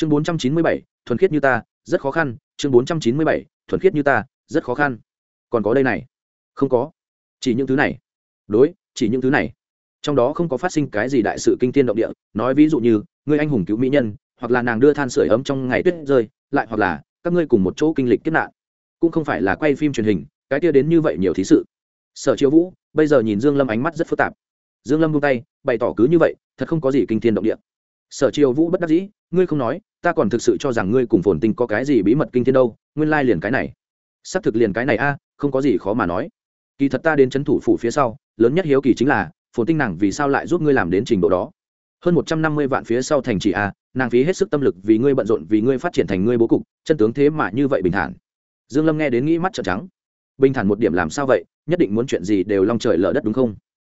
chương bốn trăm chín mươi bảy, thuần khiết như ta, rất khó khăn. Chương bốn trăm chín mươi bảy, thuần khiết như ta, rất khó khăn. Còn có đây này. Không có. Chỉ những thứ này. Đối, chỉ những thứ này. Trong đó không có phát sinh cái gì đại sự kinh thiên động địa. Nói ví dụ như người anh hùng cứu mỹ nhân, hoặc là nàng đưa than sửa ấm trong ngày tuyết rơi, lại hoặc là, các ngươi cùng một chỗ kinh lịch kiếp nạn. Cũng không phải là quay phim truyền hình, cái kia đến như vậy nhiều thí sự. Sở triều vũ, bây giờ nhìn dương lâm ánh mắt rất phức tạp. Dương lâm buông tay, bày tỏ cứ như vậy, thật không có gì kinh thiên động địa. Sở triều vũ bất đắc dĩ, ngươi không nói ta còn thực sự cho rằng ngươi cùng phồn tinh có cái gì bí mật kinh thiên đâu, nguyên lai liền cái này. Xác thực liền cái này a, không có gì khó mà nói. Kỳ thật ta đến chấn thủ phủ phía sau, lớn nhất hiếu kỳ chính là, phồn tinh nàng vì sao lại giúp ngươi làm đến trình độ đó? Hơn một trăm năm mươi vạn phía sau thành trì a, nàng phí hết sức tâm lực vì ngươi bận rộn, vì ngươi phát triển thành ngươi bố cục, chân tướng thế mà như vậy bình thản. Dương lâm nghe đến nghĩ mắt trợn trắng. Bình thản một điểm làm sao vậy, nhất định muốn chuyện gì đều long trời lở đất đúng không?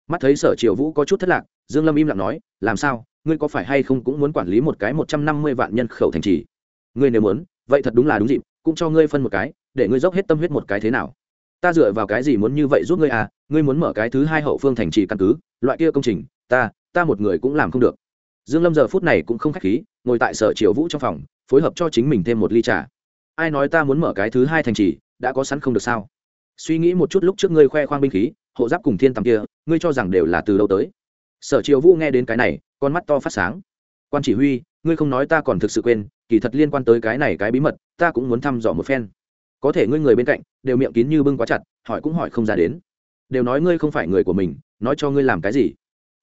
Mắt thấy sở triều vũ có chút thất lạc, dương lâm im lặng nói, làm sao ngươi có phải hay không cũng muốn quản lý một cái một trăm năm mươi vạn nhân khẩu thành trì? Ngươi nếu muốn, vậy thật đúng là đúng dịp, cũng cho ngươi phân một cái, để ngươi dốc hết tâm huyết một cái thế nào? Ta dựa vào cái gì muốn như vậy giúp ngươi à? Ngươi muốn mở cái thứ hai hậu phương thành trì căn cứ, loại kia công trình, ta ta một người cũng làm không được. Dương lâm giờ phút này cũng không khách khí, ngồi tại sở triều vũ trong phòng, phối hợp cho chính mình thêm một ly trà. Ai nói ta muốn mở cái thứ hai thành trì, đã có sẵn không được sao? Suy nghĩ một chút lúc trước ngươi khoe khoang binh khí, hộ giáp cùng thiên tầm kia, ngươi cho rằng đều là từ đâu tới? Sở triều vũ nghe đến cái này, con mắt to phát sáng. Quan chỉ huy, ngươi không nói ta còn thực sự quên, kỳ thật liên quan tới cái này cái bí mật, ta cũng muốn thăm dò một phen. Có thể ngươi người bên cạnh, đều miệng kín như bưng quá chặt, hỏi cũng hỏi không ra đến. Đều nói ngươi không phải người của mình, nói cho ngươi làm cái gì?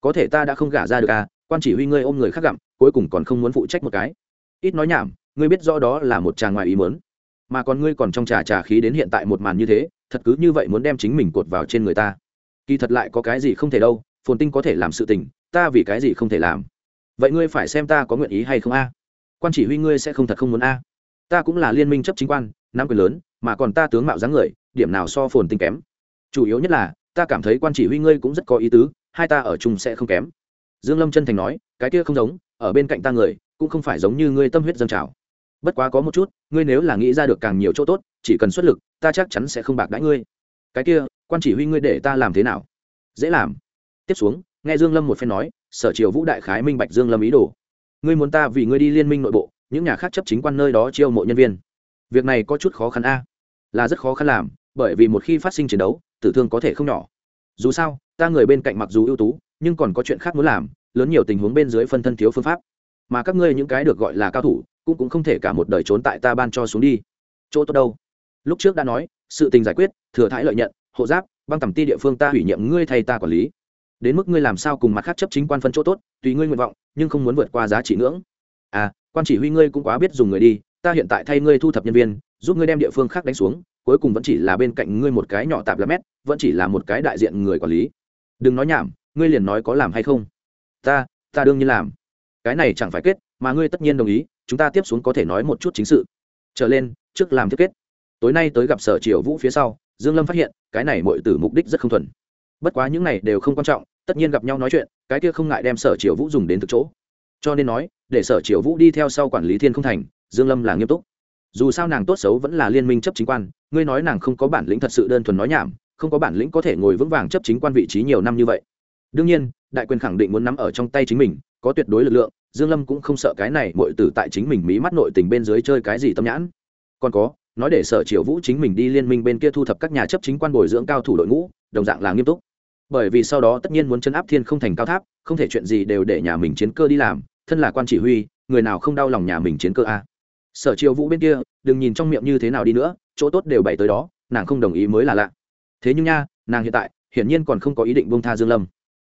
Có thể ta đã không gả ra được à quan chỉ huy ngươi ôm người khác gặm, cuối cùng còn không muốn phụ trách một cái. Ít nói nhảm, ngươi biết rõ đó là một trà ngoài ý muốn. Mà còn ngươi còn trong trà trà khí đến hiện tại một màn như thế, thật cứ như vậy muốn đem chính mình cột vào trên người ta. Kỳ thật lại có cái gì không thể đâu phồn tinh có thể làm sự tình, ta vì cái gì không thể làm? Vậy ngươi phải xem ta có nguyện ý hay không a. Quan chỉ huy ngươi sẽ không thật không muốn a. Ta cũng là liên minh chấp chính quan nam quyền lớn, mà còn ta tướng mạo dáng người, điểm nào so phồn tinh kém? Chủ yếu nhất là, ta cảm thấy quan chỉ huy ngươi cũng rất có ý tứ, hai ta ở chung sẽ không kém. Dương lâm chân thành nói, cái kia không giống, ở bên cạnh ta người, cũng không phải giống như ngươi tâm huyết dâng trào. Bất quá có một chút, ngươi nếu là nghĩ ra được càng nhiều chỗ tốt, chỉ cần xuất lực, ta chắc chắn sẽ không bạc đãi ngươi. Cái kia, quan chỉ huy ngươi để ta làm thế nào? Dễ làm tiếp xuống, nghe dương lâm một phen nói, sở triều vũ đại khái minh bạch dương lâm ý đồ. Ngươi muốn ta vì ngươi đi liên minh nội bộ, những nhà khác chấp chính quan nơi đó chiêu mộ nhân viên. Việc này có chút khó khăn a. Là rất khó khăn làm, bởi vì một khi phát sinh chiến đấu, tử thương có thể không nhỏ. Dù sao, ta người bên cạnh mặc dù ưu tú, nhưng còn có chuyện khác muốn làm, lớn nhiều tình huống bên dưới phân thân thiếu phương pháp. Mà các ngươi những cái được gọi là cao thủ, cũng cũng không thể cả một đời trốn tại ta ban cho xuống đi. Chỗ tốt đâu? Lúc trước đã nói, sự tình giải quyết, thừa thãi lợi nhận, hộ giáp, băng tầm ti địa phương ta ủy nhiệm ngươi thay ta quản lý đến mức ngươi làm sao cùng mặt khác chấp chính quan phân chỗ tốt, tùy ngươi nguyện vọng, nhưng không muốn vượt qua giá trị ngưỡng. À quan chỉ huy ngươi cũng quá biết dùng người đi, ta hiện tại thay ngươi thu thập nhân viên, giúp ngươi đem địa phương khác đánh xuống, cuối cùng vẫn chỉ là bên cạnh ngươi một cái nhỏ tạp là mét, vẫn chỉ là một cái đại diện người quản lý. Đừng nói nhảm, ngươi liền nói có làm hay không? Ta ta đương nhiên làm. Cái này chẳng phải kết, mà ngươi tất nhiên đồng ý, chúng ta tiếp xuống có thể nói một chút chính sự. Trở lên, trước làm thiết kết. Tối nay tới gặp sở triều vũ phía sau, dương lâm phát hiện, cái này mọi tử mục đích rất không thuần. Bất quá những này đều không quan trọng tất nhiên gặp nhau nói chuyện, cái kia không ngại đem sở triều vũ dùng đến thực chỗ. Cho nên nói, để sở triều vũ đi theo sau quản lý thiên không thành, dương lâm là nghiêm túc. Dù sao nàng tốt xấu vẫn là liên minh chấp chính quan, ngươi nói nàng không có bản lĩnh thật sự đơn thuần nói nhảm, không có bản lĩnh có thể ngồi vững vàng chấp chính quan vị trí nhiều năm như vậy. Đương nhiên, đại quyền khẳng định muốn nắm ở trong tay chính mình, có tuyệt đối lực lượng, dương lâm cũng không sợ cái này mọi tử tại chính mình mí mắt nội tình bên dưới chơi cái gì tâm nhãn. Còn có, nói để sở triều vũ chính mình đi liên minh bên kia thu thập các nhà chấp chính quan bồi dưỡng cao thủ đội ngũ, đồng dạng là nghiêm túc bởi vì sau đó tất nhiên muốn chấn áp thiên không thành cao tháp, không thể chuyện gì đều để nhà mình chiến cơ đi làm, thân là quan chỉ huy, người nào không đau lòng nhà mình chiến cơ a? Sở triều vũ bên kia, đừng nhìn trong miệng như thế nào đi nữa, chỗ tốt đều bày tới đó, nàng không đồng ý mới là lạ. Thế nhưng nha, nàng hiện tại, hiển nhiên còn không có ý định bông tha dương lâm.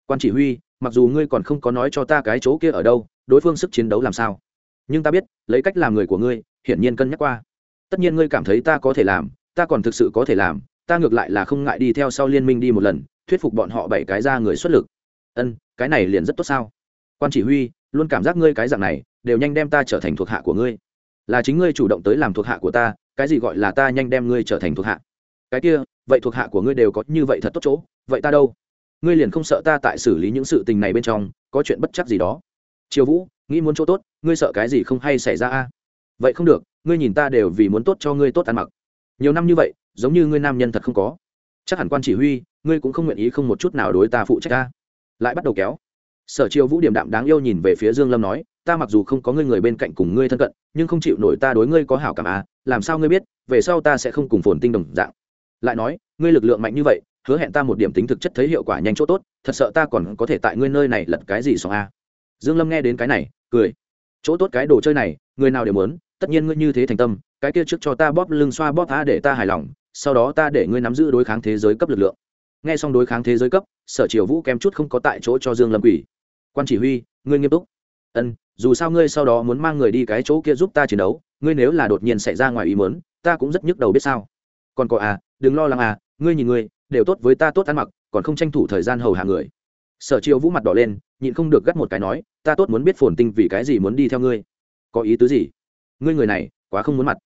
Quan chỉ huy, mặc dù ngươi còn không có nói cho ta cái chỗ kia ở đâu, đối phương sức chiến đấu làm sao? Nhưng ta biết, lấy cách làm người của ngươi, hiển nhiên cân nhắc qua. Tất nhiên ngươi cảm thấy ta có thể làm, ta còn thực sự có thể làm, ta ngược lại là không ngại đi theo sau liên minh đi một lần thuyết phục bọn họ bảy cái ra người xuất lực. Ân, cái này liền rất tốt sao? Quan chỉ huy, luôn cảm giác ngươi cái dạng này, đều nhanh đem ta trở thành thuộc hạ của ngươi. Là chính ngươi chủ động tới làm thuộc hạ của ta, cái gì gọi là ta nhanh đem ngươi trở thành thuộc hạ? Cái kia, vậy thuộc hạ của ngươi đều có như vậy thật tốt chỗ, vậy ta đâu? Ngươi liền không sợ ta tại xử lý những sự tình này bên trong, có chuyện bất chắc gì đó? Triều vũ, nghĩ muốn chỗ tốt, ngươi sợ cái gì không hay xảy ra a? Vậy không được, ngươi nhìn ta đều vì muốn tốt cho ngươi tốt ăn mặc. Nhiều năm như vậy, giống như ngươi nam nhân thật không có chắc hẳn quan chỉ huy, ngươi cũng không nguyện ý không một chút nào đối ta phụ trách ta. Lại bắt đầu kéo. Sở triều vũ điểm đạm đáng yêu nhìn về phía dương lâm nói, ta mặc dù không có ngươi người bên cạnh cùng ngươi thân cận, nhưng không chịu nổi ta đối ngươi có hảo cảm à làm sao ngươi biết, về sau ta sẽ không cùng phồn tinh đồng dạng. Lại nói, ngươi lực lượng mạnh như vậy, hứa hẹn ta một điểm tính thực chất thấy hiệu quả nhanh chỗ tốt, thật sợ ta còn có thể tại ngươi nơi này lật cái gì xong a dương lâm nghe đến cái này, cười. Chỗ tốt cái đồ chơi này, người nào đều muốn, tất nhiên ngươi như thế thành tâm, cái kia trước cho ta bóp lưng xoa bóp tha để ta hài lòng sau đó ta để ngươi nắm giữ đối kháng thế giới cấp lực lượng. Nghe xong đối kháng thế giới cấp, sở triều vũ kém chút không có tại chỗ cho dương lâm quỷ. Quan chỉ huy, ngươi nghiêm túc. Ân, dù sao ngươi sau đó muốn mang người đi cái chỗ kia giúp ta chiến đấu, ngươi nếu là đột nhiên xảy ra ngoài ý muốn, ta cũng rất nhức đầu biết sao. Còn có à đừng lo lắng à ngươi nhìn ngươi, đều tốt với ta tốt ăn mặc, còn không tranh thủ thời gian hầu hạ người. Sở triều vũ mặt đỏ lên, nhịn không được gắt một cái nói, ta tốt muốn biết phồn tinh vì cái gì muốn đi theo ngươi. Có ý tứ gì? Ngươi người này, quá không muốn mặt.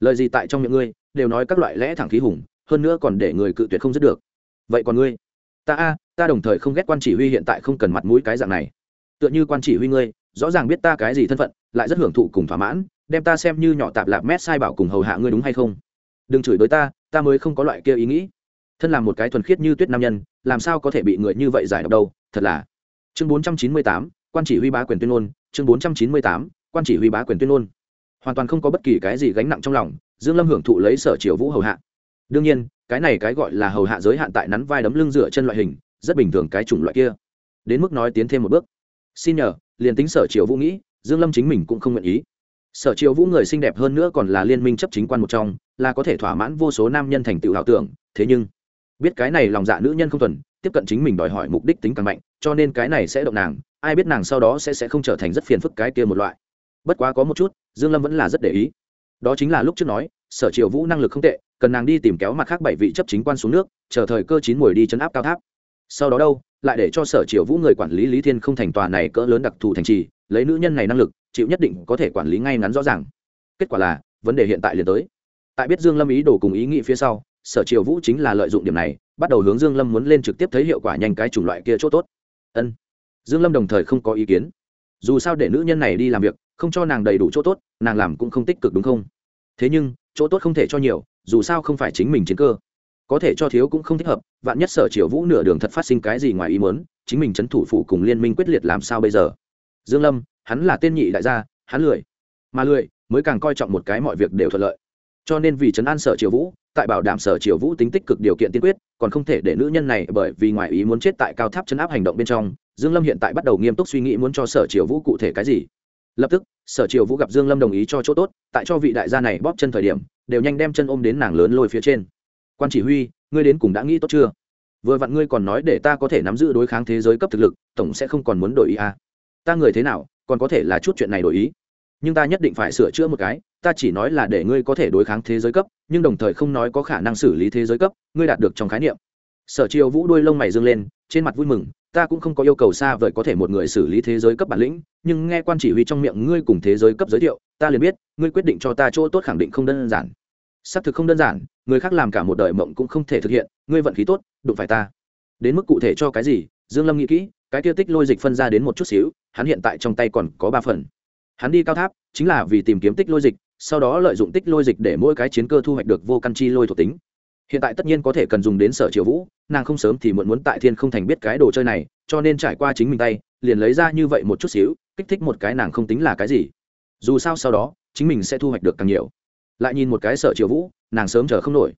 Lời gì tại trong miệng ngươi? Đều nói các loại lẽ thẳng khí hùng, hơn nữa còn để người cự tuyệt không dứt được. Vậy còn ngươi? Ta a, ta đồng thời không ghét quan chỉ huy hiện tại không cần mặt mũi cái dạng này. Tựa như quan chỉ huy ngươi, rõ ràng biết ta cái gì thân phận, lại rất hưởng thụ cùng thỏa mãn, đem ta xem như nhỏ tạp lạp mét sai bảo cùng hầu hạ ngươi đúng hay không? Đừng chửi đối ta ta mới không có loại kia ý nghĩ. Thân là một cái thuần khiết như tuyết nam nhân, làm sao có thể bị người như vậy giải độc đâu, thật là. Chương bốn trăm chín mươi tám, quan chỉ huy bá quyền tuyên ngôn, chương bốn trăm chín mươi tám, quan chỉ huy bá quyền tuyên ngôn. Hoàn toàn không có bất kỳ cái gì gánh nặng trong lòng dương lâm hưởng thụ lấy sở triều vũ hầu hạ. Đương nhiên, cái này cái gọi là hầu hạ giới hạn tại nắn vai đấm lưng dựa chân loại hình, rất bình thường cái chủng loại kia. Đến mức nói tiến thêm một bước. Xin nhờ, liền tính sở triều vũ nghĩ, dương lâm chính mình cũng không nguyện ý. Sở triều vũ người xinh đẹp hơn nữa còn là liên minh chấp chính quan một trong, là có thể thỏa mãn vô số nam nhân thành tựu ảo tưởng, thế nhưng, biết cái này lòng dạ nữ nhân không thuần, tiếp cận chính mình đòi hỏi mục đích tính càng mạnh, cho nên cái này sẽ động nàng, ai biết nàng sau đó sẽ sẽ không trở thành rất phiền phức cái kia một loại. Bất quá có một chút, dương lâm vẫn là rất để ý đó chính là lúc trước nói, sở triều vũ năng lực không tệ, cần nàng đi tìm kéo mặt khác bảy vị chấp chính quan xuống nước, chờ thời cơ chín mùi đi chấn áp cao tháp. Sau đó đâu, lại để cho sở triều vũ người quản lý lý thiên không thành tòa này cỡ lớn đặc thù thành trì, lấy nữ nhân này năng lực, chịu nhất định có thể quản lý ngay ngắn rõ ràng. Kết quả là, vấn đề hiện tại liền tới. Tại biết dương lâm ý đồ cùng ý nghĩ phía sau, sở triều vũ chính là lợi dụng điểm này, bắt đầu hướng dương lâm muốn lên trực tiếp thấy hiệu quả nhanh cái chủng loại kia chỗ tốt. Ân. Dương lâm đồng thời không có ý kiến. Dù sao để nữ nhân này đi làm việc không cho nàng đầy đủ chỗ tốt, nàng làm cũng không tích cực đúng không? Thế nhưng, chỗ tốt không thể cho nhiều, dù sao không phải chính mình chiến cơ. Có thể cho thiếu cũng không thích hợp, vạn nhất sở triều vũ nửa đường thật phát sinh cái gì ngoài ý muốn, chính mình chấn thủ phụ cùng liên minh quyết liệt làm sao bây giờ? Dương lâm, hắn là tên nhị đại gia, hắn lười. Mà lười, mới càng coi trọng một cái mọi việc đều thuận lợi. Cho nên vì chấn an sở triều vũ, tại bảo đảm sở triều vũ tính tích cực điều kiện tiên quyết, còn không thể để nữ nhân này bởi vì ngoài ý muốn chết tại cao tháp chấn áp hành động bên trong, dương lâm hiện tại bắt đầu nghiêm túc suy nghĩ muốn cho sở triều vũ cụ thể cái gì lập tức, sở triều vũ gặp dương lâm đồng ý cho chỗ tốt, tại cho vị đại gia này bóp chân thời điểm, đều nhanh đem chân ôm đến nàng lớn lôi phía trên. Quan chỉ huy, ngươi đến cùng đã nghĩ tốt chưa? Vừa vặn ngươi còn nói để ta có thể nắm giữ đối kháng thế giới cấp thực lực, tổng sẽ không còn muốn đổi ý à. ta người thế nào, còn có thể là chút chuyện này đổi ý? Nhưng ta nhất định phải sửa chữa một cái, ta chỉ nói là để ngươi có thể đối kháng thế giới cấp, nhưng đồng thời không nói có khả năng xử lý thế giới cấp, ngươi đạt được trong khái niệm sở triều vũ đuôi lông mày dương lên, trên mặt vui mừng, ta cũng không có yêu cầu xa vời có thể một người xử lý thế giới cấp bản lĩnh, nhưng nghe quan chỉ huy trong miệng ngươi cùng thế giới cấp giới thiệu, ta liền biết, ngươi quyết định cho ta chỗ tốt khẳng định không đơn giản. Xác thực không đơn giản, người khác làm cả một đời mộng cũng không thể thực hiện, ngươi vận khí tốt, đụng phải ta. Đến mức cụ thể cho cái gì, dương lâm nghĩ kỹ, cái tiêu tích lôi dịch phân ra đến một chút xíu, hắn hiện tại trong tay còn có ba phần. Hắn đi cao tháp, chính là vì tìm kiếm tích lôi dịch, sau đó lợi dụng tích lôi dịch để mỗi cái chiến cơ thu hoạch được vô căn chi lôi thuộc tính hiện tại tất nhiên có thể cần dùng đến sở triều vũ, nàng không sớm thì muộn muốn tại thiên không thành biết cái đồ chơi này, cho nên trải qua chính mình tay, liền lấy ra như vậy một chút xíu, kích thích một cái nàng không tính là cái gì. Dù sao sau đó, chính mình sẽ thu hoạch được càng nhiều. Lại nhìn một cái sở triều vũ, nàng sớm chờ không nổi.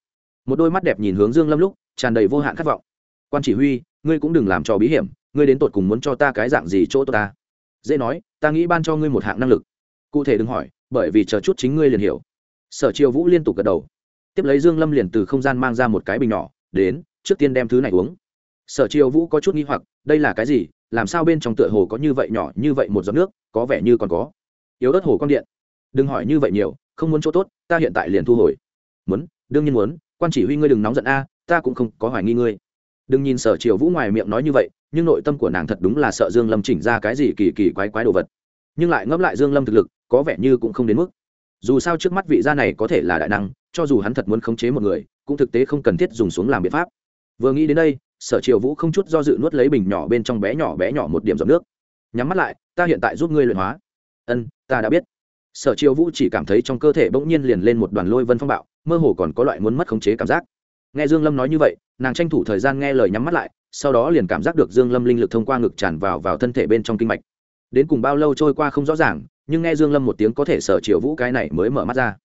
Một đôi mắt đẹp nhìn hướng dương lâm lúc, tràn đầy vô hạn khát vọng. Quan chỉ huy, ngươi cũng đừng làm trò bí hiểm, ngươi đến tột cùng muốn cho ta cái dạng gì chỗ tốt ta? Dễ nói, ta nghĩ ban cho ngươi một hạng năng lực. Cụ thể đừng hỏi, bởi vì chờ chút chính ngươi liền hiểu. Sở triều vũ liên tục gật đầu tiếp lấy dương lâm liền từ không gian mang ra một cái bình nhỏ, đến, trước tiên đem thứ này uống. Sở triều vũ có chút nghi hoặc, đây là cái gì, làm sao bên trong tựa hồ có như vậy nhỏ, như vậy một giọt nước, có vẻ như còn có. Yếu ớt hồ con điện. Đừng hỏi như vậy nhiều, không muốn chỗ tốt, ta hiện tại liền thu hồi. Muốn, đương nhiên muốn, quan chỉ huy ngươi đừng nóng giận a, ta cũng không có hoài nghi ngươi. Đừng nhìn sở triều vũ ngoài miệng nói như vậy, nhưng nội tâm của nàng thật đúng là sợ dương lâm chỉnh ra cái gì kỳ kỳ quái quái đồ vật. Nhưng lại ngẫm lại dương lâm thực lực, có vẻ như cũng không đến mức dù sao trước mắt vị gia này có thể là đại năng, cho dù hắn thật muốn khống chế một người, cũng thực tế không cần thiết dùng xuống làm biện pháp. Vừa nghĩ đến đây, sở triều vũ không chút do dự nuốt lấy bình nhỏ bên trong bé nhỏ bé nhỏ một điểm giọt nước. Nhắm mắt lại, ta hiện tại giúp ngươi luyện hóa. Ân, ta đã biết. Sở triều vũ chỉ cảm thấy trong cơ thể bỗng nhiên liền lên một đoàn lôi vân phong bạo, mơ hồ còn có loại muốn mất khống chế cảm giác. Nghe dương lâm nói như vậy, nàng tranh thủ thời gian nghe lời nhắm mắt lại, sau đó liền cảm giác được dương lâm linh lực thông qua ngực tràn vào vào thân thể bên trong kinh mạch. Đến cùng bao lâu trôi qua không rõ ràng nhưng nghe dương lâm một tiếng có thể sở triều vũ cái này mới mở mắt ra.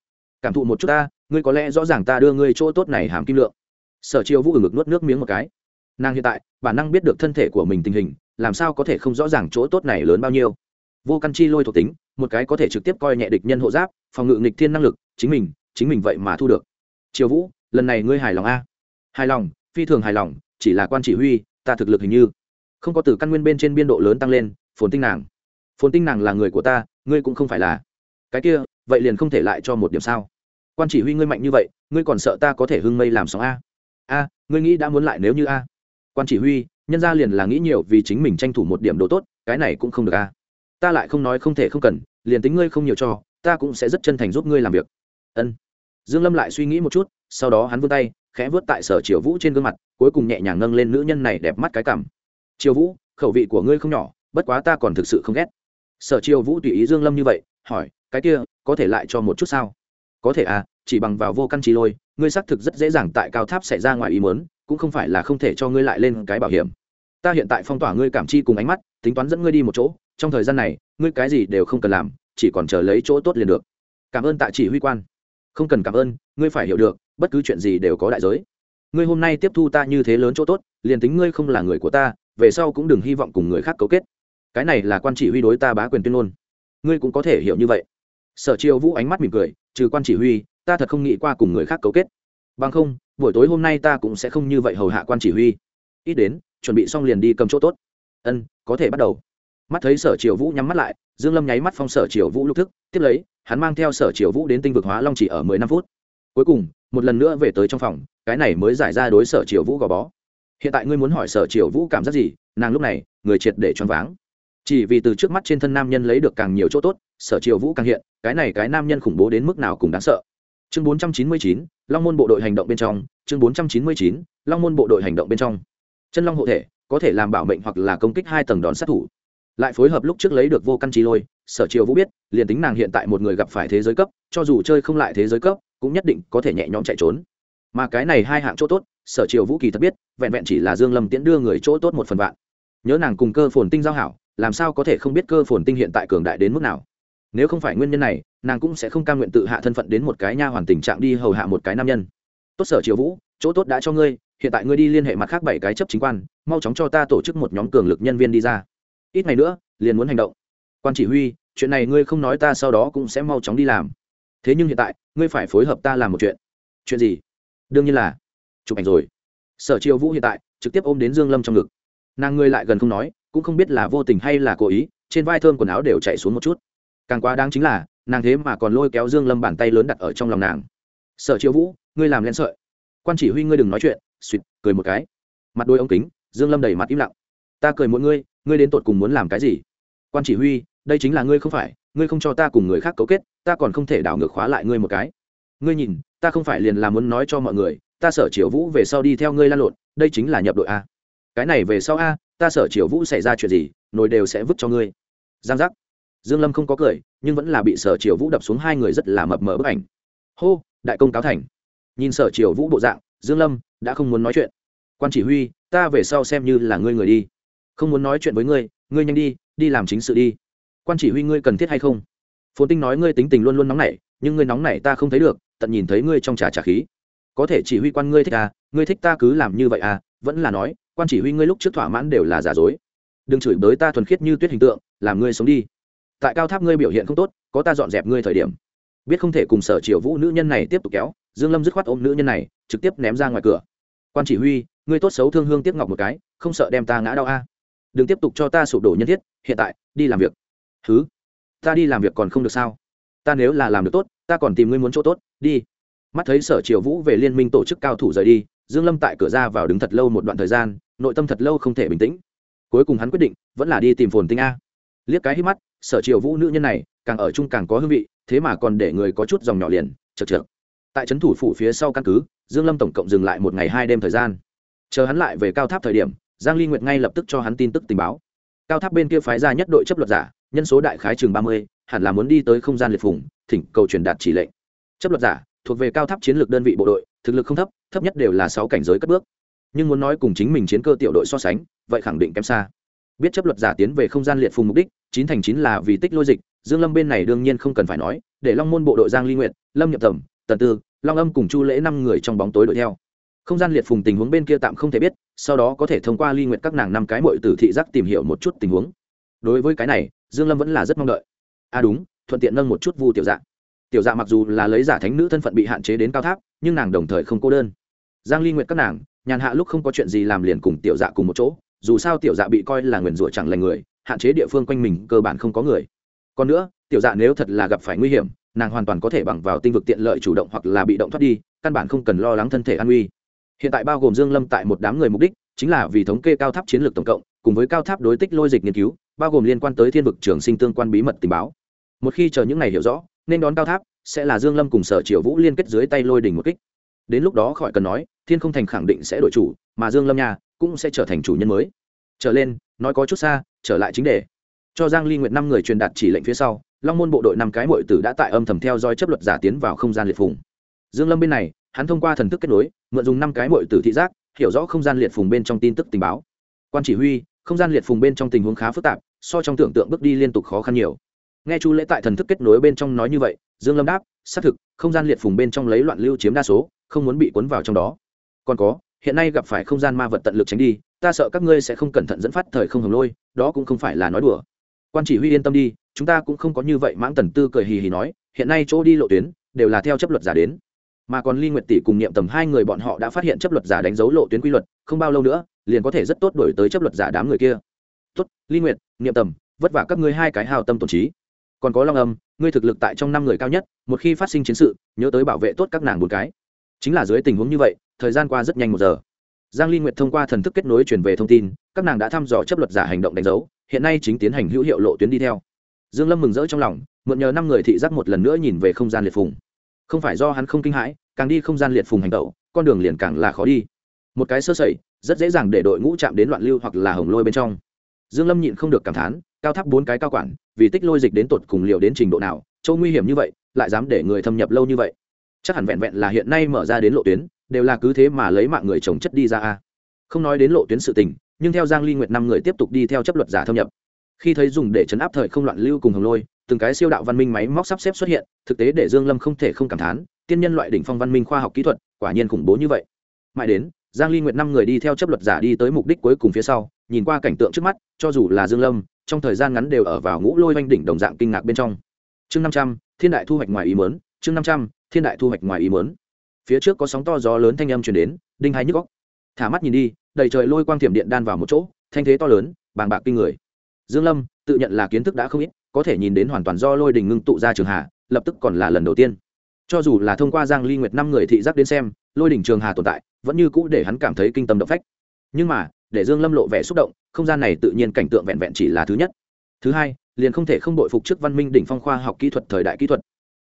Cảm thụ một chút ta, ngươi có lẽ rõ ràng ta đưa ngươi chỗ tốt này hàm kim lượng. Sở triều vũ ở ngực nuốt nước miếng một cái. Nàng hiện tại, bản năng biết được thân thể của mình tình hình, làm sao có thể không rõ ràng chỗ tốt này lớn bao nhiêu. Vô căn chi lôi thuộc tính, một cái có thể trực tiếp coi nhẹ địch nhân hộ giáp, phòng ngự nghịch thiên năng lực, chính mình chính mình vậy mà thu được. Triều vũ, lần này ngươi hài lòng a? Hài lòng, phi thường hài lòng, chỉ là quan chỉ huy, ta thực lực hình như không có từ căn nguyên bên trên biên độ lớn tăng lên, phồn tinh nàng. Phồn tinh nàng là người của ta ngươi cũng không phải là. Cái kia, vậy liền không thể lại cho một điểm sao? Quan chỉ huy ngươi mạnh như vậy, ngươi còn sợ ta có thể hưng mây làm sóng a? A, ngươi nghĩ đã muốn lại nếu như a? Quan chỉ huy, nhân ra liền là nghĩ nhiều vì chính mình tranh thủ một điểm đồ tốt, cái này cũng không được a. Ta lại không nói không thể không cần, liền tính ngươi không nhiều cho, ta cũng sẽ rất chân thành giúp ngươi làm việc. Ân. Dương lâm lại suy nghĩ một chút, sau đó hắn vươn tay, khẽ vớt tại sở triều vũ trên gương mặt, cuối cùng nhẹ nhàng nâng lên nữ nhân này đẹp mắt cái cảm triều vũ, khẩu vị của ngươi không nhỏ, bất quá ta còn thực sự không ghét sở triều vũ tùy ý dương lâm như vậy, hỏi, cái kia, có thể lại cho một chút sao? Có thể à chỉ bằng vào vô căn trí lôi, ngươi xác thực rất dễ dàng tại cao tháp xảy ra ngoài ý muốn, cũng không phải là không thể cho ngươi lại lên cái bảo hiểm. Ta hiện tại phong tỏa ngươi cảm chi cùng ánh mắt, tính toán dẫn ngươi đi một chỗ, trong thời gian này, ngươi cái gì đều không cần làm, chỉ còn chờ lấy chỗ tốt liền được. Cảm ơn tạ chỉ huy quan. Không cần cảm ơn, ngươi phải hiểu được, bất cứ chuyện gì đều có đại giới. Ngươi hôm nay tiếp thu ta như thế lớn chỗ tốt, liền tính ngươi không là người của ta, về sau cũng đừng hy vọng cùng người khác cấu kết cái này là quan chỉ huy đối ta bá quyền tuyên ngôn. Ngươi cũng có thể hiểu như vậy. Sở triều vũ ánh mắt mỉm cười, trừ quan chỉ huy, ta thật không nghĩ qua cùng người khác cấu kết. Bằng không, buổi tối hôm nay ta cũng sẽ không như vậy hầu hạ quan chỉ huy. Ít đến, chuẩn bị xong liền đi cầm chỗ tốt. Ân, có thể bắt đầu. Mắt thấy sở triều vũ nhắm mắt lại, dương lâm nháy mắt phong sở triều vũ lúc thức, tiếp lấy, hắn mang theo sở triều vũ đến tinh vực hóa long chỉ ở mười năm phút. Cuối cùng, một lần nữa về tới trong phòng, cái này mới giải ra đối sở triều vũ gò bó. Hiện tại ngươi muốn hỏi sở triều vũ cảm giác gì? Nàng lúc này, người triệt để choáng váng chỉ vì từ trước mắt trên thân nam nhân lấy được càng nhiều chỗ tốt sở triều vũ càng hiện cái này cái nam nhân khủng bố đến mức nào cũng đáng sợ. Chương 499, long môn bộ đội hành động bên trong chương 499, long môn bộ đội hành động bên trong. Chân long hộ thể có thể làm bảo mệnh hoặc là công kích hai tầng đòn sát thủ. Lại phối hợp lúc trước lấy được vô căn trí lôi sở triều vũ biết liền tính nàng hiện tại một người gặp phải thế giới cấp cho dù chơi không lại thế giới cấp cũng nhất định có thể nhẹ nhõm chạy trốn. Mà cái này hai hạng chỗ tốt sở triều vũ kỳ thật biết vẹn vẹn chỉ là dương lâm tiễn đưa người chỗ tốt một phần vạn. Nhớ nàng cùng cơ phồn tinh giao hảo làm sao có thể không biết cơ phồn tinh hiện tại cường đại đến mức nào? Nếu không phải nguyên nhân này, nàng cũng sẽ không cam nguyện tự hạ thân phận đến một cái nha hoàn tình trạng đi hầu hạ một cái nam nhân. Tốt sở triều vũ, chỗ tốt đã cho ngươi, hiện tại ngươi đi liên hệ mặt khác bảy cái chấp chính quan, mau chóng cho ta tổ chức một nhóm cường lực nhân viên đi ra. Ít ngày nữa, liền muốn hành động. Quan chỉ huy, chuyện này ngươi không nói ta sau đó cũng sẽ mau chóng đi làm. Thế nhưng hiện tại, ngươi phải phối hợp ta làm một chuyện. Chuyện gì? Đương nhiên là. Chụp ảnh rồi. Sở triều vũ hiện tại, trực tiếp ôm đến dương lâm trong ngực. Nàng ngươi lại gần không nói cũng không biết là vô tình hay là cố ý, trên vai thơm quần áo đều chạy xuống một chút. Càng quá đáng chính là, nàng thế mà còn lôi kéo dương lâm bàn tay lớn đặt ở trong lòng nàng. Sở Triệu vũ, ngươi làm len sợi. Quan chỉ huy ngươi đừng nói chuyện. Suýt cười một cái. Mặt đôi ống kính, dương lâm đầy mặt im lặng. Ta cười mỗi ngươi ngươi đến tột cùng muốn làm cái gì? Quan chỉ huy, đây chính là ngươi không phải, ngươi không cho ta cùng người khác cấu kết, ta còn không thể đảo ngược khóa lại ngươi một cái. Ngươi nhìn, ta không phải liền là muốn nói cho mọi người, ta sở Triệu vũ về sau đi theo ngươi lan lộn, đây chính là nhập đội a cái này về sau a, ta sở triều vũ xảy ra chuyện gì, nồi đều sẽ vứt cho ngươi. Giang giác. Dương lâm không có cười, nhưng vẫn là bị sở triều vũ đập xuống hai người rất là mập mờ bức ảnh. Hô, đại công cáo thành. Nhìn sở triều vũ bộ dạng, dương lâm đã không muốn nói chuyện. Quan chỉ huy, ta về sau xem như là ngươi người đi. Không muốn nói chuyện với ngươi ngươi nhanh đi đi làm chính sự đi. Quan chỉ huy ngươi cần thiết hay không? Phồn tinh nói ngươi tính tình luôn luôn nóng nảy, nhưng ngươi nóng nảy ta không thấy được, tận nhìn thấy ngươi trong trà trà khí. Có thể chỉ huy quan ngươi thích à ngươi thích ta cứ làm như vậy à vẫn là nói, quan chỉ huy ngươi lúc trước thỏa mãn đều là giả dối. Đừng chửi bới ta thuần khiết như tuyết hình tượng, làm ngươi sống đi. Tại cao tháp ngươi biểu hiện không tốt, có ta dọn dẹp ngươi thời điểm. Biết không thể cùng sở triều vũ nữ nhân này tiếp tục kéo, dương lâm dứt khoát ôm nữ nhân này, trực tiếp ném ra ngoài cửa. Quan chỉ huy, ngươi tốt xấu thương hương tiếc ngọc một cái, không sợ đem ta ngã đau a. Đừng tiếp tục cho ta sụp đổ nhân thiết, hiện tại, đi làm việc. Thứ ta đi làm việc còn không được sao? Ta nếu là làm được tốt, ta còn tìm ngươi muốn chỗ tốt, đi. Mắt thấy sở triều vũ về liên minh tổ chức cao thủ rời đi dương lâm tại cửa ra vào đứng thật lâu một đoạn thời gian nội tâm thật lâu không thể bình tĩnh. Cuối cùng hắn quyết định vẫn là đi tìm phồn tinh a. Liếc cái hít mắt sở triều vũ nữ nhân này càng ở chung càng có hương vị thế mà còn để người có chút dòng nhỏ liền chật chật tại trấn thủ phủ phía sau căn cứ dương lâm tổng cộng dừng lại một ngày hai đêm thời gian. Chờ hắn lại về cao tháp thời điểm giang ly nguyệt ngay lập tức cho hắn tin tức tình báo. Cao tháp bên kia phái ra nhất đội chấp luật giả nhân số đại khái chừng 30, hẳn là muốn đi tới không gian liệt phủng thỉnh cầu truyền đạt chỉ lệnh. Chấp luật giả thuộc về cao tháp chiến lược đơn vị bộ đội thực lực không thấp thấp nhất đều là sáu cảnh giới cất bước. Nhưng muốn nói cùng chính mình chiến cơ tiểu đội so sánh, vậy khẳng định kém xa. Biết chấp luật giả tiến về không gian liệt phùng mục đích, chín thành chín là vì tích lôi dịch, dương lâm bên này đương nhiên không cần phải nói, để long môn bộ đội giang ly Nguyệt, lâm nhập tầm tần tư, long âm cùng chu lễ năm người trong bóng tối đuổi theo. Không gian liệt phùng tình huống bên kia tạm không thể biết, sau đó có thể thông qua ly nguyện các nàng năm cái mội tử thị giác tìm hiểu một chút tình huống. Đối với cái này, dương lâm vẫn là rất mong đợi. À đúng, thuận tiện nâng một chút vu tiểu dạ. Tiểu dạ mặc dù là lấy giả thánh nữ thân phận bị hạn chế đến cao tháp, nhưng nàng đồng thời không cô đơn giang ly nguyện các nàng, nhàn hạ lúc không có chuyện gì làm liền cùng tiểu dạ cùng một chỗ, dù sao tiểu dạ bị coi là nguyền rủa chẳng lành người, hạn chế địa phương quanh mình cơ bản không có người. Còn nữa, tiểu dạ nếu thật là gặp phải nguy hiểm, nàng hoàn toàn có thể bằng vào tinh vực tiện lợi chủ động hoặc là bị động thoát đi, căn bản không cần lo lắng thân thể an nguy hiện tại bao gồm dương lâm tại một đám người mục đích, chính là vì thống kê cao tháp chiến lược tổng cộng, cùng với cao tháp đối tích lôi dịch nghiên cứu, bao gồm liên quan tới thiên vực trường sinh tương quan bí mật tình báo. Một khi chờ những này hiểu rõ, nên đón cao tháp, sẽ là dương lâm cùng sở triều vũ liên kết dưới tay lôi đỉnh một kích. Đến lúc đó khỏi cần nói thiên không thành khẳng định sẽ đổi chủ, mà dương lâm nhà cũng sẽ trở thành chủ nhân mới. Trở lên, nói có chút xa, trở lại chính đề. Cho giang ly nguyệt năm người truyền đạt chỉ lệnh phía sau, long môn bộ đội năm cái muội tử đã tại âm thầm theo dõi chấp luật giả tiến vào không gian liệt phùng. Dương lâm bên này, hắn thông qua thần thức kết nối, mượn dùng năm cái muội tử thị giác, hiểu rõ không gian liệt phùng bên trong tin tức tình báo. Quan chỉ huy, không gian liệt phùng bên trong tình huống khá phức tạp, so trong tưởng tượng bước đi liên tục khó khăn nhiều. Nghe chu lễ tại thần thức kết nối bên trong nói như vậy, dương lâm đáp, xác thực, không gian liệt phùng bên trong lấy loạn lưu chiếm đa số, không muốn bị cuốn vào trong đó còn có, hiện nay gặp phải không gian ma vật tận lực tránh đi, ta sợ các ngươi sẽ không cẩn thận dẫn phát thời không hồng lôi, đó cũng không phải là nói đùa. Quan chỉ huy yên tâm đi, chúng ta cũng không có như vậy mãng tần tư cười hì hì nói, hiện nay chỗ đi lộ tuyến, đều là theo chấp luật giả đến. Mà còn ly nguyệt tỷ cùng niệm tầm hai người bọn họ đã phát hiện chấp luật giả đánh dấu lộ tuyến quy luật, không bao lâu nữa, liền có thể rất tốt đổi tới chấp luật giả đám người kia. Tốt, ly nguyệt, niệm tầm, vất vả các ngươi hai cái hào tâm tổn trí. Còn có long âm, ngươi thực lực tại trong năm người cao nhất, một khi phát sinh chiến sự, nhớ tới bảo vệ tốt các nàng một cái. Chính là dưới tình huống như vậy thời gian qua rất nhanh một giờ. Giang ly nguyệt thông qua thần thức kết nối truyền về thông tin, các nàng đã thăm dò chấp luật giả hành động đánh dấu, hiện nay chính tiến hành hữu hiệu lộ tuyến đi theo. Dương lâm mừng rỡ trong lòng, mượn nhờ năm người thị giác một lần nữa nhìn về không gian liệt phùng. Không phải do hắn không kinh hãi, càng đi không gian liệt phùng hành động, con đường liền càng là khó đi. Một cái sơ sẩy, rất dễ dàng để đội ngũ chạm đến loạn lưu hoặc là hồng lôi bên trong. Dương lâm nhịn không được cảm thán, cao tháp bốn cái cao quản, vì tích lôi dịch đến tột cùng liều đến trình độ nào, châu nguy hiểm như vậy, lại dám để người thâm nhập lâu như vậy chắc hẳn vẹn vẹn là hiện nay mở ra đến lộ tuyến đều là cứ thế mà lấy mạng người chồng chất đi ra a. Không nói đến lộ tuyến sự tình nhưng theo giang ly nguyệt năm người tiếp tục đi theo chấp luật giả thâm nhập. Khi thấy dùng để chấn áp thời không loạn lưu cùng hồng lôi từng cái siêu đạo văn minh máy móc sắp xếp xuất hiện thực tế để dương lâm không thể không cảm thán tiên nhân loại đỉnh phong văn minh khoa học kỹ thuật quả nhiên khủng bố như vậy. Mãi đến giang ly nguyệt năm người đi theo chấp luật giả đi tới mục đích cuối cùng phía sau nhìn qua cảnh tượng trước mắt cho dù là dương lâm trong thời gian ngắn đều ở vào ngũ lôi oanh đỉnh đồng dạng kinh ngạc bên trong. Chương 500, thiên đại thu hoạch ngoài ý muốn chương 500, thiên đại thu hoạch ngoài ý muốn. Phía trước có sóng to gió lớn thanh âm truyền đến, đinh hai nhức góc thả mắt nhìn đi, đầy trời lôi quang thiểm điện đan vào một chỗ, thanh thế to lớn, bàng bạc kinh người. Dương lâm, tự nhận là kiến thức đã không ít, có thể nhìn đến hoàn toàn do lôi đình ngưng tụ ra trường hà lập tức còn là lần đầu tiên. Cho dù là thông qua giang ly nguyệt năm người thị giác đến xem, lôi đỉnh trường hà tồn tại, vẫn như cũ để hắn cảm thấy kinh tâm động phách. Nhưng mà, để dương lâm lộ vẻ xúc động, không gian này tự nhiên cảnh tượng vẹn vẹn chỉ là thứ nhất. Thứ hai, liền không thể không đội phục trước văn minh đỉnh phong khoa học kỹ thuật thời đại kỹ thuật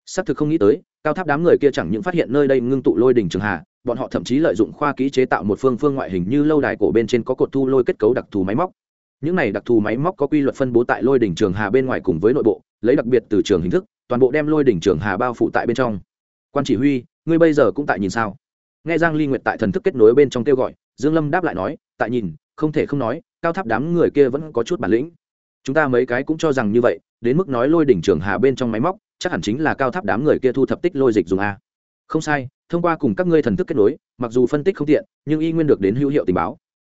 xác thực không nghĩ tới, cao tháp đám người kia chẳng những phát hiện nơi đây ngưng tụ lôi đỉnh trường hà, bọn họ thậm chí lợi dụng khoa kỹ chế tạo một phương phương ngoại hình như lâu đài cổ bên trên có cột thu lôi kết cấu đặc thù máy móc. Những này đặc thù máy móc có quy luật phân bố tại lôi đỉnh trường hà bên ngoài cùng với nội bộ, lấy đặc biệt từ trường hình thức, toàn bộ đem lôi đỉnh trường hà bao phủ tại bên trong. Quan chỉ huy, ngươi bây giờ cũng tại nhìn sao? Nghe giang ly nguyệt tại thần thức kết nối bên trong kêu gọi, dương lâm đáp lại nói, tại nhìn, không thể không nói, cao tháp đám người kia vẫn có chút bản lĩnh. Chúng ta mấy cái cũng cho rằng như vậy, đến mức nói lôi đỉnh trường hà bên trong máy móc chắc hẳn chính là cao tháp đám người kia thu thập tích lôi dịch dùng a. Không sai, thông qua cùng các ngươi thần thức kết nối, mặc dù phân tích không tiện, nhưng y nguyên được đến hữu hiệu tình báo.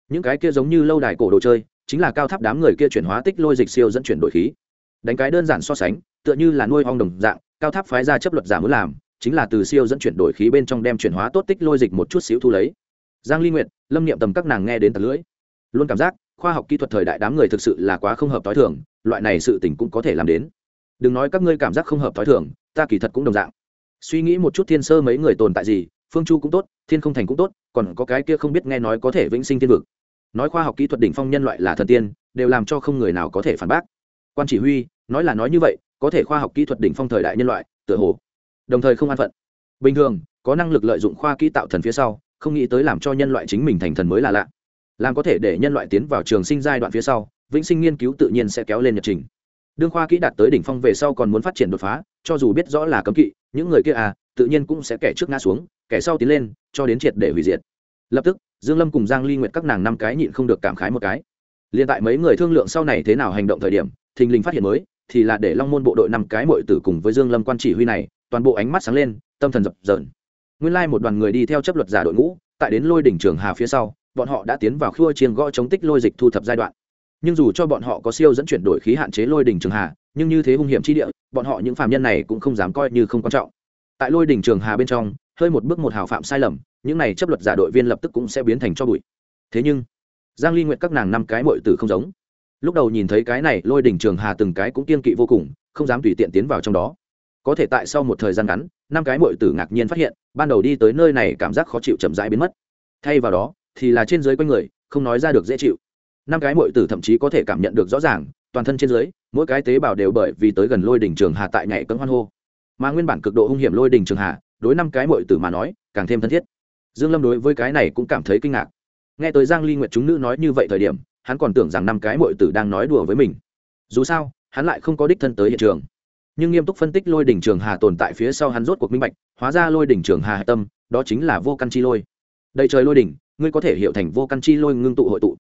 Những cái kia giống như lâu đài cổ đồ chơi, chính là cao tháp đám người kia chuyển hóa tích lôi dịch siêu dẫn chuyển đổi khí. Đánh cái đơn giản so sánh, tựa như là nuôi ong đồng dạng, cao tháp phái ra chấp luật giả muốn làm, chính là từ siêu dẫn chuyển đổi khí bên trong đem chuyển hóa tốt tích lôi dịch một chút xíu thu lấy. Giang ly nguyện lâm niệm tầm các nàng nghe đến tận lưỡi. Luôn cảm giác, khoa học kỹ thuật thời đại đám người thực sự là quá không hợp t h i thường, loại này sự tình cũng có thể làm đến đừng nói các ngươi cảm giác không hợp t h i thường, ta kỳ thật cũng đồng dạng. Suy nghĩ một chút thiên sơ mấy người tồn tại gì, phương chu cũng tốt, thiên không thành cũng tốt, còn có cái kia không biết nghe nói có thể vĩnh sinh thiên vực. Nói khoa học kỹ thuật đỉnh phong nhân loại là thần tiên, đều làm cho không người nào có thể phản bác. Quan chỉ huy, nói là nói như vậy, có thể khoa học kỹ thuật đỉnh phong thời đại nhân loại, tựa hồ. Đồng thời không an phận. Bình thường, có năng lực lợi dụng khoa kỹ tạo thần phía sau, không nghĩ tới làm cho nhân loại chính mình thành thần mới là lạ. Làm có thể để nhân loại tiến vào trường sinh giai đoạn phía sau, vĩnh sinh nghiên cứu tự nhiên sẽ kéo lên nhật trình đương khoa kỹ đạt tới đỉnh phong về sau còn muốn phát triển đột phá, cho dù biết rõ là cấm kỵ, những người kia à tự nhiên cũng sẽ kẻ trước ngã xuống, kẻ sau tiến lên, cho đến triệt để hủy diệt. Lập tức, dương lâm cùng giang ly nguyệt các nàng năm cái nhịn không được cảm khái một cái. Liên tại mấy người thương lượng sau này thế nào hành động thời điểm, thình lình phát hiện mới, thì là để long môn bộ đội năm cái mội tử cùng với dương lâm quan chỉ huy này, toàn bộ ánh mắt sáng lên, tâm thần dập dờn. Nguyên lai một đoàn người đi theo chấp luật giả đội ngũ, tại đến lôi đỉnh trường hà phía sau, bọn họ đã tiến vào khua chiên gõ chống tích lôi dịch thu thập giai đoạn nhưng dù cho bọn họ có siêu dẫn chuyển đổi khí hạn chế lôi đỉnh trường hà, nhưng như thế hung hiểm chi địa, bọn họ những phạm nhân này cũng không dám coi như không quan trọng. Tại lôi đỉnh trường hà bên trong, hơi một bước một hào phạm sai lầm, những này chấp luật giả đội viên lập tức cũng sẽ biến thành cho bụi. Thế nhưng, giang ly nguyện các nàng năm cái mội tử không giống. Lúc đầu nhìn thấy cái này, lôi đỉnh trường hà từng cái cũng kiên kỵ vô cùng, không dám tùy tiện tiến vào trong đó. Có thể tại sau một thời gian ngắn, năm cái mội tử ngạc nhiên phát hiện, ban đầu đi tới nơi này cảm giác khó chịu chậm rãi biến mất. Thay vào đó, thì là trên dưới quanh người, không nói ra được dễ chịu năm cái muội tử thậm chí có thể cảm nhận được rõ ràng, toàn thân trên dưới, mỗi cái tế bào đều bởi vì tới gần lôi đỉnh trường hà tại nhảy cấm hoan hô. Mà nguyên bản cực độ hung hiểm lôi đỉnh trường hà, đối năm cái muội tử mà nói, càng thêm thân thiết. Dương lâm đối với cái này cũng cảm thấy kinh ngạc. Nghe tới giang ly nguyệt chúng nữ nói như vậy thời điểm, hắn còn tưởng rằng năm cái muội tử đang nói đùa với mình. Dù sao, hắn lại không có đích thân tới hiện trường. Nhưng nghiêm túc phân tích lôi đỉnh trường hà tồn tại phía sau hắn rốt cuộc minh bạch, hóa ra lôi đỉnh trường hà tâm, đó chính là vô căn chi lôi. Đầy trời lôi đỉnh, ngươi có thể hiểu thành vô căn chi lôi ngưng tụ hội tụ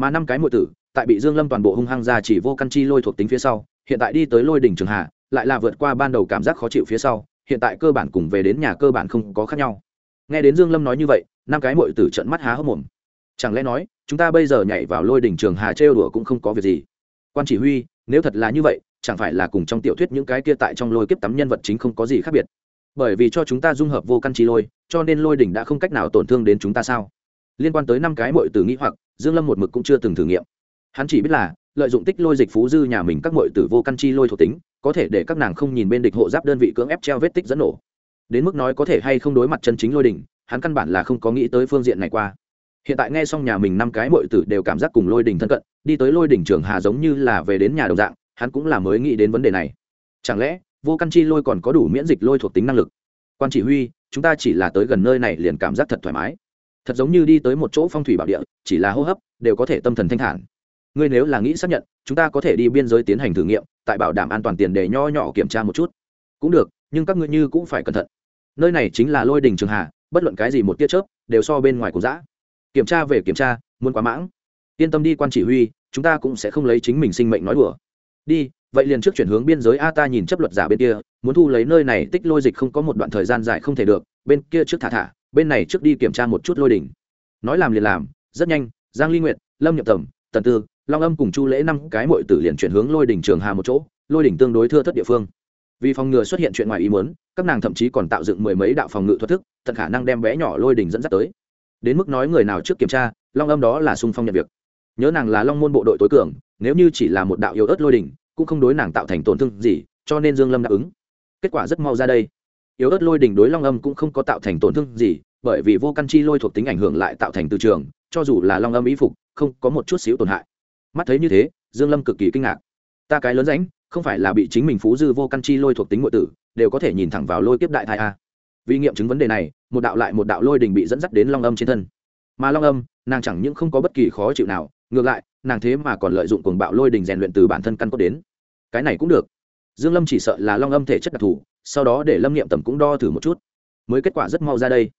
mà năm cái muội tử, tại bị dương lâm toàn bộ hung hăng ra chỉ vô căn chi lôi thuộc tính phía sau, hiện tại đi tới lôi đỉnh trường hạ, lại là vượt qua ban đầu cảm giác khó chịu phía sau, hiện tại cơ bản cùng về đến nhà cơ bản không có khác nhau. Nghe đến dương lâm nói như vậy, năm cái muội tử trợn mắt há hốc mồm. Chẳng lẽ nói, chúng ta bây giờ nhảy vào lôi đỉnh trường hà trêu đùa cũng không có việc gì? Quan chỉ huy, nếu thật là như vậy, chẳng phải là cùng trong tiểu thuyết những cái kia tại trong lôi kiếp tắm nhân vật chính không có gì khác biệt? Bởi vì cho chúng ta dung hợp vô căn chi lôi, cho nên lôi đỉnh đã không cách nào tổn thương đến chúng ta sao? Liên quan tới năm cái mội tử nghĩ hoặc, dương lâm một mực cũng chưa từng thử nghiệm. Hắn chỉ biết là, lợi dụng tích lôi dịch phú dư nhà mình các mội tử vô căn chi lôi thuộc tính, có thể để các nàng không nhìn bên địch hộ giáp đơn vị cưỡng ép treo vết tích dẫn nổ. Đến mức nói có thể hay không đối mặt chân chính lôi đỉnh, hắn căn bản là không có nghĩ tới phương diện này qua. Hiện tại nghe xong nhà mình năm cái mội tử đều cảm giác cùng lôi đỉnh thân cận, đi tới lôi đỉnh trường hà giống như là về đến nhà đồng dạng, hắn cũng là mới nghĩ đến vấn đề này. Chẳng lẽ, vô căn chi lôi còn có đủ miễn dịch lôi thuộc tính năng lực? Quan chỉ huy, chúng ta chỉ là tới gần nơi này liền cảm giác thật thoải mái thật giống như đi tới một chỗ phong thủy bảo địa, chỉ là hô hấp, đều có thể tâm thần thanh thản. Ngươi nếu là nghĩ xác nhận, chúng ta có thể đi biên giới tiến hành thử nghiệm, tại bảo đảm an toàn tiền để nho nhỏ kiểm tra một chút. Cũng được, nhưng các ngươi như cũng phải cẩn thận. Nơi này chính là lôi đình trường hà, bất luận cái gì một tia chớp, đều so bên ngoài của dã. kiểm tra về kiểm tra, muốn quá mãng. Yên tâm đi quan chỉ huy, chúng ta cũng sẽ không lấy chính mình sinh mệnh nói đùa. Đi, vậy liền trước chuyển hướng biên giới a ta nhìn chấp luật giả bên kia, muốn thu lấy nơi này tích lôi dịch không có một đoạn thời gian dài không thể được, bên kia trước thả thả bên này trước đi kiểm tra một chút lôi đỉnh. Nói làm liền làm, rất nhanh, giang ly nguyệt, lâm nhậm tầm, tần tư, long âm cùng chu lễ năm cái mội tử liền chuyển hướng lôi đỉnh trường hà một chỗ, lôi đỉnh tương đối thưa thất địa phương. Vì phòng ngừa xuất hiện chuyện ngoài ý muốn, các nàng thậm chí còn tạo dựng mười mấy đạo phòng ngự thoát thức, tận khả năng đem bé nhỏ lôi đỉnh dẫn dắt tới. Đến mức nói người nào trước kiểm tra, long âm đó là sung phong nhận việc. Nhớ nàng là long môn bộ đội tối cường, nếu như chỉ là một đạo yếu ớt lôi đỉnh, cũng không đối nàng tạo thành tổn thương gì, cho nên dương lâm đáp ứng. Kết quả rất mau ra đây yếu ớt lôi đỉnh đối long âm cũng không có tạo thành tổn thương gì, bởi vì vô căn chi lôi thuộc tính ảnh hưởng lại tạo thành từ trường, cho dù là long âm ý phục, không có một chút xíu tổn hại. Mắt thấy như thế, dương lâm cực kỳ kinh ngạc. Ta cái lớn rãnh, không phải là bị chính mình phú dư vô căn chi lôi thuộc tính ngụy tử, đều có thể nhìn thẳng vào lôi kiếp đại thai a. Vì nghiệm chứng vấn đề này, một đạo lại một đạo lôi đình bị dẫn dắt đến long âm trên thân. Mà long âm, nàng chẳng những không có bất kỳ khó chịu nào, ngược lại, nàng thế mà còn lợi dụng cuồng bạo lôi đình rèn luyện từ bản thân căn cốt đến. Cái này cũng được. Dương lâm chỉ sợ là long âm thể chất đặc thù sau đó để lâm nghiệm tầm cũng đo thử một chút, mới kết quả rất mau ra đây.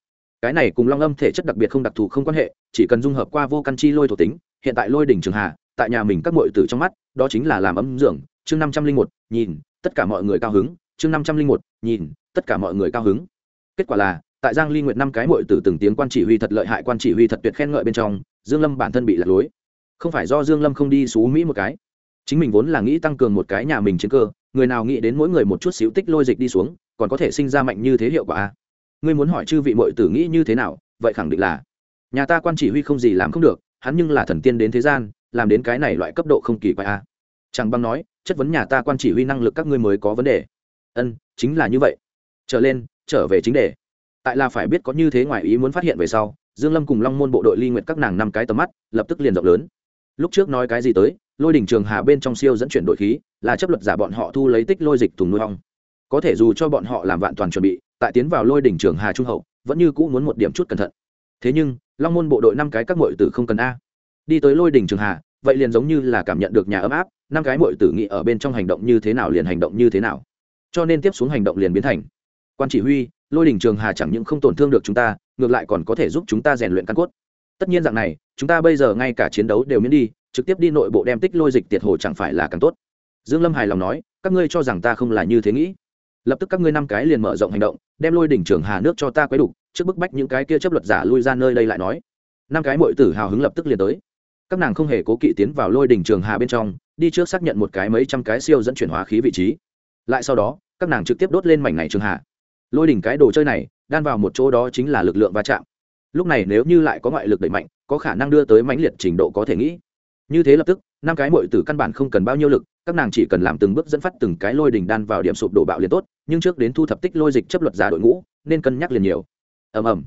Cái này cùng long âm thể chất đặc biệt không đặc thù không quan hệ, chỉ cần dung hợp qua vô căn chi lôi thổ tính, hiện tại lôi đỉnh trường hà, tại nhà mình các muội tử trong mắt, đó chính là làm ấm dưỡng. Chương năm trăm linh một, nhìn, tất cả mọi người cao hứng. Chương năm trăm linh một, nhìn, tất cả mọi người cao hứng. Kết quả là, tại giang ly nguyệt năm cái muội tử từng tiếng quan chỉ huy thật lợi hại quan chỉ huy thật tuyệt khen ngợi bên trong, dương lâm bản thân bị lạc lối. Không phải do dương lâm không đi xú mỹ một cái chính mình vốn là nghĩ tăng cường một cái nhà mình chiến cơ, người nào nghĩ đến mỗi người một chút xíu tích lôi dịch đi xuống, còn có thể sinh ra mạnh như thế hiệu quả a? Ngươi muốn hỏi chư vị muội tử nghĩ như thế nào, vậy khẳng định là, nhà ta quan chỉ huy không gì làm không được, hắn nhưng là thần tiên đến thế gian, làm đến cái này loại cấp độ không kỳ quái a. Chẳng băng nói, chất vấn nhà ta quan chỉ huy năng lực các ngươi mới có vấn đề. Ân, chính là như vậy. Trở lên, trở về chính đề. Tại là phải biết có như thế ngoài ý muốn phát hiện về sau, dương lâm cùng long môn bộ đội ly nguyện các nàng năm cái tầm mắt, lập tức liền rộng lớn lúc trước nói cái gì tới, lôi đỉnh trường hà bên trong siêu dẫn chuyển đội khí, là chấp luật giả bọn họ thu lấy tích lôi dịch thùng nuôi hong có thể dù cho bọn họ làm vạn toàn chuẩn bị, tại tiến vào lôi đỉnh trường hà trung hậu, vẫn như cũ muốn một điểm chút cẩn thận. Thế nhưng, long môn bộ đội năm cái các muội tử không cần a. Đi tới lôi đỉnh trường hà, vậy liền giống như là cảm nhận được nhà ấm áp, năm cái muội tử nghĩ ở bên trong hành động như thế nào liền hành động như thế nào. Cho nên tiếp xuống hành động liền biến thành, quan chỉ huy, lôi đỉnh trường hà chẳng những không tổn thương được chúng ta, ngược lại còn có thể giúp chúng ta rèn luyện căn cốt. Tất nhiên dạng này chúng ta bây giờ ngay cả chiến đấu đều miễn đi, trực tiếp đi nội bộ đem tích lôi dịch tiệt hồ chẳng phải là càng tốt. Dương lâm hài lòng nói, các ngươi cho rằng ta không là như thế nghĩ. Lập tức các ngươi năm cái liền mở rộng hành động, đem lôi đỉnh trường hà nước cho ta quấy đủ, trước bức bách những cái kia chấp luật giả lui ra nơi đây lại nói. Năm cái muội tử hào hứng lập tức liền tới. Các nàng không hề cố kỵ tiến vào lôi đỉnh trường hà bên trong, đi trước xác nhận một cái mấy trăm cái siêu dẫn chuyển hóa khí vị trí. Lại sau đó, các nàng trực tiếp đốt lên mảnh này trường hà. Lôi đỉnh cái đồ chơi này, đan vào một chỗ đó chính là lực lượng va chạm lúc này nếu như lại có ngoại lực đẩy mạnh, có khả năng đưa tới mãnh liệt trình độ có thể nghĩ. Như thế lập tức, năm cái mội tử căn bản không cần bao nhiêu lực, các nàng chỉ cần làm từng bước dẫn phát từng cái lôi đỉnh đan vào điểm sụp đổ bạo liền tốt, nhưng trước đến thu thập tích lôi dịch chấp luật giả đội ngũ, nên cân nhắc liền nhiều. Ầm ầm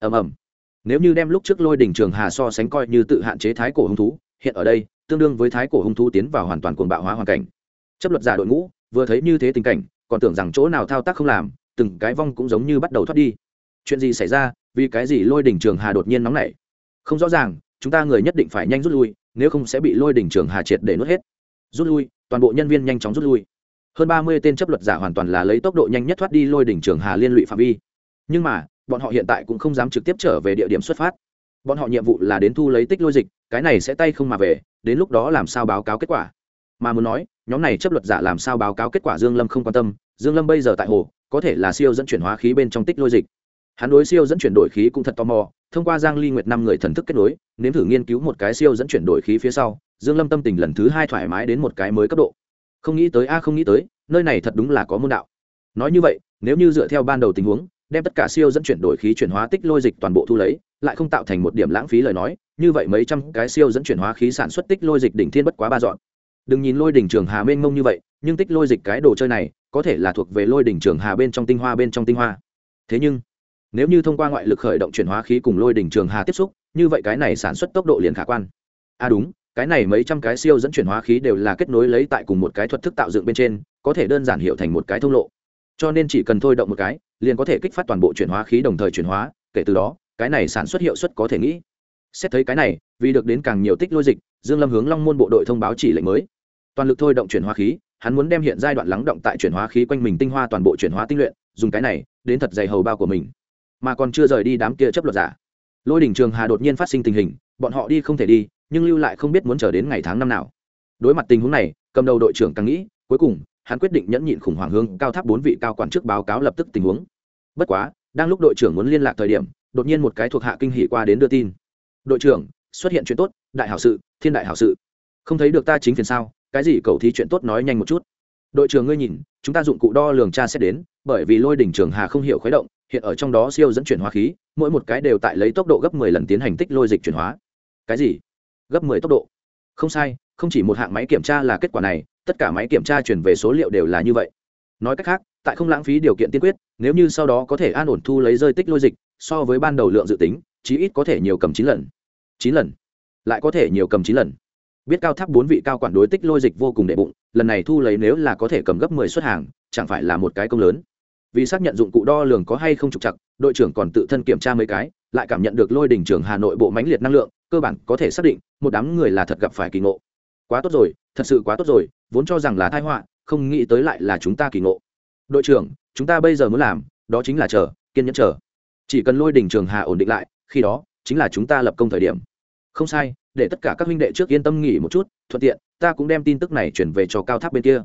ầm ầm. Nếu như đem lúc trước lôi đỉnh trường hà so sánh coi như tự hạn chế thái cổ hung thú, hiện ở đây, tương đương với thái cổ hung thú tiến vào hoàn toàn cuồng bạo hóa hoàn cảnh. Chấp luật giả đội ngũ, vừa thấy như thế tình cảnh, còn tưởng rằng chỗ nào thao tác không làm, từng cái vong cũng giống như bắt đầu thoát đi. Chuyện gì xảy ra vì cái gì lôi đỉnh trường hà đột nhiên nóng nảy? Không rõ ràng, chúng ta người nhất định phải nhanh rút lui, nếu không sẽ bị lôi đỉnh trường hà triệt để nuốt hết. Rút lui, toàn bộ nhân viên nhanh chóng rút lui. Hơn ba mươi tên chấp luật giả hoàn toàn là lấy tốc độ nhanh nhất thoát đi lôi đỉnh trường hà liên lụy phạm vi. Nhưng mà, bọn họ hiện tại cũng không dám trực tiếp trở về địa điểm xuất phát. Bọn họ nhiệm vụ là đến thu lấy tích lôi dịch, cái này sẽ tay không mà về, đến lúc đó làm sao báo cáo kết quả? Mà muốn nói, nhóm này chấp luật giả làm sao báo cáo kết quả dương lâm không quan tâm? Dương lâm bây giờ tại hồ, có thể là siêu dẫn chuyển hóa khí bên trong tích lôi dịch hắn đối siêu dẫn chuyển đổi khí cũng thật tò mò, thông qua giang ly nguyệt năm người thần thức kết nối, nếm thử nghiên cứu một cái siêu dẫn chuyển đổi khí phía sau, dương lâm tâm tình lần thứ hai thoải mái đến một cái mới cấp độ. Không nghĩ tới, a, không nghĩ tới, nơi này thật đúng là có môn đạo. Nói như vậy, nếu như dựa theo ban đầu tình huống, đem tất cả siêu dẫn chuyển đổi khí chuyển hóa tích lôi dịch toàn bộ thu lấy, lại không tạo thành một điểm lãng phí lời nói, như vậy mấy trăm cái siêu dẫn chuyển hóa khí sản xuất tích lôi dịch đỉnh thiên bất quá ba dọn. Đừng nhìn lôi đỉnh trường hà mênh mông như vậy, nhưng tích lôi dịch cái đồ chơi này, có thể là thuộc về lôi đỉnh trường hà bên trong tinh hoa bên trong tinh hoa. Thế nhưng nếu như thông qua ngoại lực khởi động chuyển hóa khí cùng lôi đỉnh trường hà tiếp xúc, như vậy cái này sản xuất tốc độ liền khả quan. À đúng, cái này mấy trăm cái siêu dẫn chuyển hóa khí đều là kết nối lấy tại cùng một cái thuật thức tạo dựng bên trên, có thể đơn giản hiệu thành một cái thông lộ. Cho nên chỉ cần thôi động một cái, liền có thể kích phát toàn bộ chuyển hóa khí đồng thời chuyển hóa, kể từ đó, cái này sản xuất hiệu suất có thể nghĩ. Xét thấy cái này, vì được đến càng nhiều tích lôi dịch, dương lâm hướng long môn bộ đội thông báo chỉ lệnh mới. Toàn lực thôi động chuyển hóa khí, hắn muốn đem hiện giai đoạn lắng động tại chuyển hóa khí quanh mình tinh hoa toàn bộ chuyển hóa tinh luyện, dùng cái này, đến thật dày hầu bao của mình mà còn chưa rời đi đám kia chấp luật giả. Lôi đỉnh trường hà đột nhiên phát sinh tình hình, bọn họ đi không thể đi, nhưng lưu lại không biết muốn chờ đến ngày tháng năm nào. Đối mặt tình huống này, cầm đầu đội trưởng càng nghĩ, cuối cùng, hắn quyết định nhẫn nhịn khủng hoảng hướng cao tháp bốn vị cao quản chức báo cáo lập tức tình huống. Bất quá, đang lúc đội trưởng muốn liên lạc thời điểm, đột nhiên một cái thuộc hạ kinh hỉ qua đến đưa tin. Đội trưởng, xuất hiện chuyện tốt, đại hảo sự, thiên đại hảo sự. Không thấy được ta chính phiền sao, cái gì cầu thí chuyện tốt nói nhanh một chút. Đội trưởng ngươi nhìn, chúng ta dụng cụ đo lường tra xét đến, bởi vì lôi đỉnh trường hà không hiểu khuấy động hiện ở trong đó siêu dẫn chuyển hóa khí, mỗi một cái đều tại lấy tốc độ gấp mười lần tiến hành tích lôi dịch chuyển hóa. Cái gì? Gấp mười tốc độ? Không sai, không chỉ một hạng máy kiểm tra là kết quả này, tất cả máy kiểm tra chuyển về số liệu đều là như vậy. Nói cách khác, tại không lãng phí điều kiện tiên quyết, nếu như sau đó có thể an ổn thu lấy rơi tích lôi dịch, so với ban đầu lượng dự tính, chí ít có thể nhiều cầm chín lần. Chín lần? Lại có thể nhiều cầm chín lần. Biết cao tháp bốn vị cao quản đối tích lôi dịch vô cùng đệ bụng, lần này thu lấy nếu là có thể cầm gấp mười suất hàng, chẳng phải là một cái công lớn vì xác nhận dụng cụ đo lường có hay không trục chặt đội trưởng còn tự thân kiểm tra mấy cái, lại cảm nhận được lôi đỉnh trưởng hà nội bộ mãnh liệt năng lượng, cơ bản có thể xác định, một đám người là thật gặp phải kỳ ngộ. Quá tốt rồi, thật sự quá tốt rồi, vốn cho rằng là thai họa, không nghĩ tới lại là chúng ta kỳ ngộ. Đội trưởng, chúng ta bây giờ muốn làm, đó chính là chờ, kiên nhẫn chờ. Chỉ cần lôi đỉnh trường hà ổn định lại, khi đó, chính là chúng ta lập công thời điểm. Không sai, để tất cả các huynh đệ trước yên tâm nghỉ một chút, thuận tiện, ta cũng đem tin tức này chuyển về cho cao tháp bên kia.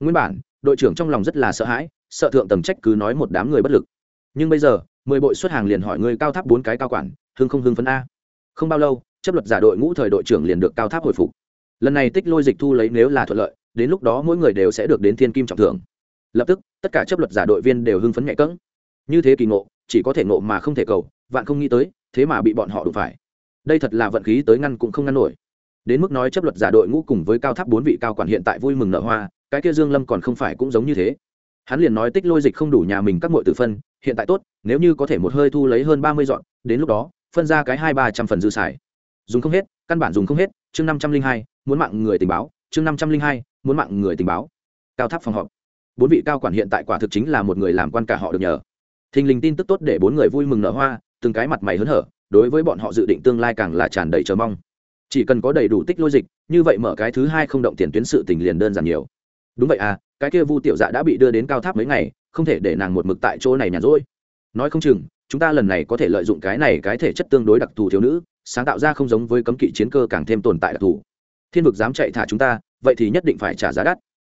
Nguyên bản đội trưởng trong lòng rất là sợ hãi, sợ thượng tầng trách cứ nói một đám người bất lực. Nhưng bây giờ, mười bội xuất hàng liền hỏi người cao tháp bốn cái cao quản, hưng không hưng phấn a? Không bao lâu, chấp luật giả đội ngũ thời đội trưởng liền được cao tháp hồi phục. Lần này tích lôi dịch thu lấy nếu là thuận lợi, đến lúc đó mỗi người đều sẽ được đến thiên kim trọng thưởng. Lập tức, tất cả chấp luật giả đội viên đều hưng phấn nhẹ cỡng như thế kỳ ngộ, chỉ có thể ngộ mà không thể cầu, vạn không nghĩ tới, thế mà bị bọn họ đụng phải. Đây thật là vận khí tới ngăn cũng không ngăn nổi. Đến mức nói chấp luật giả đội ngũ cùng với cao tháp bốn vị cao quản hiện tại vui mừng nợ hoa cái kia dương lâm còn không phải cũng giống như thế. Hắn liền nói tích lôi dịch không đủ nhà mình các muội tử phân, hiện tại tốt, nếu như có thể một hơi thu lấy hơn ba mươi dọn, đến lúc đó, phân ra cái hai ba trăm phần dư xài. Dùng không hết, căn bản dùng không hết, chương năm trăm linh hai, muốn mạng người tình báo, chương năm trăm linh hai, muốn mạng người tình báo. Cao tháp phòng họp. Bốn vị cao quản hiện tại quả thực chính là một người làm quan cả họ được nhờ. Thình lình tin tức tốt để bốn người vui mừng nở hoa, từng cái mặt mày hớn hở, đối với bọn họ dự định tương lai càng là tràn đầy chờ mong. Chỉ cần có đầy đủ tích lôi dịch, như vậy mở cái thứ hai không động tiền tuyến sự tình liền đơn giản nhiều đúng vậy à cái kia vu tiểu dạ đã bị đưa đến cao tháp mấy ngày, không thể để nàng một mực tại chỗ này nhàn rỗi. Nói không chừng, chúng ta lần này có thể lợi dụng cái này cái thể chất tương đối đặc thù thiếu nữ, sáng tạo ra không giống với cấm kỵ chiến cơ càng thêm tồn tại đặc thù. Thiên vực dám chạy thả chúng ta, vậy thì nhất định phải trả giá đắt.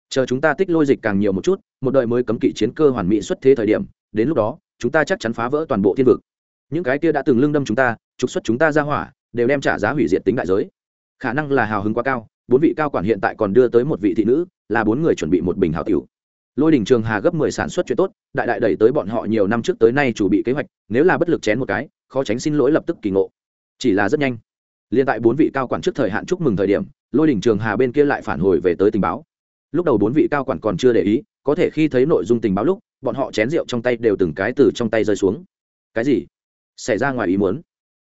Chờ chúng ta tích lôi dịch càng nhiều một chút, một đời mới cấm kỵ chiến cơ hoàn mỹ xuất thế thời điểm, đến lúc đó, chúng ta chắc chắn phá vỡ toàn bộ thiên vực. Những cái kia đã từng lưng đâm chúng ta, trục xuất chúng ta ra hỏa, đều đem trả giá hủy diệt tính đại giới. Khả năng là hào hứng quá cao bốn vị cao quản hiện tại còn đưa tới một vị thị nữ, là bốn người chuẩn bị một bình hào tiểu. Lôi đình trường hà gấp mười sản xuất chuyện tốt, đại đại đẩy tới bọn họ nhiều năm trước tới nay chủ bị kế hoạch, nếu là bất lực chén một cái, khó tránh xin lỗi lập tức kỳ ngộ. Chỉ là rất nhanh. Liên tại bốn vị cao quản trước thời hạn chúc mừng thời điểm, lôi đình trường hà bên kia lại phản hồi về tới tình báo. Lúc đầu bốn vị cao quản còn chưa để ý, có thể khi thấy nội dung tình báo lúc, bọn họ chén rượu trong tay đều từng cái từ trong tay rơi xuống. Cái gì? Xảy ra ngoài ý muốn.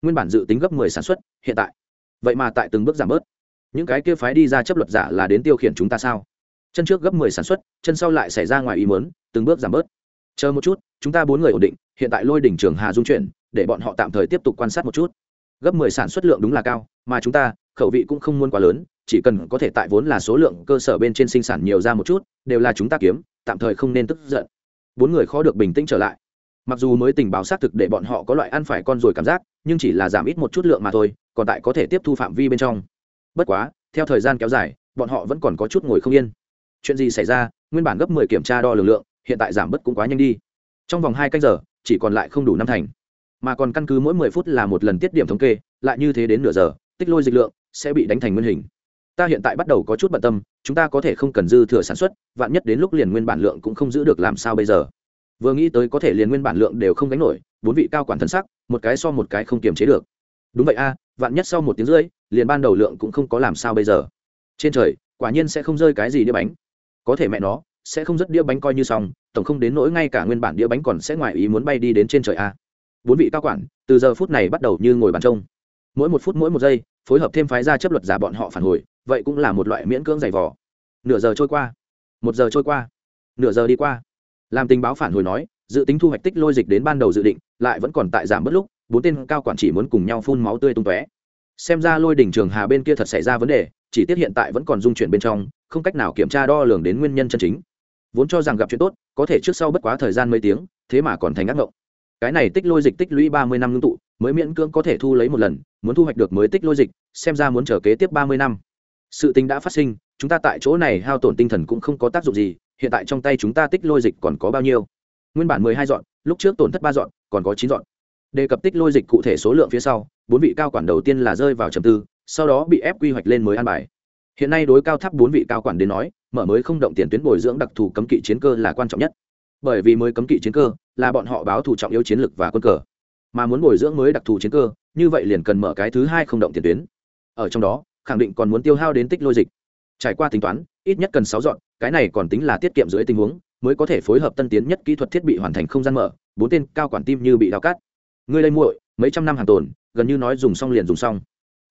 Nguyên bản dự tính gấp mười sản xuất, hiện tại. Vậy mà tại từng bước giảm bớt những cái kia phái đi ra chấp luật giả là đến tiêu khiển chúng ta sao? Chân trước gấp mười sản xuất, chân sau lại xảy ra ngoài ý muốn, từng bước giảm bớt. Chờ một chút, chúng ta bốn người ổn định, hiện tại lôi đỉnh trường hà dung chuyển, để bọn họ tạm thời tiếp tục quan sát một chút. Gấp mười sản xuất lượng đúng là cao, mà chúng ta, khẩu vị cũng không muốn quá lớn, chỉ cần có thể tại vốn là số lượng cơ sở bên trên sinh sản nhiều ra một chút, đều là chúng ta kiếm, tạm thời không nên tức giận. Bốn người khó được bình tĩnh trở lại. Mặc dù mới tình báo xác thực để bọn họ có loại ăn phải con rồi cảm giác, nhưng chỉ là giảm ít một chút lượng mà thôi, còn tại có thể tiếp thu phạm vi bên trong bất quá, theo thời gian kéo dài, bọn họ vẫn còn có chút ngồi không yên. Chuyện gì xảy ra, nguyên bản gấp mười kiểm tra đo lực lượng, hiện tại giảm bớt cũng quá nhanh đi. Trong vòng hai canh giờ, chỉ còn lại không đủ năm thành. Mà còn căn cứ mỗi mười phút là một lần tiết điểm thống kê, lại như thế đến nửa giờ, tích lôi dịch lượng sẽ bị đánh thành nguyên hình. Ta hiện tại bắt đầu có chút bận tâm, chúng ta có thể không cần dư thừa sản xuất, vạn nhất đến lúc liền nguyên bản lượng cũng không giữ được làm sao bây giờ. Vừa nghĩ tới có thể liền nguyên bản lượng đều không gánh nổi, bốn vị cao quản thân sắc, một cái so một cái không kiềm chế được. Đúng vậy a, vạn nhất sau một tiếng rưỡi liền ban đầu lượng cũng không có làm sao bây giờ. Trên trời, quả nhiên sẽ không rơi cái gì đĩa bánh. Có thể mẹ nó, sẽ không rất đĩa bánh coi như xong, tổng không đến nỗi ngay cả nguyên bản đĩa bánh còn sẽ ngoài ý muốn bay đi đến trên trời a. Bốn vị cao quản, từ giờ phút này bắt đầu như ngồi bàn trông. Mỗi một phút mỗi một giây, phối hợp thêm phái ra chấp luật giả bọn họ phản hồi, vậy cũng là một loại miễn cưỡng dày vò. Nửa giờ trôi qua. Một giờ trôi qua. Nửa giờ đi qua. Làm tình báo phản hồi nói, dự tính thu hoạch tích lôi dịch đến ban đầu dự định, lại vẫn còn tại giảm bất lúc, bốn tên cao quản chỉ muốn cùng nhau phun máu tươi tung tóe xem ra lôi đỉnh trường hà bên kia thật xảy ra vấn đề, chỉ tiếc hiện tại vẫn còn dung chuyển bên trong, không cách nào kiểm tra đo lường đến nguyên nhân chân chính. Vốn cho rằng gặp chuyện tốt, có thể trước sau bất quá thời gian mấy tiếng, thế mà còn thành ác ngộng. Cái này tích lôi dịch tích lũy ba mươi năm ngưng tụ, mới miễn cưỡng có thể thu lấy một lần, muốn thu hoạch được mới tích lôi dịch, xem ra muốn chờ kế tiếp ba mươi năm. Sự tình đã phát sinh, chúng ta tại chỗ này hao tổn tinh thần cũng không có tác dụng gì, hiện tại trong tay chúng ta tích lôi dịch còn có bao nhiêu? Nguyên bản mười hai dọn, lúc trước tổn thất ba dọn, còn có chín dọn. Đề cập tích lôi dịch cụ thể số lượng phía sau bốn vị cao quản đầu tiên là rơi vào trầm tư, sau đó bị ép quy hoạch lên mới an bài. Hiện nay đối cao tháp bốn vị cao quản đến nói, mở mới không động tiền tuyến bồi dưỡng đặc thù cấm kỵ chiến cơ là quan trọng nhất. Bởi vì mới cấm kỵ chiến cơ là bọn họ báo thù trọng yếu chiến lược và quân cờ. Mà muốn bồi dưỡng mới đặc thù chiến cơ, như vậy liền cần mở cái thứ hai không động tiền tuyến. Ở trong đó, khẳng định còn muốn tiêu hao đến tích lôi dịch. Trải qua tính toán, ít nhất cần sáu dọn, cái này còn tính là tiết kiệm dưới tình huống, mới có thể phối hợp tân tiến nhất kỹ thuật thiết bị hoàn thành không gian mở, bốn tên cao quản tim như bị đào cắt. Ngươi đây muội, mấy trăm năm hàng tồn gần như nói dùng xong liền dùng xong.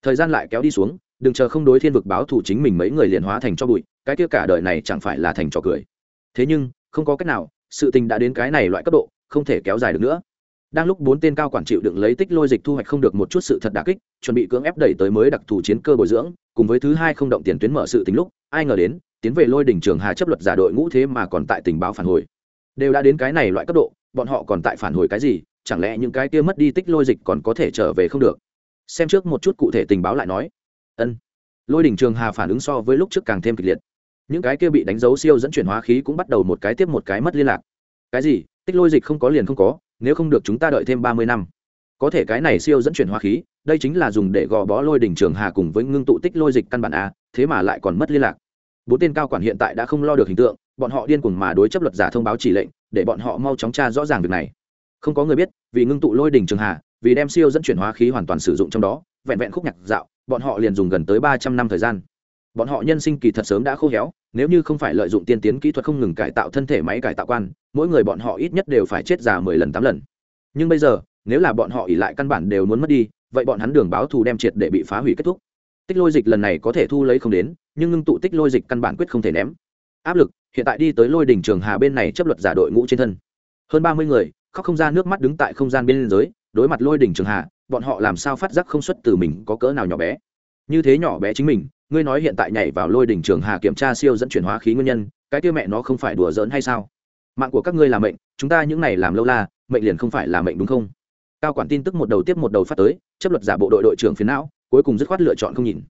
Thời gian lại kéo đi xuống, đừng chờ không đối thiên vực báo thủ chính mình mấy người liền hóa thành cho bụi, cái kia cả đời này chẳng phải là thành trò cười. Thế nhưng, không có cách nào, sự tình đã đến cái này loại cấp độ, không thể kéo dài được nữa. Đang lúc bốn tên cao quản chịu đựng lấy tích lôi dịch thu hoạch không được một chút sự thật đà kích, chuẩn bị cưỡng ép đẩy tới mới đặc thù chiến cơ bồi dưỡng, cùng với thứ hai không động tiền tuyến mở sự tính lúc, ai ngờ đến, tiến về lôi đỉnh trường hà chấp luật giả đội ngũ thế mà còn tại tình báo phản hồi. Đều đã đến cái này loại cấp độ, bọn họ còn tại phản hồi cái gì? Chẳng lẽ những cái kia mất đi tích lôi dịch còn có thể trở về không được? Xem trước một chút cụ thể tình báo lại nói. Ân. Lôi đỉnh trường hà phản ứng so với lúc trước càng thêm kịch liệt. Những cái kia bị đánh dấu siêu dẫn chuyển hóa khí cũng bắt đầu một cái tiếp một cái mất liên lạc. Cái gì? Tích lôi dịch không có liền không có, nếu không được chúng ta đợi thêm ba mươi năm. Có thể cái này siêu dẫn chuyển hóa khí, đây chính là dùng để gò bó lôi đỉnh trường hà cùng với ngưng tụ tích lôi dịch căn bản a, thế mà lại còn mất liên lạc. Bốn tên cao quản hiện tại đã không lo được hình tượng, bọn họ điên cuồng mà đối chấp luật giả thông báo chỉ lệnh, để bọn họ mau chóng tra rõ ràng việc này không có người biết, vì ngưng tụ lôi đỉnh trường hà, vì đem siêu dẫn chuyển hóa khí hoàn toàn sử dụng trong đó, vẹn vẹn khúc nhạc dạo, bọn họ liền dùng gần tới ba trăm năm thời gian. Bọn họ nhân sinh kỳ thật sớm đã khô héo, nếu như không phải lợi dụng tiên tiến kỹ thuật không ngừng cải tạo thân thể máy cải tạo quan, mỗi người bọn họ ít nhất đều phải chết già mười lần tám lần. Nhưng bây giờ, nếu là bọn họ ỉ lại căn bản đều muốn mất đi, vậy bọn hắn đường báo thù đem triệt để bị phá hủy kết thúc. Tích lôi dịch lần này có thể thu lấy không đến, nhưng ngưng tụ tích lôi dịch căn bản quyết không thể ném. Áp lực, hiện tại đi tới lôi đỉnh trường hà bên này chấp luật giả đội ngũ trên thân. Hơn ba mươi người khóc không ra nước mắt đứng tại không gian bên giới đối mặt lôi đỉnh trường hạ, bọn họ làm sao phát giác không xuất từ mình có cỡ nào nhỏ bé. Như thế nhỏ bé chính mình, ngươi nói hiện tại nhảy vào lôi đỉnh trường hà kiểm tra siêu dẫn chuyển hóa khí nguyên nhân, cái kia mẹ nó không phải đùa giỡn hay sao? Mạng của các ngươi là mệnh, chúng ta những này làm lâu la, mệnh liền không phải là mệnh đúng không? Cao quản tin tức một đầu tiếp một đầu phát tới, chấp luật giả bộ đội đội trưởng phiến não, cuối cùng dứt khoát lựa chọn không nhìn.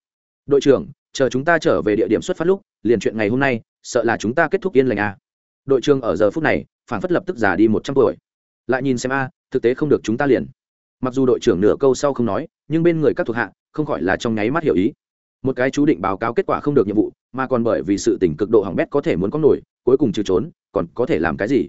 Đội trưởng, chờ chúng ta trở về địa điểm xuất phát lúc, liền chuyện ngày hôm nay, sợ là chúng ta kết thúc yên lành à. Đội trưởng ở giờ phút này phản phất lập tức già đi một trăm tuổi lại nhìn xem a, thực tế không được chúng ta liền. Mặc dù đội trưởng nửa câu sau không nói, nhưng bên người các thuộc hạ, không khỏi là trong nháy mắt hiểu ý. Một cái chú định báo cáo kết quả không được nhiệm vụ, mà còn bởi vì sự tỉnh cực độ hỏng bét có thể muốn có nổi, cuối cùng trừ trốn, còn có thể làm cái gì?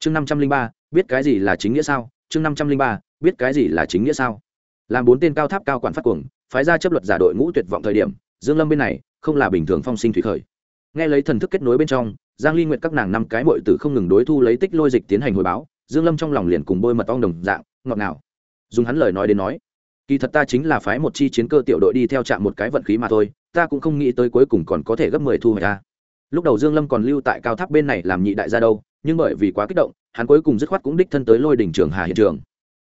Chương năm trăm linh ba, biết cái gì là chính nghĩa sao? Chương năm trăm linh ba, biết cái gì là chính nghĩa sao? Làm bốn tên cao tháp cao quản phát cuồng, phái ra chấp luật giả đội ngũ tuyệt vọng thời điểm, dương lâm bên này, không là bình thường phong sinh thủy khởi. Nghe lấy thần thức kết nối bên trong, giang ly nguyện các nàng năm cái mội tử không ngừng đối thu lấy tích lôi dịch tiến hành hồi báo dương lâm trong lòng liền cùng bôi mật ong đồng dạng, ngọt ngào. Dùng hắn lời nói đến nói, kỳ thật ta chính là phái một chi chiến cơ tiểu đội đi theo chạm một cái vận khí mà thôi, ta cũng không nghĩ tới cuối cùng còn có thể gấp mười thu hoạch ta lúc đầu dương lâm còn lưu tại cao tháp bên này làm nhị đại gia đâu, nhưng bởi vì quá kích động, hắn cuối cùng dứt khoát cũng đích thân tới lôi đỉnh trường hà hiện trường.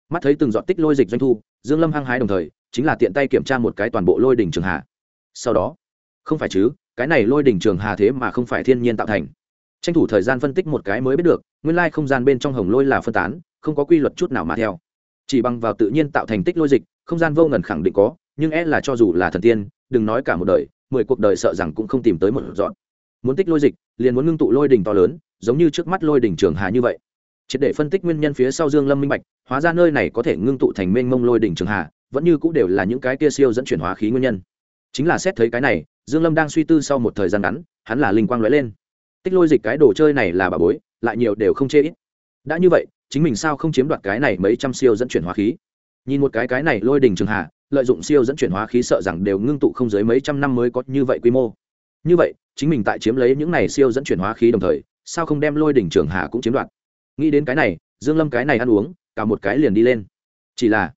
Mắt thấy từng giọt tích lôi dịch doanh thu, dương lâm hăng hái đồng thời, chính là tiện tay kiểm tra một cái toàn bộ lôi đỉnh trường hà. Sau đó, không phải chứ, cái này lôi đỉnh trường hà thế mà không phải thiên nhiên tạo thành tranh thủ thời gian phân tích một cái mới biết được, nguyên lai không gian bên trong hồng lôi là phân tán, không có quy luật chút nào mà theo. Chỉ bằng vào tự nhiên tạo thành tích lôi dịch, không gian vô ngần khẳng định có, nhưng e là cho dù là thần tiên, đừng nói cả một đời, mười cuộc đời sợ rằng cũng không tìm tới một dọn. Muốn tích lôi dịch, liền muốn ngưng tụ lôi đỉnh to lớn, giống như trước mắt lôi đỉnh trường hà như vậy. Triệt để phân tích nguyên nhân phía sau dương lâm minh bạch, hóa ra nơi này có thể ngưng tụ thành mênh mông lôi đỉnh trường hà, vẫn như cũng đều là những cái kia siêu dẫn chuyển hóa khí nguyên nhân. Chính là xét thấy cái này, dương lâm đang suy tư sau một thời gian ngắn, hắn là linh quang lóe lên tích lôi dịch cái đồ chơi này là bà bối, lại nhiều đều không chê ít. Đã như vậy, chính mình sao không chiếm đoạt cái này mấy trăm siêu dẫn chuyển hóa khí? Nhìn một cái cái này lôi đình trường hạ lợi dụng siêu dẫn chuyển hóa khí sợ rằng đều ngưng tụ không dưới mấy trăm năm mới có như vậy quy mô. Như vậy, chính mình tại chiếm lấy những này siêu dẫn chuyển hóa khí đồng thời, sao không đem lôi đỉnh trường hà cũng chiếm đoạt? Nghĩ đến cái này, dương lâm cái này ăn uống, cả một cái liền đi lên. Chỉ là,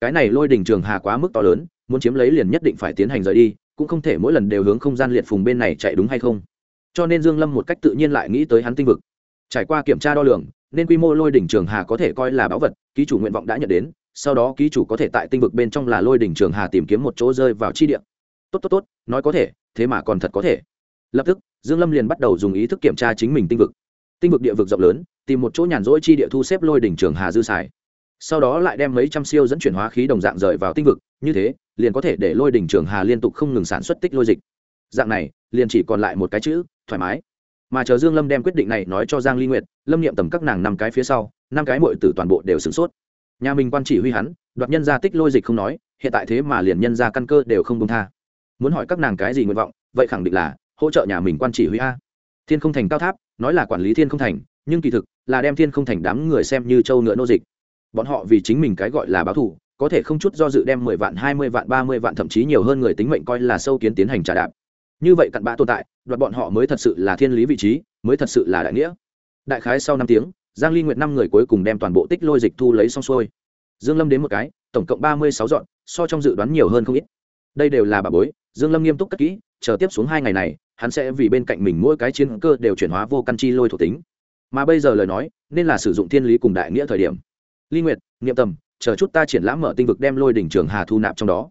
cái này lôi đỉnh trường hà quá mức to lớn, muốn chiếm lấy liền nhất định phải tiến hành rời đi, cũng không thể mỗi lần đều hướng không gian liệt phùng bên này chạy đúng hay không cho nên dương lâm một cách tự nhiên lại nghĩ tới hắn tinh vực. Trải qua kiểm tra đo lường, nên quy mô lôi đỉnh trường hà có thể coi là báu vật, ký chủ nguyện vọng đã nhận đến, sau đó ký chủ có thể tại tinh vực bên trong là lôi đỉnh trường hà tìm kiếm một chỗ rơi vào chi địa. Tốt tốt tốt, nói có thể, thế mà còn thật có thể. Lập tức, dương lâm liền bắt đầu dùng ý thức kiểm tra chính mình tinh vực. Tinh vực địa vực rộng lớn, tìm một chỗ nhàn rỗi chi địa thu xếp lôi đỉnh trường hà dư xài. Sau đó lại đem mấy trăm siêu dẫn chuyển hóa khí đồng dạng rời vào tinh vực, như thế, liền có thể để lôi đỉnh trường hà liên tục không ngừng sản xuất tích lôi dịch. Dạng này, liền chỉ còn lại một cái chữ thoải mái. Mà chờ dương lâm đem quyết định này nói cho giang ly nguyệt, lâm niệm tầm các nàng năm cái phía sau, năm cái muội tử toàn bộ đều sửng sốt. Nhà mình quan chỉ huy hắn, đoạt nhân gia tích lôi dịch không nói, hiện tại thế mà liền nhân gia căn cơ đều không công tha. Muốn hỏi các nàng cái gì nguyện vọng, vậy khẳng định là hỗ trợ nhà mình quan chỉ huy a. Thiên không thành cao tháp, nói là quản lý thiên không thành, nhưng kỳ thực là đem thiên không thành đám người xem như châu ngựa nô dịch. Bọn họ vì chính mình cái gọi là báo thù, có thể không chút do dự đem mười vạn, hai mươi vạn, ba mươi vạn, thậm chí nhiều hơn người tính mệnh coi là sâu kiến tiến hành trả đạp như vậy cặn bã tồn tại, đoạt bọn họ mới thật sự là thiên lý vị trí, mới thật sự là đại nghĩa. Đại khái sau năm tiếng, giang ly nguyệt năm người cuối cùng đem toàn bộ tích lôi dịch thu lấy xong xuôi. Dương lâm đến một cái, tổng cộng ba mươi sáu dọn, so trong dự đoán nhiều hơn không ít. Đây đều là bà bối, dương lâm nghiêm túc cất kỹ, chờ tiếp xuống hai ngày này, hắn sẽ vì bên cạnh mình mỗi cái chiến cơ đều chuyển hóa vô căn chi lôi thuộc tính. Mà bây giờ lời nói, nên là sử dụng thiên lý cùng đại nghĩa thời điểm. Ly nguyệt, niệm tầm, chờ chút ta triển lãm mở tinh vực đem lôi đỉnh trường hà thu nạp trong đó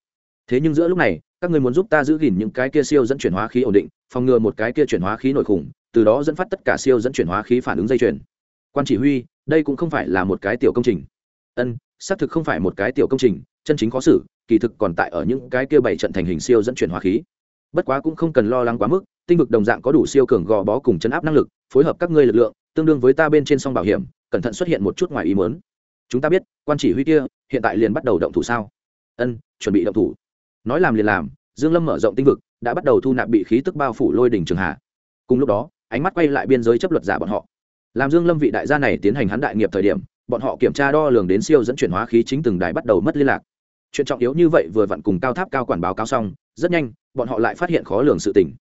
thế nhưng giữa lúc này, các người muốn giúp ta giữ gìn những cái kia siêu dẫn chuyển hóa khí ổn định, phòng ngừa một cái kia chuyển hóa khí nội khủng, từ đó dẫn phát tất cả siêu dẫn chuyển hóa khí phản ứng dây chuyền. Quan chỉ huy, đây cũng không phải là một cái tiểu công trình. Ân, xác thực không phải một cái tiểu công trình, chân chính khó xử, kỳ thực còn tại ở những cái kia bảy trận thành hình siêu dẫn chuyển hóa khí. Bất quá cũng không cần lo lắng quá mức, tinh vực đồng dạng có đủ siêu cường gò bó cùng chấn áp năng lực, phối hợp các ngươi lực lượng, tương đương với ta bên trên sông bảo hiểm, cẩn thận xuất hiện một chút ngoài ý mớn chúng ta biết, quan chỉ huy kia hiện tại liền bắt đầu động thủ sao? Ân, chuẩn bị động thủ nói làm liền làm, dương lâm mở rộng tinh vực, đã bắt đầu thu nạp bị khí tức bao phủ lôi đỉnh trường hạ. Cùng lúc đó, ánh mắt quay lại biên giới chấp luật giả bọn họ. Làm dương lâm vị đại gia này tiến hành hắn đại nghiệp thời điểm, bọn họ kiểm tra đo lường đến siêu dẫn chuyển hóa khí chính từng đài bắt đầu mất liên lạc. Chuyện trọng yếu như vậy vừa vặn cùng cao tháp cao quản báo cáo xong, rất nhanh, bọn họ lại phát hiện khó lường sự tình.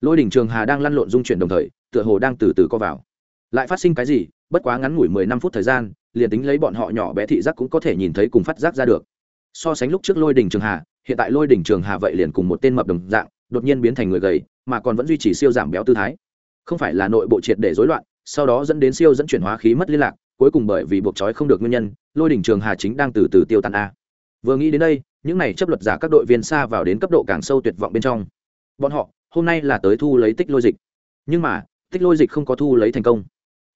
Lôi đỉnh trường hà đang lăn lộn dung chuyển đồng thời, tựa hồ đang từ từ co vào. Lại phát sinh cái gì, bất quá ngắn ngủi mười năm phút thời gian, liền tính lấy bọn họ nhỏ bé thị giác cũng có thể nhìn thấy cùng phát giác ra được. So sánh lúc trước lôi đỉnh trường hà hiện tại lôi đỉnh trường hà vậy liền cùng một tên mập đồng dạng, đột nhiên biến thành người gầy, mà còn vẫn duy trì siêu giảm béo tư thái. Không phải là nội bộ triệt để rối loạn, sau đó dẫn đến siêu dẫn chuyển hóa khí mất liên lạc, cuối cùng bởi vì buộc trói không được nguyên nhân, lôi đỉnh trường hà chính đang từ từ tiêu tan a. Vừa nghĩ đến đây, những này chấp luật giả các đội viên xa vào đến cấp độ càng sâu tuyệt vọng bên trong. Bọn họ, hôm nay là tới thu lấy tích lôi dịch. Nhưng mà, tích lôi dịch không có thu lấy thành công.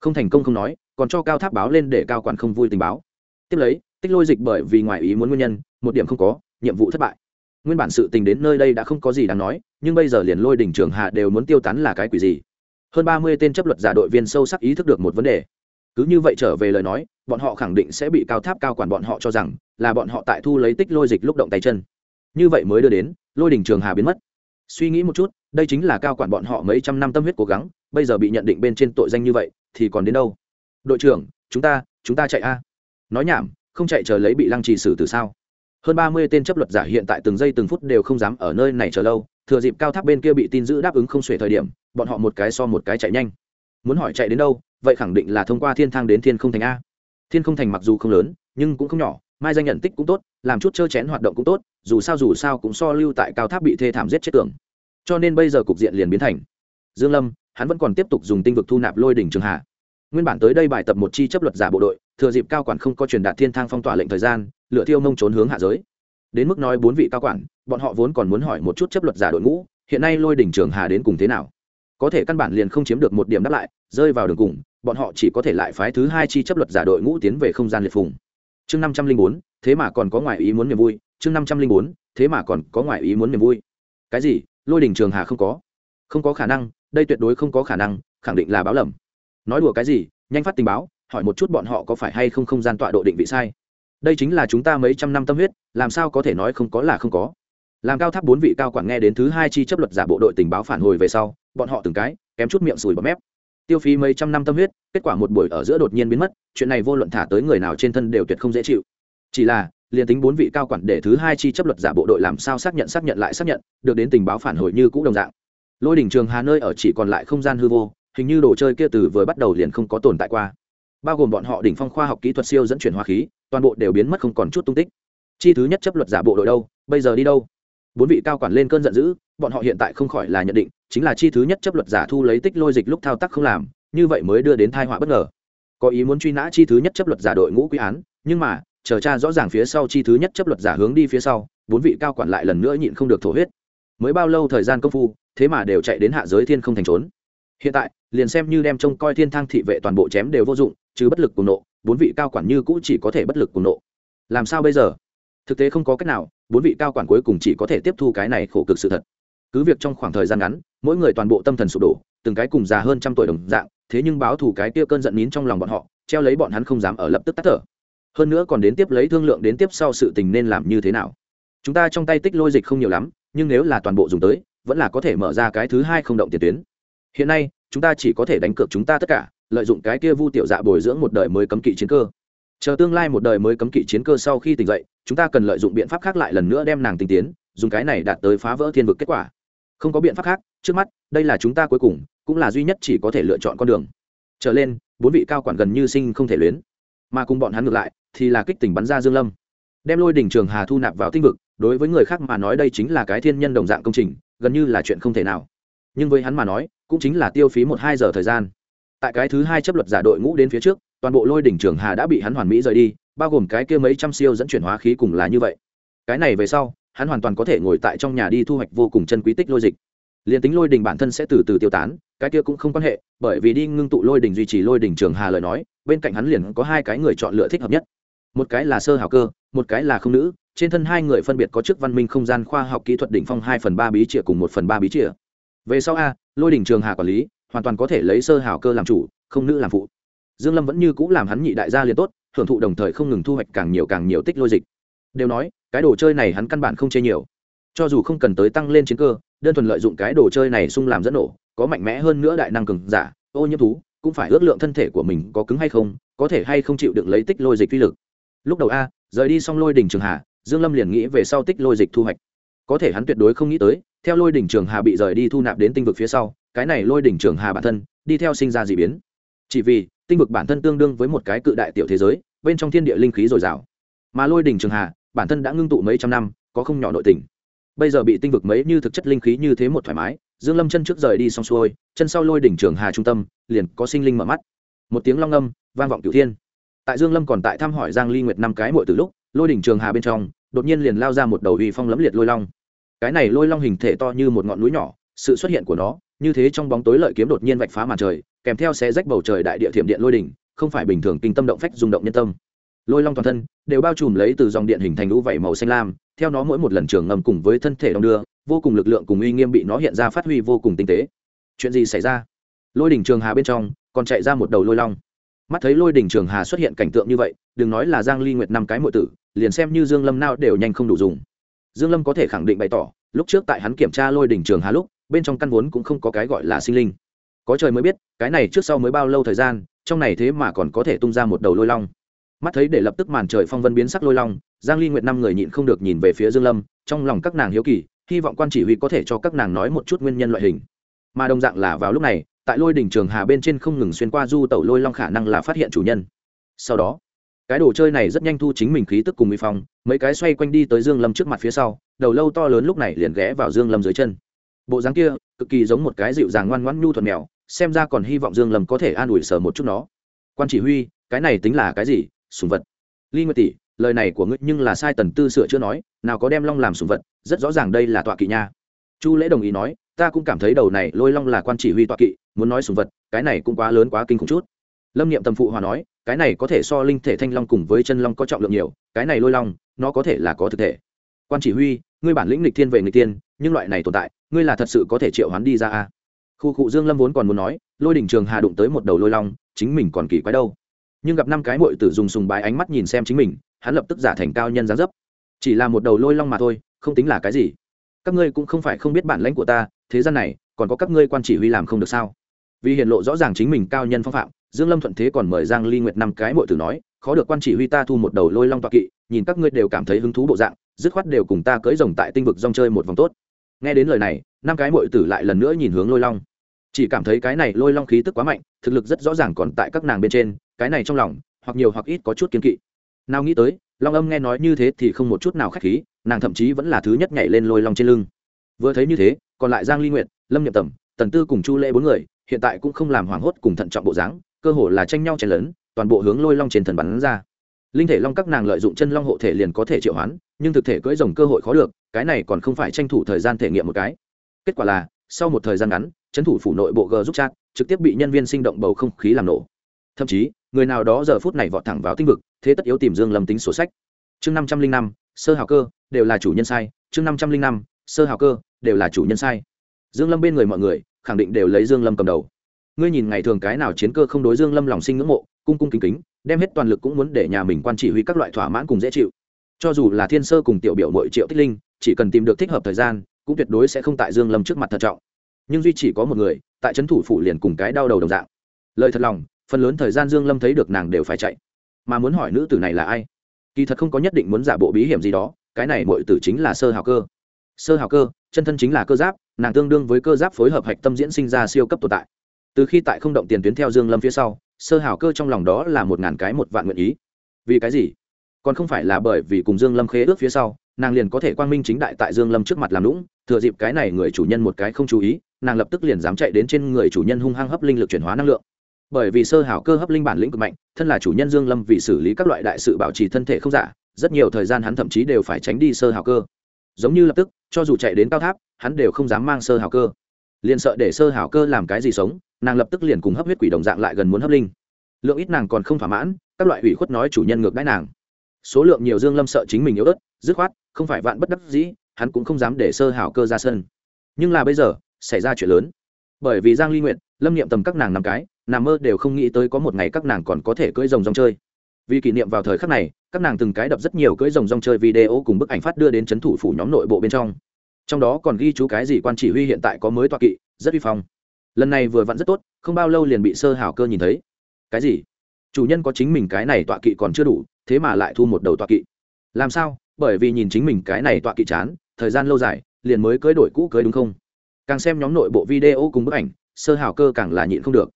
Không thành công không nói, còn cho cao tháp báo lên để cao quản không vui tình báo. Tiếp lấy, tích lôi dịch bởi vì ngoài ý muốn nguyên nhân, một điểm không có, nhiệm vụ thất bại nguyên bản sự tình đến nơi đây đã không có gì đáng nói, nhưng bây giờ liền lôi đỉnh trường hạ đều muốn tiêu tán là cái quỷ gì? Hơn ba mươi tên chấp luật giả đội viên sâu sắc ý thức được một vấn đề. Cứ như vậy trở về lời nói, bọn họ khẳng định sẽ bị cao tháp cao quản bọn họ cho rằng là bọn họ tại thu lấy tích lôi dịch lúc động tay chân. Như vậy mới đưa đến, lôi đỉnh trường hà biến mất. Suy nghĩ một chút, đây chính là cao quản bọn họ mấy trăm năm tâm huyết cố gắng, bây giờ bị nhận định bên trên tội danh như vậy, thì còn đến đâu? Đội trưởng, chúng ta chúng ta chạy a. Nói nhảm, không chạy chờ lấy bị lăng trì xử từ sao? Hơn ba mươi tên chấp luật giả hiện tại từng giây từng phút đều không dám ở nơi này chờ lâu, thừa dịp cao tháp bên kia bị tin giữ đáp ứng không xuể thời điểm, bọn họ một cái so một cái chạy nhanh. Muốn hỏi chạy đến đâu, vậy khẳng định là thông qua thiên thang đến thiên không thành a. Thiên không thành mặc dù không lớn, nhưng cũng không nhỏ, mai danh nhận tích cũng tốt, làm chút trơ chén hoạt động cũng tốt, dù sao dù sao cũng so lưu tại cao tháp bị thê thảm giết chết tưởng. Cho nên bây giờ cục diện liền biến thành, dương lâm, hắn vẫn còn tiếp tục dùng tinh vực thu nạp lôi đỉnh trường hạ. Nguyên bản tới đây bài tập một chi chấp luật giả bộ đội, thừa dịp cao quản không có truyền đạt thiên thang phong tỏa lệnh thời gian lựa thiêu mông trốn hướng hạ giới. Đến mức nói bốn vị cao quản, bọn họ vốn còn muốn hỏi một chút chấp luật giả đội ngũ, hiện nay lôi đỉnh trường hà đến cùng thế nào? Có thể căn bản liền không chiếm được một điểm đáp lại, rơi vào đường cùng, bọn họ chỉ có thể lại phái thứ hai chi chấp luật giả đội ngũ tiến về không gian liệt phùng. Chương năm trăm linh bốn, thế mà còn có ngoại ý muốn niềm vui, chương năm trăm linh bốn, thế mà còn có ngoại ý muốn niềm vui. Cái gì? Lôi đỉnh trường hà không có? Không có khả năng, đây tuyệt đối không có khả năng, khẳng định là báo lầm. Nói đùa cái gì? Nhanh phát tình báo, hỏi một chút bọn họ có phải hay không không gian tọa độ định vị sai đây chính là chúng ta mấy trăm năm tâm huyết, làm sao có thể nói không có là không có. Làm cao tháp bốn vị cao quản nghe đến thứ hai chi chấp luật giả bộ đội tình báo phản hồi về sau, bọn họ từng cái, kém chút miệng sùi bọt mép. Tiêu phí mấy trăm năm tâm huyết, kết quả một buổi ở giữa đột nhiên biến mất, chuyện này vô luận thả tới người nào trên thân đều tuyệt không dễ chịu. Chỉ là, liền tính bốn vị cao quản để thứ hai chi chấp luật giả bộ đội làm sao xác nhận xác nhận lại xác nhận, được đến tình báo phản hồi như cũ đồng dạng. Lôi đỉnh trường hà nơi ở chỉ còn lại không gian hư vô, hình như đồ chơi kia từ vừa bắt đầu liền không có tồn tại qua bao gồm bọn họ đỉnh phong khoa học kỹ thuật siêu dẫn chuyển hóa khí, toàn bộ đều biến mất không còn chút tung tích. Chi thứ nhất chấp luật giả bộ đội đâu, bây giờ đi đâu? Bốn vị cao quản lên cơn giận dữ, bọn họ hiện tại không khỏi là nhận định, chính là chi thứ nhất chấp luật giả thu lấy tích lôi dịch lúc thao tác không làm, như vậy mới đưa đến thai họa bất ngờ. Có ý muốn truy nã chi thứ nhất chấp luật giả đội ngũ quy án, nhưng mà, chờ tra rõ ràng phía sau chi thứ nhất chấp luật giả hướng đi phía sau, bốn vị cao quản lại lần nữa nhịn không được thổ huyết. Mới bao lâu thời gian công phu, thế mà đều chạy đến hạ giới thiên không thành trốn. Hiện tại liền xem như đem trông coi thiên thang thị vệ toàn bộ chém đều vô dụng, chứ bất lực cùng nộ, bốn vị cao quản như cũ chỉ có thể bất lực cùng nộ. Làm sao bây giờ? Thực tế không có cách nào, bốn vị cao quản cuối cùng chỉ có thể tiếp thu cái này khổ cực sự thật. Cứ việc trong khoảng thời gian ngắn, mỗi người toàn bộ tâm thần sụp đổ, từng cái cùng già hơn trăm tuổi đồng dạng, thế nhưng báo thù cái kia cơn giận nín trong lòng bọn họ, treo lấy bọn hắn không dám ở lập tức tắt thở. Hơn nữa còn đến tiếp lấy thương lượng đến tiếp sau sự tình nên làm như thế nào. Chúng ta trong tay tích lôi dịch không nhiều lắm, nhưng nếu là toàn bộ dùng tới, vẫn là có thể mở ra cái thứ hai không động tiền tuyến hiện nay, chúng ta chỉ có thể đánh cược chúng ta tất cả, lợi dụng cái kia vu tiểu dạ bồi dưỡng một đời mới cấm kỵ chiến cơ. Chờ tương lai một đời mới cấm kỵ chiến cơ sau khi tỉnh dậy, chúng ta cần lợi dụng biện pháp khác lại lần nữa đem nàng tinh tiến, dùng cái này đạt tới phá vỡ thiên vực kết quả. Không có biện pháp khác, trước mắt, đây là chúng ta cuối cùng, cũng là duy nhất chỉ có thể lựa chọn con đường. Trở lên, bốn vị cao quản gần như sinh không thể luyến. Mà cùng bọn hắn ngược lại, thì là kích tình bắn ra dương lâm. Đem lôi đỉnh trường hà thu nạp vào tinh vực, đối với người khác mà nói đây chính là cái thiên nhân đồng dạng công trình, gần như là chuyện không thể nào. Nhưng với hắn mà nói cũng chính là tiêu phí một hai giờ thời gian. Tại cái thứ hai chấp luật giả đội ngũ đến phía trước, toàn bộ lôi đỉnh trường hà đã bị hắn hoàn mỹ rời đi, bao gồm cái kia mấy trăm siêu dẫn chuyển hóa khí cùng là như vậy. Cái này về sau, hắn hoàn toàn có thể ngồi tại trong nhà đi thu hoạch vô cùng chân quý tích lôi dịch. Liền tính lôi đình bản thân sẽ từ từ tiêu tán, cái kia cũng không quan hệ, bởi vì đi ngưng tụ lôi đình duy trì lôi đình trường hà lời nói, bên cạnh hắn liền có hai cái người chọn lựa thích hợp nhất. Một cái là sơ hào cơ, một cái là không nữ, trên thân hai người phân biệt có chức văn minh không gian khoa học kỹ thuật đỉnh phong hai phần ba bí trịa cùng một phần ba bí trịa về sau a, lôi đình trường hà quản lý, hoàn toàn có thể lấy sơ hào cơ làm chủ, không nữ làm phụ. Dương lâm vẫn như cũ làm hắn nhị đại gia liền tốt, hưởng thụ đồng thời không ngừng thu hoạch càng nhiều càng nhiều tích lôi dịch. Đều nói, cái đồ chơi này hắn căn bản không chê nhiều. Cho dù không cần tới tăng lên chiến cơ, đơn thuần lợi dụng cái đồ chơi này xung làm dẫn nổ, có mạnh mẽ hơn nữa đại năng cường giả, ô nhiễm thú, cũng phải ước lượng thân thể của mình có cứng hay không, có thể hay không chịu được lấy tích lôi dịch vi lực. Lúc đầu a, rời đi xong lôi đỉnh trường hà, dương lâm liền nghĩ về sau tích lôi dịch thu hoạch. Có thể hắn tuyệt đối không nghĩ tới theo lôi đỉnh trường hà bị rời đi thu nạp đến tinh vực phía sau, cái này lôi đỉnh trường hà bản thân đi theo sinh ra dị biến. Chỉ vì, tinh vực bản thân tương đương với một cái cự đại tiểu thế giới, bên trong thiên địa linh khí dồi dào. Mà lôi đỉnh trường hà, bản thân đã ngưng tụ mấy trăm năm, có không nhỏ nội tình. Bây giờ bị tinh vực mấy như thực chất linh khí như thế một thoải mái, dương lâm chân trước rời đi xong xuôi, chân sau lôi đỉnh trường hà trung tâm, liền có sinh linh mở mắt. Một tiếng long âm, vang vọng cửu thiên. Tại dương lâm còn tại thăm hỏi giang ly nguyệt năm cái muội từ lúc, lôi đỉnh trường hà bên trong, đột nhiên liền lao ra một đầu uy phong lẫm liệt lôi long cái này lôi long hình thể to như một ngọn núi nhỏ, sự xuất hiện của nó, như thế trong bóng tối lợi kiếm đột nhiên vạch phá màn trời, kèm theo xe rách bầu trời đại địa thiểm điện lôi đỉnh, không phải bình thường kinh tâm động phách rung động nhân tâm. Lôi long toàn thân đều bao trùm lấy từ dòng điện hình thành lũ vảy màu xanh lam, theo nó mỗi một lần trường ngầm cùng với thân thể đong đưa, vô cùng lực lượng cùng uy nghiêm bị nó hiện ra phát huy vô cùng tinh tế. Chuyện gì xảy ra? Lôi đỉnh trường hà bên trong còn chạy ra một đầu lôi long. Mắt thấy lôi đỉnh trường hà xuất hiện cảnh tượng như vậy, đừng nói là giang ly nguyệt năm cái muội tử, liền xem như dương lâm nào đều nhanh không đủ dùng dương lâm có thể khẳng định bày tỏ, lúc trước tại hắn kiểm tra lôi đỉnh trường hà lúc, bên trong căn vốn cũng không có cái gọi là sinh linh. Có trời mới biết, cái này trước sau mới bao lâu thời gian, trong này thế mà còn có thể tung ra một đầu lôi long. Mắt thấy để lập tức màn trời phong vân biến sắc lôi long, giang ly nguyệt năm người nhịn không được nhìn về phía dương lâm, trong lòng các nàng hiếu kỳ, hy vọng quan chỉ huy có thể cho các nàng nói một chút nguyên nhân loại hình. Mà đồng dạng là vào lúc này, tại lôi đỉnh trường hà bên trên không ngừng xuyên qua du tẩu lôi long khả năng là phát hiện chủ nhân. Sau đó cái đồ chơi này rất nhanh thu chính mình khí tức cùng mỹ phong, mấy cái xoay quanh đi tới dương lâm trước mặt phía sau, đầu lâu to lớn lúc này liền ghé vào dương lâm dưới chân. Bộ dáng kia, cực kỳ giống một cái dịu dàng ngoan ngoãn nhu thuận mèo, xem ra còn hy vọng dương lâm có thể an ủi sở một chút nó. Quan chỉ huy, cái này tính là cái gì? Sùng vật. Ly nguyệt tỷ, lời này của ngươi nhưng là sai tần tư sửa chưa nói, nào có đem long làm sùng vật, rất rõ ràng đây là tọa kỵ nha. Chu lễ đồng ý nói, ta cũng cảm thấy đầu này lôi long là quan chỉ huy tọa kỵ, muốn nói sùng vật, cái này cũng quá lớn quá kinh khủng chút. Lâm niệm tâm phụ hòa nói cái này có thể so linh thể thanh long cùng với chân long có trọng lượng nhiều, cái này lôi long, nó có thể là có thực thể. Quan chỉ huy, ngươi bản lĩnh lịch thiên về người tiên nhưng loại này tồn tại, ngươi là thật sự có thể triệu hoán đi ra a khu cụ dương lâm vốn còn muốn nói, lôi đỉnh trường hà đụng tới một đầu lôi long, chính mình còn kỳ quái đâu. Nhưng gặp năm cái muội tử dùng sùng bái ánh mắt nhìn xem chính mình, hắn lập tức giả thành cao nhân dáng dấp. Chỉ là một đầu lôi long mà thôi, không tính là cái gì. Các ngươi cũng không phải không biết bản lãnh của ta, thế gian này, còn có các ngươi quan chỉ huy làm không được sao? Vì hiện lộ rõ ràng chính mình cao nhân phong phạm dương lâm thuận thế còn mời giang ly nguyệt năm cái muội tử nói, khó được quan chỉ huy ta thu một đầu lôi long toa kỵ, nhìn các ngươi đều cảm thấy hứng thú bộ dạng, dứt khoát đều cùng ta cưỡi rồng tại tinh vực rong chơi một vòng tốt. Nghe đến lời này, năm cái muội tử lại lần nữa nhìn hướng lôi long. Chỉ cảm thấy cái này lôi long khí tức quá mạnh, thực lực rất rõ ràng còn tại các nàng bên trên, cái này trong lòng, hoặc nhiều hoặc ít có chút kiên kỵ. Nào nghĩ tới, long âm nghe nói như thế thì không một chút nào k h á c h khí, nàng thậm chí vẫn là thứ nhất nhảy lên lôi long trên lưng. Vừa thấy như thế, còn lại giang ly nguyện lâm nhậm tầm, tần tư cùng chu lễ bốn người, hiện tại cũng không làm hoảng hốt cùng thận trọng bộ dáng cơ hồ là tranh nhau chen lớn toàn bộ hướng lôi long trên thần bắn ra. Linh thể long các nàng lợi dụng chân long hộ thể liền có thể triệu hoán, nhưng thực thể cưỡi rồng cơ hội khó được, cái này còn không phải tranh thủ thời gian thể nghiệm một cái. Kết quả là, sau một thời gian ngắn trấn thủ phủ nội bộ g giúp chat, trực tiếp bị nhân viên sinh động bầu không khí làm nổ. Thậm chí, người nào đó giờ phút này vọt thẳng vào tinh vực, thế tất yếu tìm dương lâm tính sổ sách. Chương năm trăm linh năm, sơ hào cơ, đều là chủ nhân sai. Chương năm trăm linh năm, sơ hào cơ, đều là chủ nhân sai. Dương lâm bên người mọi người, khẳng định đều lấy dương lâm cầm đầu ngươi nhìn ngày thường cái nào chiến cơ không đối dương lâm lòng sinh ngưỡng mộ, cung cung kính kính, đem hết toàn lực cũng muốn để nhà mình quan chỉ huy các loại thỏa mãn cùng dễ chịu. Cho dù là thiên sơ cùng tiểu biểu nội triệu tích linh, chỉ cần tìm được thích hợp thời gian, cũng tuyệt đối sẽ không tại dương lâm trước mặt thận trọng. Nhưng duy chỉ có một người, tại trấn thủ phủ liền cùng cái đau đầu đồng dạng. Lời thật lòng, phần lớn thời gian dương lâm thấy được nàng đều phải chạy. Mà muốn hỏi nữ tử này là ai? Kỳ thật không có nhất định muốn giả bộ bí hiểm gì đó, cái này mọi tử chính là sơ hào cơ. Sơ hào cơ, chân thân chính là cơ giáp, nàng tương đương với cơ giáp phối hợp hạch tâm diễn sinh ra siêu cấp tồn tại từ khi tại không động tiền tuyến theo dương lâm phía sau, sơ Hảo cơ trong lòng đó là một ngàn cái một vạn nguyện ý. Vì cái gì? Còn không phải là bởi vì cùng dương lâm khế ước phía sau, nàng liền có thể quang minh chính đại tại dương lâm trước mặt làm lũng thừa dịp cái này người chủ nhân một cái không chú ý, nàng lập tức liền dám chạy đến trên người chủ nhân hung hăng hấp linh lực chuyển hóa năng lượng. Bởi vì sơ hảo cơ hấp linh bản lĩnh cực mạnh, thân là chủ nhân dương lâm vì xử lý các loại đại sự bảo trì thân thể không giả, rất nhiều thời gian hắn thậm chí đều phải tránh đi sơ hảo cơ. Giống như lập tức, cho dù chạy đến cao tháp, hắn đều không dám mang sơ hảo cơ liền sợ để sơ hảo cơ làm cái gì sống, nàng lập tức liền cùng hấp huyết quỷ đồng dạng lại gần muốn hấp linh. Lượng ít nàng còn không thỏa mãn, các loại ủy khuất nói chủ nhân ngược đãi nàng. Số lượng nhiều dương lâm sợ chính mình yếu ớt, dứt khoát, không phải vạn bất đắc dĩ, hắn cũng không dám để sơ hảo cơ ra sân. Nhưng là bây giờ, xảy ra chuyện lớn. Bởi vì giang ly nguyện lâm niệm tầm các nàng năm cái, nằm mơ đều không nghĩ tới có một ngày các nàng còn có thể cưỡi rồng rong chơi. Vì kỷ niệm vào thời khắc này, các nàng từng cái đập rất nhiều cưỡi rồng rong chơi video cùng bức ảnh phát đưa đến chấn thủ phủ nhóm nội bộ bên trong trong đó còn ghi chú cái gì quan chỉ huy hiện tại có mới toa kỵ, rất vi phong. Lần này vừa vặn rất tốt, không bao lâu liền bị sơ hảo cơ nhìn thấy. Cái gì? Chủ nhân có chính mình cái này tọa kỵ còn chưa đủ, thế mà lại thu một đầu tọa kỵ. Làm sao? Bởi vì nhìn chính mình cái này tọa kỵ chán, thời gian lâu dài, liền mới cưới đổi cũ cưới đúng không? Càng xem nhóm nội bộ video cùng bức ảnh, sơ hào cơ càng là nhịn không được.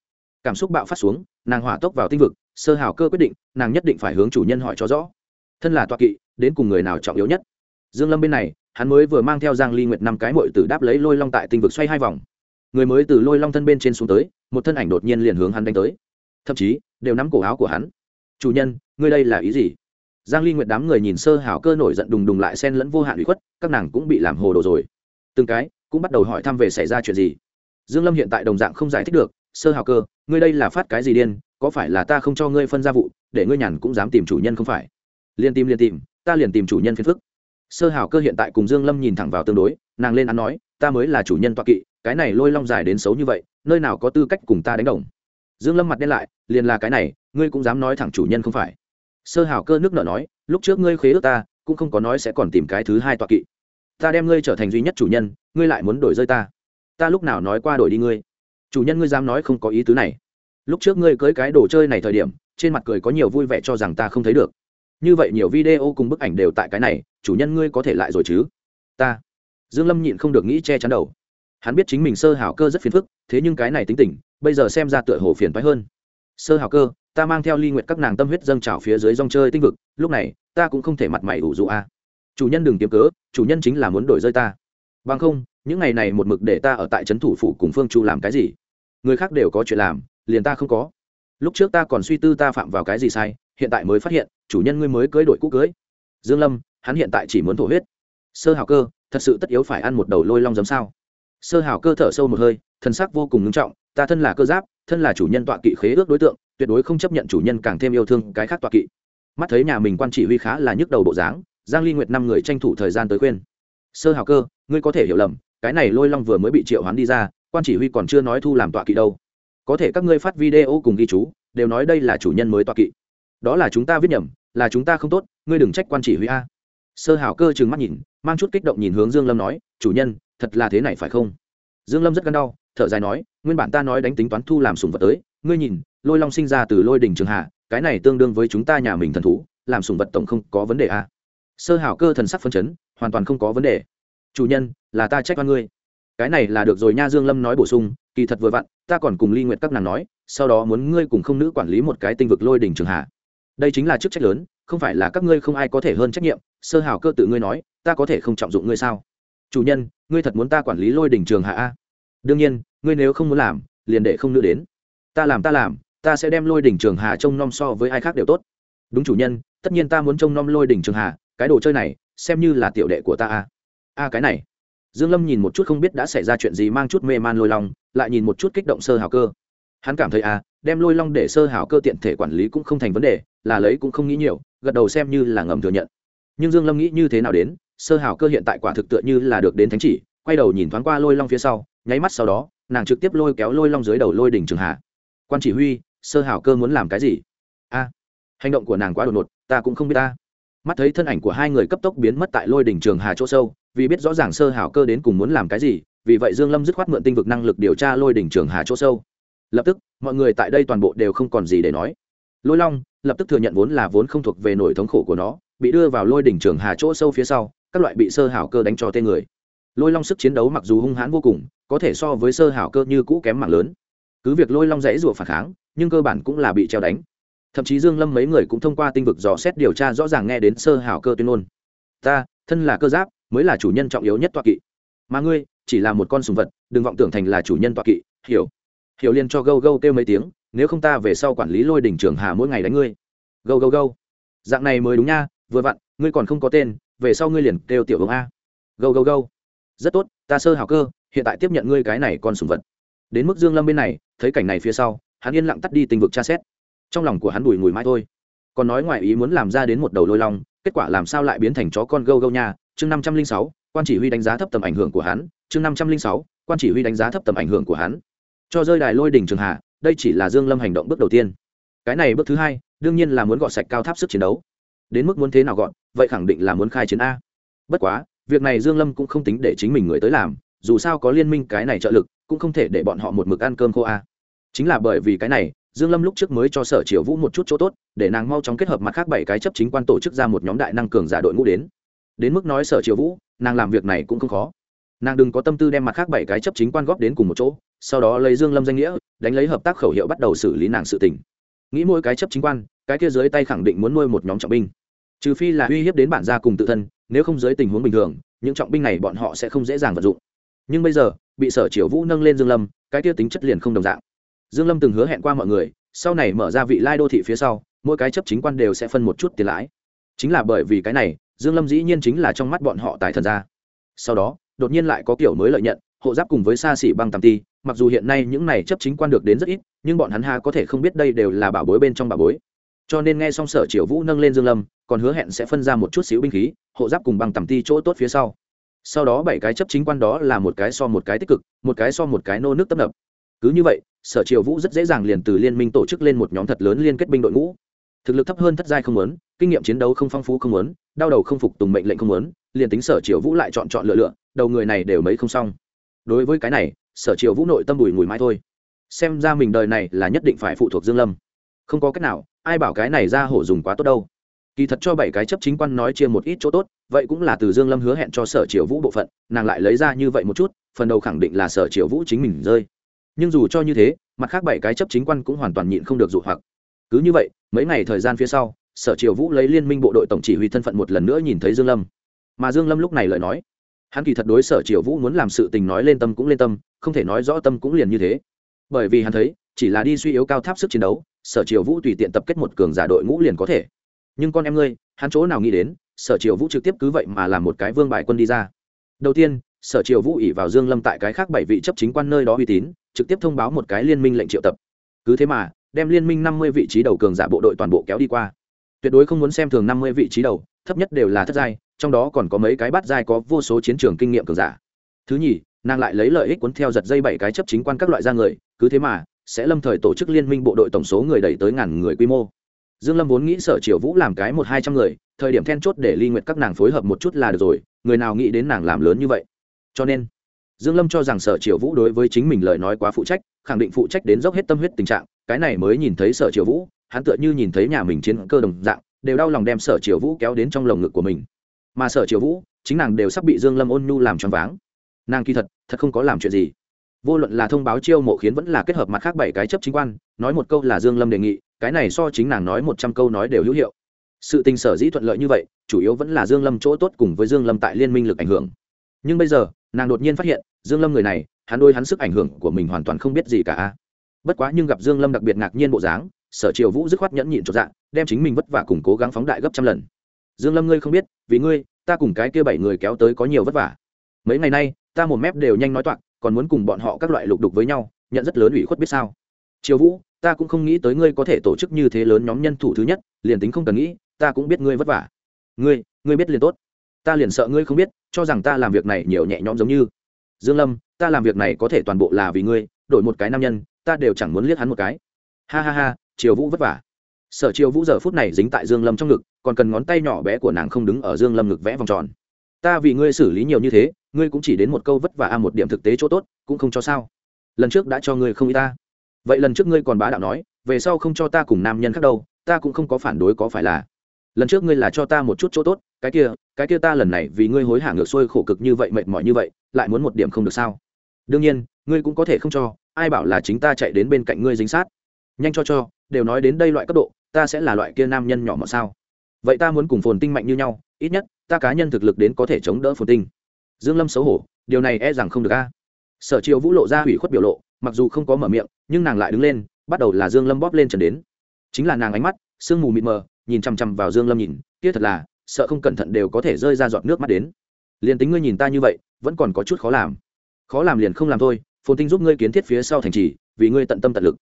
Cảm xúc bạo phát xuống, nàng hỏa tốc vào tinh vực, sơ hào cơ quyết định, nàng nhất định phải hướng chủ nhân hỏi cho rõ. Thân là tọa kỵ, đến cùng người nào trọng yếu nhất? Dương lâm bên này hắn mới vừa mang theo giang ly nguyệt năm cái mội tử đáp lấy lôi long tại tinh vực xoay hai vòng. Người mới từ lôi long thân bên trên xuống tới, một thân ảnh đột nhiên liền hướng hắn đánh tới. Thậm chí, đều nắm cổ áo của hắn. Chủ nhân, ngươi đây là ý gì? Giang ly nguyệt đám người nhìn sơ hào cơ nổi giận đùng đùng lại xen lẫn vô hạn ủy khuất, các nàng cũng bị làm hồ đồ rồi. Từng cái cũng bắt đầu hỏi thăm về xảy ra chuyện gì. Dương lâm hiện tại đồng dạng không giải thích được, sơ hào cơ, ngươi đây là phát cái gì điên? Có phải là ta không cho ngươi phân ra vụ, để ngươi nhàn cũng dám tìm chủ nhân không phải? Liền tìm liền tìm, ta liền tìm chủ nhân phiền phức sơ hảo cơ hiện tại cùng dương lâm nhìn thẳng vào tương đối, nàng lên án nói, ta mới là chủ nhân toa kỵ, cái này lôi long dài đến xấu như vậy, nơi nào có tư cách cùng ta đánh đồng? Dương lâm mặt đen lại, liền là cái này, ngươi cũng dám nói thẳng chủ nhân không phải? Sơ hảo cơ nước nợ nói, lúc trước ngươi khế ước ta, cũng không có nói sẽ còn tìm cái thứ hai toa kỵ. Ta đem ngươi trở thành duy nhất chủ nhân, ngươi lại muốn đổi rơi ta. Ta lúc nào nói qua đổi đi ngươi? Chủ nhân ngươi dám nói không có ý tứ này. Lúc trước ngươi cưới cái đồ chơi này thời điểm, trên mặt cười có nhiều vui vẻ cho rằng ta không thấy được. Như vậy nhiều video cùng bức ảnh đều tại cái này chủ nhân ngươi có thể lại rồi chứ? Ta. Dương lâm nhịn không được nghĩ che chắn đầu. Hắn biết chính mình sơ hảo cơ rất phiền phức, thế nhưng cái này tính tình, bây giờ xem ra tựa hồ phiền phái hơn. Sơ hảo cơ, ta mang theo ly nguyện các nàng tâm huyết dâng trào phía dưới rong chơi tinh vực, lúc này, ta cũng không thể mặt mày ủ dụ a. Chủ nhân đừng kiếm cớ, chủ nhân chính là muốn đổi rơi ta. Bằng không, những ngày này một mực để ta ở tại trấn thủ phủ cùng phương chu làm cái gì? Người khác đều có chuyện làm, liền ta không có. Lúc trước ta còn suy tư ta phạm vào cái gì sai, hiện tại mới phát hiện, chủ nhân ngươi mới cưới đội cũ cưới. Dương lâm hắn hiện tại chỉ muốn thổ huyết. Sơ hào cơ, thật sự tất yếu phải ăn một đầu lôi long giấm sao? Sơ hào cơ thở sâu một hơi, thần sắc vô cùng ngưng trọng, ta thân là cơ giáp, thân là chủ nhân tọa kỵ khế ước đối tượng, tuyệt đối không chấp nhận chủ nhân càng thêm yêu thương cái khác tọa kỵ. Mắt thấy nhà mình quan chỉ huy khá là nhức đầu bộ dáng, giang ly nguyệt năm người tranh thủ thời gian tới khuyên. Sơ hào cơ, ngươi có thể hiểu lầm, cái này lôi long vừa mới bị triệu hoán đi ra, quan chỉ huy còn chưa nói thu làm tọa kỵ đâu. Có thể các ngươi phát video cùng ghi chú, đều nói đây là chủ nhân mới tọa kỵ. Đó là chúng ta viết nhầm, là chúng ta không tốt, ngươi đừng trách quan chỉ huy a sơ hảo cơ trừng mắt nhìn, mang chút kích động nhìn hướng dương lâm nói, chủ nhân, thật là thế này phải không? Dương lâm rất gân đau, thở dài nói, nguyên bản ta nói đánh tính toán thu làm sùng vật tới, ngươi nhìn, lôi long sinh ra từ lôi đỉnh trường hạ, cái này tương đương với chúng ta nhà mình thần thú, làm sùng vật tổng không có vấn đề à? sơ hảo cơ thần sắc phân chấn, hoàn toàn không có vấn đề. Chủ nhân, là ta trách oan ngươi. Cái này là được rồi nha, dương lâm nói bổ sung, kỳ thật vừa vặn, ta còn cùng ly nguyệt các nàng nói, sau đó muốn ngươi cùng không nữ quản lý một cái tinh vực lôi đỉnh trường hạ đây chính là chức trách lớn, không phải là các ngươi không ai có thể hơn trách nhiệm. Sơ hảo cơ tự ngươi nói, ta có thể không trọng dụng ngươi sao? Chủ nhân, ngươi thật muốn ta quản lý lôi đỉnh trường hạ a? Đương nhiên, ngươi nếu không muốn làm, liền để không nữ đến. Ta làm ta làm, ta sẽ đem lôi đỉnh trường hà trông nom so với ai khác đều tốt. Đúng chủ nhân, tất nhiên ta muốn trông nom lôi đỉnh trường hà cái đồ chơi này, xem như là tiểu đệ của ta a. A cái này. Dương lâm nhìn một chút không biết đã xảy ra chuyện gì mang chút mê man lôi long, lại nhìn một chút kích động sơ hào cơ hắn cảm thấy a đem lôi long để sơ hảo cơ tiện thể quản lý cũng không thành vấn đề, là lấy cũng không nghĩ nhiều, gật đầu xem như là ngầm thừa nhận. Nhưng dương lâm nghĩ như thế nào đến, sơ hảo cơ hiện tại quả thực tựa như là được đến thánh chỉ, quay đầu nhìn thoáng qua lôi long phía sau, nháy mắt sau đó, nàng trực tiếp lôi kéo lôi long dưới đầu lôi đỉnh trường hạ. Quan chỉ huy, sơ hảo cơ muốn làm cái gì? A, hành động của nàng quá đột ngột, ta cũng không biết ta mắt thấy thân ảnh của hai người cấp tốc biến mất tại lôi đỉnh trường hà chỗ sâu, vì biết rõ ràng sơ hảo cơ đến cùng muốn làm cái gì, vì vậy dương lâm dứt khoát mượn tinh vực năng lực điều tra lôi đỉnh trường hà chỗ sâu lập tức, mọi người tại đây toàn bộ đều không còn gì để nói. Lôi long lập tức thừa nhận vốn là vốn không thuộc về nổi thống khổ của nó, bị đưa vào lôi đỉnh trường hà chỗ sâu phía sau, các loại bị sơ hảo cơ đánh cho tên người. Lôi long sức chiến đấu mặc dù hung hãn vô cùng, có thể so với sơ hảo cơ như cũ kém mạng lớn. Cứ việc lôi long dãy rủa phản kháng, nhưng cơ bản cũng là bị treo đánh. Thậm chí dương lâm mấy người cũng thông qua tinh vực dò xét điều tra rõ ràng nghe đến sơ hảo cơ tuyên ngôn. Ta, thân là cơ giáp, mới là chủ nhân trọng yếu nhất toa kỵ. Mà ngươi chỉ là một con sùng vật, đừng vọng tưởng thành là chủ nhân toa kỵ, hiểu? Hiểu liền cho gâu gâu kêu mấy tiếng, nếu không ta về sau quản lý lôi đỉnh trường hà mỗi ngày đánh ngươi. Gâu gâu gâu. Dạng này mới đúng nha, vừa vặn, ngươi còn không có tên, về sau ngươi liền kêu tiểu vương a. Gâu gâu gâu. Rất tốt, ta sơ hào cơ, hiện tại tiếp nhận ngươi cái này con sùng vật. Đến mức dương lâm bên này, thấy cảnh này phía sau, hắn yên lặng tắt đi tình vực tra xét. Trong lòng của hắn đùi ngùi mãi thôi. Còn nói ngoài ý muốn làm ra đến một đầu lôi long, kết quả làm sao lại biến thành chó con gâu gâu nha? Chương năm trăm linh sáu, quan chỉ huy đánh giá thấp tầm ảnh hưởng của hắn. Chương năm trăm linh sáu, quan chỉ huy đánh giá thấp tầm ảnh hưởng của hắn cho rơi đài lôi đỉnh trường hạ, đây chỉ là dương lâm hành động bước đầu tiên. Cái này bước thứ hai, đương nhiên là muốn gọt sạch cao tháp sức chiến đấu. Đến mức muốn thế nào gọn vậy khẳng định là muốn khai chiến a. Bất quá, việc này dương lâm cũng không tính để chính mình người tới làm, dù sao có liên minh cái này trợ lực, cũng không thể để bọn họ một mực ăn cơm khô a. Chính là bởi vì cái này, dương lâm lúc trước mới cho sở triều vũ một chút chỗ tốt, để nàng mau chóng kết hợp mặt khác bảy cái chấp chính quan tổ chức ra một nhóm đại năng cường giả đội ngũ đến. Đến mức nói sở triều vũ, nàng làm việc này cũng không khó. Nàng đừng có tâm tư đem mặt khác bảy cái chấp chính quan góp đến cùng một chỗ sau đó lấy dương lâm danh nghĩa, đánh lấy hợp tác khẩu hiệu bắt đầu xử lý nàng sự tình. Nghĩ mỗi cái chấp chính quan, cái kia dưới tay khẳng định muốn nuôi một nhóm trọng binh. Trừ phi là uy hiếp đến bản gia cùng tự thân, nếu không dưới tình huống bình thường, những trọng binh này bọn họ sẽ không dễ dàng vận dụng. Nhưng bây giờ, bị sở triều vũ nâng lên dương lâm, cái kia tính chất liền không đồng dạng. Dương lâm từng hứa hẹn qua mọi người, sau này mở ra vị lai đô thị phía sau, mỗi cái chấp chính quan đều sẽ phân một chút tiền lãi. Chính là bởi vì cái này, dương lâm dĩ nhiên chính là trong mắt bọn họ tài thần gia. Sau đó, đột nhiên lại có kiểu mới lợi nhận hộ giáp cùng với xa xỉ băng tầm ti, mặc dù hiện nay những này chấp chính quan được đến rất ít, nhưng bọn hắn ha có thể không biết đây đều là bảo bối bên trong bảo bối. Cho nên nghe xong sở triều vũ nâng lên dương lâm, còn hứa hẹn sẽ phân ra một chút xíu binh khí, hộ giáp cùng băng tầm ti chỗ tốt phía sau. Sau đó bảy cái chấp chính quan đó là một cái so một cái tích cực, một cái so một cái nô nước tấp nập. Cứ như vậy, sở triều vũ rất dễ dàng liền từ liên minh tổ chức lên một nhóm thật lớn liên kết binh đội ngũ. Thực lực thấp hơn thất giai không muốn, kinh nghiệm chiến đấu không phong phú không muốn, đau đầu không phục tùng mệnh lệnh không muốn, liền tính sở triều vũ lại chọn chọn lựa lựa, đầu người này đều mấy không xong đối với cái này, sở triều vũ nội tâm bùi ngùi mãi thôi. Xem ra mình đời này là nhất định phải phụ thuộc dương lâm. Không có cách nào, ai bảo cái này ra hổ dùng quá tốt đâu. Kỳ thật cho bảy cái chấp chính quan nói chia một ít chỗ tốt, vậy cũng là từ dương lâm hứa hẹn cho sở triều vũ bộ phận, nàng lại lấy ra như vậy một chút, phần đầu khẳng định là sở triều vũ chính mình rơi. Nhưng dù cho như thế, mặt khác bảy cái chấp chính quan cũng hoàn toàn nhịn không được dụ hoặc. Cứ như vậy, mấy ngày thời gian phía sau, sở triều vũ lấy liên minh bộ đội tổng chỉ huy thân phận một lần nữa nhìn thấy dương lâm. Mà dương lâm lúc này lời nói hắn kỳ thật đối sở triều vũ muốn làm sự tình nói lên tâm cũng lên tâm, không thể nói rõ tâm cũng liền như thế. Bởi vì hắn thấy, chỉ là đi suy yếu cao tháp sức chiến đấu, sở triều vũ tùy tiện tập kết một cường giả đội ngũ liền có thể. Nhưng con em ngươi, hắn chỗ nào nghĩ đến, sở triều vũ trực tiếp cứ vậy mà làm một cái vương bài quân đi ra. Đầu tiên, sở triều vũ ỉ vào dương lâm tại cái khác bảy vị chấp chính quan nơi đó uy tín, trực tiếp thông báo một cái liên minh lệnh triệu tập. Cứ thế mà, đem liên minh năm mươi vị trí đầu cường giả bộ đội toàn bộ kéo đi qua. Tuyệt đối không muốn xem thường năm mươi vị trí đầu, thấp nhất đều là thất giai trong đó còn có mấy cái bát giai có vô số chiến trường kinh nghiệm cường giả. Thứ nhì, nàng lại lấy lợi ích cuốn theo giật dây bảy cái chấp chính quan các loại ra người, cứ thế mà, sẽ lâm thời tổ chức liên minh bộ đội tổng số người đẩy tới ngàn người quy mô. Dương lâm vốn nghĩ sở triều vũ làm cái một hai trăm người, thời điểm then chốt để ly nguyệt các nàng phối hợp một chút là được rồi, người nào nghĩ đến nàng làm lớn như vậy. Cho nên, dương lâm cho rằng sở triều vũ đối với chính mình lời nói quá phụ trách, khẳng định phụ trách đến dốc hết tâm huyết tình trạng, cái này mới nhìn thấy sở triều vũ, hắn tựa như nhìn thấy nhà mình chiến cơ đồng dạng, đều đau lòng đem sở triều vũ kéo đến trong lồng ngực của mình mà sở triều vũ, chính nàng đều sắp bị dương lâm ôn nhu làm choáng váng. Nàng kỳ thật thật không có làm chuyện gì. Vô luận là thông báo chiêu mộ khiến vẫn là kết hợp mặt khác bảy cái chấp chính quan, nói một câu là dương lâm đề nghị, cái này so chính nàng nói một trăm câu nói đều hữu hiệu. Sự tình sở dĩ thuận lợi như vậy, chủ yếu vẫn là dương lâm chỗ tốt cùng với dương lâm tại liên minh lực ảnh hưởng. Nhưng bây giờ, nàng đột nhiên phát hiện, dương lâm người này, hắn đôi hắn sức ảnh hưởng của mình hoàn toàn không biết gì cả. Bất quá nhưng gặp dương lâm đặc biệt ngạc nhiên bộ dáng, sở triều vũ dứt khoát nhẫn nhịn trọn dạng đem chính mình vất vả cùng cố gắng phóng đại gấp trăm lần dương lâm ngươi không biết, vì ngươi, ta cùng cái kia bảy người kéo tới có nhiều vất vả. Mấy ngày nay, ta một mép đều nhanh nói toạc, còn muốn cùng bọn họ các loại lục đục với nhau, nhận rất lớn ủy khuất biết sao. Triều vũ, ta cũng không nghĩ tới ngươi có thể tổ chức như thế lớn nhóm nhân thủ thứ nhất, liền tính không cần nghĩ, ta cũng biết ngươi vất vả. Ngươi ngươi biết liền tốt. Ta liền sợ ngươi không biết, cho rằng ta làm việc này nhiều nhẹ nhõm giống như. Dương lâm, ta làm việc này có thể toàn bộ là vì ngươi, đổi một cái nam nhân, ta đều chẳng muốn liếc hắn một cái. Ha ha ha, triều vũ vất vả sở triều vũ giờ phút này dính tại dương lâm trong ngực, còn cần ngón tay nhỏ bé của nàng không đứng ở dương lâm ngực vẽ vòng tròn. Ta vì ngươi xử lý nhiều như thế, ngươi cũng chỉ đến một câu vất vả a một điểm thực tế chỗ tốt, cũng không cho sao. Lần trước đã cho ngươi không y ta. Vậy lần trước ngươi còn bá đạo nói, về sau không cho ta cùng nam nhân khác đâu, ta cũng không có phản đối có phải là. Lần trước ngươi là cho ta một chút chỗ tốt, cái kia cái kia ta lần này vì ngươi hối hả ngược xuôi khổ cực như vậy mệt mỏi như vậy, lại muốn một điểm không được sao? Đương nhiên, ngươi cũng có thể không cho, ai bảo là chính ta chạy đến bên cạnh ngươi dính sát. Nhanh cho cho, đều nói đến đây loại cấp độ ta sẽ là loại kia nam nhân nhỏ mọn sao? Vậy ta muốn cùng phồn tinh mạnh như nhau, ít nhất, ta cá nhân thực lực đến có thể chống đỡ phồn tinh. Dương lâm xấu hổ, điều này e rằng không được a. Sở triều vũ lộ ra hủy khuất biểu lộ, mặc dù không có mở miệng, nhưng nàng lại đứng lên, bắt đầu là dương lâm bóp lên trần đến. Chính là nàng ánh mắt, sương mù mịt mờ, nhìn chằm chằm vào dương lâm nhìn, kia thật là, sợ không cẩn thận đều có thể rơi ra giọt nước mắt đến. Liền tính ngươi nhìn ta như vậy, vẫn còn có chút khó làm. Khó làm liền không làm thôi, phồn tinh giúp ngươi kiến thiết phía sau thành trì, vì ngươi tận tâm tận lực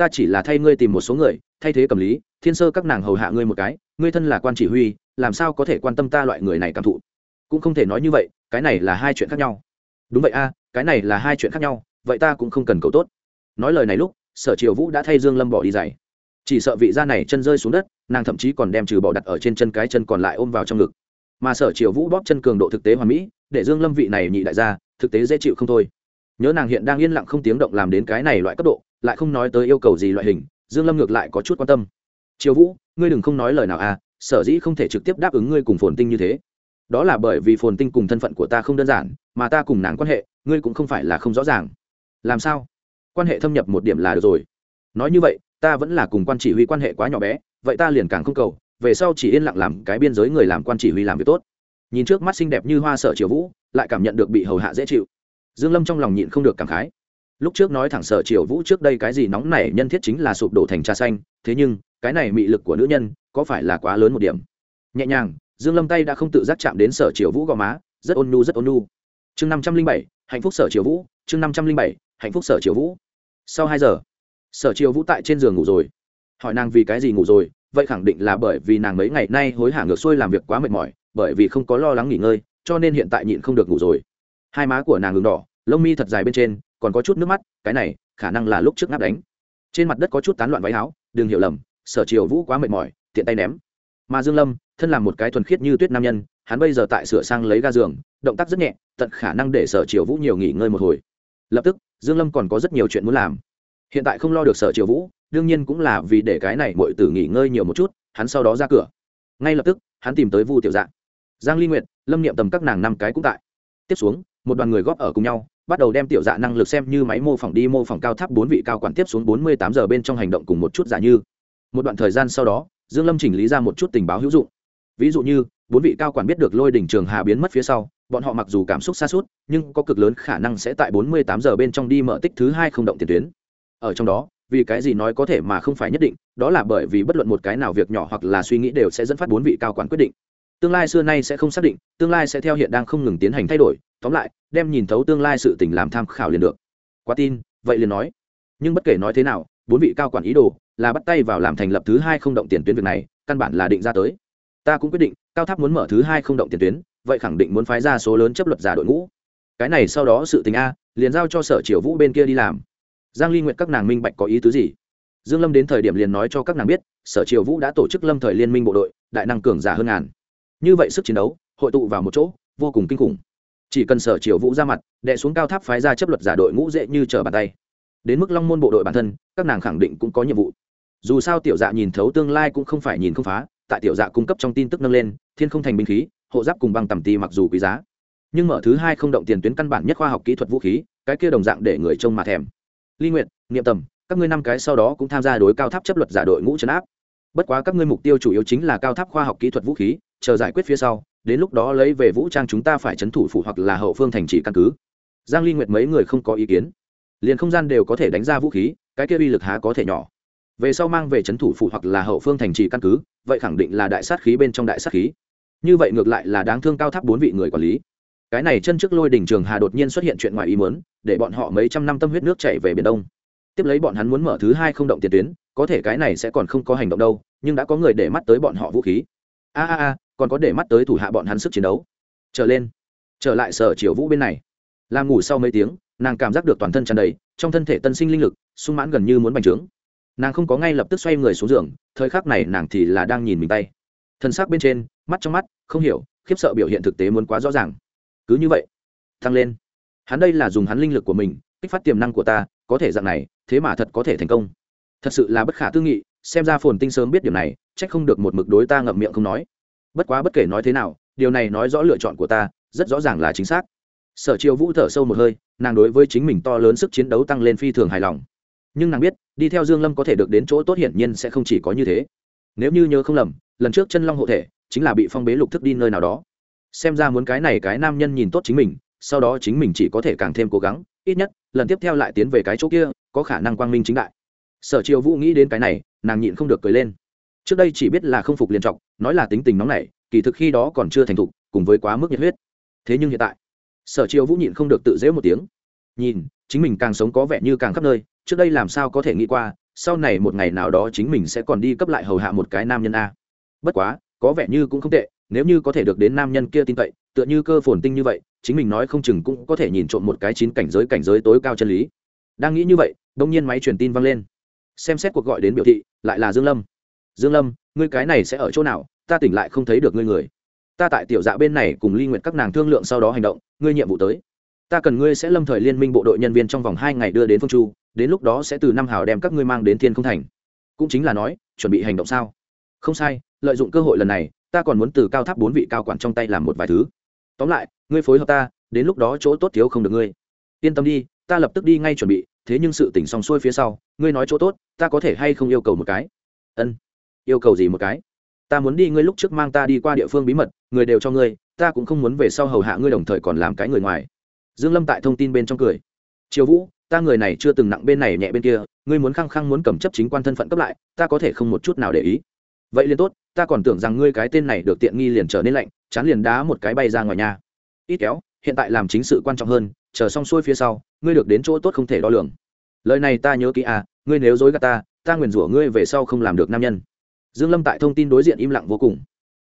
ta chỉ là thay ngươi tìm một số người, thay thế cầm lý, thiên sơ các nàng hầu hạ ngươi một cái, ngươi thân là quan chỉ huy, làm sao có thể quan tâm ta loại người này cảm thụ? Cũng không thể nói như vậy, cái này là hai chuyện khác nhau. Đúng vậy a, cái này là hai chuyện khác nhau, vậy ta cũng không cần cầu tốt. Nói lời này lúc, sở triều vũ đã thay dương lâm bỏ đi giày. Chỉ sợ vị gia này chân rơi xuống đất, nàng thậm chí còn đem trừ bỏ đặt ở trên chân cái chân còn lại ôm vào trong ngực. Mà sở triều vũ bóp chân cường độ thực tế hoàn mỹ, để dương lâm vị này nhị đại gia, thực tế dễ chịu không thôi. Nhớ nàng hiện đang yên lặng không tiếng động làm đến cái này loại cấp độ lại không nói tới yêu cầu gì loại hình, dương lâm ngược lại có chút quan tâm. Triều vũ, ngươi đừng không nói lời nào à sở dĩ không thể trực tiếp đáp ứng ngươi cùng phồn tinh như thế. Đó là bởi vì phồn tinh cùng thân phận của ta không đơn giản, mà ta cùng nàng quan hệ, ngươi cũng không phải là không rõ ràng. Làm sao? Quan hệ thâm nhập một điểm là được rồi. Nói như vậy, ta vẫn là cùng quan chỉ huy quan hệ quá nhỏ bé, vậy ta liền càng không cầu, về sau chỉ yên lặng làm cái biên giới người làm quan chỉ huy làm việc tốt. Nhìn trước mắt xinh đẹp như hoa sở triều vũ, lại cảm nhận được bị hầu hạ dễ chịu. Dương lâm trong lòng nhịn không được cảm khái lúc trước nói thẳng sở triều vũ trước đây cái gì nóng nảy nhân thiết chính là sụp đổ thành trà xanh, thế nhưng, cái này mị lực của nữ nhân, có phải là quá lớn một điểm? Nhẹ nhàng, dương lâm tay đã không tự giác chạm đến sở triều vũ gò má, rất ôn nhu, rất ôn nhu. Chương năm trăm linh bảy, hạnh phúc sở triều vũ, chương năm trăm linh bảy, hạnh phúc sở triều vũ. Sau hai giờ, sở triều vũ tại trên giường ngủ rồi. Hỏi nàng vì cái gì ngủ rồi, vậy khẳng định là bởi vì nàng mấy ngày nay hối hả ngược xuôi làm việc quá mệt mỏi, bởi vì không có lo lắng nghỉ ngơi, cho nên hiện tại nhịn không được ngủ rồi. Hai má của nàng ngừng đỏ, lông mi thật dài bên trên còn có chút nước mắt, cái này, khả năng là lúc trước ngáp đánh. Trên mặt đất có chút tán loạn váy áo, đừng hiểu lầm, sở triều vũ quá mệt mỏi, tiện tay ném. Mà dương lâm, thân làm một cái thuần khiết như tuyết nam nhân, hắn bây giờ tại sửa sang lấy ga giường, động tác rất nhẹ, tận khả năng để sở triều vũ nhiều nghỉ ngơi một hồi. Lập tức, dương lâm còn có rất nhiều chuyện muốn làm. Hiện tại không lo được sở triều vũ, đương nhiên cũng là vì để cái này muội tử nghỉ ngơi nhiều một chút, hắn sau đó ra cửa. Ngay lập tức, hắn tìm tới vu tiểu dạng giang ly nguyệt, lâm niệm tầm các nàng năm cái cũng tại. Tiếp xuống, một đoàn người góp ở cùng nhau bắt đầu đem tiểu dạ năng lực xem như máy mô phỏng đi mô phỏng cao tháp bốn vị cao quản tiếp xuống 48 giờ bên trong hành động cùng một chút giả như. Một đoạn thời gian sau đó, dương lâm chỉnh lý ra một chút tình báo hữu dụng. Ví dụ như, bốn vị cao quản biết được lôi đỉnh trường hà biến mất phía sau, bọn họ mặc dù cảm xúc xa suốt, nhưng có cực lớn khả năng sẽ tại 48 giờ bên trong đi mở tích thứ hai không động tiền tuyến. Ở trong đó, vì cái gì nói có thể mà không phải nhất định, đó là bởi vì bất luận một cái nào việc nhỏ hoặc là suy nghĩ đều sẽ dẫn phát bốn vị cao quản quyết định. Tương lai xưa nay sẽ không xác định, tương lai sẽ theo hiện đang không ngừng tiến hành thay đổi tóm lại, đem nhìn thấu tương lai sự tình làm tham khảo liền được. Quá tin, vậy liền nói. Nhưng bất kể nói thế nào, bốn vị cao quản ý đồ là bắt tay vào làm thành lập thứ hai không động tiền tuyến việc này, căn bản là định ra tới. Ta cũng quyết định, cao tháp muốn mở thứ hai không động tiền tuyến, vậy khẳng định muốn phái ra số lớn chấp luật giả đội ngũ. Cái này sau đó sự tình a, liền giao cho sở triều vũ bên kia đi làm. Giang ly nguyện các nàng minh bạch có ý tứ gì? Dương lâm đến thời điểm liền nói cho các nàng biết, sở triều vũ đã tổ chức lâm thời liên minh bộ đội, đại năng cường giả hơn ngàn. Như vậy sức chiến đấu, hội tụ vào một chỗ, vô cùng kinh khủng chỉ cần sở triều vũ ra mặt, đệ xuống cao tháp phái ra chấp luật giả đội ngũ dễ như trở bàn tay. Đến mức long môn bộ đội bản thân, các nàng khẳng định cũng có nhiệm vụ. Dù sao tiểu dạ nhìn thấu tương lai cũng không phải nhìn không phá, tại tiểu dạ cung cấp trong tin tức nâng lên, thiên không thành binh khí, hộ giáp cùng băng tầm ti mặc dù quý giá. Nhưng mở thứ hai không động tiền tuyến căn bản nhất khoa học kỹ thuật vũ khí, cái kia đồng dạng để người trông mà thèm. Ly nguyện nghiệm tầm, các ngươi năm cái sau đó cũng tham gia đối cao tháp chấp luật giả đội ngũ trấn áp. Bất quá các ngươi mục tiêu chủ yếu chính là cao tháp khoa học kỹ thuật vũ khí, chờ giải quyết phía sau đến lúc đó lấy về vũ trang chúng ta phải trấn thủ phủ hoặc là hậu phương thành trì căn cứ. Giang ly nguyệt mấy người không có ý kiến. Liền không gian đều có thể đánh ra vũ khí, cái kia uy lực há có thể nhỏ. Về sau mang về trấn thủ phủ hoặc là hậu phương thành trì căn cứ, vậy khẳng định là đại sát khí bên trong đại sát khí. Như vậy ngược lại là đáng thương cao tháp bốn vị người quản lý. Cái này chân trước lôi đỉnh trường hà đột nhiên xuất hiện chuyện ngoài ý muốn, để bọn họ mấy trăm năm tâm huyết nước chảy về biển đông. Tiếp lấy bọn hắn muốn mở thứ hai không động tiền tuyến, có thể cái này sẽ còn không có hành động đâu, nhưng đã có người để mắt tới bọn họ vũ khí. A a a còn có để mắt tới thủ hạ bọn hắn sức chiến đấu. Trở lên. Trở lại sở triều vũ bên này. Làm ngủ sau mấy tiếng, nàng cảm giác được toàn thân tràn đầy, trong thân thể tân sinh linh lực, sung mãn gần như muốn bành trướng. Nàng không có ngay lập tức xoay người xuống giường, thời khắc này nàng thì là đang nhìn mình tay. Thân xác bên trên, mắt trong mắt, không hiểu, khiếp sợ biểu hiện thực tế muốn quá rõ ràng. Cứ như vậy, tăng lên. Hắn đây là dùng hắn linh lực của mình, kích phát tiềm năng của ta, có thể dạng này, thế mà thật có thể thành công. Thật sự là bất khả tư nghị, xem ra phồn tinh sớm biết điều này trách không được một mực đối ta ngậm miệng không nói bất quá bất kể nói thế nào, điều này nói rõ lựa chọn của ta, rất rõ ràng là chính xác. Sở triều vũ thở sâu một hơi, nàng đối với chính mình to lớn sức chiến đấu tăng lên phi thường hài lòng. Nhưng nàng biết, đi theo dương lâm có thể được đến chỗ tốt hiển nhiên sẽ không chỉ có như thế. Nếu như nhớ không lầm, lần trước chân long hộ thể chính là bị phong bế lục thức đi nơi nào đó. Xem ra muốn cái này cái nam nhân nhìn tốt chính mình, sau đó chính mình chỉ có thể càng thêm cố gắng, ít nhất, lần tiếp theo lại tiến về cái chỗ kia, có khả năng quang minh chính đại. Sở triều vũ nghĩ đến cái này, nàng nhịn không được cười lên trước đây chỉ biết là không phục liên trọng nói là tính tình nóng nảy, kỳ thực khi đó còn chưa thành thục, cùng với quá mức nhiệt huyết. Thế nhưng hiện tại, sở triều vũ nhịn không được tự dễu một tiếng. Nhìn, chính mình càng sống có vẻ như càng khắp nơi, trước đây làm sao có thể nghĩ qua, sau này một ngày nào đó chính mình sẽ còn đi cấp lại hầu hạ một cái nam nhân a. Bất quá, có vẻ như cũng không tệ, nếu như có thể được đến nam nhân kia tin cậy, tựa như cơ phồn tinh như vậy, chính mình nói không chừng cũng có thể nhìn trộm một cái chín cảnh giới cảnh giới tối cao chân lý. Đang nghĩ như vậy đông nhiên máy truyền tin vang lên. Xem xét cuộc gọi đến biểu thị, lại là dương lâm dương lâm, ngươi cái này sẽ ở chỗ nào? Ta tỉnh lại không thấy được ngươi người. Ta tại tiểu dạ bên này cùng ly nguyện các nàng thương lượng sau đó hành động, ngươi nhiệm vụ tới. Ta cần ngươi sẽ lâm thời liên minh bộ đội nhân viên trong vòng hai ngày đưa đến phương chu, đến lúc đó sẽ từ năm hào đem các ngươi mang đến thiên không thành. Cũng chính là nói, chuẩn bị hành động sao? Không sai, lợi dụng cơ hội lần này, ta còn muốn từ cao tháp bốn vị cao quản trong tay làm một vài thứ. Tóm lại, ngươi phối hợp ta, đến lúc đó chỗ tốt thiếu không được ngươi. Yên tâm đi, ta lập tức đi ngay chuẩn bị, thế nhưng sự tỉnh xong xuôi phía sau, ngươi nói chỗ tốt, ta có thể hay không yêu cầu một cái? Ân yêu cầu gì một cái? Ta muốn đi ngươi lúc trước mang ta đi qua địa phương bí mật, người đều cho ngươi, ta cũng không muốn về sau hầu hạ ngươi đồng thời còn làm cái người ngoài. Dương lâm tại thông tin bên trong cười. Triều vũ, ta người này chưa từng nặng bên này nhẹ bên kia, ngươi muốn khăng khăng muốn cầm chấp chính quan thân phận cấp lại, ta có thể không một chút nào để ý. Vậy liền tốt, ta còn tưởng rằng ngươi cái tên này được tiện nghi liền trở nên lạnh, chán liền đá một cái bay ra ngoài nhà. Ít kéo, hiện tại làm chính sự quan trọng hơn, chờ xong xuôi phía sau, ngươi được đến chỗ tốt không thể đo lường. Lời này ta nhớ kỹ à ngươi nếu dối gạt ta ta nguyền rủa ngươi về sau không làm được nam nhân dương lâm tại thông tin đối diện im lặng vô cùng.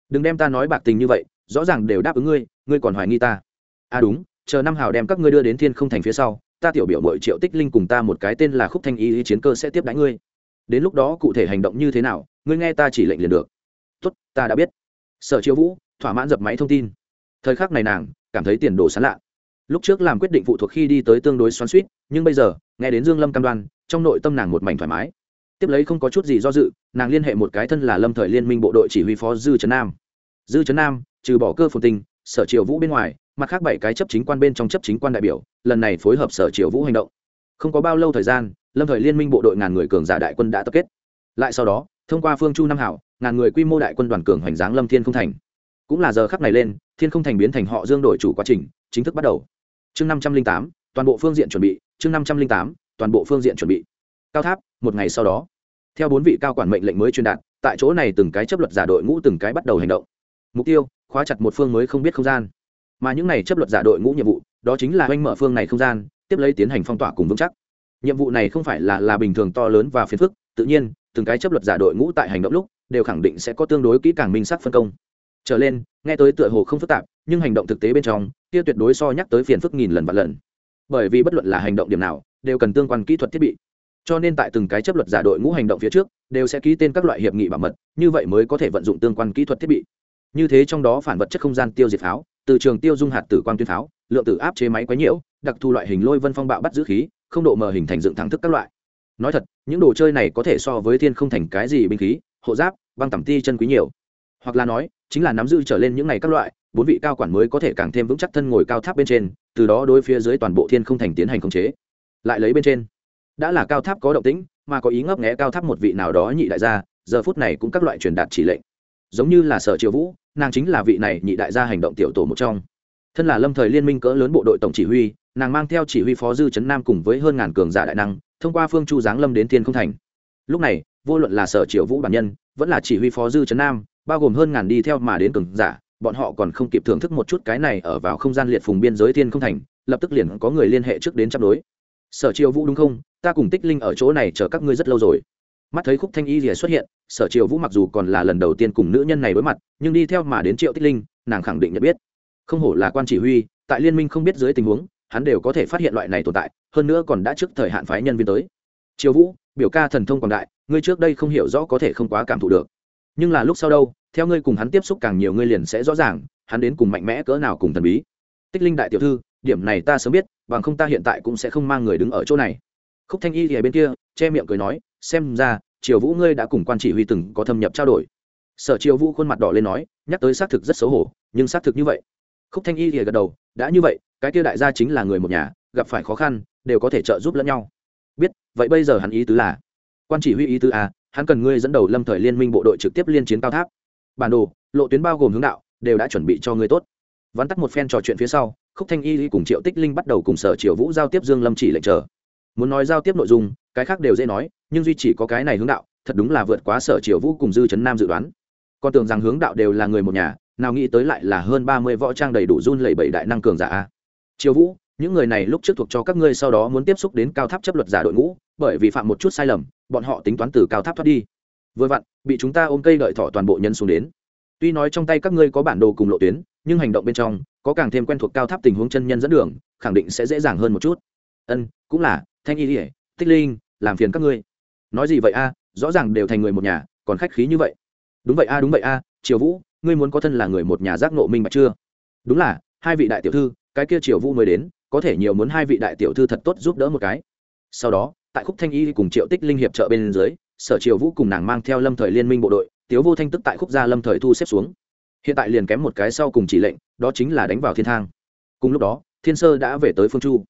Đừng đem ta nói bạc tình như vậy, rõ ràng đều đáp ứng ngươi ngươi còn hoài nghi ta. À đúng, chờ năm hào đem các ngươi đưa đến thiên không thành phía sau, ta tiểu biểu mội triệu tích linh cùng ta một cái tên là khúc thanh y chiến cơ sẽ tiếp đánh ngươi. Đến lúc đó cụ thể hành động như thế nào, ngươi nghe ta chỉ lệnh liền được. Tốt, ta đã biết. Sở chiêu vũ, thỏa mãn dập máy thông tin. Thời khắc này nàng, cảm thấy tiền đồ sán lạ. Lúc trước làm quyết định phụ thuộc khi đi tới tương đối xoắn suýt nhưng bây giờ, nghe đến dương lâm cam đoan, trong nội tâm nàng một mảnh thoải mái tiếp lấy không có chút gì do dự, nàng liên hệ một cái thân là lâm thời liên minh bộ đội chỉ huy phó dư trấn nam. Dư trấn nam, trừ bỏ cơ phồn tinh sở triều vũ bên ngoài, mặt khác bảy cái chấp chính quan bên trong chấp chính quan đại biểu, lần này phối hợp sở triều vũ hành động. Không có bao lâu thời gian, lâm thời liên minh bộ đội ngàn người cường giả đại quân đã tập kết. Lại sau đó, thông qua phương chu nam hảo, ngàn người quy mô đại quân đoàn cường hoành giáng lâm thiên không thành. Cũng là giờ khắc này lên, thiên không thành biến thành họ dương đổi chủ quá trình, chính thức bắt đầu. Chương năm trăm linh tám, toàn bộ phương diện chuẩn bị, chương năm trăm linh tám, toàn bộ phương diện chuẩn bị cao tháp, một ngày sau đó, theo bốn vị cao quản mệnh lệnh mới truyền đạt, tại chỗ này từng cái chấp luật giả đội ngũ từng cái bắt đầu hành động. Mục tiêu, khóa chặt một phương mới không biết không gian. Mà những này chấp luật giả đội ngũ nhiệm vụ, đó chính là oanh mở phương này không gian, tiếp lấy tiến hành phong tỏa cùng vững chắc. Nhiệm vụ này không phải là là bình thường to lớn và phiền phức, tự nhiên, từng cái chấp luật giả đội ngũ tại hành động lúc, đều khẳng định sẽ có tương đối kỹ càng minh sắc phân công. Trở lên, nghe tới tựa hồ không phức tạp, nhưng hành động thực tế bên trong, kia tuyệt đối so nhắc tới phiền phức nghìn lần và lần. Bởi vì bất luận là hành động điểm nào, đều cần tương quan kỹ thuật thiết bị cho nên tại từng cái chấp luật giả đội ngũ hành động phía trước, đều sẽ ký tên các loại hiệp nghị bảo mật, như vậy mới có thể vận dụng tương quan kỹ thuật thiết bị. Như thế trong đó phản vật chất không gian tiêu diệt pháo, từ trường tiêu dung hạt tử quang tuyên pháo, lượng tử áp chế máy quấy nhiễu, đặc thù loại hình lôi vân phong bạo bắt giữ khí, không độ mờ hình thành dựng thẳng thức các loại. Nói thật, những đồ chơi này có thể so với thiên không thành cái gì binh khí, hộ giáp, băng tẩm ti chân quý nhiều. Hoặc là nói, chính là nắm giữ trở lên những này các loại, bốn vị cao quản mới có thể càng thêm vững chắc thân ngồi cao tháp bên trên, từ đó đối phía dưới toàn bộ thiên không thành tiến hành khống chế. Lại lấy bên trên đã là cao tháp có động tĩnh, mà có ý ngấp nghé cao tháp một vị nào đó nhị đại gia, giờ phút này cũng các loại truyền đạt chỉ lệnh. Giống như là sở triều vũ, nàng chính là vị này nhị đại gia hành động tiểu tổ một trong. Thân là lâm thời liên minh cỡ lớn bộ đội tổng chỉ huy, nàng mang theo chỉ huy phó dư trấn nam cùng với hơn ngàn cường giả đại năng, thông qua phương chu giáng lâm đến thiên không thành. Lúc này, vô luận là sở triều vũ bản nhân, vẫn là chỉ huy phó dư trấn nam, bao gồm hơn ngàn đi theo mà đến cường giả, bọn họ còn không kịp thưởng thức một chút cái này ở vào không gian liệt phùng biên giới thiên không thành, lập tức liền có người liên hệ trước đến chắp đối sở triều vũ đúng không? Ta cùng tích linh ở chỗ này chờ các ngươi rất lâu rồi. Mắt thấy khúc thanh y rìa xuất hiện, sở triều vũ mặc dù còn là lần đầu tiên cùng nữ nhân này đối mặt, nhưng đi theo mà đến triệu tích linh, nàng khẳng định nhận biết. Không hổ là quan chỉ huy, tại liên minh không biết dưới tình huống, hắn đều có thể phát hiện loại này tồn tại, hơn nữa còn đã trước thời hạn phái nhân viên tới. Triều vũ, biểu ca thần thông quảng đại, ngươi trước đây không hiểu rõ có thể không quá cảm thụ được. Nhưng là lúc sau đâu, theo ngươi cùng hắn tiếp xúc càng nhiều ngươi liền sẽ rõ ràng, hắn đến cùng mạnh mẽ cỡ nào cùng thần bí. Tích linh đại tiểu thư, điểm này ta sớm biết bằng không ta hiện tại cũng sẽ không mang người đứng ở chỗ này. Khúc thanh y thì ở bên kia, che miệng cười nói, xem ra, triều vũ ngươi đã cùng quan chỉ huy từng có thâm nhập trao đổi. Sở triều vũ khuôn mặt đỏ lên nói, nhắc tới xác thực rất xấu hổ, nhưng xác thực như vậy. Khúc thanh y thì gật đầu, đã như vậy, cái kia đại gia chính là người một nhà, gặp phải khó khăn, đều có thể trợ giúp lẫn nhau. Biết, vậy bây giờ hắn ý tứ là, quan chỉ huy ý tứ à hắn cần ngươi dẫn đầu lâm thời liên minh bộ đội trực tiếp liên chiến cao tháp. Bản đồ, lộ tuyến bao gồm hướng đạo, đều đã chuẩn bị cho ngươi tốt vắn tắt một phen trò chuyện phía sau, khúc thanh y cùng triệu tích linh bắt đầu cùng sở triều vũ giao tiếp dương lâm chỉ lệnh chờ. Muốn nói giao tiếp nội dung, cái khác đều dễ nói, nhưng duy chỉ có cái này hướng đạo, thật đúng là vượt quá sở triều vũ cùng dư chấn nam dự đoán. Con tưởng rằng hướng đạo đều là người một nhà, nào nghĩ tới lại là hơn ba mươi võ trang đầy đủ run lẩy bẩy đại năng cường giả triều vũ, những người này lúc trước thuộc cho các ngươi sau đó muốn tiếp xúc đến cao tháp chấp luật giả đội ngũ, bởi vì phạm một chút sai lầm, bọn họ tính toán từ cao tháp thoát đi. Vừa vặn, bị chúng ta ôm cây đợi thỏ toàn bộ nhân xuống đến tuy nói trong tay các ngươi có bản đồ cùng lộ tuyến, nhưng hành động bên trong, có càng thêm quen thuộc cao tháp tình huống chân nhân dẫn đường, khẳng định sẽ dễ dàng hơn một chút. Ân, cũng là, thanh y ỉa tích linh, làm phiền các ngươi. Nói gì vậy a? Rõ ràng đều thành người một nhà, còn khách khí như vậy. Đúng vậy a, đúng vậy a, triều vũ, ngươi muốn có thân là người một nhà giác nộ minh bạch chưa? Đúng là, hai vị đại tiểu thư, cái kia triều vũ mới đến, có thể nhiều muốn hai vị đại tiểu thư thật tốt giúp đỡ một cái. Sau đó, tại khúc thanh y cùng triệu tích linh hiệp trợ bên dưới, sở triều vũ cùng nàng mang theo lâm thời liên minh bộ đội tiếu vô thanh tức tại khúc gia lâm thời thu xếp xuống. Hiện tại liền kém một cái sau cùng chỉ lệnh, đó chính là đánh vào thiên thang. Cùng lúc đó, thiên sơ đã về tới phương chu.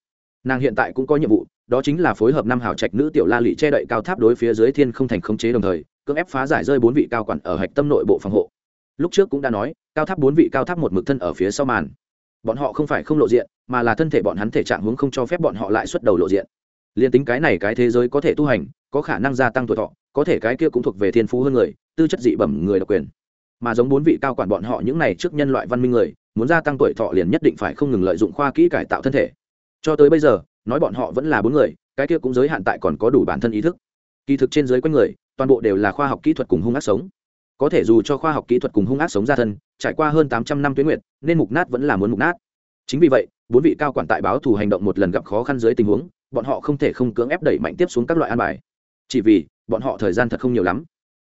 Nàng hiện tại cũng có nhiệm vụ, đó chính là phối hợp năm hào trạch nữ tiểu la lị che đậy cao tháp đối phía dưới thiên không thành khống chế đồng thời, cưỡng ép phá giải rơi bốn vị cao quản ở hạch tâm nội bộ phòng hộ. Lúc trước cũng đã nói, cao tháp bốn vị cao tháp một mực thân ở phía sau màn. Bọn họ không phải không lộ diện, mà là thân thể bọn hắn thể trạng hướng không cho phép bọn họ lại xuất đầu lộ diện liền tính cái này cái thế giới có thể tu hành, có khả năng gia tăng tuổi thọ, có thể cái kia cũng thuộc về thiên phú hơn người, tư chất dị bẩm người độc quyền. Mà giống bốn vị cao quản bọn họ những này trước nhân loại văn minh người, muốn gia tăng tuổi thọ liền nhất định phải không ngừng lợi dụng khoa kỹ cải tạo thân thể. Cho tới bây giờ, nói bọn họ vẫn là bốn người, cái kia cũng giới hạn tại còn có đủ bản thân ý thức. Kỳ thực trên giới quanh người, toàn bộ đều là khoa học kỹ thuật cùng hung ác sống. Có thể dù cho khoa học kỹ thuật cùng hung ác sống ra thân, trải qua hơn tám trăm năm tuyến nguyện nên mục nát vẫn là muốn mục nát. Chính vì vậy, bốn vị cao quản tại báo thù hành động một lần gặp khó khăn dưới tình huống bọn họ không thể không cưỡng ép đẩy mạnh tiếp xuống các loại an bài. Chỉ vì, bọn họ thời gian thật không nhiều lắm.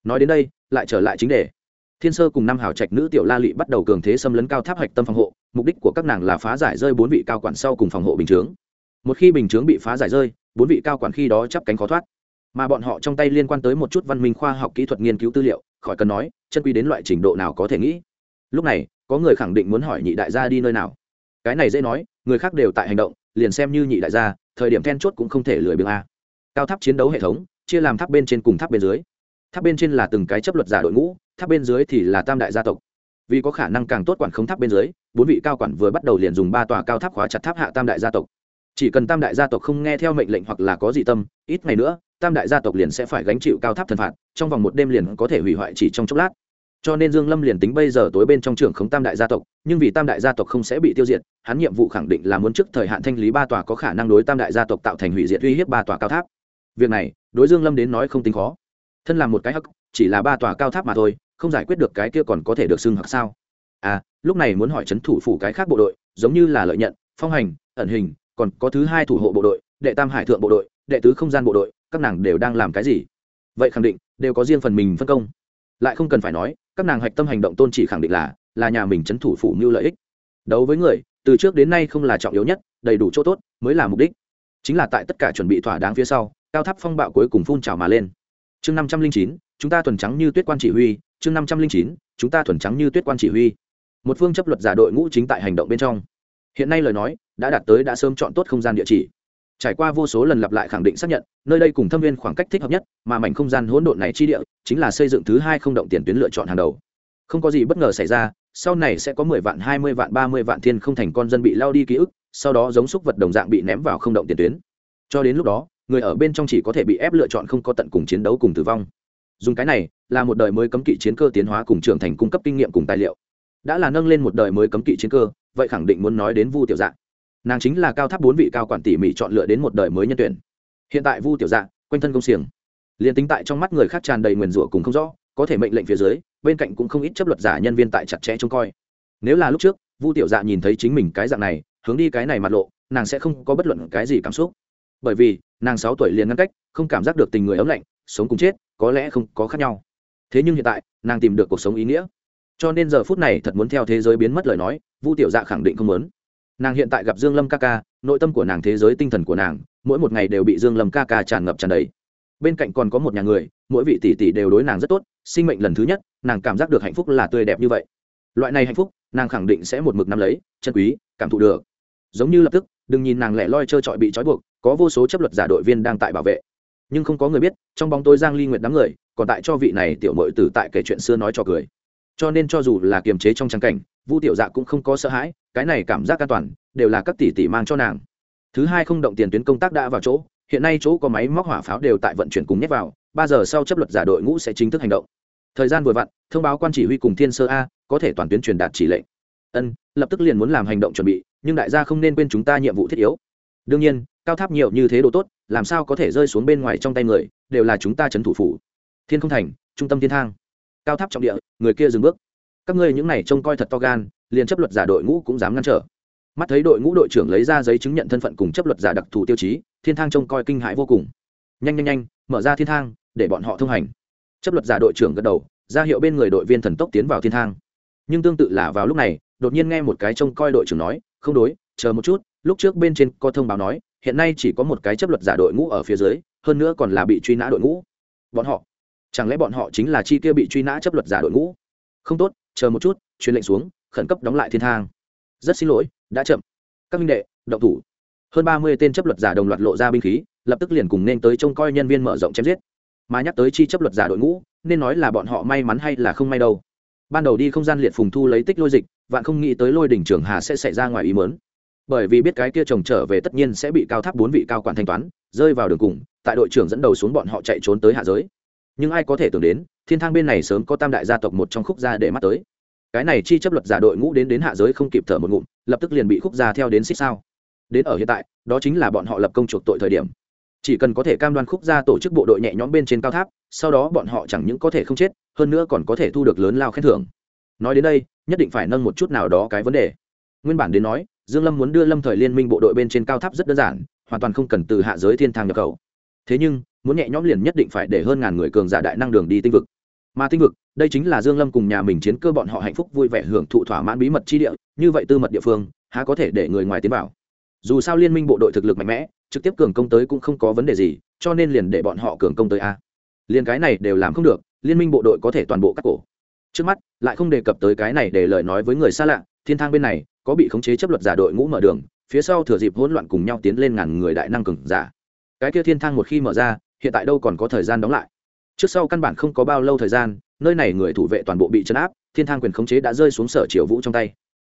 Nói đến đây, lại trở lại chính đề. Thiên sơ cùng năm hào trạch nữ tiểu la lị bắt đầu cường thế xâm lấn cao tháp hạch tâm phòng hộ, mục đích của các nàng là phá giải rơi bốn vị cao quản sau cùng phòng hộ bình chướng. Một khi bình chướng bị phá giải rơi, bốn vị cao quản khi đó chắp cánh khó thoát. Mà bọn họ trong tay liên quan tới một chút văn minh khoa học kỹ thuật nghiên cứu tư liệu, khỏi cần nói, chân quy đến loại trình độ nào có thể nghĩ. Lúc này, có người khẳng định muốn hỏi nhị đại gia đi nơi nào. Cái này dễ nói, người khác đều tại hành động, liền xem như nhị đại gia thời điểm then chốt cũng không thể lười biếng a. Cao tháp chiến đấu hệ thống, chia làm tháp bên trên cùng tháp bên dưới. Tháp bên trên là từng cái chấp luật giả đội ngũ, tháp bên dưới thì là tam đại gia tộc. Vì có khả năng càng tốt quản khống tháp bên dưới, bốn vị cao quản vừa bắt đầu liền dùng ba tòa cao tháp khóa chặt tháp hạ tam đại gia tộc. Chỉ cần tam đại gia tộc không nghe theo mệnh lệnh hoặc là có dị tâm, ít ngày nữa, tam đại gia tộc liền sẽ phải gánh chịu cao tháp thần phạt, trong vòng một đêm liền có thể hủy hoại chỉ trong chốc lát cho nên dương lâm liền tính bây giờ tối bên trong trường khống tam đại gia tộc, nhưng vì tam đại gia tộc không sẽ bị tiêu diệt, hắn nhiệm vụ khẳng định là muốn trước thời hạn thanh lý ba tòa có khả năng đối tam đại gia tộc tạo thành hủy diệt uy hiếp ba tòa cao tháp. Việc này, đối dương lâm đến nói không tính khó. Thân làm một cái hắc, chỉ là ba tòa cao tháp mà thôi, không giải quyết được cái kia còn có thể được xưng hắc sao? À lúc này muốn hỏi chấn thủ phủ cái khác bộ đội, giống như là lợi nhận, phong hành, ẩn hình, còn có thứ hai thủ hộ bộ đội, đệ tam hải thượng bộ đội, đệ tứ không gian bộ đội, các nàng đều đang làm cái gì? Vậy khẳng định, đều có riêng phần mình phân công lại không cần phải nói, các nàng hạch tâm hành động tôn chỉ khẳng định là là nhà mình chấn thủ phủ mưu lợi ích. Đấu với người, từ trước đến nay không là trọng yếu nhất, đầy đủ chỗ tốt mới là mục đích. Chính là tại tất cả chuẩn bị thỏa đáng phía sau, cao tháp phong bạo cuối cùng phun trào mà lên. Chương năm trăm linh chín, chúng ta thuần trắng như tuyết quan chỉ huy, chương năm trăm linh chín, chúng ta thuần trắng như tuyết quan chỉ huy. Một phương chấp luật giả đội ngũ chính tại hành động bên trong. Hiện nay lời nói, đã đạt tới đã sớm chọn tốt không gian địa chỉ trải qua vô số lần lặp lại khẳng định xác nhận, nơi đây cùng thâm viên khoảng cách thích hợp nhất, mà mảnh không gian hỗn độn này chi địa, chính là xây dựng thứ hai không động tiền tuyến lựa chọn hàng đầu. Không có gì bất ngờ xảy ra, sau này sẽ có mười vạn, hai mươi vạn, ba mươi vạn thiên không thành con dân bị lao đi ký ức, sau đó giống xúc vật đồng dạng bị ném vào không động tiền tuyến. Cho đến lúc đó, người ở bên trong chỉ có thể bị ép lựa chọn không có tận cùng chiến đấu cùng tử vong. Dùng cái này là một đời mới cấm kỵ chiến cơ tiến hóa cùng trưởng thành cung cấp kinh nghiệm cùng tài liệu. Đã là nâng lên một đời mới cấm kỵ chiến cơ, vậy khẳng định muốn nói đến vu tiểu dạng nàng chính là cao tháp bốn vị cao quản tỉ mỉ chọn lựa đến một đời mới nhân tuyển. Hiện tại vu tiểu dạng quanh thân công xiềng, liền tính tại trong mắt người khác tràn đầy nguyền rủa cùng không rõ, có thể mệnh lệnh phía dưới, bên cạnh cũng không ít chấp luật giả nhân viên tại chặt chẽ trông coi. Nếu là lúc trước, vu tiểu dạ nhìn thấy chính mình cái dạng này, hướng đi cái này mặt lộ, nàng sẽ không có bất luận cái gì cảm xúc. Bởi vì, nàng sáu tuổi liền ngăn cách, không cảm giác được tình người ấm lạnh, sống cùng chết, có lẽ không có khác nhau. Thế nhưng hiện tại, nàng tìm được cuộc sống ý nghĩa. Cho nên giờ phút này thật muốn theo thế giới biến mất lời nói, vu tiểu dạ khẳng định không muốn nàng hiện tại gặp dương lâm ca ca, nội tâm của nàng, thế giới tinh thần của nàng, mỗi một ngày đều bị dương lâm ca ca tràn ngập tràn đầy. Bên cạnh còn có một nhà người, mỗi vị tỷ tỷ đều đối nàng rất tốt, sinh mệnh lần thứ nhất, nàng cảm giác được hạnh phúc là tươi đẹp như vậy. Loại này hạnh phúc, nàng khẳng định sẽ một mực nắm lấy, chân quý, cảm thụ được. Giống như lập tức, đừng nhìn nàng lẻ loi trơ trọi bị trói buộc, có vô số chấp luật giả đội viên đang tại bảo vệ. Nhưng không có người biết, trong bóng tôi giang ly nguyệt đám người, còn tại cho vị này tiểu mội tử tại kể chuyện xưa nói cho cười. Cho nên cho dù là kiềm chế trong trang cảnh, vu tiểu dạ cũng không có sợ hãi cái này cảm giác an toàn đều là các tỷ tỷ mang cho nàng. Thứ hai không động tiền tuyến công tác đã vào chỗ, hiện nay chỗ có máy móc hỏa pháo đều tại vận chuyển cùng nhét vào, ba giờ sau chấp luật giả đội ngũ sẽ chính thức hành động. Thời gian vừa vặn, thông báo quan chỉ huy cùng thiên sơ a, có thể toàn tuyến truyền đạt chỉ lệnh. Ân, lập tức liền muốn làm hành động chuẩn bị, nhưng đại gia không nên quên chúng ta nhiệm vụ thiết yếu. Đương nhiên, cao tháp nhiều như thế độ tốt, làm sao có thể rơi xuống bên ngoài trong tay người, đều là chúng ta trấn thủ phủ. Thiên không thành, trung tâm thiên thang. Cao tháp trọng địa, người kia dừng bước các ngươi những này trông coi thật to gan, liền chấp luật giả đội ngũ cũng dám ngăn trở. Mắt thấy đội ngũ đội trưởng lấy ra giấy chứng nhận thân phận cùng chấp luật giả đặc thù tiêu chí, thiên thang trông coi kinh hãi vô cùng. Nhanh nhanh nhanh, mở ra thiên thang, để bọn họ thông hành. Chấp luật giả đội trưởng gật đầu, ra hiệu bên người đội viên thần tốc tiến vào thiên thang. Nhưng tương tự là vào lúc này, đột nhiên nghe một cái trông coi đội trưởng nói, không đối, chờ một chút, lúc trước bên trên có thông báo nói, hiện nay chỉ có một cái chấp luật giả đội ngũ ở phía dưới, hơn nữa còn là bị truy nã đội ngũ. Bọn họ, chẳng lẽ bọn họ chính là chi tiêu bị truy nã chấp luật giả đội ngũ? Không tốt chờ một chút, truyền lệnh xuống, khẩn cấp đóng lại thiên thang. Rất xin lỗi, đã chậm. Các minh đệ, động thủ. Hơn ba mươi tên chấp luật giả đồng loạt lộ ra binh khí, lập tức liền cùng nên tới trông coi nhân viên mở rộng chém giết. Mà nhắc tới chi chấp luật giả đội ngũ, nên nói là bọn họ may mắn hay là không may đâu. Ban đầu đi không gian liệt phùng thu lấy tích lôi dịch, vạn không nghĩ tới lôi đỉnh trường hà sẽ xảy ra ngoài ý mớn bởi vì biết cái kia trồng trở về tất nhiên sẽ bị cao tháp bốn vị cao quản thanh toán, rơi vào đường cùng, tại đội trưởng dẫn đầu xuống bọn họ chạy trốn tới hạ giới. Nhưng ai có thể tưởng đến thiên thang bên này sớm có tam đại gia tộc một trong khúc gia để mắt tới. Cái này chi chấp luật giả đội ngũ đến đến hạ giới không kịp thở một ngụm, lập tức liền bị khúc gia theo đến xích sao. Đến ở hiện tại, đó chính là bọn họ lập công chuộc tội thời điểm. Chỉ cần có thể cam đoan khúc gia tổ chức bộ đội nhẹ nhõm bên trên cao tháp, sau đó bọn họ chẳng những có thể không chết, hơn nữa còn có thể thu được lớn lao khen thưởng. Nói đến đây, nhất định phải nâng một chút nào đó cái vấn đề. Nguyên bản đến nói, dương lâm muốn đưa lâm thời liên minh bộ đội bên trên cao tháp rất đơn giản, hoàn toàn không cần từ hạ giới thiên thang nhập khẩu. Thế nhưng, muốn nhẹ nhõm liền nhất định phải để hơn ngàn người cường giả đại năng đường đi tinh vực mà tinh vực, đây chính là dương lâm cùng nhà mình chiến cơ bọn họ hạnh phúc vui vẻ hưởng thụ thỏa mãn bí mật chi địa, như vậy tư mật địa phương, há có thể để người ngoài tiến vào? Dù sao liên minh bộ đội thực lực mạnh mẽ, trực tiếp cường công tới cũng không có vấn đề gì, cho nên liền để bọn họ cường công tới a. Liền cái này đều làm không được, liên minh bộ đội có thể toàn bộ cắt cổ. Trước mắt, lại không đề cập tới cái này để lời nói với người xa lạ, thiên thang bên này, có bị khống chế chấp luật giả đội ngũ mở đường, phía sau thừa dịp hỗn loạn cùng nhau tiến lên ngàn người đại năng cường giả. Cái kia thiên thang một khi mở ra, hiện tại đâu còn có thời gian đóng lại trước sau căn bản không có bao lâu thời gian, nơi này người thủ vệ toàn bộ bị chấn áp, thiên thang quyền khống chế đã rơi xuống sở triều vũ trong tay.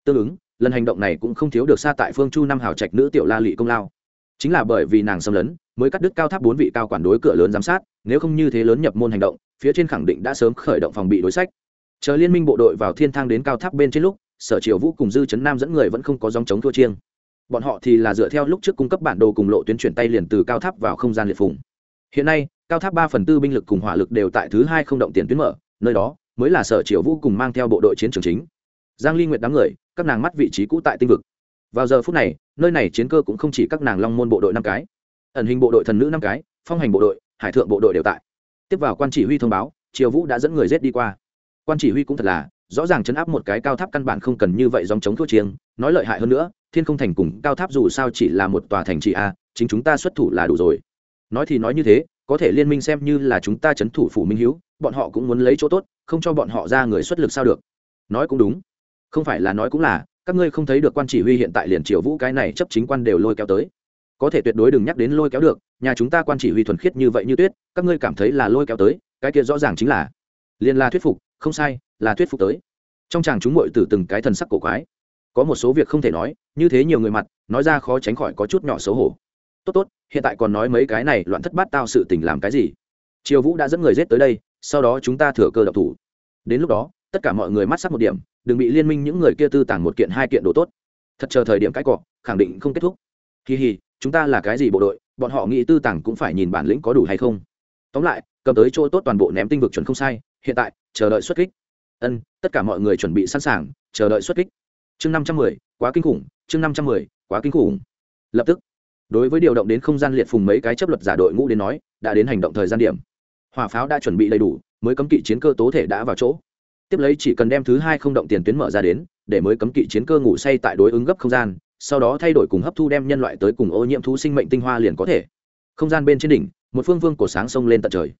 Tương ứng, lần hành động này cũng không thiếu được xa tại phương chu năm hào trạch nữ tiểu la lị công lao. Chính là bởi vì nàng xâm lấn, mới cắt đứt cao tháp bốn vị cao quản đối cửa lớn giám sát, nếu không như thế lớn nhập môn hành động, phía trên khẳng định đã sớm khởi động phòng bị đối sách. Chờ liên minh bộ đội vào thiên thang đến cao tháp bên trên lúc, sở triều vũ cùng dư chấn nam dẫn người vẫn không có dòng chống thua chiêng. Bọn họ thì là dựa theo lúc trước cung cấp bản đồ cùng lộ tuyến chuyển tay liền từ cao tháp vào không gian liệt phùng. Hiện nay cao tháp ba phần tư binh lực cùng hỏa lực đều tại thứ hai không động tiền tuyến mở, nơi đó mới là sở triều vũ cùng mang theo bộ đội chiến trường chính. Giang ly nguyệt đám người, các nàng mắt vị trí cũ tại tinh vực. Vào giờ phút này, nơi này chiến cơ cũng không chỉ các nàng long môn bộ đội năm cái, ẩn hình bộ đội thần nữ năm cái, phong hành bộ đội, hải thượng bộ đội đều tại. Tiếp vào quan chỉ huy thông báo, triều vũ đã dẫn người rết đi qua. Quan chỉ huy cũng thật là, rõ ràng chấn áp một cái cao tháp căn bản không cần như vậy dòng chống thua chiêng, nói lợi hại hơn nữa, thiên không thành cùng, cao tháp dù sao chỉ là một tòa thành trị a, chính chúng ta xuất thủ là đủ rồi. Nói thì nói như thế có thể liên minh xem như là chúng ta chấn thủ phủ minh hiếu, bọn họ cũng muốn lấy chỗ tốt không cho bọn họ ra người xuất lực sao được. Nói cũng đúng. Không phải là nói cũng là các ngươi không thấy được quan chỉ huy hiện tại liền triều vũ cái này chấp chính quan đều lôi kéo tới. Có thể tuyệt đối đừng nhắc đến lôi kéo được nhà chúng ta quan chỉ huy thuần khiết như vậy như tuyết các ngươi cảm thấy là lôi kéo tới cái kia rõ ràng chính là liền là thuyết phục không sai là thuyết phục tới. Trong chàng chúng mội từ từng cái thần sắc cổ quái. Có một số việc không thể nói như thế nhiều người mặt nói ra khó tránh khỏi có chút nhỏ xấu hổ tốt tốt, hiện tại còn nói mấy cái này loạn thất bát tao sự tình làm cái gì? Triều vũ đã dẫn người rết tới đây, sau đó chúng ta thừa cơ độc thủ. Đến lúc đó, tất cả mọi người mắt sắc một điểm, đừng bị liên minh những người kia tư tàng một kiện hai kiện đồ tốt. Thật chờ thời điểm cãi cọ, khẳng định không kết thúc. Kỳ hì, chúng ta là cái gì bộ đội, bọn họ nghĩ tư tàng cũng phải nhìn bản lĩnh có đủ hay không? Tóm lại, cầm tới chỗ tốt toàn bộ ném tinh vực chuẩn không sai, hiện tại, chờ đợi xuất kích. Ân, tất cả mọi người chuẩn bị sẵn sàng, chờ đợi xuất kích. Chương năm trăm mười, quá kinh khủng, chương năm trăm mười, quá kinh khủng. Lập tức đối với điều động đến không gian liệt phùng mấy cái chấp luật giả đội ngũ đến nói, đã đến hành động thời gian điểm. Hỏa pháo đã chuẩn bị đầy đủ, mới cấm kỵ chiến cơ tố thể đã vào chỗ. Tiếp lấy chỉ cần đem thứ hai không động tiền tuyến mở ra đến, để mới cấm kỵ chiến cơ ngủ say tại đối ứng gấp không gian, sau đó thay đổi cùng hấp thu đem nhân loại tới cùng ô nhiễm thú sinh mệnh tinh hoa liền có thể. Không gian bên trên đỉnh, một phương vương cổ sáng sông lên tận trời.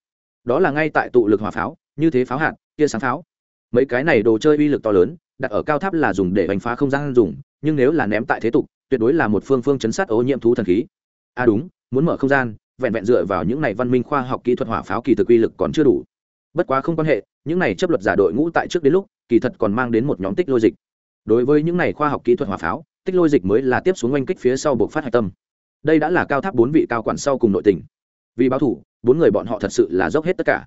Đó là ngay tại tụ lực hỏa pháo, như thế pháo hạt kia sáng pháo. Mấy cái này đồ chơi uy lực to lớn, đặt ở cao tháp là dùng để đánh phá không gian dùng, nhưng nếu là ném tại thế tục tuyệt đối là một phương phương chấn sát ô nhiễm thú thần khí. À đúng, muốn mở không gian, vẹn vẹn dựa vào những này văn minh khoa học kỹ thuật hỏa pháo kỳ thực uy lực còn chưa đủ. Bất quá không quan hệ, những này chấp luật giả đội ngũ tại trước đến lúc, kỳ thật còn mang đến một nhóm tích lôi dịch. Đối với những này khoa học kỹ thuật hỏa pháo, tích lôi dịch mới là tiếp xuống oanh kích phía sau buộc phát hạch tâm. Đây đã là cao tháp bốn vị cao quản sau cùng nội tình. Vì báo thủ, bốn người bọn họ thật sự là dốc hết tất cả.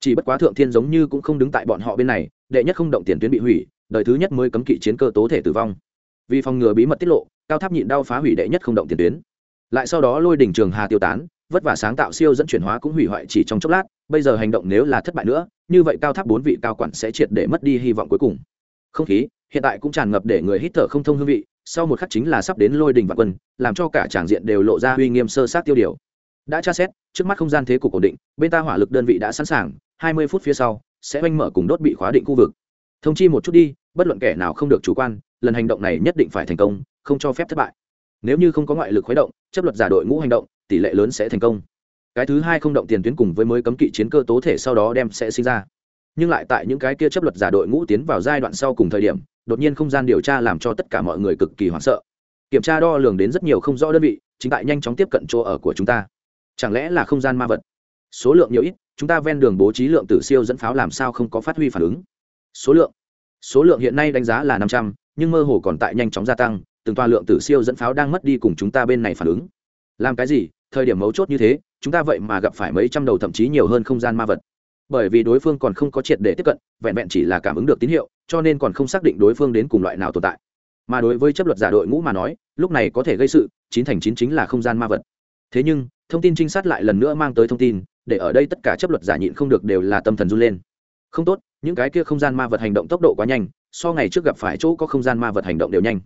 Chỉ bất quá thượng thiên giống như cũng không đứng tại bọn họ bên này, đệ nhất không động tiền tuyến bị hủy, đời thứ nhất mới cấm kỵ chiến cơ tố thể tử vong vì phòng ngừa bí mật tiết lộ, cao tháp nhịn đau phá hủy đệ nhất không động tiền tuyến. Lại sau đó lôi đỉnh trường hà tiêu tán, vất vả sáng tạo siêu dẫn chuyển hóa cũng hủy hoại chỉ trong chốc lát, bây giờ hành động nếu là thất bại nữa, như vậy cao tháp bốn vị cao quản sẽ triệt để mất đi hy vọng cuối cùng. Không khí hiện tại cũng tràn ngập để người hít thở không thông hương vị, sau một khắc chính là sắp đến lôi đình và quân, làm cho cả tràng diện đều lộ ra uy nghiêm sơ sát tiêu điều. Đã tra xét, trước mắt không gian thế cục ổn định, bên ta hỏa lực đơn vị đã sẵn sàng, hai mươi phút phía sau, sẽ oanh mở cùng đốt bị khóa định khu vực. Thông chi một chút đi bất luận kẻ nào không được chủ quan, lần hành động này nhất định phải thành công, không cho phép thất bại. Nếu như không có ngoại lực khuấy động, chấp luật giả đội ngũ hành động, tỷ lệ lớn sẽ thành công. Cái thứ hai không động tiền tuyến cùng với mới cấm kỵ chiến cơ tố thể sau đó đem sẽ sinh ra. Nhưng lại tại những cái kia chấp luật giả đội ngũ tiến vào giai đoạn sau cùng thời điểm, đột nhiên không gian điều tra làm cho tất cả mọi người cực kỳ hoảng sợ. Kiểm tra đo lường đến rất nhiều không rõ đơn vị, chính tại nhanh chóng tiếp cận chỗ ở của chúng ta. Chẳng lẽ là không gian ma vật? Số lượng nhiều ít, chúng ta ven đường bố trí lượng tử siêu dẫn pháo làm sao không có phát huy phản ứng? Số lượng số lượng hiện nay đánh giá là năm trăm, nhưng mơ hồ còn tại nhanh chóng gia tăng, từng toa lượng tử siêu dẫn pháo đang mất đi cùng chúng ta bên này phản ứng. Làm cái gì? Thời điểm mấu chốt như thế, chúng ta vậy mà gặp phải mấy trăm đầu thậm chí nhiều hơn không gian ma vật. Bởi vì đối phương còn không có triệt để tiếp cận, vẹn vẹn chỉ là cảm ứng được tín hiệu, cho nên còn không xác định đối phương đến cùng loại nào tồn tại. Mà đối với chấp luật giả đội ngũ mà nói, lúc này có thể gây sự, chín thành chín chính là không gian ma vật. Thế nhưng, thông tin trinh sát lại lần nữa mang tới thông tin, để ở đây tất cả chấp luật giả nhịn không được đều là tâm thần run lên. Không tốt những cái kia không gian ma vật hành động tốc độ quá nhanh, so ngày trước gặp phải chỗ có không gian ma vật hành động đều nhanh.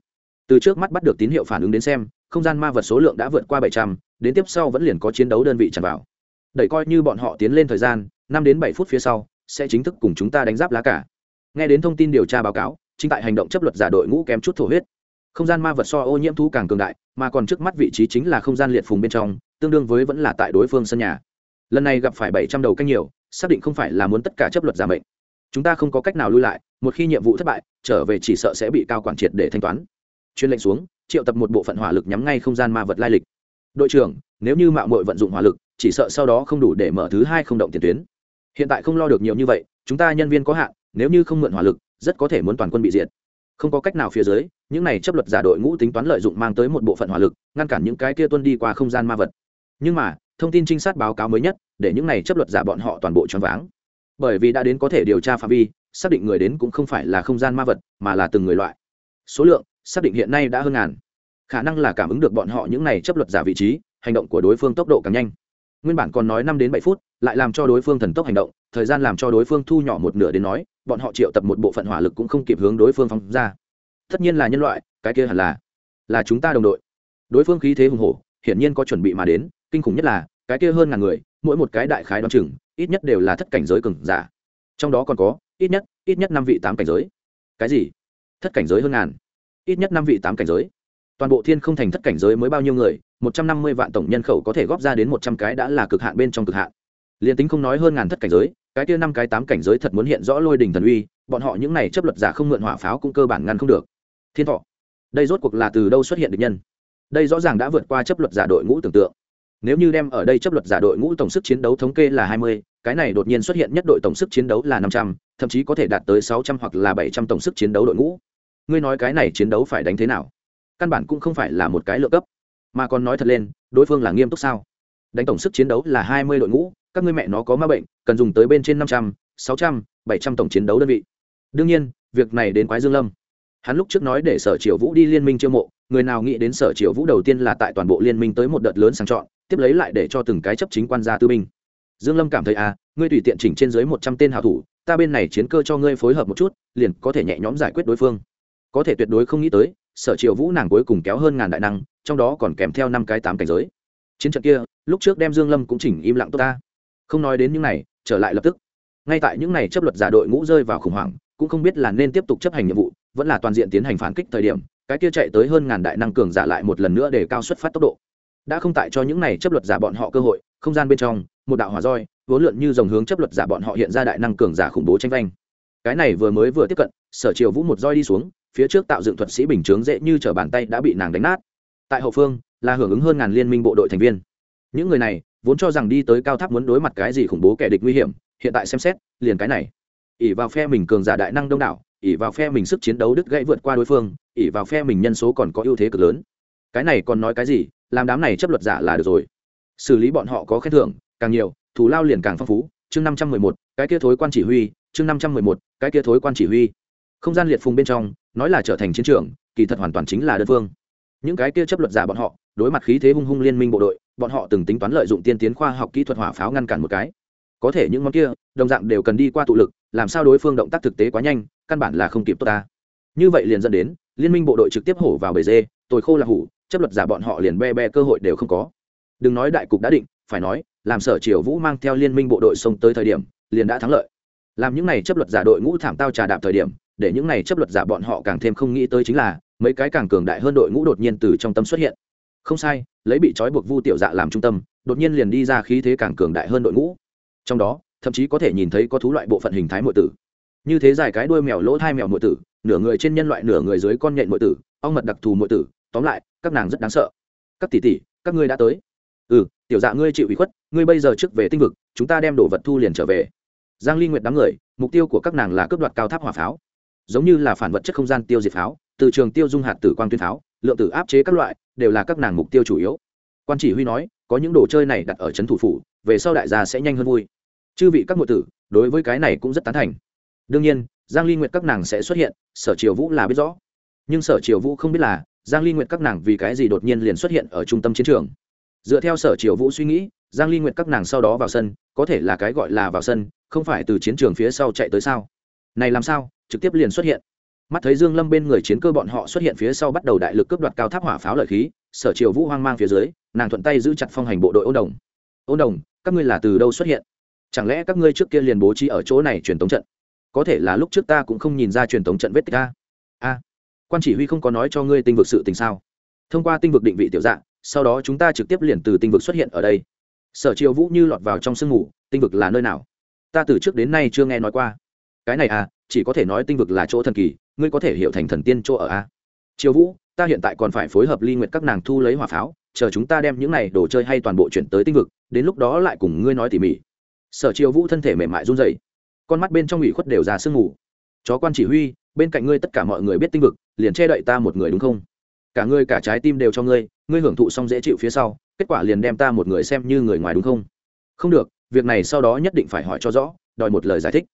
Từ trước mắt bắt được tín hiệu phản ứng đến xem, không gian ma vật số lượng đã vượt qua bảy trăm, đến tiếp sau vẫn liền có chiến đấu đơn vị tràn vào. Đẩy coi như bọn họ tiến lên thời gian, năm đến bảy phút phía sau, sẽ chính thức cùng chúng ta đánh giáp lá cả. Nghe đến thông tin điều tra báo cáo, chính tại hành động chấp luật giả đội ngũ kém chút thổ huyết. Không gian ma vật so ô nhiễm thu càng cường đại, mà còn trước mắt vị trí chính là không gian liệt phùng bên trong, tương đương với vẫn là tại đối phương sân nhà. Lần này gặp phải bảy trăm đầu canh nhiều, xác định không phải là muốn tất cả chấp luật giả mệnh chúng ta không có cách nào lui lại, một khi nhiệm vụ thất bại, trở về chỉ sợ sẽ bị cao quản triệt để thanh toán. Chuyên lệnh xuống, triệu tập một bộ phận hỏa lực nhắm ngay không gian ma vật lai lịch. Đội trưởng, nếu như mạo mội vận dụng hỏa lực, chỉ sợ sau đó không đủ để mở thứ hai không động tiền tuyến. Hiện tại không lo được nhiều như vậy, chúng ta nhân viên có hạn, nếu như không mượn hỏa lực, rất có thể muốn toàn quân bị diệt. Không có cách nào phía dưới, những này chấp luật giả đội ngũ tính toán lợi dụng mang tới một bộ phận hỏa lực, ngăn cản những cái kia tuân đi qua không gian ma vật. Nhưng mà, thông tin trinh sát báo cáo mới nhất, để những này chấp luật giả bọn họ toàn bộ choáng váng bởi vì đã đến có thể điều tra phạm vi, xác định người đến cũng không phải là không gian ma vật, mà là từng người loại. Số lượng, xác định hiện nay đã hơn ngàn. Khả năng là cảm ứng được bọn họ những này chấp luật giả vị trí, hành động của đối phương tốc độ càng nhanh. Nguyên bản còn nói năm đến bảy phút, lại làm cho đối phương thần tốc hành động, thời gian làm cho đối phương thu nhỏ một nửa đến nói, bọn họ triệu tập một bộ phận hỏa lực cũng không kịp hướng đối phương phóng ra. Tất nhiên là nhân loại, cái kia hẳn là là chúng ta đồng đội. Đối phương khí thế hùng hổ, hiển nhiên có chuẩn bị mà đến, kinh khủng nhất là cái kia hơn ngàn người, mỗi một cái đại khái đoán chừng, ít nhất đều là thất cảnh giới cường giả. Trong đó còn có, ít nhất ít nhất năm vị tám cảnh giới. Cái gì? Thất cảnh giới hơn ngàn. Ít nhất năm vị tám cảnh giới. Toàn bộ thiên không thành thất cảnh giới mới bao nhiêu người, một trăm năm mươi vạn tổng nhân khẩu có thể góp ra đến một trăm cái đã là cực hạn bên trong cực hạn. Liền tính không nói hơn ngàn thất cảnh giới, cái kia năm cái tám cảnh giới thật muốn hiện rõ lôi đình thần uy, bọn họ những này chấp luật giả không mượn hỏa pháo cũng cơ bản ngăn không được. Thiên thọ. Đây rốt cuộc là từ đâu xuất hiện được nhân? Đây rõ ràng đã vượt qua chấp luật giả đội ngũ tưởng tượng nếu như đem ở đây chấp luật giả đội ngũ tổng sức chiến đấu thống kê là hai mươi, cái này đột nhiên xuất hiện nhất đội tổng sức chiến đấu là năm trăm, thậm chí có thể đạt tới sáu trăm hoặc là bảy trăm tổng sức chiến đấu đội ngũ. Ngươi nói cái này chiến đấu phải đánh thế nào? Căn bản cũng không phải là một cái lựa cấp. Mà còn nói thật lên, đối phương là nghiêm túc sao? Đánh tổng sức chiến đấu là hai mươi đội ngũ, các ngươi mẹ nó có ma bệnh, cần dùng tới bên trên năm trăm, sáu trăm, bảy trăm tổng chiến đấu đơn vị. Đương nhiên, việc này đến quái dương lâm. Hắn lúc trước nói để sở triều vũ đi liên minh chiêu mộ, người nào nghĩ đến sở triều vũ đầu tiên là tại toàn bộ liên minh tới một đợt lớn sang chọn tiếp lấy lại để cho từng cái chấp chính quan gia tư binh. Dương lâm cảm thấy à ngươi tùy tiện chỉnh trên dưới một trăm tên hảo thủ, ta bên này chiến cơ cho ngươi phối hợp một chút, liền có thể nhẹ nhõm giải quyết đối phương. Có thể tuyệt đối không nghĩ tới, sở triều vũ nàng cuối cùng kéo hơn ngàn đại năng, trong đó còn kèm theo năm cái tám cảnh giới. Chiến trận kia, lúc trước đem dương lâm cũng chỉnh im lặng tốt ta. Không nói đến những này, trở lại lập tức. Ngay tại những này chấp luật giả đội ngũ rơi vào khủng hoảng, cũng không biết là nên tiếp tục chấp hành nhiệm vụ, vẫn là toàn diện tiến hành phản kích thời điểm, cái kia chạy tới hơn ngàn đại năng cường giả lại một lần nữa để cao xuất phát tốc độ đã không tại cho những này chấp luật giả bọn họ cơ hội, không gian bên trong, một đạo hỏa roi, vốn lượn như dòng hướng chấp luật giả bọn họ hiện ra đại năng cường giả khủng bố tranh vanh. Cái này vừa mới vừa tiếp cận, sở triều vũ một roi đi xuống, phía trước tạo dựng thuật sĩ bình chướng dễ như t bàn tay đã bị nàng đánh nát. Tại hậu phương, là hưởng ứng hơn ngàn liên minh bộ đội thành viên. Những người này, vốn cho rằng đi tới cao tháp muốn đối mặt cái gì khủng bố kẻ địch nguy hiểm, hiện tại xem xét, liền cái này. ỉ vào phe mình cường giả đại năng đông đảo ỉ vào phe mình sức chiến đấu đứt gãy vượt qua đối phương ỉ vào phe mình nhân số còn có ưu thế cực lớn. Cái này còn nói cái gì? Làm đám này chấp luật giả là được rồi. Xử lý bọn họ có khen thưởng, càng nhiều, thù lao liền càng phong phú. Chương năm trăm mười một, cái kia thối quan chỉ huy, chương năm trăm mười một, cái kia thối quan chỉ huy. Không gian liệt phùng bên trong, nói là trở thành chiến trường, kỳ thật hoàn toàn chính là đơn phương. Những cái kia chấp luật giả bọn họ, đối mặt khí thế hung hung liên minh bộ đội, bọn họ từng tính toán lợi dụng tiên tiến khoa học kỹ thuật hỏa pháo ngăn cản một cái. Có thể những món kia, đồng dạng đều cần đi qua tụ lực, làm sao đối phương động tác thực tế quá nhanh, căn bản là không kịp tốt ta. Như vậy liền dẫn đến, liên minh bộ đội trực tiếp hổ vào bể dê, tồi khô là hủ chấp luật giả bọn họ liền be be cơ hội đều không có. Đừng nói đại cục đã định, phải nói, làm sở triều vũ mang theo liên minh bộ đội sông tới thời điểm, liền đã thắng lợi. Làm những này chấp luật giả đội ngũ thảm tao trà đạp thời điểm, để những này chấp luật giả bọn họ càng thêm không nghĩ tới chính là, mấy cái càng cường đại hơn đội ngũ đột nhiên từ trong tâm xuất hiện. Không sai, lấy bị trói buộc vu tiểu dạ làm trung tâm, đột nhiên liền đi ra khí thế càng cường đại hơn đội ngũ. Trong đó, thậm chí có thể nhìn thấy có thú loại bộ phận hình thái muội tử. Như thế dài cái đuôi mèo lỗ thai mèo muội tử, nửa người trên nhân loại nửa người dưới con nhện muội tử, ong mật đặc thù muội tử tóm lại, các nàng rất đáng sợ. Các tỷ tỷ, các ngươi đã tới. Ừ tiểu dạ ngươi chịu ủy khuất, ngươi bây giờ trước về tinh vực, chúng ta đem đồ vật thu liền trở về. Giang ly nguyệt đám người, mục tiêu của các nàng là cướp đoạt cao tháp hỏa pháo. Giống như là phản vật chất không gian tiêu diệt pháo, từ trường tiêu dung hạt tử quang tuyên pháo, lượng tử áp chế các loại, đều là các nàng mục tiêu chủ yếu. Quan chỉ huy nói, có những đồ chơi này đặt ở trấn thủ phủ, về sau đại gia sẽ nhanh hơn vui. Chư vị các ngụy tử, đối với cái này cũng rất tán thành. Đương nhiên, giang ly nguyệt các nàng sẽ xuất hiện, sở triều vũ là biết rõ. Nhưng sở triều vũ không biết là giang ly nguyệt các nàng vì cái gì đột nhiên liền xuất hiện ở trung tâm chiến trường? Dựa theo sở triều vũ suy nghĩ, giang ly nguyệt các nàng sau đó vào sân, có thể là cái gọi là vào sân, không phải từ chiến trường phía sau chạy tới sao? Này làm sao? Trực tiếp liền xuất hiện. Mắt thấy dương lâm bên người chiến cơ bọn họ xuất hiện phía sau bắt đầu đại lực cướp đoạt cao tháp hỏa pháo lợi khí, sở triều vũ hoang mang phía dưới, nàng thuận tay giữ chặt phong hành bộ đội ôn đồng. Ôn đồng, các ngươi là từ đâu xuất hiện? Chẳng lẽ các ngươi trước kia liền bố trí ở chỗ này truyền tống trận? Có thể là lúc trước ta cũng không nhìn ra truyền tống trận vết tích ta quan chỉ huy không có nói cho ngươi tinh vực sự tình sao? Thông qua tinh vực định vị tiểu dạng, sau đó chúng ta trực tiếp liền từ tinh vực xuất hiện ở đây. Sở triều vũ như lọt vào trong sương mù tinh vực là nơi nào? Ta từ trước đến nay chưa nghe nói qua. Cái này à chỉ có thể nói tinh vực là chỗ thần kỳ, ngươi có thể hiểu thành thần tiên chỗ ở a triều vũ, ta hiện tại còn phải phối hợp ly nguyện các nàng thu lấy hỏa pháo, chờ chúng ta đem những này đồ chơi hay toàn bộ chuyển tới tinh vực, đến lúc đó lại cùng ngươi nói tỉ mỉ. Sở triều vũ thân thể mềm mại run dày con mắt bên trong ủy khuất đều ra sương mù chó quan chỉ huy bên cạnh ngươi tất cả mọi người biết tinh vực, liền che đậy ta một người đúng không? Cả ngươi cả trái tim đều cho ngươi ngươi hưởng thụ xong dễ chịu phía sau, kết quả liền đem ta một người xem như người ngoài đúng không? Không được, việc này sau đó nhất định phải hỏi cho rõ, đòi một lời giải thích.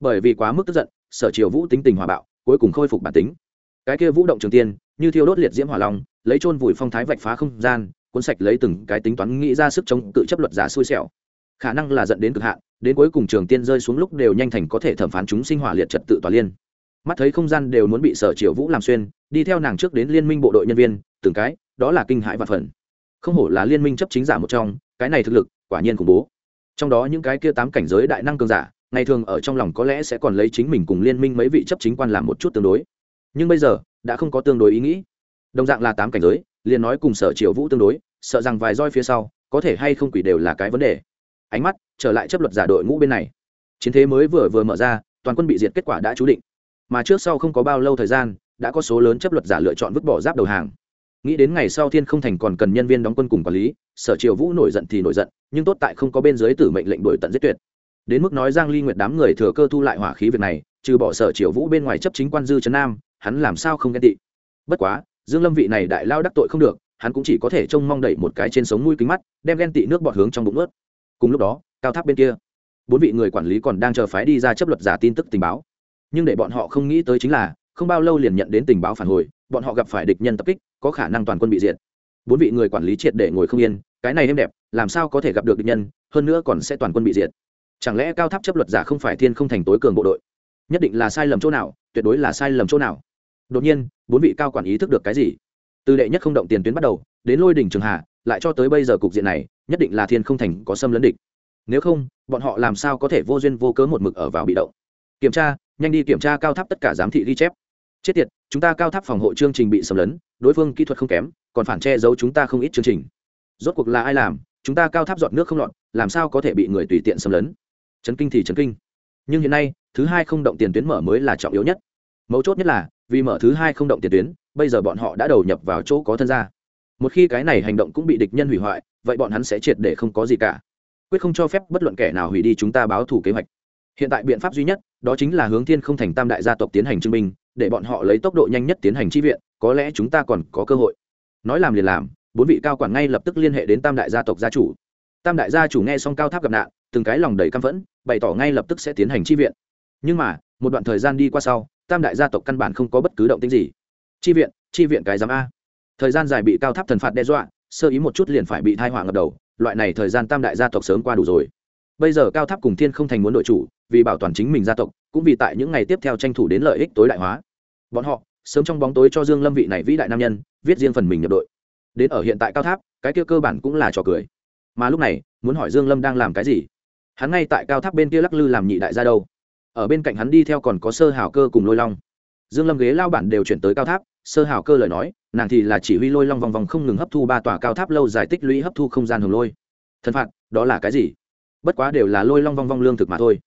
Bởi vì quá mức tức giận, sở triều vũ tính tình hòa bạo, cuối cùng khôi phục bản tính. Cái kia vũ động trường tiên, như thiêu đốt liệt diễm hỏa long, lấy trôn vùi phong thái vạch phá không gian, cuốn sạch lấy từng cái tính toán nghĩ ra sức chống tự chấp luật giả xui xẻo. Khả năng là dẫn đến cực hạn, đến cuối cùng trường tiên rơi xuống lúc đều nhanh thành có thể thẩm phán chúng sinh hỏa liệt trật tự tòa liên mắt thấy không gian đều muốn bị sở triều vũ làm xuyên, đi theo nàng trước đến liên minh bộ đội nhân viên, từng cái, đó là kinh hãi và phần không hổ là liên minh chấp chính giả một trong, cái này thực lực, quả nhiên khủng bố. Trong đó những cái kia tám cảnh giới đại năng cường giả, ngày thường ở trong lòng có lẽ sẽ còn lấy chính mình cùng liên minh mấy vị chấp chính quan làm một chút tương đối. Nhưng bây giờ, đã không có tương đối ý nghĩ. Đồng dạng là tám cảnh giới, liền nói cùng sở triều vũ tương đối, sợ rằng vài roi phía sau, có thể hay không quỷ đều là cái vấn đề. Ánh mắt trở lại chấp luật giả đội ngũ bên này. Chiến thế mới vừa vừa mở ra, toàn quân bị diệt kết quả đã chú định mà trước sau không có bao lâu thời gian, đã có số lớn chấp luật giả lựa chọn vứt bỏ giáp đầu hàng. Nghĩ đến ngày sau thiên không thành còn cần nhân viên đóng quân cùng quản lý, sở triều vũ nổi giận thì nổi giận, nhưng tốt tại không có bên dưới tử mệnh lệnh đổi tận giết tuyệt. Đến mức nói giang ly nguyệt đám người thừa cơ thu lại hỏa khí việc này, trừ bỏ sở triều vũ bên ngoài chấp chính quan dư trấn nam, hắn làm sao không ghen tị. Bất quá, dương lâm vị này đại lao đắc tội không được, hắn cũng chỉ có thể trông mong đẩy một cái trên sống mũi kính mắt, đem ghen tị nước bọt hướng trong bụng ướt cùng lúc đó, cao tháp bên kia, bốn vị người quản lý còn đang chờ phái đi ra chấp luật giả tin tức tình báo nhưng để bọn họ không nghĩ tới chính là, không bao lâu liền nhận đến tình báo phản hồi, bọn họ gặp phải địch nhân tập kích, có khả năng toàn quân bị diệt. Bốn vị người quản lý triệt để ngồi không yên, cái này êm đẹp, làm sao có thể gặp được địch nhân, hơn nữa còn sẽ toàn quân bị diệt. Chẳng lẽ cao tháp chấp luật giả không phải thiên không thành tối cường bộ đội? Nhất định là sai lầm chỗ nào, tuyệt đối là sai lầm chỗ nào. Đột nhiên, bốn vị cao quản ý thức được cái gì? Từ đệ nhất không động tiền tuyến bắt đầu, đến lôi đỉnh trường hạ, lại cho tới bây giờ cục diện này, nhất định là thiên không thành có xâm lấn địch. Nếu không, bọn họ làm sao có thể vô duyên vô cớ một mực ở vào bị động? Kiểm tra nhanh đi kiểm tra cao tháp tất cả giám thị ghi chép. Chết tiệt, chúng ta cao tháp phòng hộ chương trình bị xâm lấn, đối phương kỹ thuật không kém, còn phản che giấu chúng ta không ít chương trình. Rốt cuộc là ai làm, chúng ta cao tháp dọn nước không lọt, làm sao có thể bị người tùy tiện xâm lấn? Chấn kinh thì chấn kinh. Nhưng hiện nay, thứ hai không động tiền tuyến mở mới là trọng yếu nhất. Mấu chốt nhất là, vì mở thứ hai không động tiền tuyến, bây giờ bọn họ đã đầu nhập vào chỗ có thân gia. Một khi cái này hành động cũng bị địch nhân hủy hoại, vậy bọn hắn sẽ triệt để không có gì cả. Quyết không cho phép bất luận kẻ nào hủy đi chúng ta báo thủ kế hoạch hiện tại biện pháp duy nhất, đó chính là hướng thiên không thành tam đại gia tộc tiến hành chứng minh, để bọn họ lấy tốc độ nhanh nhất tiến hành chi viện, có lẽ chúng ta còn có cơ hội. Nói làm liền làm, bốn vị cao quản ngay lập tức liên hệ đến tam đại gia tộc gia chủ. Tam đại gia chủ nghe xong cao tháp gặp nạn, từng cái lòng đầy căm phẫn, bày tỏ ngay lập tức sẽ tiến hành chi viện. Nhưng mà, một đoạn thời gian đi qua sau, tam đại gia tộc căn bản không có bất cứ động tĩnh gì. Chi viện chi viện cái giám a. Thời gian dài bị cao tháp thần phạt đe dọa, sơ ý một chút liền phải bị thai họa ngập đầu, loại này thời gian tam đại gia tộc sớm qua đủ rồi bây giờ cao tháp cùng thiên không thành muốn đội chủ, vì bảo toàn chính mình gia tộc, cũng vì tại những ngày tiếp theo tranh thủ đến lợi ích tối đại hóa. Bọn họ, sớm trong bóng tối cho dương lâm vị này vĩ đại nam nhân, viết riêng phần mình nhập đội. Đến ở hiện tại cao tháp, cái kia cơ bản cũng là trò cười. Mà lúc này, muốn hỏi dương lâm đang làm cái gì? Hắn ngay tại cao tháp bên kia lắc lư làm nhị đại gia đâu. Ở bên cạnh hắn đi theo còn có sơ hào cơ cùng lôi long. Dương lâm ghế lao bản đều chuyển tới cao tháp, sơ hào cơ lời nói, nàng thì là chỉ huy lôi long vòng vòng không ngừng hấp thu ba tòa cao tháp lâu dài tích lũy hấp thu không gian hồng lôi. Thân phạt, đó là cái gì? Bất quá đều là lôi long vong vong lương thực mà thôi.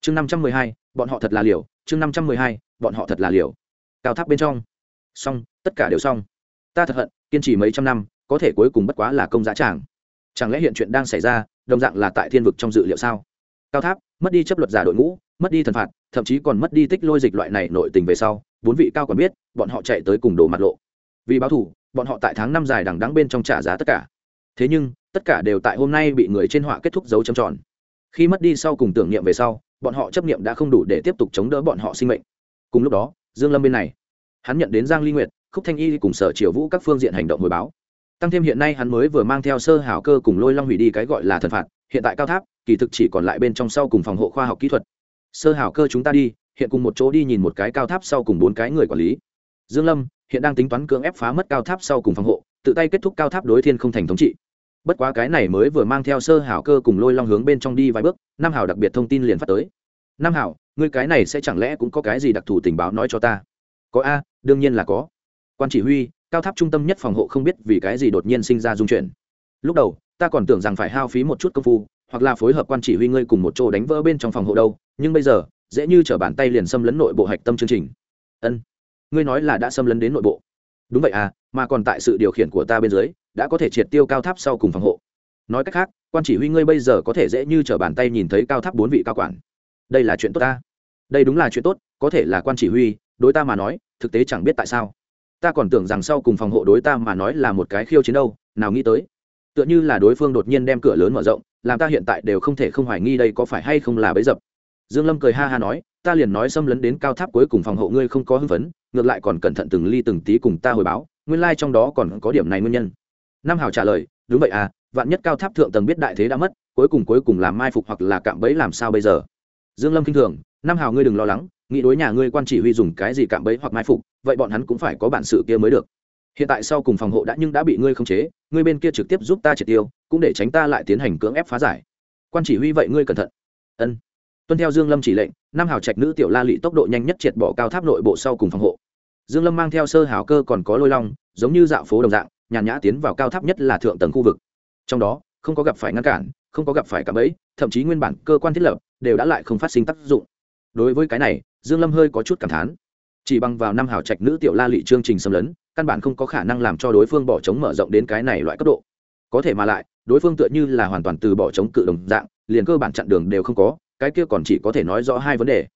Chương năm trăm mười hai, bọn họ thật là liều. Chương năm trăm mười hai, bọn họ thật là liều. Cao tháp bên trong. Xong, tất cả đều xong. Ta thật hận, kiên trì mấy trăm năm, có thể cuối cùng bất quá là công giá tràng. Chẳng lẽ hiện chuyện đang xảy ra, đồng dạng là tại thiên vực trong dự liệu sao? Cao tháp, mất đi chấp luật giả đội ngũ, mất đi thần phạt, thậm chí còn mất đi tích lôi dịch loại này nội tình về sau, bốn vị cao còn biết, bọn họ chạy tới cùng đồ mặt lộ. Vì báo thủ bọn họ tại tháng năm dài đằng đắng bên trong trả giá tất cả. Thế nhưng tất cả đều tại hôm nay bị người trên họa kết thúc dấu châm tròn. Khi mất đi sau cùng tưởng niệm về sau, bọn họ chấp niệm đã không đủ để tiếp tục chống đỡ bọn họ sinh mệnh. Cùng lúc đó, dương lâm bên này, hắn nhận đến giang ly nguyệt, khúc thanh y cùng sở triều vũ các phương diện hành động hồi báo. Tăng thêm hiện nay hắn mới vừa mang theo sơ hảo cơ cùng lôi long hủy đi cái gọi là thần phạt, hiện tại cao tháp, kỳ thực chỉ còn lại bên trong sau cùng phòng hộ khoa học kỹ thuật. Sơ hảo cơ chúng ta đi, hiện cùng một chỗ đi nhìn một cái cao tháp sau cùng bốn cái người quản lý. Dương lâm, hiện đang tính toán cưỡng ép phá mất cao tháp sau cùng phòng hộ, tự tay kết thúc cao tháp đối thiên không thành thống trị bất quá cái này mới vừa mang theo sơ hảo cơ cùng lôi long hướng bên trong đi vài bước, nam hảo đặc biệt thông tin liền phát tới. Nam hảo, ngươi cái này sẽ chẳng lẽ cũng có cái gì đặc thù tình báo nói cho ta? Có a, đương nhiên là có. Quan chỉ huy, cao tháp trung tâm nhất phòng hộ không biết vì cái gì đột nhiên sinh ra dung chuyển. Lúc đầu, ta còn tưởng rằng phải hao phí một chút công phu, hoặc là phối hợp quan chỉ huy ngươi cùng một chỗ đánh vỡ bên trong phòng hộ đâu, nhưng bây giờ, dễ như t bàn tay liền xâm lấn nội bộ hạch tâm chương trình. Ân, ngươi nói là đã xâm lấn đến nội bộ. Đúng vậy à mà còn tại sự điều khiển của ta bên dưới đã có thể triệt tiêu cao tháp sau cùng phòng hộ. Nói cách khác, quan chỉ huy ngươi bây giờ có thể dễ như t bàn tay nhìn thấy cao tháp bốn vị cao quản. Đây là chuyện tốt ta. Đây đúng là chuyện tốt, có thể là quan chỉ huy, đối ta mà nói, thực tế chẳng biết tại sao. Ta còn tưởng rằng sau cùng phòng hộ đối ta mà nói là một cái khiêu chiến đâu, nào nghĩ tới. Tựa như là đối phương đột nhiên đem cửa lớn mở rộng, làm ta hiện tại đều không thể không hoài nghi đây có phải hay không là bấy dập. Dương lâm cười ha ha nói, ta liền nói xâm lấn đến cao tháp cuối cùng phòng hộ ngươi không có hưng phấn, ngược lại còn cẩn thận từng ly từng tí cùng ta hồi báo, nguyên lai like trong đó còn có điểm này nguyên nhân nam hào trả lời, đúng vậy à vạn nhất cao tháp thượng tầng biết đại thế đã mất, cuối cùng cuối cùng làm mai phục hoặc là cạm bẫy làm sao bây giờ? Dương lâm kinh thường, nam hào ngươi đừng lo lắng, nghĩ đối nhà ngươi quan chỉ huy dùng cái gì cạm bẫy hoặc mai phục, vậy bọn hắn cũng phải có bản sự kia mới được. Hiện tại sau cùng phòng hộ đã nhưng đã bị ngươi khống chế, ngươi bên kia trực tiếp giúp ta triệt tiêu, cũng để tránh ta lại tiến hành cưỡng ép phá giải. Quan chỉ huy vậy ngươi cẩn thận. Ân. Tuân theo dương lâm chỉ lệnh, nam hào trạch nữ tiểu la lị tốc độ nhanh nhất triệt bỏ cao tháp nội bộ sau cùng phòng hộ. Dương lâm mang theo sơ hào cơ còn có lôi long, giống như dạo phố đồng dạng nhàn nhã tiến vào cao tháp nhất là thượng tầng khu vực. Trong đó, không có gặp phải ngăn cản, không có gặp phải cả bẫy, thậm chí nguyên bản cơ quan thiết lập đều đã lại không phát sinh tác dụng. Đối với cái này, dương lâm hơi có chút cảm thán. Chỉ bằng vào năm hào trạch nữ tiểu la lị chương trình xâm lấn, căn bản không có khả năng làm cho đối phương bỏ trống mở rộng đến cái này loại cấp độ. Có thể mà lại, đối phương tựa như là hoàn toàn từ bỏ chống cự đồng dạng, liền cơ bản chặn đường đều không có, cái kia còn chỉ có thể nói rõ hai vấn đề.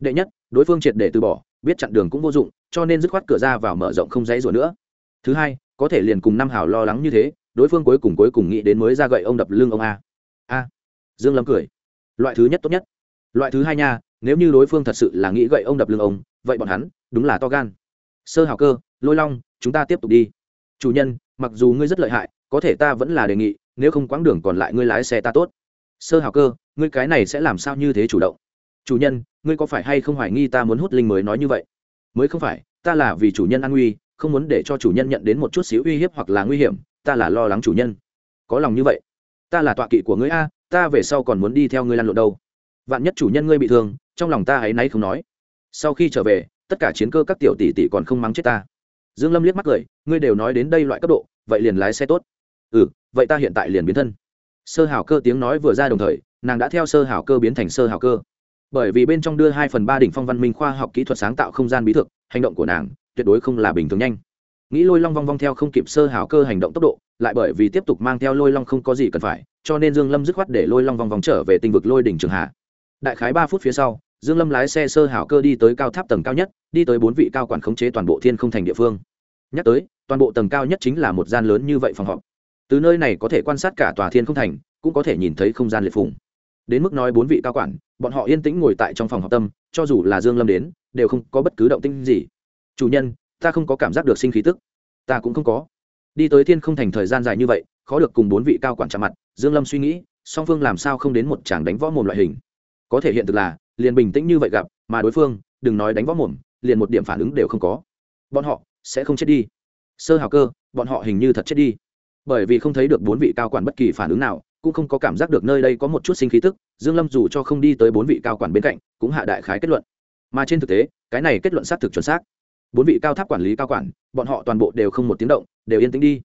Đệ nhất, đối phương triệt để từ bỏ, biết chặn đường cũng vô dụng, cho nên dứt khoát cửa ra vào mở rộng không dãy rủa nữa. Thứ hai có thể liền cùng năm hào lo lắng như thế, đối phương cuối cùng cuối cùng nghĩ đến mới ra gậy ông đập lưng ông a. A. Dương lâm cười. Loại thứ nhất tốt nhất. Loại thứ hai nha, nếu như đối phương thật sự là nghĩ gậy ông đập lưng ông, vậy bọn hắn, đúng là to gan. Sơ hào cơ, lôi long, chúng ta tiếp tục đi. Chủ nhân, mặc dù ngươi rất lợi hại, có thể ta vẫn là đề nghị, nếu không quãng đường còn lại ngươi lái xe ta tốt. Sơ hào cơ, ngươi cái này sẽ làm sao như thế chủ động? Chủ nhân, ngươi có phải hay không hoài nghi ta muốn hút linh mới nói như vậy? Mới không phải, ta là vì chủ nhân an nguy không muốn để cho chủ nhân nhận đến một chút xíu uy hiếp hoặc là nguy hiểm, ta là lo lắng chủ nhân. Có lòng như vậy. Ta là tọa kỵ của ngươi a, ta về sau còn muốn đi theo ngươi lăn lộn đâu. Vạn nhất chủ nhân ngươi bị thương, trong lòng ta ấy nay không nói. Sau khi trở về, tất cả chiến cơ các tiểu tỷ tỷ còn không mắng chết ta. Dương lâm liếc mắt cười, ngươi đều nói đến đây loại cấp độ, vậy liền lái xe tốt. Ừ vậy ta hiện tại liền biến thân. Sơ hảo cơ tiếng nói vừa ra đồng thời, nàng đã theo sơ hảo cơ biến thành sơ hảo cơ. Bởi vì bên trong đưa hai phần ba đỉnh phong văn minh khoa học kỹ thuật sáng tạo không gian bí thực, hành động của nàng tuyệt đối không là bình thường nhanh. Nghĩ lôi long vong vong theo không kịp sơ hảo cơ hành động tốc độ, lại bởi vì tiếp tục mang theo lôi long không có gì cần phải, cho nên dương lâm dứt khoát để lôi long vong vong trở về tinh vực lôi đỉnh trường hạ đại khái ba phút phía sau, dương lâm lái xe sơ hảo cơ đi tới cao tháp tầng cao nhất, đi tới bốn vị cao quản khống chế toàn bộ thiên không thành địa phương. Nhắc tới, toàn bộ tầng cao nhất chính là một gian lớn như vậy phòng họp. Từ nơi này có thể quan sát cả tòa thiên không thành, cũng có thể nhìn thấy không gian liệt phùng. Đến mức nói bốn vị cao quản, bọn họ yên tĩnh ngồi tại trong phòng họp tâm, cho dù là dương lâm đến, đều không có bất cứ động tĩnh gì chủ nhân, ta không có cảm giác được sinh khí tức. Ta cũng không có. Đi tới thiên không thành thời gian dài như vậy, khó được cùng bốn vị cao quản chạm mặt, dương lâm suy nghĩ, song phương làm sao không đến một chàng đánh võ mồm loại hình. Có thể hiện thực là, liền bình tĩnh như vậy gặp, mà đối phương, đừng nói đánh võ mồm, liền một điểm phản ứng đều không có. Bọn họ sẽ không chết đi. Sơ hào cơ, bọn họ hình như thật chết đi. Bởi vì không thấy được bốn vị cao quản bất kỳ phản ứng nào, cũng không có cảm giác được nơi đây có một chút sinh khí tức, dương lâm dù cho không đi tới bốn vị cao quản bên cạnh, cũng hạ đại khái kết luận. Mà trên thực tế, cái này kết luận xác thực chuẩn xác bốn vị cao tháp quản lý cao quản, bọn họ toàn bộ đều không một tiếng động, đều yên tĩnh đi.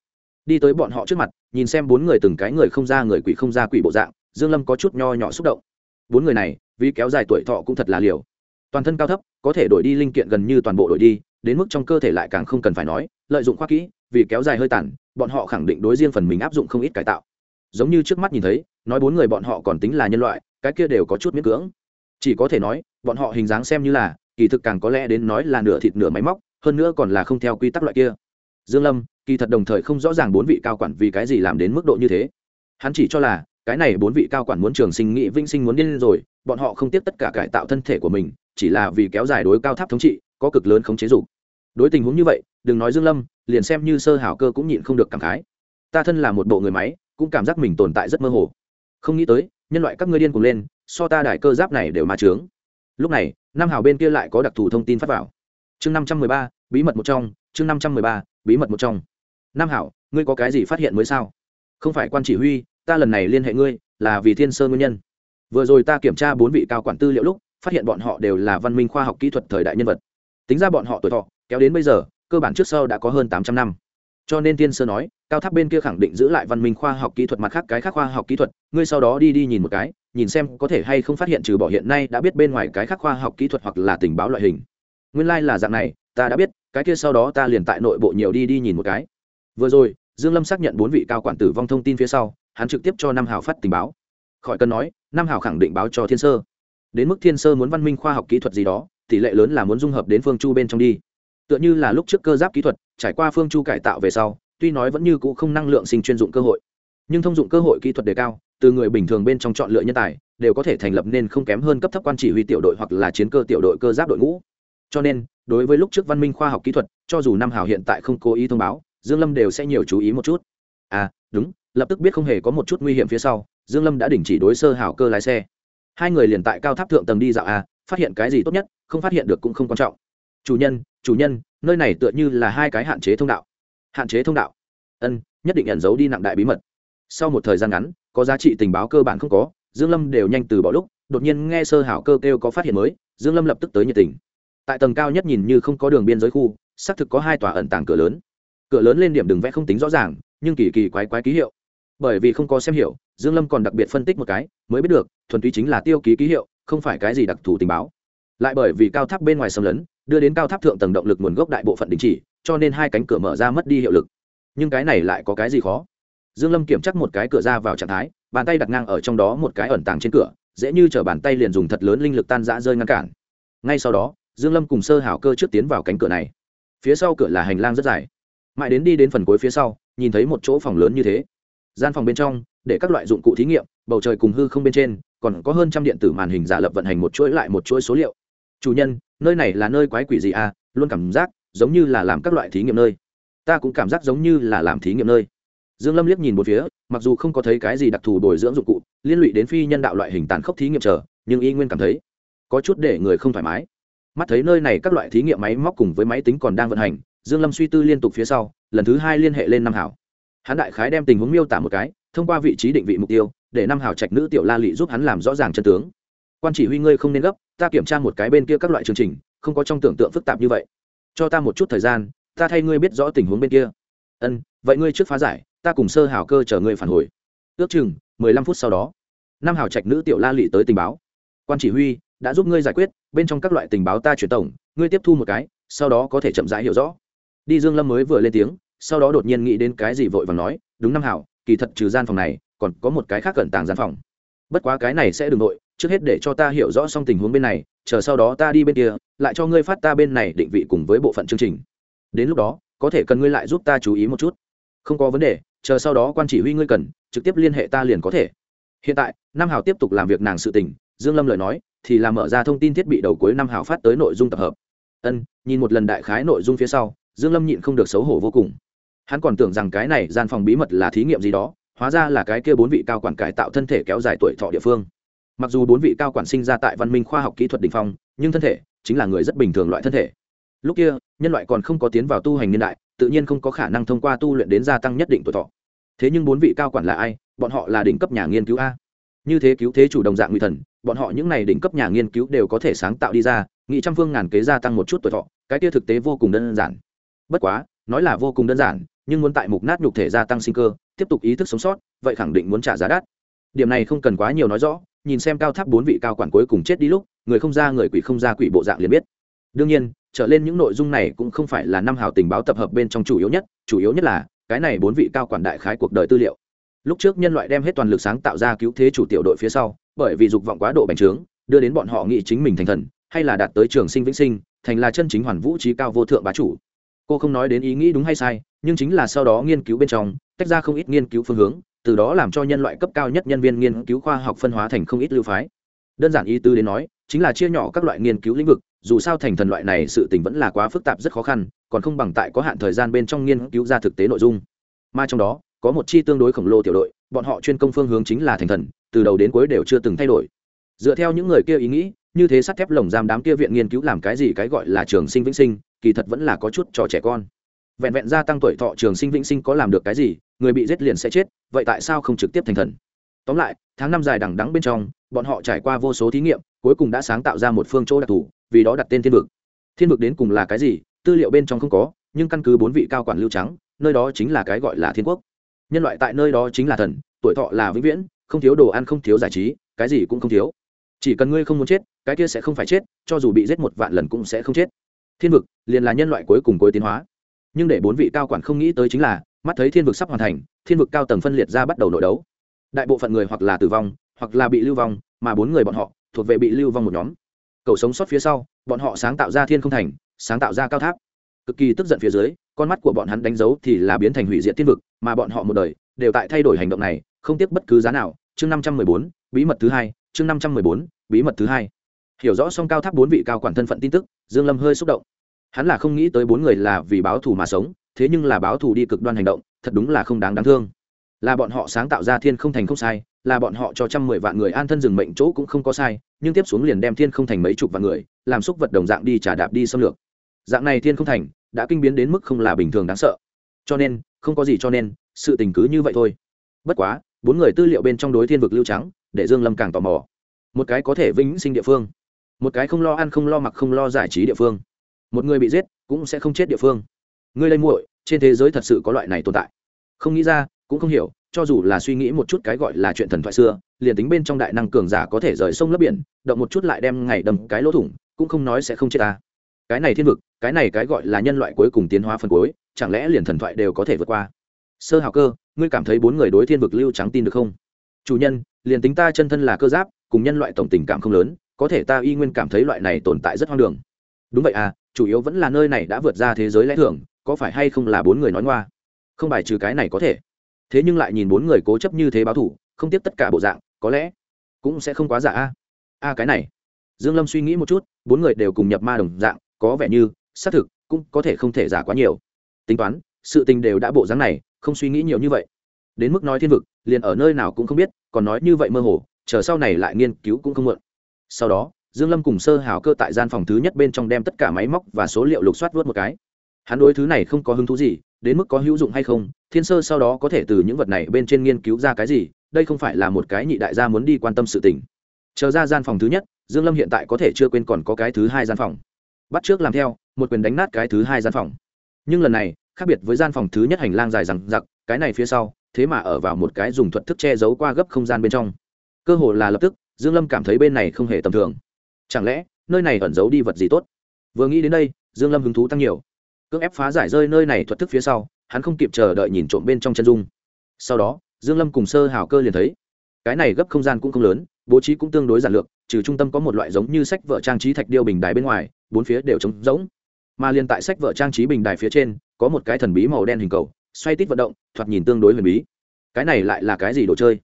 Đi tới bọn họ trước mặt, nhìn xem bốn người từng cái người không ra người quỷ không ra quỷ bộ dạng, dương lâm có chút nho nhỏ xúc động. Bốn người này, vì kéo dài tuổi thọ cũng thật là liều. Toàn thân cao thấp, có thể đổi đi linh kiện gần như toàn bộ đổi đi, đến mức trong cơ thể lại càng không cần phải nói, lợi dụng khoa kỹ, vì kéo dài hơi tàn, bọn họ khẳng định đối riêng phần mình áp dụng không ít cải tạo. Giống như trước mắt nhìn thấy, nói bốn người bọn họ còn tính là nhân loại, cái kia đều có chút miễn cưỡng. Chỉ có thể nói, bọn họ hình dáng xem như là kỳ thực càng có lẽ đến nói là nửa thịt nửa máy móc, hơn nữa còn là không theo quy tắc loại kia. Dương lâm, kỳ thật đồng thời không rõ ràng bốn vị cao quản vì cái gì làm đến mức độ như thế. Hắn chỉ cho là, cái này bốn vị cao quản muốn trường sinh nghị vinh sinh muốn điên rồi, bọn họ không tiếp tất cả cải tạo thân thể của mình, chỉ là vì kéo dài đối cao tháp thống trị, có cực lớn không chế dục. Đối tình huống như vậy, đừng nói dương lâm, liền xem như sơ hảo cơ cũng nhịn không được cảm khái. Ta thân là một bộ người máy, cũng cảm giác mình tồn tại rất mơ hồ. Không nghĩ tới, nhân loại các ngươi điên cùng lên, so ta đại cơ giáp này đều mà trướng lúc này, nam hào bên kia lại có đặc thù thông tin phát vào. Chương năm trăm mười ba, bí mật một trong, chương năm trăm mười ba, bí mật một trong. Nam hảo ngươi có cái gì phát hiện mới sao? Không phải quan chỉ huy, ta lần này liên hệ ngươi, là vì thiên sơ nguyên nhân. Vừa rồi ta kiểm tra bốn vị cao quản tư liệu lúc, phát hiện bọn họ đều là văn minh khoa học kỹ thuật thời đại nhân vật. Tính ra bọn họ tuổi thọ, kéo đến bây giờ, cơ bản trước sau đã có hơn tám trăm năm cho nên tiên sơ nói, cao tháp bên kia khẳng định giữ lại văn minh khoa học kỹ thuật mặt khác cái khác khoa học kỹ thuật, ngươi sau đó đi đi nhìn một cái, nhìn xem có thể hay không phát hiện trừ bỏ hiện nay đã biết bên ngoài cái khác khoa học kỹ thuật hoặc là tình báo loại hình. Nguyên lai、like、là dạng này, ta đã biết, cái kia sau đó ta liền tại nội bộ nhiều đi đi nhìn một cái. Vừa rồi, dương lâm xác nhận bốn vị cao quản tử vong thông tin phía sau, hắn trực tiếp cho nam hào phát tình báo. Khỏi cần nói, nam hào khẳng định báo cho thiên sơ. Đến mức thiên sơ muốn văn minh khoa học kỹ thuật gì đó, tỷ lệ lớn là muốn dung hợp đến phương chu bên trong đi tựa như là lúc trước cơ giáp kỹ thuật, trải qua phương chu cải tạo về sau, tuy nói vẫn như cũ không năng lượng sinh chuyên dụng cơ hội, nhưng thông dụng cơ hội kỹ thuật đề cao, từ người bình thường bên trong chọn lựa nhân tài, đều có thể thành lập nên không kém hơn cấp thấp quan chỉ huy tiểu đội hoặc là chiến cơ tiểu đội cơ giáp đội ngũ. Cho nên, đối với lúc trước văn minh khoa học kỹ thuật, cho dù năm hào hiện tại không cố ý thông báo, dương lâm đều sẽ nhiều chú ý một chút. À đúng, lập tức biết không hề có một chút nguy hiểm phía sau, dương lâm đã đình chỉ đối sơ hảo cơ lái xe. Hai người liền tại cao tháp thượng tầng đi dạo à phát hiện cái gì tốt nhất, không phát hiện được cũng không quan trọng chủ nhân chủ nhân, nơi này tựa như là hai cái hạn chế thông đạo. Hạn chế thông đạo. Ân, nhất định nhận giấu đi nặng đại bí mật. Sau một thời gian ngắn, có giá trị tình báo cơ bản không có, dương lâm đều nhanh từ bỏ lúc, đột nhiên nghe sơ hảo cơ kêu có phát hiện mới, dương lâm lập tức tới nhiệt tình. Tại tầng cao nhất nhìn như không có đường biên giới khu, xác thực có hai tòa ẩn tàng cửa lớn. Cửa lớn lên điểm đường vẽ không tính rõ ràng, nhưng kỳ kỳ quái quái ký hiệu. Bởi vì không có xem hiểu, dương lâm còn đặc biệt phân tích một cái, mới biết được, thuần túy chính là tiêu ký ký hiệu, không phải cái gì đặc thù tình báo. Lại bởi vì cao tháp bên ngoài xâm lấn đưa đến cao tháp thượng tầng động lực nguồn gốc đại bộ phận đình chỉ, cho nên hai cánh cửa mở ra mất đi hiệu lực. Nhưng cái này lại có cái gì khó? Dương lâm kiểm chắc một cái cửa ra vào trạng thái, bàn tay đặt ngang ở trong đó một cái ẩn tàng trên cửa, dễ như chở bàn tay liền dùng thật lớn linh lực tan rã rơi ngăn cản. Ngay sau đó, dương lâm cùng sơ hảo cơ trước tiến vào cánh cửa này. Phía sau cửa là hành lang rất dài. Mãi đến đi đến phần cuối phía sau, nhìn thấy một chỗ phòng lớn như thế. Gian phòng bên trong, để các loại dụng cụ thí nghiệm, bầu trời cùng hư không bên trên, còn có hơn trăm điện tử màn hình giả lập vận hành một chuỗi lại một chuỗi số liệu chủ nhân, nơi này là nơi quái quỷ gì à? Luôn cảm giác giống như là làm các loại thí nghiệm nơi. Ta cũng cảm giác giống như là làm thí nghiệm nơi. Dương lâm liếc nhìn một phía, mặc dù không có thấy cái gì đặc thù bồi dưỡng dụng cụ, liên lụy đến phi nhân đạo loại hình tàn khốc thí nghiệm chờ, nhưng y nguyên cảm thấy có chút để người không thoải mái. Mắt thấy nơi này các loại thí nghiệm máy móc cùng với máy tính còn đang vận hành, dương lâm suy tư liên tục phía sau, lần thứ hai liên hệ lên năm hảo. Hắn đại khái đem tình huống miêu tả một cái, thông qua vị trí định vị mục tiêu, để năm hảo trạch nữ tiểu la lị giúp hắn làm rõ ràng chân tướng quan chỉ huy ngươi không nên gấp, ta kiểm tra một cái bên kia các loại chương trình, không có trong tưởng tượng phức tạp như vậy. Cho ta một chút thời gian, ta thay ngươi biết rõ tình huống bên kia. Ân, vậy ngươi trước phá giải, ta cùng sơ hảo cơ chờ ngươi phản hồi. Ước chừng, mười lăm phút sau đó năm hảo trạch nữ tiểu la lị tới tình báo. Quan chỉ huy đã giúp ngươi giải quyết, bên trong các loại tình báo ta chuyển tổng, ngươi tiếp thu một cái, sau đó có thể chậm rãi hiểu rõ. Đi dương lâm mới vừa lên tiếng, sau đó đột nhiên nghĩ đến cái gì vội vàng nói, đúng năm hảo kỳ thật trừ gian phòng này, còn có một cái khác cẩn tàng gian phòng. Bất quá cái này sẽ đừng nội trước hết để cho ta hiểu rõ xong tình huống bên này, chờ sau đó ta đi bên kia, lại cho ngươi phát ta bên này định vị cùng với bộ phận chương trình. Đến lúc đó, có thể cần ngươi lại giúp ta chú ý một chút. Không có vấn đề, chờ sau đó quan chỉ huy ngươi cần, trực tiếp liên hệ ta liền có thể. Hiện tại, nam hảo tiếp tục làm việc nàng sự tình, dương lâm lời nói, thì là mở ra thông tin thiết bị đầu cuối năm hảo phát tới nội dung tập hợp. Ân, nhìn một lần đại khái nội dung phía sau, dương lâm nhịn không được xấu hổ vô cùng. Hắn còn tưởng rằng cái này gian phòng bí mật là thí nghiệm gì đó, hóa ra là cái kia bốn vị cao quản cải tạo thân thể kéo dài tuổi thọ địa phương mặc dù bốn vị cao quản sinh ra tại văn minh khoa học kỹ thuật đ ỉ n h phong, nhưng thân thể chính là người rất bình thường loại thân thể. Lúc kia, nhân loại còn không có tiến vào tu hành niên đại, tự nhiên không có khả năng thông qua tu luyện đến gia tăng nhất định tuổi thọ. Thế nhưng bốn vị cao quản là ai? Bọn họ là đỉnh cấp nhà nghiên cứu a. Như thế cứu thế chủ đồng dạng nguy thần, bọn họ những n à y đỉnh cấp nhà nghiên cứu đều có thể sáng tạo đi ra nghị trăm phương ngàn kế gia tăng một chút tuổi thọ, cái kia thực tế vô cùng đơn giản. Bất quá, nói là vô cùng đơn giản, nhưng muốn tại mục nát nhục thể gia tăng sinh cơ, tiếp tục ý thức sống sót, vậy khẳng định muốn trả giá đắt. Điểm này không cần quá nhiều nói rõ nhìn xem cao tháp bốn vị cao quản cuối cùng chết đi lúc, người không ra người quỷ không ra quỷ bộ dạng liền biết. Đương nhiên, trở lên những nội dung này cũng không phải là năm hào tình báo tập hợp bên trong chủ yếu nhất, chủ yếu nhất là, cái này bốn vị cao quản đại khái cuộc đời tư liệu. Lúc trước nhân loại đem hết toàn lực sáng tạo ra cứu thế chủ tiểu đội phía sau, bởi vì dục vọng quá độ bành trướng, đưa đến bọn họ nghĩ chính mình thành thần, hay là đạt tới trường sinh vĩnh sinh, thành là chân chính hoàn vũ trí cao vô thượng bá chủ. Cô không nói đến ý nghĩ đúng hay sai, nhưng chính là sau đó nghiên cứu bên trong, tách ra không ít nghiên cứu phương hướng từ đó làm cho nhân loại cấp cao nhất nhân viên nghiên cứu khoa học phân hóa thành không ít lưu phái. Đơn giản ý tư đến nói, chính là chia nhỏ các loại nghiên cứu lĩnh vực, dù sao thành thần loại này sự tình vẫn là quá phức tạp rất khó khăn, còn không bằng tại có hạn thời gian bên trong nghiên cứu ra thực tế nội dung. Mà trong đó, có một chi tương đối khổng lồ tiểu đội, bọn họ chuyên công phương hướng chính là thành thần, từ đầu đến cuối đều chưa từng thay đổi. Dựa theo những người kia ý nghĩ, như thế sắt thép lồng giam đám kia viện nghiên cứu làm cái gì cái gọi là trường sinh vĩnh sinh, kỳ thật vẫn là có chút trò trẻ con vẹn vẹn gia tăng tuổi thọ trường sinh vĩnh sinh có làm được cái gì, người bị giết liền sẽ chết, vậy tại sao không trực tiếp thành thần? Tóm lại, tháng năm dài đằng đắng bên trong, bọn họ trải qua vô số thí nghiệm, cuối cùng đã sáng tạo ra một phương chỗ đặc thù, vì đó đặt tên thiên vực. Thiên vực đến cùng là cái gì, tư liệu bên trong không có, nhưng căn cứ bốn vị cao quản lưu trắng, nơi đó chính là cái gọi là thiên quốc. Nhân loại tại nơi đó chính là thần, tuổi thọ là vĩnh viễn, không thiếu đồ ăn không thiếu giải trí, cái gì cũng không thiếu. Chỉ cần ngươi không muốn chết, cái kia sẽ không phải chết, cho dù bị giết một vạn lần cũng sẽ không chết. Thiên vực liền là nhân loại cuối cùng cuối tiến hóa nhưng để bốn vị cao quản không nghĩ tới chính là, mắt thấy thiên vực sắp hoàn thành, thiên vực cao tầng phân liệt ra bắt đầu nội đấu. Đại bộ phận người hoặc là tử vong, hoặc là bị lưu vong, mà bốn người bọn họ, thuộc về bị lưu vong một nhóm. Cầu sống sót phía sau, bọn họ sáng tạo ra thiên không thành, sáng tạo ra cao tháp. Cực kỳ tức giận phía dưới, con mắt của bọn hắn đánh dấu thì là biến thành hủy diệt thiên vực, mà bọn họ một đời, đều tại thay đổi hành động này, không tiếc bất cứ giá nào. Chương năm trăm mười bốn, bí mật thứ hai, chương năm trăm mười bốn, bí mật thứ hai. Hiểu rõ xong cao tháp bốn vị cao quản thân phận tin tức, dương lâm hơi xúc động hắn là không nghĩ tới bốn người là vì báo thù mà sống, thế nhưng là báo thù đi cực đoan hành động, thật đúng là không đáng đáng thương. Là bọn họ sáng tạo ra thiên không thành không sai, là bọn họ cho trăm mười vạn người an thân rừng mệnh chỗ cũng không có sai, nhưng tiếp xuống liền đem thiên không thành mấy chục vạn người, làm xúc vật đồng dạng đi trả đạp đi xâm lược. Dạng này thiên không thành đã kinh biến đến mức không là bình thường đáng sợ. Cho nên, không có gì cho nên, sự tình cứ như vậy thôi. Bất quá, bốn người tư liệu bên trong đối thiên vực lưu trắng, để dương lâm càng tò mò. Một cái có thể vĩnh sinh địa phương, một cái không lo ăn không lo mặc không lo giải trí địa phương một người bị giết cũng sẽ không chết địa phương. Ngươi lây muội, trên thế giới thật sự có loại này tồn tại. Không nghĩ ra, cũng không hiểu, cho dù là suy nghĩ một chút cái gọi là chuyện thần thoại xưa, liền tính bên trong đại năng cường giả có thể rời sông lấp biển, động một chút lại đem ngày đầm cái lỗ thủng, cũng không nói sẽ không chết ta. Cái này thiên vực, cái này cái gọi là nhân loại cuối cùng tiến hóa phân cuối, chẳng lẽ liền thần thoại đều có thể vượt qua? Sơ hào cơ, ngươi cảm thấy bốn người đối thiên vực lưu trắng tin được không? Chủ nhân, liền tính ta chân thân là cơ giáp, cùng nhân loại tổng tình cảm không lớn, có thể ta y nguyên cảm thấy loại này tồn tại rất hoang đường. Đúng vậy à chủ yếu vẫn là nơi này đã vượt ra thế giới lẽ thường, có phải hay không là bốn người nói ngoa? Không bài trừ cái này có thể. Thế nhưng lại nhìn bốn người cố chấp như thế báo thủ, không tiếp tất cả bộ dạng, có lẽ cũng sẽ không quá giả a. A cái này. Dương lâm suy nghĩ một chút, bốn người đều cùng nhập ma đồng dạng, có vẻ như, xác thực, cũng có thể không thể giả quá nhiều. Tính toán, sự tình đều đã bộ dáng này, không suy nghĩ nhiều như vậy. Đến mức nói thiên vực, liền ở nơi nào cũng không biết, còn nói như vậy mơ hồ, chờ sau này lại nghiên cứu cũng không muộn. Sau đó dương lâm cùng sơ hảo cơ tại gian phòng thứ nhất bên trong đem tất cả máy móc và số liệu lục soát vớt một cái. Hắn đối thứ này không có hứng thú gì, đến mức có hữu dụng hay không, thiên sơ sau đó có thể từ những vật này bên trên nghiên cứu ra cái gì, đây không phải là một cái nhị đại gia muốn đi quan tâm sự tình. Chờ ra gian phòng thứ nhất, dương lâm hiện tại có thể chưa quên còn có cái thứ hai gian phòng. Bắt trước làm theo, một quyền đánh nát cái thứ hai gian phòng. Nhưng lần này, khác biệt với gian phòng thứ nhất hành lang dài rằng giặc cái này phía sau, thế mà ở vào một cái dùng thuật thức che giấu qua gấp không gian bên trong. Cơ hồ là lập tức, dương lâm cảm thấy bên này không hề tầm thường chẳng lẽ, nơi này ẩn giấu đi vật gì tốt? Vừa nghĩ đến đây, dương lâm hứng thú tăng nhiều. Cưỡng ép phá giải rơi nơi này thuật thức phía sau, hắn không kịp chờ đợi nhìn trộm bên trong chân dung. Sau đó, dương lâm cùng sơ hào cơ liền thấy, cái này gấp không gian cũng không lớn, bố trí cũng tương đối giản lược, trừ trung tâm có một loại giống như sách vợ trang trí thạch điêu bình đài bên ngoài, bốn phía đều trống rỗng. Mà liền tại sách vợ trang trí bình đài phía trên, có một cái thần bí màu đen hình cầu, xoay tít vận động, thoạt nhìn tương đối huyền bí. Cái này lại là cái gì đồ chơi?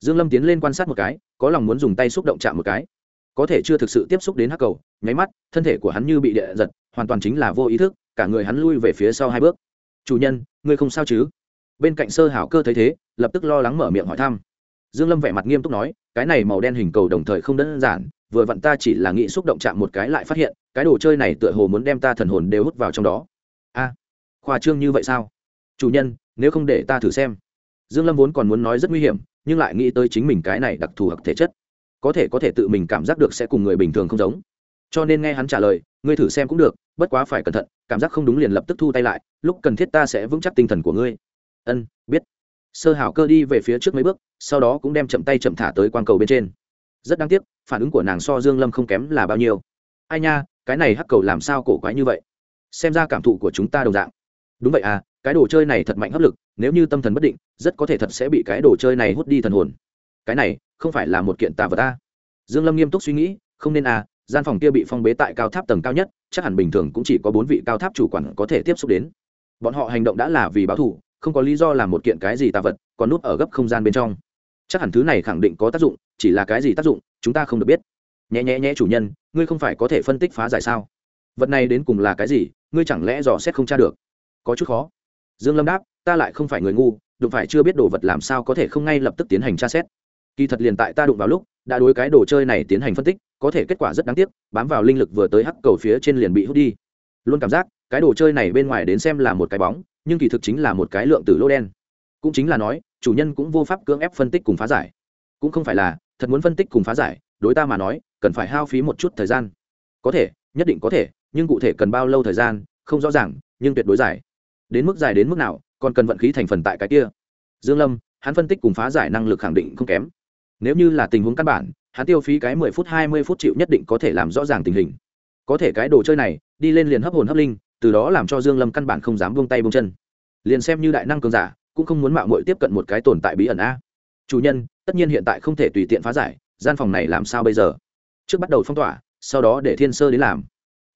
Dương lâm tiến lên quan sát một cái, có lòng muốn dùng tay xúc động chạm một cái có thể chưa thực sự tiếp xúc đến hắc cầu, nháy mắt, thân thể của hắn như bị địa giật, hoàn toàn chính là vô ý thức, cả người hắn lui về phía sau hai bước. Chủ nhân, ngươi không sao chứ? Bên cạnh sơ hảo cơ thấy thế, lập tức lo lắng mở miệng hỏi thăm. Dương lâm vẻ mặt nghiêm túc nói, cái này màu đen hình cầu đồng thời không đơn giản, vừa vặn ta chỉ là nghĩ xúc động chạm một cái lại phát hiện, cái đồ chơi này tựa hồ muốn đem ta thần hồn đều hút vào trong đó. A, khoa trương như vậy sao? Chủ nhân, nếu không để ta thử xem. Dương lâm vốn còn muốn nói rất nguy hiểm, nhưng lại nghĩ tới chính mình cái này đặc thù hoặc thể chất có thể có thể tự mình cảm giác được sẽ cùng người bình thường không giống. Cho nên nghe hắn trả lời, ngươi thử xem cũng được, bất quá phải cẩn thận, cảm giác không đúng liền lập tức thu tay lại, lúc cần thiết ta sẽ vững chắc tinh thần của ngươi. Ân, biết. Sơ hảo cơ đi về phía trước mấy bước, sau đó cũng đem chậm tay chậm thả tới quang cầu bên trên. Rất đáng tiếc, phản ứng của nàng so dương lâm không kém là bao nhiêu. Ai nha, cái này hắc cầu làm sao cổ quái như vậy? Xem ra cảm thụ của chúng ta đồng dạng. Đúng vậy à cái đồ chơi này thật mạnh hấp lực, nếu như tâm thần bất định, rất có thể thật sẽ bị cái đồ chơi này hút đi thần hồn cái này không phải là một kiện tà vật ta. Dương lâm nghiêm túc suy nghĩ, không nên à gian phòng kia bị phong bế tại cao tháp tầng cao nhất, chắc hẳn bình thường cũng chỉ có bốn vị cao tháp chủ quản có thể tiếp xúc đến. Bọn họ hành động đã là vì báo thù, không có lý do làm một kiện cái gì tà vật, còn núp ở gấp không gian bên trong. Chắc hẳn thứ này khẳng định có tác dụng, chỉ là cái gì tác dụng, chúng ta không được biết. Nhẹ nhẹ nhẹ chủ nhân, ngươi không phải có thể phân tích phá giải sao? Vật này đến cùng là cái gì, ngươi chẳng lẽ dò xét không tra được? Có chút khó. Dương lâm đáp, ta lại không phải người ngu, đụng phải chưa biết đồ vật làm sao có thể không ngay lập tức tiến hành tra xét kỳ thật liền tại ta đụng vào lúc, đã đối cái đồ chơi này tiến hành phân tích, có thể kết quả rất đáng tiếc, bám vào linh lực vừa tới hắc cầu phía trên liền bị hút đi. Luôn cảm giác, cái đồ chơi này bên ngoài đến xem là một cái bóng, nhưng kỳ thực chính là một cái lượng tử lô đen. Cũng chính là nói, chủ nhân cũng vô pháp cưỡng ép phân tích cùng phá giải. Cũng không phải là, thật muốn phân tích cùng phá giải, đối ta mà nói, cần phải hao phí một chút thời gian. Có thể, nhất định có thể, nhưng cụ thể cần bao lâu thời gian, không rõ ràng, nhưng tuyệt đối dài. Đến mức dài đến mức nào, còn cần vận khí thành phần tại cái kia. Dương lâm, hắn phân tích cùng phá giải năng lực khẳng định không kém nếu như là tình huống căn bản, hắn tiêu phí cái mười phút, hai mươi phút chịu nhất định có thể làm rõ ràng tình hình. Có thể cái đồ chơi này, đi lên liền hấp hồn hấp linh, từ đó làm cho dương lâm căn bản không dám buông tay buông chân. Liền xem như đại năng cường giả, cũng không muốn mạo muội tiếp cận một cái tồn tại bí ẩn a. Chủ nhân, tất nhiên hiện tại không thể tùy tiện phá giải, gian phòng này làm sao bây giờ? Trước bắt đầu phong tỏa, sau đó để thiên sơ đến làm.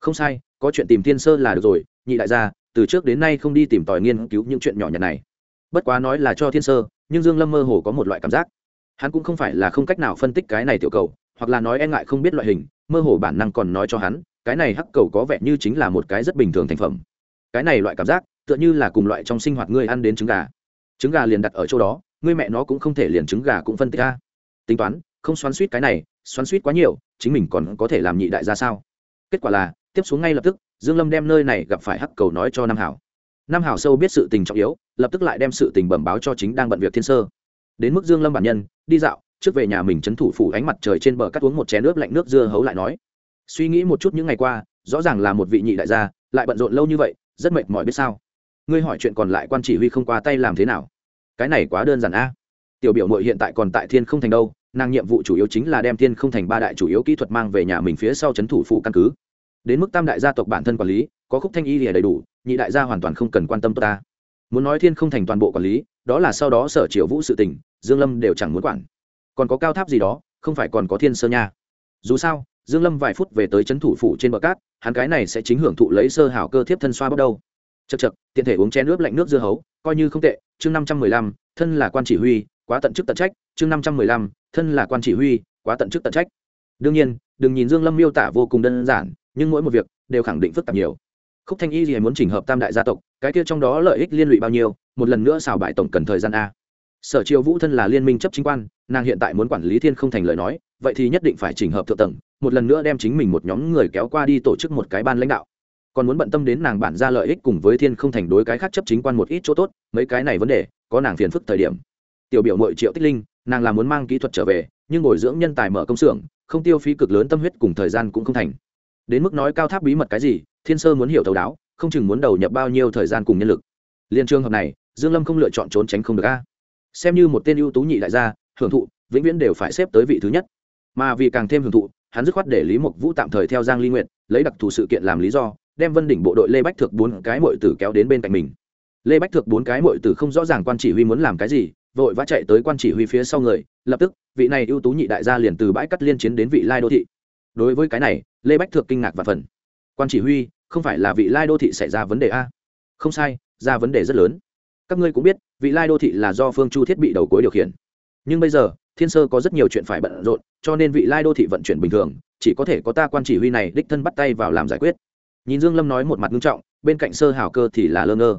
Không sai, có chuyện tìm thiên sơ là được rồi, nhị đại gia, từ trước đến nay không đi tìm tòi nghiên cứu những chuyện nhỏ nhặt này. Bất quá nói là cho thiên sơ, nhưng dương lâm mơ hồ có một loại cảm giác hắn cũng không phải là không cách nào phân tích cái này tiểu cầu, hoặc là nói e ngại không biết loại hình, mơ hồ bản năng còn nói cho hắn, cái này hắc cầu có vẻ như chính là một cái rất bình thường thành phẩm. Cái này loại cảm giác, tựa như là cùng loại trong sinh hoạt ngươi ăn đến trứng gà. Trứng gà liền đặt ở chỗ đó, ngươi mẹ nó cũng không thể liền trứng gà cũng phân tích ra. Tính toán, không xoắn suýt cái này, xoắn suýt quá nhiều, chính mình còn có thể làm nhị đại ra sao? Kết quả là, tiếp xuống ngay lập tức, dương lâm đem nơi này gặp phải hắc cầu nói cho nam hảo. Nam hảo sâu biết sự tình trọng yếu, lập tức lại đem sự tình bẩm báo cho chính đang bận việc thiên sơ đến mức dương lâm bản nhân, đi dạo, trước về nhà mình chấn thủ phủ ánh mặt trời trên bờ cắt uống một chén nước lạnh nước dưa hấu lại nói. Suy nghĩ một chút những ngày qua, rõ ràng là một vị nhị đại gia, lại bận rộn lâu như vậy, rất mệt mỏi biết sao. Ngươi hỏi chuyện còn lại quan chỉ huy không qua tay làm thế nào? Cái này quá đơn giản a. Tiểu biểu mội hiện tại còn tại thiên không thành đâu, nàng nhiệm vụ chủ yếu chính là đem thiên không thành ba đại chủ yếu kỹ thuật mang về nhà mình phía sau c h ấ n thủ phủ căn cứ. Đến mức tam đại gia tộc bản thân quản lý, có khúc thanh y lìa đầy đủ, nhị đại gia hoàn toàn không cần quan tâm tốt ta. Muốn nói thiên không thành toàn bộ quản lý đó là sau đó sở triều vũ sự tình, dương lâm đều chẳng muốn quản. Còn có cao tháp gì đó, không phải còn có thiên sơ nha. Dù sao, dương lâm vài phút về tới c thủ phủ trên bờ cát, hắn cái này sẽ chính hưởng thụ lấy sơ hảo cơ thiếp thân xoa bắt đâu. Chật chật tiện thể uống chén nước lạnh nước dưa hấu, coi như không tệ, chương năm trăm mười lăm, thân là quan chỉ huy, quá tận chức tận trách, chương năm trăm mười lăm, thân là quan chỉ huy, quá tận chức tận trách. Đương nhiên, đừng nhìn dương lâm miêu tả vô cùng đơn giản, nhưng mỗi một việc đều khẳng định phức tạp nhiều khúc thanh y gì muốn chỉnh hợp tam đại gia tộc, cái kia trong đó lợi ích liên lụy bao nhiêu, một lần nữa xào bại tổng cần thời gian a. Sở triều vũ thân là liên minh chấp chính quan, nàng hiện tại muốn quản lý thiên không thành lời nói, vậy thì nhất định phải chỉnh hợp thượng tầng, một lần nữa đem chính mình một nhóm người kéo qua đi tổ chức một cái ban lãnh đạo. Còn muốn bận tâm đến nàng bản ra lợi ích cùng với thiên không thành đối cái khác chấp chính quan một ít chỗ tốt, mấy cái này vấn đề, có nàng phiền phức thời điểm. Tiểu biểu mội triệu tích linh, nàng là muốn mang kỹ thuật trở về, nhưng bồi dưỡng nhân tài mở công xưởng, không tiêu phí cực lớn tâm huyết cùng thời gian cũng không thành. Đến mức nói cao tháp bí mật cái gì thiên sơ muốn hiểu thấu đáo, không chừng muốn đầu nhập bao nhiêu thời gian cùng nhân lực. Liên trường hợp này, dương lâm không lựa chọn trốn tránh không được a. Xem như một tên ưu tú nhị đại gia, hưởng thụ, vĩnh viễn đều phải xếp tới vị thứ nhất. Mà vì càng thêm hưởng thụ, hắn dứt khoát để lý mộc vũ tạm thời theo giang ly nguyện lấy đặc thù sự kiện làm lý do, đem vân đỉnh bộ đội lê bách thượng bốn cái muội tử kéo đến bên cạnh mình. Lê bách thượng bốn cái muội tử không rõ ràng quan chỉ huy muốn làm cái gì, vội vã chạy tới quan chỉ huy phía sau người, lập tức, vị này ưu tú nhị đại gia liền từ bãi cắt liên chiến đến vị lai đô thị. Đối với cái này, lê bách thượng kinh ngạc và phần quan chỉ huy, không phải là vị lai đô thị xảy ra vấn đề a? Không sai, ra vấn đề rất lớn. Các ngươi cũng biết, vị lai đô thị là do phương chu thiết bị đầu cuối điều khiển. Nhưng bây giờ, thiên sơ có rất nhiều chuyện phải bận rộn, cho nên vị lai đô thị vận chuyển bình thường, chỉ có thể có ta quan chỉ huy này đích thân bắt tay vào làm giải quyết. Nhìn dương lâm nói một mặt nghiêm trọng, bên cạnh sơ hào cơ thì là lơ ngơ.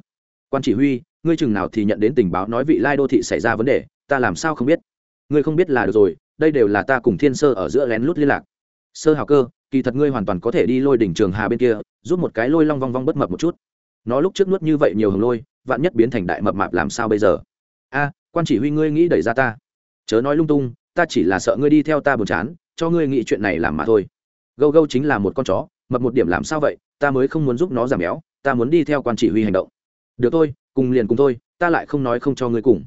Quan chỉ huy, ngươi chừng nào thì nhận đến tình báo nói vị lai đô thị xảy ra vấn đề, ta làm sao không biết? Ngươi không biết là được rồi, đây đều là ta cùng thiên sơ ở giữa lén lút liên lạc sơ hào cơ, kỳ thật ngươi hoàn toàn có thể đi lôi đỉnh trường hà bên kia rút một cái lôi long vong vong bất mập một chút. Nó lúc trước nuốt như vậy nhiều hồng lôi, vạn nhất biến thành đại mập mạp làm sao bây giờ? A, quan chỉ huy ngươi nghĩ đẩy ra ta. Chớ nói lung tung, ta chỉ là sợ ngươi đi theo ta buồn chán, cho ngươi nghĩ chuyện này làm mà thôi. Gâu gâu chính là một con chó, mập một điểm làm sao vậy, ta mới không muốn giúp nó giảm béo, ta muốn đi theo quan chỉ huy hành động. Được thôi, cùng liền cùng thôi, ta lại không nói không cho ngươi cùng.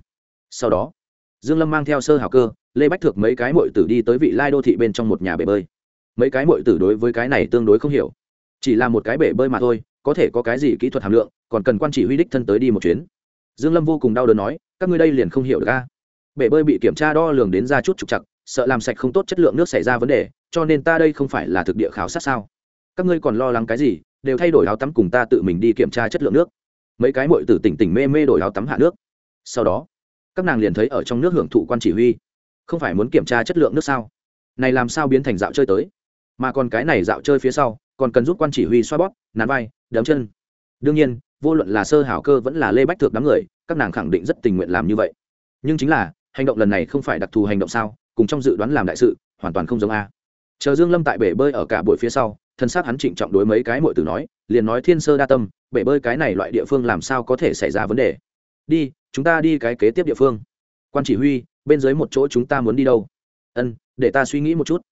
Sau đó, dương lâm mang theo sơ hào cơ, lê bách thược mấy cái mội tử đi tới vị lai đô thị bên trong một nhà bể bơi mấy cái mội tử đối với cái này tương đối không hiểu. Chỉ là một cái bể bơi mà thôi, có thể có cái gì kỹ thuật hàm lượng, còn cần quan chỉ huy đích thân tới đi một chuyến. Dương lâm vô cùng đau đớn nói, các ngươi đây liền không hiểu được a. Bể bơi bị kiểm tra đo lường đến ra chút trục chặt sợ làm sạch không tốt chất lượng nước xảy ra vấn đề, cho nên ta đây không phải là thực địa khảo sát sao? Các ngươi còn lo lắng cái gì, đều thay đổi áo tắm cùng ta tự mình đi kiểm tra chất lượng nước. Mấy cái mội tử tỉnh tỉnh mê mê đổi áo tắm hạ nước. Sau đó, các nàng liền thấy ở trong nước hưởng thụ quan chỉ huy. Không phải muốn kiểm tra chất lượng nước sao? Này làm sao biến thành dạo chơi tới? Mà còn cái này dạo chơi phía sau, còn cần giúp quan chỉ huy xoa bóp nán vai, đấm chân. Đương nhiên, vô luận là sơ hảo cơ vẫn là lê bách thược đám người, các nàng khẳng định rất tình nguyện làm như vậy. Nhưng chính là, hành động lần này không phải đặc thù hành động sao, cùng trong dự đoán làm đại sự, hoàn toàn không giống a. Chờ dương lâm tại bể bơi ở cả buổi phía sau, thân xác hắn trịnh trọng đối mấy cái muội tử nói, liền nói thiên sơ đa tâm, bể bơi cái này loại địa phương làm sao có thể xảy ra vấn đề. Đi, chúng ta đi cái kế tiếp địa phương. Quan chỉ huy, bên dưới một chỗ chúng ta muốn đi đâu? Ân, để ta suy nghĩ một chút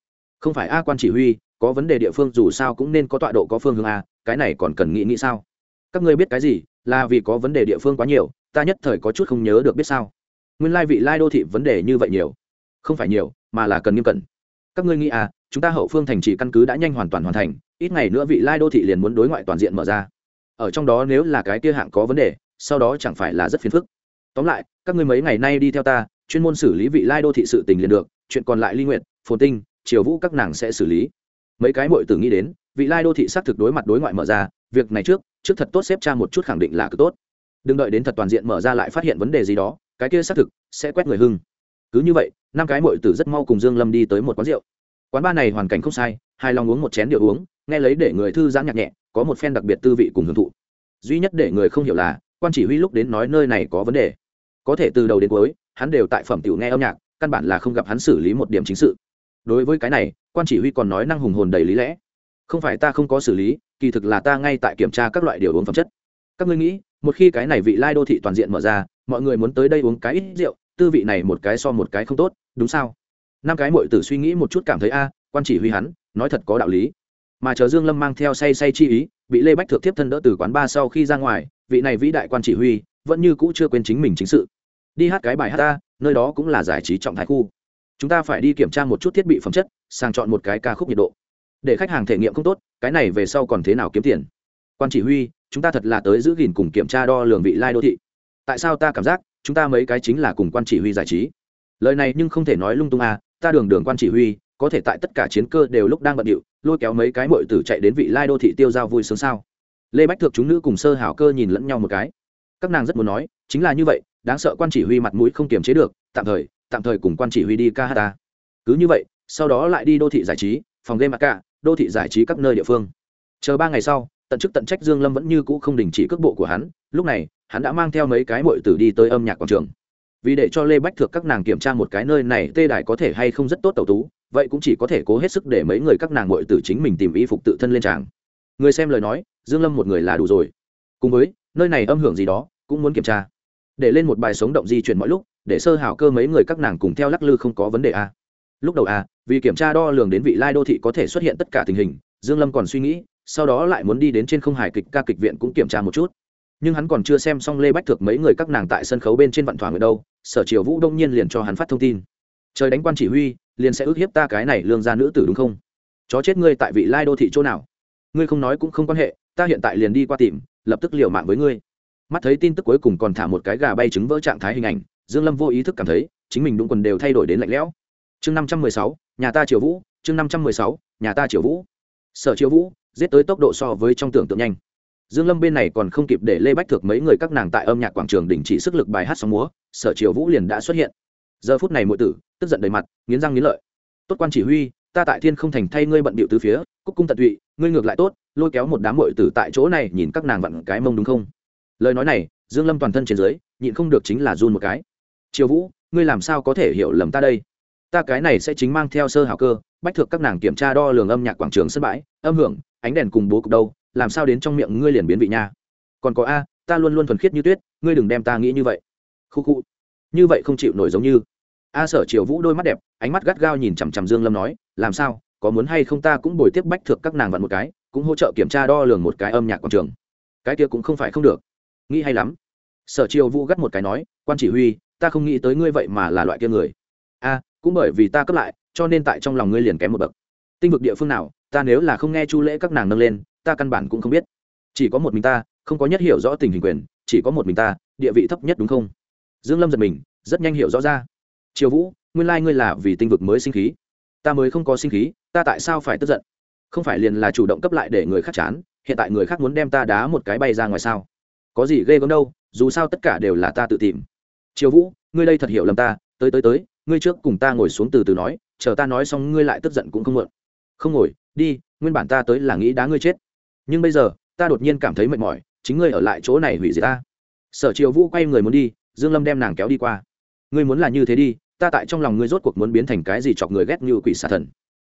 không phải a quan chỉ huy, có vấn đề địa phương dù sao cũng nên có tọa độ có phương hướng a, cái này còn cần nghĩ nghĩ sao? Các ngươi biết cái gì, là vì có vấn đề địa phương quá nhiều, ta nhất thời có chút không nhớ được biết sao. Nguyên lai vị lai đô thị vấn đề như vậy nhiều. Không phải nhiều, mà là cần nghiêm cẩn. Các ngươi nghĩ à chúng ta hậu phương thành trì căn cứ đã nhanh hoàn toàn hoàn thành, ít ngày nữa vị lai đô thị liền muốn đối ngoại toàn diện mở ra. Ở trong đó nếu là cái kia hạng có vấn đề, sau đó chẳng phải là rất phiền phức. Tóm lại, các ngươi mấy ngày nay đi theo ta, chuyên môn xử lý vị lai đô thị sự tình liền được, chuyện còn lại ly nguyện phồn tinh triều vũ các nàng sẽ xử lý. Mấy cái mội tử nghĩ đến, vị lai đô thị xác thực đối mặt đối ngoại mở ra, việc này trước trước thật tốt xếp cha một chút khẳng định là cứ tốt. Đừng đợi đến thật toàn diện mở ra lại phát hiện vấn đề gì đó, cái kia xác thực sẽ quét người hưng. Cứ như vậy, năm cái mội tử rất mau cùng dương lâm đi tới một quán rượu. Quán ba này hoàn cảnh không sai, hai lòng uống một chén điệu uống, nghe lấy để người thư giãn nhạc nhẹ, có một phen đặc biệt tư vị cùng hưởng thụ. Duy nhất để người không hiểu là, quan chỉ huy lúc đến nói nơi này có vấn đề. Có thể từ đầu đến cuối, hắn đều tại phẩm tiểu nghe âm nhạc, căn bản là không gặp hắn xử lý một điểm chính sự đối với cái này, quan chỉ huy còn nói năng hùng hồn đầy lý lẽ. Không phải ta không có xử lý, kỳ thực là ta ngay tại kiểm tra các loại điều uống phẩm chất. Các ngươi nghĩ, một khi cái này vị lai đô thị toàn diện mở ra, mọi người muốn tới đây uống cái ít rượu, tư vị này một cái so một cái không tốt, đúng sao? Năm cái mội tử suy nghĩ một chút cảm thấy, a, quan chỉ huy hắn, nói thật có đạo lý. Mà chờ dương lâm mang theo say say chi ý, bị lê bách thượng tiếp thân đỡ từ quán ba sau khi ra ngoài, vị này vĩ đại quan chỉ huy vẫn như cũ chưa quên chính mình chính sự. Đi hát cái bài hát ta, nơi đó cũng là giải trí trọng thái khu chúng ta phải đi kiểm tra một chút thiết bị phẩm chất sang chọn một cái ca khúc nhiệt độ. Để khách hàng thể nghiệm không tốt, cái này về sau còn thế nào kiếm tiền? Quan chỉ huy, chúng ta thật là tới giữ gìn cùng kiểm tra đo lường vị lai đô thị. Tại sao ta cảm giác, chúng ta mấy cái chính là cùng quan chỉ huy giải trí? Lời này nhưng không thể nói lung tung à ta đường đường quan chỉ huy, có thể tại tất cả chiến cơ đều lúc đang bận điệu, lôi kéo mấy cái mội tử chạy đến vị lai đô thị tiêu giao vui sướng sao? Lê bách thượng chúng nữ cùng sơ hảo cơ nhìn lẫn nhau một cái. Các nàng rất muốn nói, chính là như vậy, đáng sợ quan chỉ huy mặt mũi không kiềm chế được, tạm thời tạm thời cùng quan chỉ huy đi Kahata. cứ như vậy, sau đó lại đi đô thị giải trí, phòng game cả, đô thị giải trí các nơi địa phương. Chờ ba ngày sau, tận chức tận trách dương lâm vẫn như cũ không đình chỉ cước bộ của hắn, lúc này, hắn đã mang theo mấy cái muội tử đi tới âm nhạc quảng trường. Vì để cho lê bách Thược các nàng kiểm tra một cái nơi này, tê đài có thể hay không rất tốt tẩu tú, vậy cũng chỉ có thể cố hết sức để mấy người các nàng muội tử chính mình tìm y phục tự thân lên tràng. Người xem lời nói, dương lâm một người là đủ rồi. Cùng với, nơi này âm hưởng gì đó, cũng muốn kiểm tra. Để lên một bài sống động di chuyển mọi lúc để sơ hảo cơ mấy người các nàng cùng theo lắc lư không có vấn đề a lúc đầu a vì kiểm tra đo lường đến vị lai đô thị có thể xuất hiện tất cả tình hình, dương lâm còn suy nghĩ, sau đó lại muốn đi đến trên không hài kịch ca kịch viện cũng kiểm tra một chút. Nhưng hắn còn chưa xem xong lê bách thực mấy người các nàng tại sân khấu bên trên vận thỏa người đâu, sở triều vũ đông nhiên liền cho hắn phát thông tin. Trời đánh quan chỉ huy, liền sẽ ước hiếp ta cái này lương gia nữ tử đúng không? Chó chết ngươi tại vị lai đô thị chỗ nào? Ngươi không nói cũng không quan hệ, ta hiện tại liền đi qua tìm, lập tức liều mạng với ngươi. Mắt thấy tin tức cuối cùng còn thả một cái gà bay trứng vỡ trạng thái hình ảnh dương lâm vô ý thức cảm thấy, chính mình đúng quần đều thay đổi đến lạnh lẽo. Chương năm trăm mười sáu, nhà ta triều vũ, chương năm trăm mười sáu, nhà ta triều vũ. Sở triều vũ, giết tới tốc độ so với trong tưởng tượng nhanh. Dương lâm bên này còn không kịp để lê bách thực mấy người các nàng tại âm nhạc quảng trường đình chỉ sức lực bài hát sóng múa, sở triều vũ liền đã xuất hiện. Giờ phút này muội tử, tức giận đầy mặt, nghiến răng nghiến lợi. Tốt quan chỉ huy, ta tại thiên không thành thay ngươi bận bịu từ phía, cúc cung tận tụy, ngươi ngược lại tốt, lôi kéo một đám muội tử tại chỗ này nhìn các nàng vặn cái mông đúng không? Lời nói này, dương lâm toàn thân trên dưới, nhịn không được chính là run một cái triều vũ, ngươi làm sao có thể hiểu lầm ta đây? Ta cái này sẽ chính mang theo sơ hào cơ, bách thực các nàng kiểm tra đo lường âm nhạc quảng trường sân bãi, âm hưởng, ánh đèn cùng bố cục đâu, làm sao đến trong miệng ngươi liền biến vị nha? Còn có a, ta luôn luôn thuần khiết như tuyết, ngươi đừng đem ta nghĩ như vậy. Khu khu. Như vậy không chịu nổi giống như. A sở triều vũ đôi mắt đẹp, ánh mắt gắt gao nhìn chằm chằm dương lâm nói, làm sao, có muốn hay không ta cũng bồi tiếp bách thực các nàng vặn một cái, cũng hỗ trợ kiểm tra đo lường một cái âm nhạc quảng trường. Cái kia cũng không phải không được. Nghĩ hay lắm. Sở triều vũ gắt một cái nói, quan chỉ huy ta không nghĩ tới ngươi vậy mà là loại kia người. A, cũng bởi vì ta cấp lại, cho nên tại trong lòng ngươi liền kém một bậc. Tinh vực địa phương nào, ta nếu là không nghe chu lễ các nàng nâng lên, ta căn bản cũng không biết. Chỉ có một mình ta, không có nhất hiểu rõ tình hình quyền, chỉ có một mình ta, địa vị thấp nhất đúng không? Dương lâm giật mình, rất nhanh hiểu rõ ra. Triều vũ, nguyên lai ngươi là vì tinh vực mới sinh khí. Ta mới không có sinh khí, ta tại sao phải tức giận? Không phải liền là chủ động cấp lại để người khác chán, hiện tại người khác muốn đem ta đá một cái bay ra ngoài sao? Có gì ghê gớm đâu, dù sao tất cả đều là ta tự tìm triều vũ, ngươi đây thật hiểu lầm ta, tới tới tới, ngươi trước cùng ta ngồi xuống từ từ nói, chờ ta nói xong ngươi lại tức giận cũng không mượn. không ngồi, đi, nguyên bản ta tới là nghĩ đá ngươi chết. Nhưng bây giờ, ta đột nhiên cảm thấy mệt mỏi, chính ngươi ở lại chỗ này hủy diệt ta. Sở triều vũ quay người muốn đi, dương lâm đem nàng kéo đi qua. Ngươi muốn là như thế đi, ta tại trong lòng ngươi rốt cuộc muốn biến thành cái gì chọc người ghét như quỷ xà thần.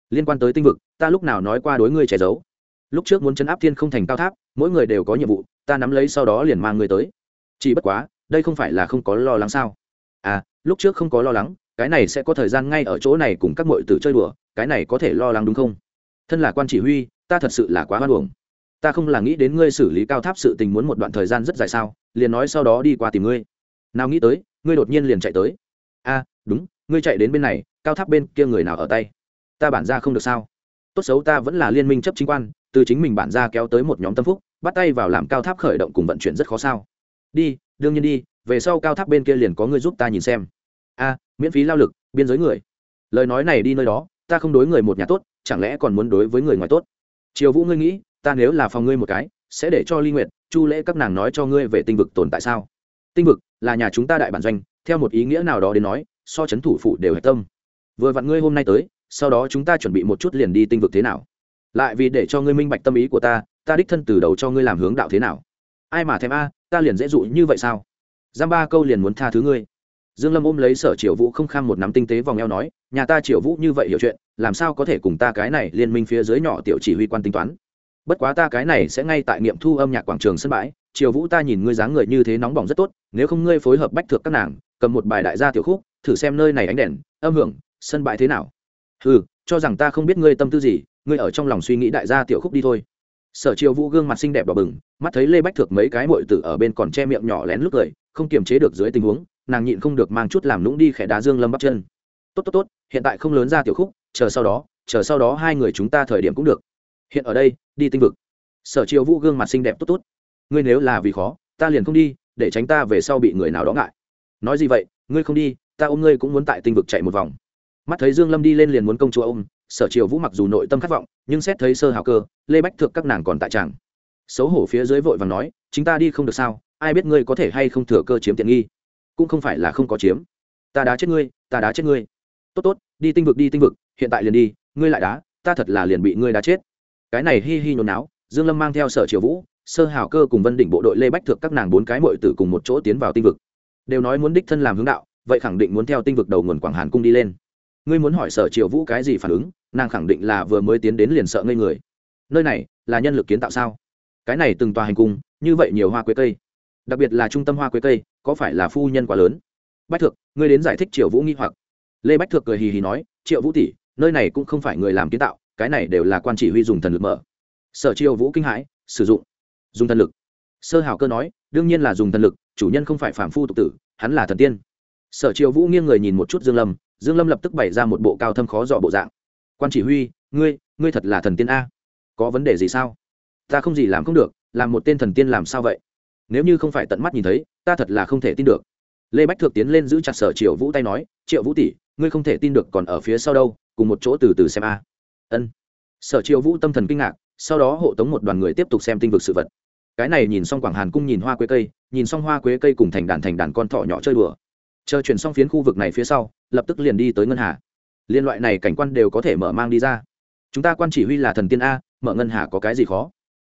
Liên quan tới tinh vực, ta lúc nào nói qua đối ngươi che giấu. Lúc trước muốn chấn áp thiên không thành cao tháp, mỗi người đều có nhiệm vụ, ta nắm lấy sau đó liền mang ngươi tới. Chỉ bất quá đây không phải là không có lo lắng sao? À lúc trước không có lo lắng, cái này sẽ có thời gian ngay ở chỗ này cùng các mọi tử chơi đùa, cái này có thể lo lắng đúng không? Thân là quan chỉ huy, ta thật sự là quá hoan hồng ta không là nghĩ đến ngươi xử lý cao tháp sự tình muốn một đoạn thời gian rất dài sao, liền nói sau đó đi qua tìm ngươi. Nào nghĩ tới, ngươi đột nhiên liền chạy tới. A đúng, ngươi chạy đến bên này, cao tháp bên kia người nào ở tay? Ta bản ra không được sao? Tốt xấu ta vẫn là liên minh chấp chính quan, từ chính mình bản ra kéo tới một nhóm tâm phúc, bắt tay vào làm cao tháp khởi động cùng vận chuyển rất khó sao. Đi đương nhiên đi, về sau cao tháp bên kia liền có người giúp ta nhìn xem. A, miễn phí lao lực, biên giới người. Lời nói này đi nơi đó, ta không đối người một nhà tốt, chẳng lẽ còn muốn đối với người ngoài tốt? Triều vũ ngươi nghĩ, ta nếu là phòng ngươi một cái, sẽ để cho ly nguyệt, chu lễ các nàng nói cho ngươi về tinh vực tồn tại sao? Tinh vực là nhà chúng ta đại bản doanh, theo một ý nghĩa nào đó đến nói, so c h ấ n thủ phụ đều hạch tâm. Vừa vặn ngươi hôm nay tới, sau đó chúng ta chuẩn bị một chút liền đi tinh vực thế nào? Lại vì để cho ngươi minh bạch tâm ý của ta ta đích thân từ đầu cho ngươi làm hướng đạo thế nào? Ai mà thèm a ta liền dễ dụ như vậy sao? Giam ba câu liền muốn tha thứ ngươi. Dương lâm ôm lấy sở triều vũ không kham một nắm tinh tế vòng eo nói, nhà ta triều vũ như vậy hiểu chuyện, làm sao có thể cùng ta cái này liên minh phía dưới nhỏ tiểu chỉ huy quan tính toán? Bất quá ta cái này sẽ ngay tại nghiệm thu âm nhạc quảng trường sân bãi, triều vũ ta nhìn ngươi dáng người như thế nóng bỏng rất tốt, nếu không ngươi phối hợp bách thượng các nàng, cầm một bài đại gia tiểu khúc, thử xem nơi này ánh đèn, âm hưởng, sân bãi thế nào. Ừ cho rằng ta không biết ngươi tâm tư gì, ngươi ở trong lòng suy nghĩ đại gia tiểu khúc đi thôi sở triều vũ gương mặt xinh đẹp đỏ bừng, mắt thấy lê bách thược mấy cái mội tử ở bên còn che miệng nhỏ lén lúc cười, không kiềm chế được dưới tình huống, nàng nhịn không được mang chút làm lũng đi khẽ đá dương lâm bắp chân. Tốt tốt tốt, hiện tại không lớn ra tiểu khúc, chờ sau đó, chờ sau đó hai người chúng ta thời điểm cũng được. Hiện ở đây, đi tinh vực. Sở triều vũ gương mặt xinh đẹp tốt tốt. Ngươi nếu là vì khó, ta liền không đi, để tránh ta về sau bị người nào đó ngại. Nói gì vậy, ngươi không đi, ta ôm ngươi cũng muốn tại tinh vực chạy một vòng. Mắt thấy dương lâm đi lên liền muốn công chúa ôm sở triều vũ mặc dù nội tâm khát vọng, nhưng xét thấy sơ hào cơ, lê bách thượng các nàng còn tại tràng. Xấu hổ phía dưới vội vàng nói, chính ta đi không được sao? Ai biết ngươi có thể hay không thừa cơ chiếm tiện nghi? Cũng không phải là không có chiếm. Ta đá chết ngươi, ta đá chết ngươi. Tốt tốt, đi tinh vực, đi tinh vực, hiện tại liền đi, ngươi lại đá, ta thật là liền bị ngươi đá chết. Cái này hi hi nhốn náo, dương lâm mang theo sở triều vũ, sơ hào cơ cùng vân đỉnh bộ đội lê bách thượng các nàng bốn cái mội tử cùng một chỗ tiến vào tinh vực. Đều nói muốn đích thân làm hướng đạo, vậy khẳng định muốn theo tinh vực đầu nguồn quảng hàn cung đi lên ngươi muốn hỏi sở Triệu vũ cái gì phản ứng, nàng khẳng định là vừa mới tiến đến liền sợ ngây người. Nơi này là nhân lực kiến tạo sao? Cái này từng tòa hành cung, như vậy nhiều hoa quế cây. Đặc biệt là trung tâm hoa quế cây, có phải là phu nhân quá lớn? Bách thượng ngươi đến giải thích triệu vũ nghi hoặc. Lê bách thượng cười hì hì nói, triệu vũ tỷ, nơi này cũng không phải người làm kiến tạo, cái này đều là quan chỉ huy dùng thần lực mở. Sở Triệu vũ kinh hãi, sử dụng, dùng thần lực. Sơ hào cơ nói, đương nhiên là dùng thần lực, chủ nhân không phải phạm phu tục tử, hắn là thần tiên. Sở Triệu vũ nghiêng người nhìn một chút dương lâm dương lâm lập tức bày ra một bộ cao thâm khó dò bộ dạng. Quan chỉ huy, ngươi ngươi thật là thần tiên a. Có vấn đề gì sao? Ta không gì làm không được, làm một tên thần tiên làm sao vậy? Nếu như không phải tận mắt nhìn thấy, ta thật là không thể tin được. Lê bách Thượng tiến lên giữ chặt sở triệu vũ tay nói, triệu vũ tỷ, ngươi không thể tin được còn ở phía sau đâu, cùng một chỗ từ từ xem a. Ân. Sở triệu vũ tâm thần kinh ngạc, sau đó hộ tống một đoàn người tiếp tục xem tinh vực sự vật. Cái này nhìn xong quảng hàn cung nhìn hoa quế cây, nhìn xong hoa quế cây cùng thành đàn thành đàn con thỏ nhỏ chơi đùa chờ chuyển xong phiến khu vực này phía sau, lập tức liền đi tới ngân hà. Liên loại này cảnh quan đều có thể mở mang đi ra. Chúng ta quan chỉ huy là thần tiên a, mở ngân hà có cái gì khó?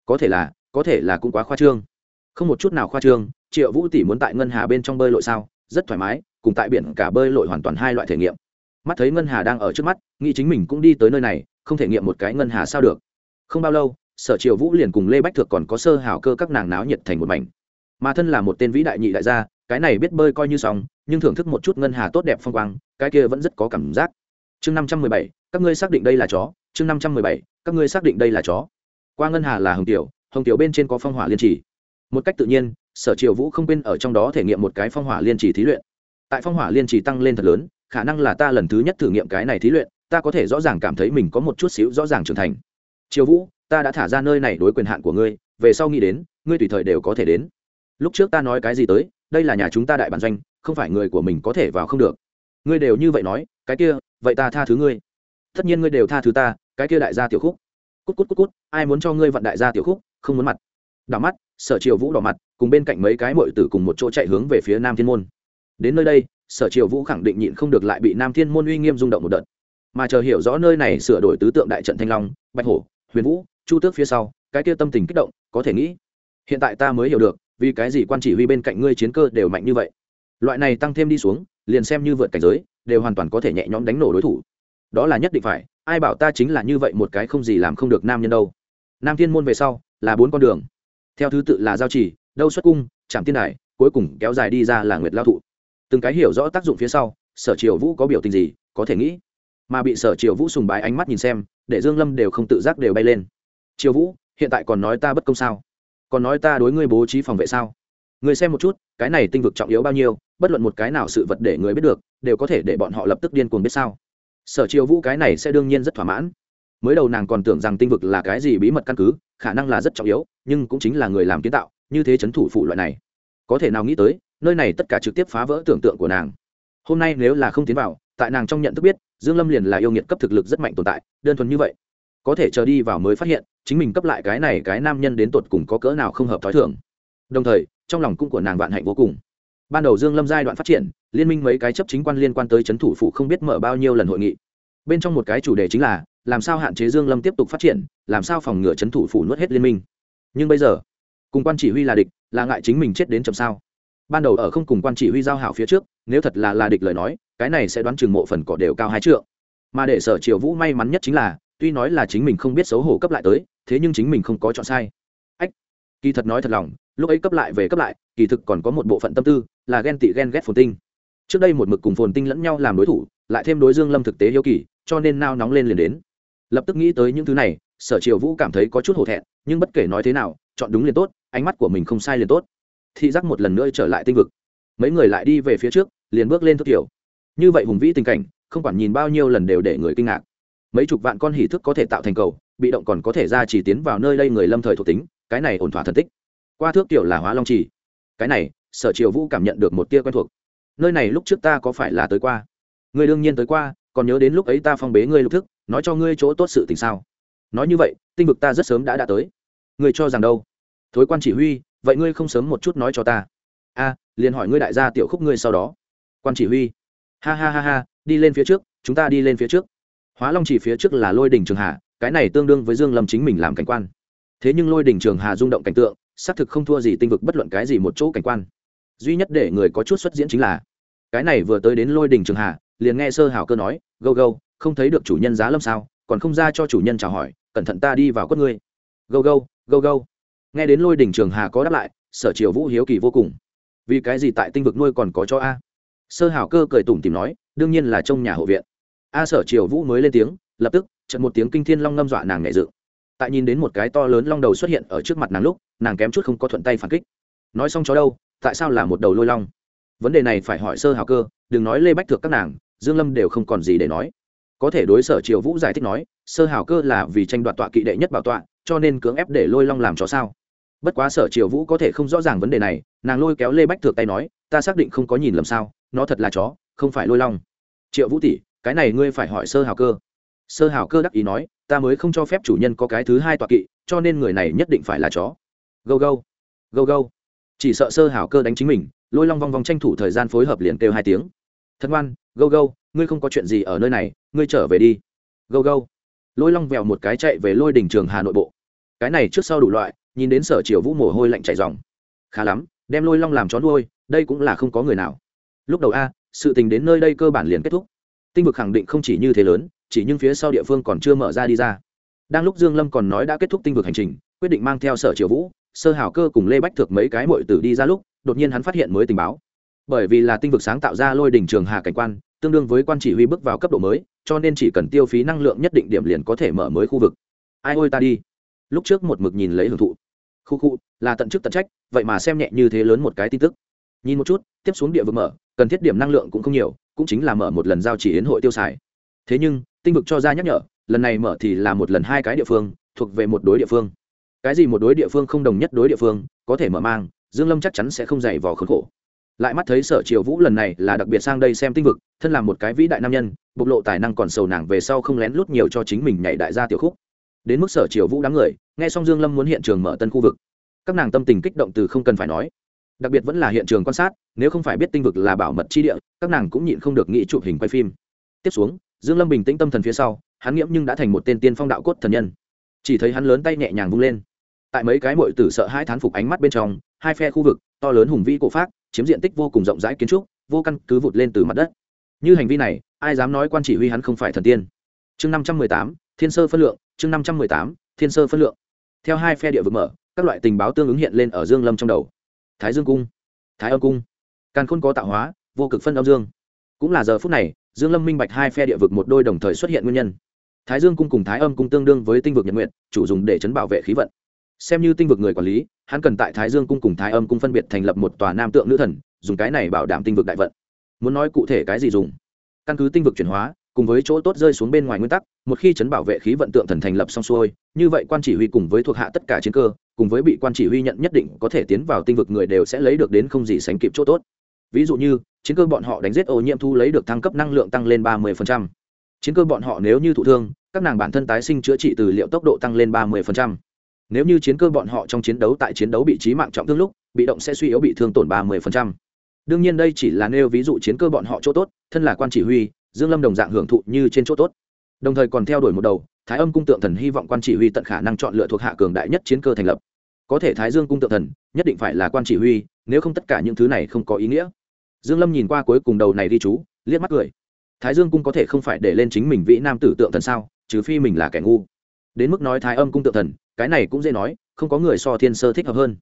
Có thể là, có thể là cũng quá khoa trương. Không một chút nào khoa trương, triệu vũ tỷ muốn tại ngân hà bên trong bơi lội sao? Rất thoải mái, cùng tại biển cả bơi lội hoàn toàn hai loại thể nghiệm. Mắt thấy ngân hà đang ở trước mắt, nghĩ chính mình cũng đi tới nơi này, không thể nghiệm một cái ngân hà sao được. Không bao lâu, sở Triệu vũ liền cùng lê bách thược còn có sơ hảo cơ các nàng náo nhiệt thành một mảnh. Mà thân là một tên vĩ đại nhị đại gia cái này biết bơi coi như xong, nhưng thưởng thức một chút ngân hà tốt đẹp phong quang, cái kia vẫn rất có cảm giác. Chương năm trăm mười bảy, các ngươi xác định đây là chó. Chương năm trăm mười bảy, các ngươi xác định đây là chó. Qua ngân hà là hồng tiểu hồng tiểu bên trên có phong hỏa liên trì. Một cách tự nhiên, sở triều vũ không quên ở trong đó thể nghiệm một cái phong hỏa liên trì thí luyện. Tại phong hỏa liên trì tăng lên thật lớn, khả năng là ta lần thứ nhất thử nghiệm cái này thí luyện, ta có thể rõ ràng cảm thấy mình có một chút xíu rõ ràng trưởng thành. Triều vũ, ta đã thả ra nơi này đối quyền hạn của ngươi, về sau nghĩ đến, ngươi tùy thời đều có thể đến. Lúc trước ta nói cái gì tới đây là nhà chúng ta đại bản doanh, không phải người của mình có thể vào không được. Ngươi đều như vậy nói, cái kia, vậy ta tha thứ ngươi. Tất nhiên ngươi đều tha thứ ta, cái kia đại gia tiểu khúc. Cút cút cút cút, ai muốn cho ngươi vận đại gia tiểu khúc, không muốn mặt. Đỏ mắt, sở triều vũ đỏ mặt, cùng bên cạnh mấy cái mội tử cùng một chỗ chạy hướng về phía nam thiên môn. Đến nơi đây, sở triều vũ khẳng định nhịn không được lại bị nam thiên môn uy nghiêm rung động một đợt. Mà chờ hiểu rõ nơi này sửa đổi tứ tượng đại trận thanh long, bạch hổ, huyền vũ, chu tước phía sau, cái kia tâm tình kích động, có thể nghĩ, hiện tại ta mới hiểu được vì cái gì quan chỉ huy bên cạnh ngươi chiến cơ đều mạnh như vậy? Loại này tăng thêm đi xuống, liền xem như vượt cảnh giới, đều hoàn toàn có thể nhẹ nhõm đánh nổ đối thủ. Đó là nhất định phải, ai bảo ta chính là như vậy một cái không gì làm không được nam nhân đâu. Nam thiên môn về sau, là bốn con đường. Theo thứ tự là giao chỉ, đâu xuất cung trạm tiên đài, cuối cùng kéo dài đi ra là nguyệt lao thụ. Từng cái hiểu rõ tác dụng phía sau, sở triều vũ có biểu tình gì, có thể nghĩ. Mà bị sở triều vũ sùng bái ánh mắt nhìn xem, để dương lâm đều không tự giác đều bay lên. Triều vũ, hiện tại còn nói ta bất công sao? Còn nói ta đối ngươi bố trí phòng vệ sao? Người xem một chút, cái này tinh vực trọng yếu bao nhiêu, bất luận một cái nào sự vật để người biết được, đều có thể để bọn họ lập tức điên cuồng biết sao? Sở triều vũ cái này sẽ đương nhiên rất thỏa mãn. Mới đầu nàng còn tưởng rằng tinh vực là cái gì bí mật căn cứ, khả năng là rất trọng yếu, nhưng cũng chính là người làm kiến tạo, như thế chấn thủ phụ loại này. Có thể nào nghĩ tới, nơi này tất cả trực tiếp phá vỡ tưởng tượng của nàng. Hôm nay nếu là không tiến vào, tại nàng trong nhận thức biết, dương lâm liền là yêu nghiệt cấp thực lực rất mạnh tồn tại, đơn thuần như vậy. Có thể chờ đi vào mới phát hiện chính mình cấp lại cái này cái nam nhân đến tột cùng có cỡ nào không hợp thói thường. Đồng thời, trong lòng cung của nàng vạn hạnh vô cùng. Ban đầu dương lâm giai đoạn phát triển, liên minh mấy cái chấp chính quan liên quan tới chấn thủ phủ không biết mở bao nhiêu lần hội nghị. Bên trong một cái chủ đề chính là, làm sao hạn chế dương lâm tiếp tục phát triển, làm sao phòng ngừa chấn thủ phủ nuốt hết liên minh. Nhưng bây giờ, cùng quan chỉ huy là địch, là ngại chính mình chết đến chậm sao? Ban đầu ở không cùng quan chỉ huy giao hảo phía trước, nếu thật là là địch lời nói, cái này sẽ đoán chừng mộ phần cỏ đều cao hai trượng. Mà để sở triều vũ may mắn nhất chính là tuy nói là chính mình không biết xấu hổ cấp lại tới, thế nhưng chính mình không có chọn sai. Ách, kỳ thật nói thật lòng, lúc ấy cấp lại về cấp lại, kỳ thực còn có một bộ phận tâm tư, là ghen tị ghen ghét phồn tinh. Trước đây một mực cùng phồn tinh lẫn nhau làm đối thủ, lại thêm đối dương lâm thực tế hiếu kỳ, cho nên nao nóng lên liền đến. Lập tức nghĩ tới những thứ này, sở triều vũ cảm thấy có chút hổ thẹn, nhưng bất kể nói thế nào, chọn đúng liền tốt, ánh mắt của mình không sai liền tốt. Thị giác một lần nữa trở lại tinh vực. Mấy người lại đi về phía trước, liền bước lên thức kiểu như vậy hùng vĩ tình cảnh, không quản nhìn bao nhiêu lần đều để người kinh ngạc mấy chục vạn con hỉ thức có thể tạo thành cầu, bị động còn có thể ra chỉ tiến vào nơi đây người lâm thời thuộc tính, cái này ổn thỏa thần tích. Qua thước tiểu là hóa long trì. Cái này, sở triều vũ cảm nhận được một tia quen thuộc. Nơi này lúc trước ta có phải là tới qua? Người đương nhiên tới qua, còn nhớ đến lúc ấy ta phong bế ngươi lục thức, nói cho ngươi chỗ tốt sự tình sao? Nói như vậy, tinh vực ta rất sớm đã đã tới. Ngươi cho rằng đâu? Thối quan chỉ huy, vậy ngươi không sớm một chút nói cho ta? A, liền hỏi ngươi đại gia tiểu khúc ngươi sau đó. Quan chỉ huy. Ha ha ha ha, đi lên phía trước, chúng ta đi lên phía trước hóa long chỉ phía trước là lôi đỉnh trường hà, cái này tương đương với dương lâm chính mình làm cảnh quan. Thế nhưng lôi đỉnh trường hà rung động cảnh tượng, xác thực không thua gì tinh vực bất luận cái gì một chỗ cảnh quan. Duy nhất để người có chút xuất diễn chính là, cái này vừa tới đến lôi đỉnh trường hà, liền nghe sơ hảo cơ nói, gâu gâu, không thấy được chủ nhân giá lâm sao? Còn không ra cho chủ nhân chào hỏi, cẩn thận ta đi vào quất ngươi. Gâu gâu gâu gâu. Nghe đến lôi đỉnh trường hà có đáp lại, sở triều vũ hiếu kỳ vô cùng. Vì cái gì tại tinh vực nuôi còn có cho a? Sơ hảo cơ cười tủm tìm nói, đương nhiên là trong nhà hộ viện a sở triều vũ mới lên tiếng, lập tức trận một tiếng kinh thiên long ngâm dọa nàng nhẹ dự tại nhìn đến một cái to lớn long đầu xuất hiện ở trước mặt nàng lúc, nàng kém chút không có thuận tay phản kích. Nói xong chó đâu, tại sao là một đầu lôi long? Vấn đề này phải hỏi sơ hào cơ, đừng nói lê bách thượng các nàng, dương lâm đều không còn gì để nói. Có thể đối sở triều vũ giải thích nói, sơ hào cơ là vì tranh đoạt tọa kỵ đệ nhất bảo tọa, cho nên cưỡng ép để lôi long làm chó sao? Bất quá sở triều vũ có thể không rõ ràng vấn đề này, nàng lôi kéo lê bách thượng tay nói, ta xác định không có nhìn lầm sao, nó thật là chó, không phải lôi long. Triệu vũ tỷ cái này ngươi phải hỏi sơ hào cơ. Sơ hào cơ đắc ý nói, ta mới không cho phép chủ nhân có cái thứ hai tọa kỵ, cho nên người này nhất định phải là chó. Gâu gâu gâu gâu. Chỉ sợ sơ hào cơ đánh chính mình, lôi long vong vong tranh thủ thời gian phối hợp liền kêu hai tiếng. Thân ngoan, gâu gâu, ngươi không có chuyện gì ở nơi này, ngươi trở về đi. Gâu gâu. Lôi long vèo một cái chạy về lôi đỉnh trường hà nội bộ. Cái này trước sau đủ loại, nhìn đến sở triều vũ mồ hôi lạnh chảy dòng khá lắm, đem lôi long làm chó nuôi, đây cũng là không có người nào. Lúc đầu a, sự tình đến nơi đây cơ bản liền kết thúc tinh vực khẳng định không chỉ như thế lớn, chỉ nhưng phía sau địa phương còn chưa mở ra đi ra. Đang lúc dương lâm còn nói đã kết thúc tinh vực hành trình, quyết định mang theo sở triều vũ, sơ hảo cơ cùng lê bách thực mấy cái muội tử đi ra lúc, đột nhiên hắn phát hiện mới tình báo. Bởi vì là tinh vực sáng tạo ra lôi đỉnh trường hà cảnh quan, tương đương với quan chỉ huy bước vào cấp độ mới, cho nên chỉ cần tiêu phí năng lượng nhất định điểm liền có thể mở mới khu vực. Ai ôi ta đi. Lúc trước một mực nhìn lấy hưởng thụ. Khu khu, là tận chức tận trách, vậy mà xem nhẹ như thế lớn một cái tin tức. Nhìn một chút, tiếp xuống địa vực mở, cần thiết điểm năng lượng cũng không nhiều cũng chính là mở một lần giao chỉ yến hội tiêu xài. Thế nhưng, tinh vực cho ra nhắc nhở, lần này mở thì là một lần hai cái địa phương, thuộc về một đối địa phương. Cái gì một đối địa phương không đồng nhất đối địa phương, có thể mở mang, dương lâm chắc chắn sẽ không dày vò khốn khổ. Lại mắt thấy sở triều vũ lần này là đặc biệt sang đây xem tinh vực, thân làm một cái vĩ đại nam nhân, bộc lộ tài năng còn sầu nàng về sau không lén lút nhiều cho chính mình nhảy đại gia tiểu khúc. Đến mức sở triều vũ đám người, nghe xong dương lâm muốn hiện trường mở tân khu vực. Các nàng tâm tình kích động từ không cần phải nói đặc biệt vẫn là hiện trường quan sát, nếu không phải biết tinh vực là bảo mật chi địa, các nàng cũng nhịn không được nghĩ chụp hình quay phim. Tiếp xuống, dương lâm bình tĩnh tâm thần phía sau, hắn nghiễm nhưng đã thành một tên tiên phong đạo cốt thần nhân. Chỉ thấy hắn lớn tay nhẹ nhàng vung lên. Tại mấy cái mội tử sợ hai thán phục ánh mắt bên trong, hai phe khu vực, to lớn hùng vĩ cổ pháp chiếm diện tích vô cùng rộng rãi kiến trúc, vô căn cứ vụt lên từ mặt đất. Như hành vi này, ai dám nói quan chỉ huy hắn không phải thần tiên? Chương năm trăm mười tám, thiên sơ phân lượng, chương năm trăm mười tám, thiên sơ phân lượng. Theo hai phe địa vực mở, các loại tình báo tương ứng hiện lên ở dương lâm trong đầu thái dương cung. Thái âm cung. Càn khôn có tạo hóa, vô cực phân âm dương. Cũng là giờ phút này, dương lâm minh bạch hai phe địa vực một đôi đồng thời xuất hiện nguyên nhân. Thái dương cung cùng thái âm cung tương đương với tinh vực nhật nguyện chủ dùng để chấn bảo vệ khí vận. Xem như tinh vực người quản lý, hắn cần tại thái dương cung cùng thái âm cung phân biệt thành lập một tòa nam tượng nữ thần, dùng cái này bảo đảm tinh vực đại vận. Muốn nói cụ thể cái gì dùng? Căn cứ tinh vực chuyển hóa cùng với chỗ tốt rơi xuống bên ngoài nguyên tắc, một khi chấn bảo vệ khí vận tượng thần thành lập xong xuôi, như vậy quan chỉ huy cùng với thuộc hạ tất cả chiến cơ, cùng với bị quan chỉ huy nhận nhất định có thể tiến vào tinh vực người đều sẽ lấy được đến không gì sánh kịp chỗ tốt. Ví dụ như, chiến cơ bọn họ đánh giết ô nhiễm thu lấy được thăng cấp năng lượng tăng lên ba mươi chiến cơ bọn họ nếu như thụ thương, các nàng bản thân tái sinh chữa trị từ liệu tốc độ tăng lên ba mươi nếu như chiến cơ bọn họ trong chiến đấu tại chiến đấu bị trí mạng trọng thương lúc, bị động sẽ suy yếu bị thương tổn ba mươi đương nhiên đây chỉ là nêu ví dụ chiến cơ bọn họ chỗ tốt, thân là quan chỉ huy dương lâm đồng dạng hưởng thụ như trên chỗ tốt. Đồng thời còn theo đuổi một đầu, thái âm cung tượng thần hy vọng quan chỉ huy tận khả năng chọn lựa thuộc hạ cường đại nhất chiến cơ thành lập. Có thể thái dương cung tượng thần, nhất định phải là quan chỉ huy, nếu không tất cả những thứ này không có ý nghĩa. Dương lâm nhìn qua cuối cùng đầu này đi chú, liếc mắt cười. Thái dương cung có thể không phải để lên chính mình vĩ nam tử tượng thần sao, trừ phi mình là kẻ ngu. Đến mức nói thái âm cung tượng thần, cái này cũng dễ nói, không có người so thiên sơ thích hợp hơn.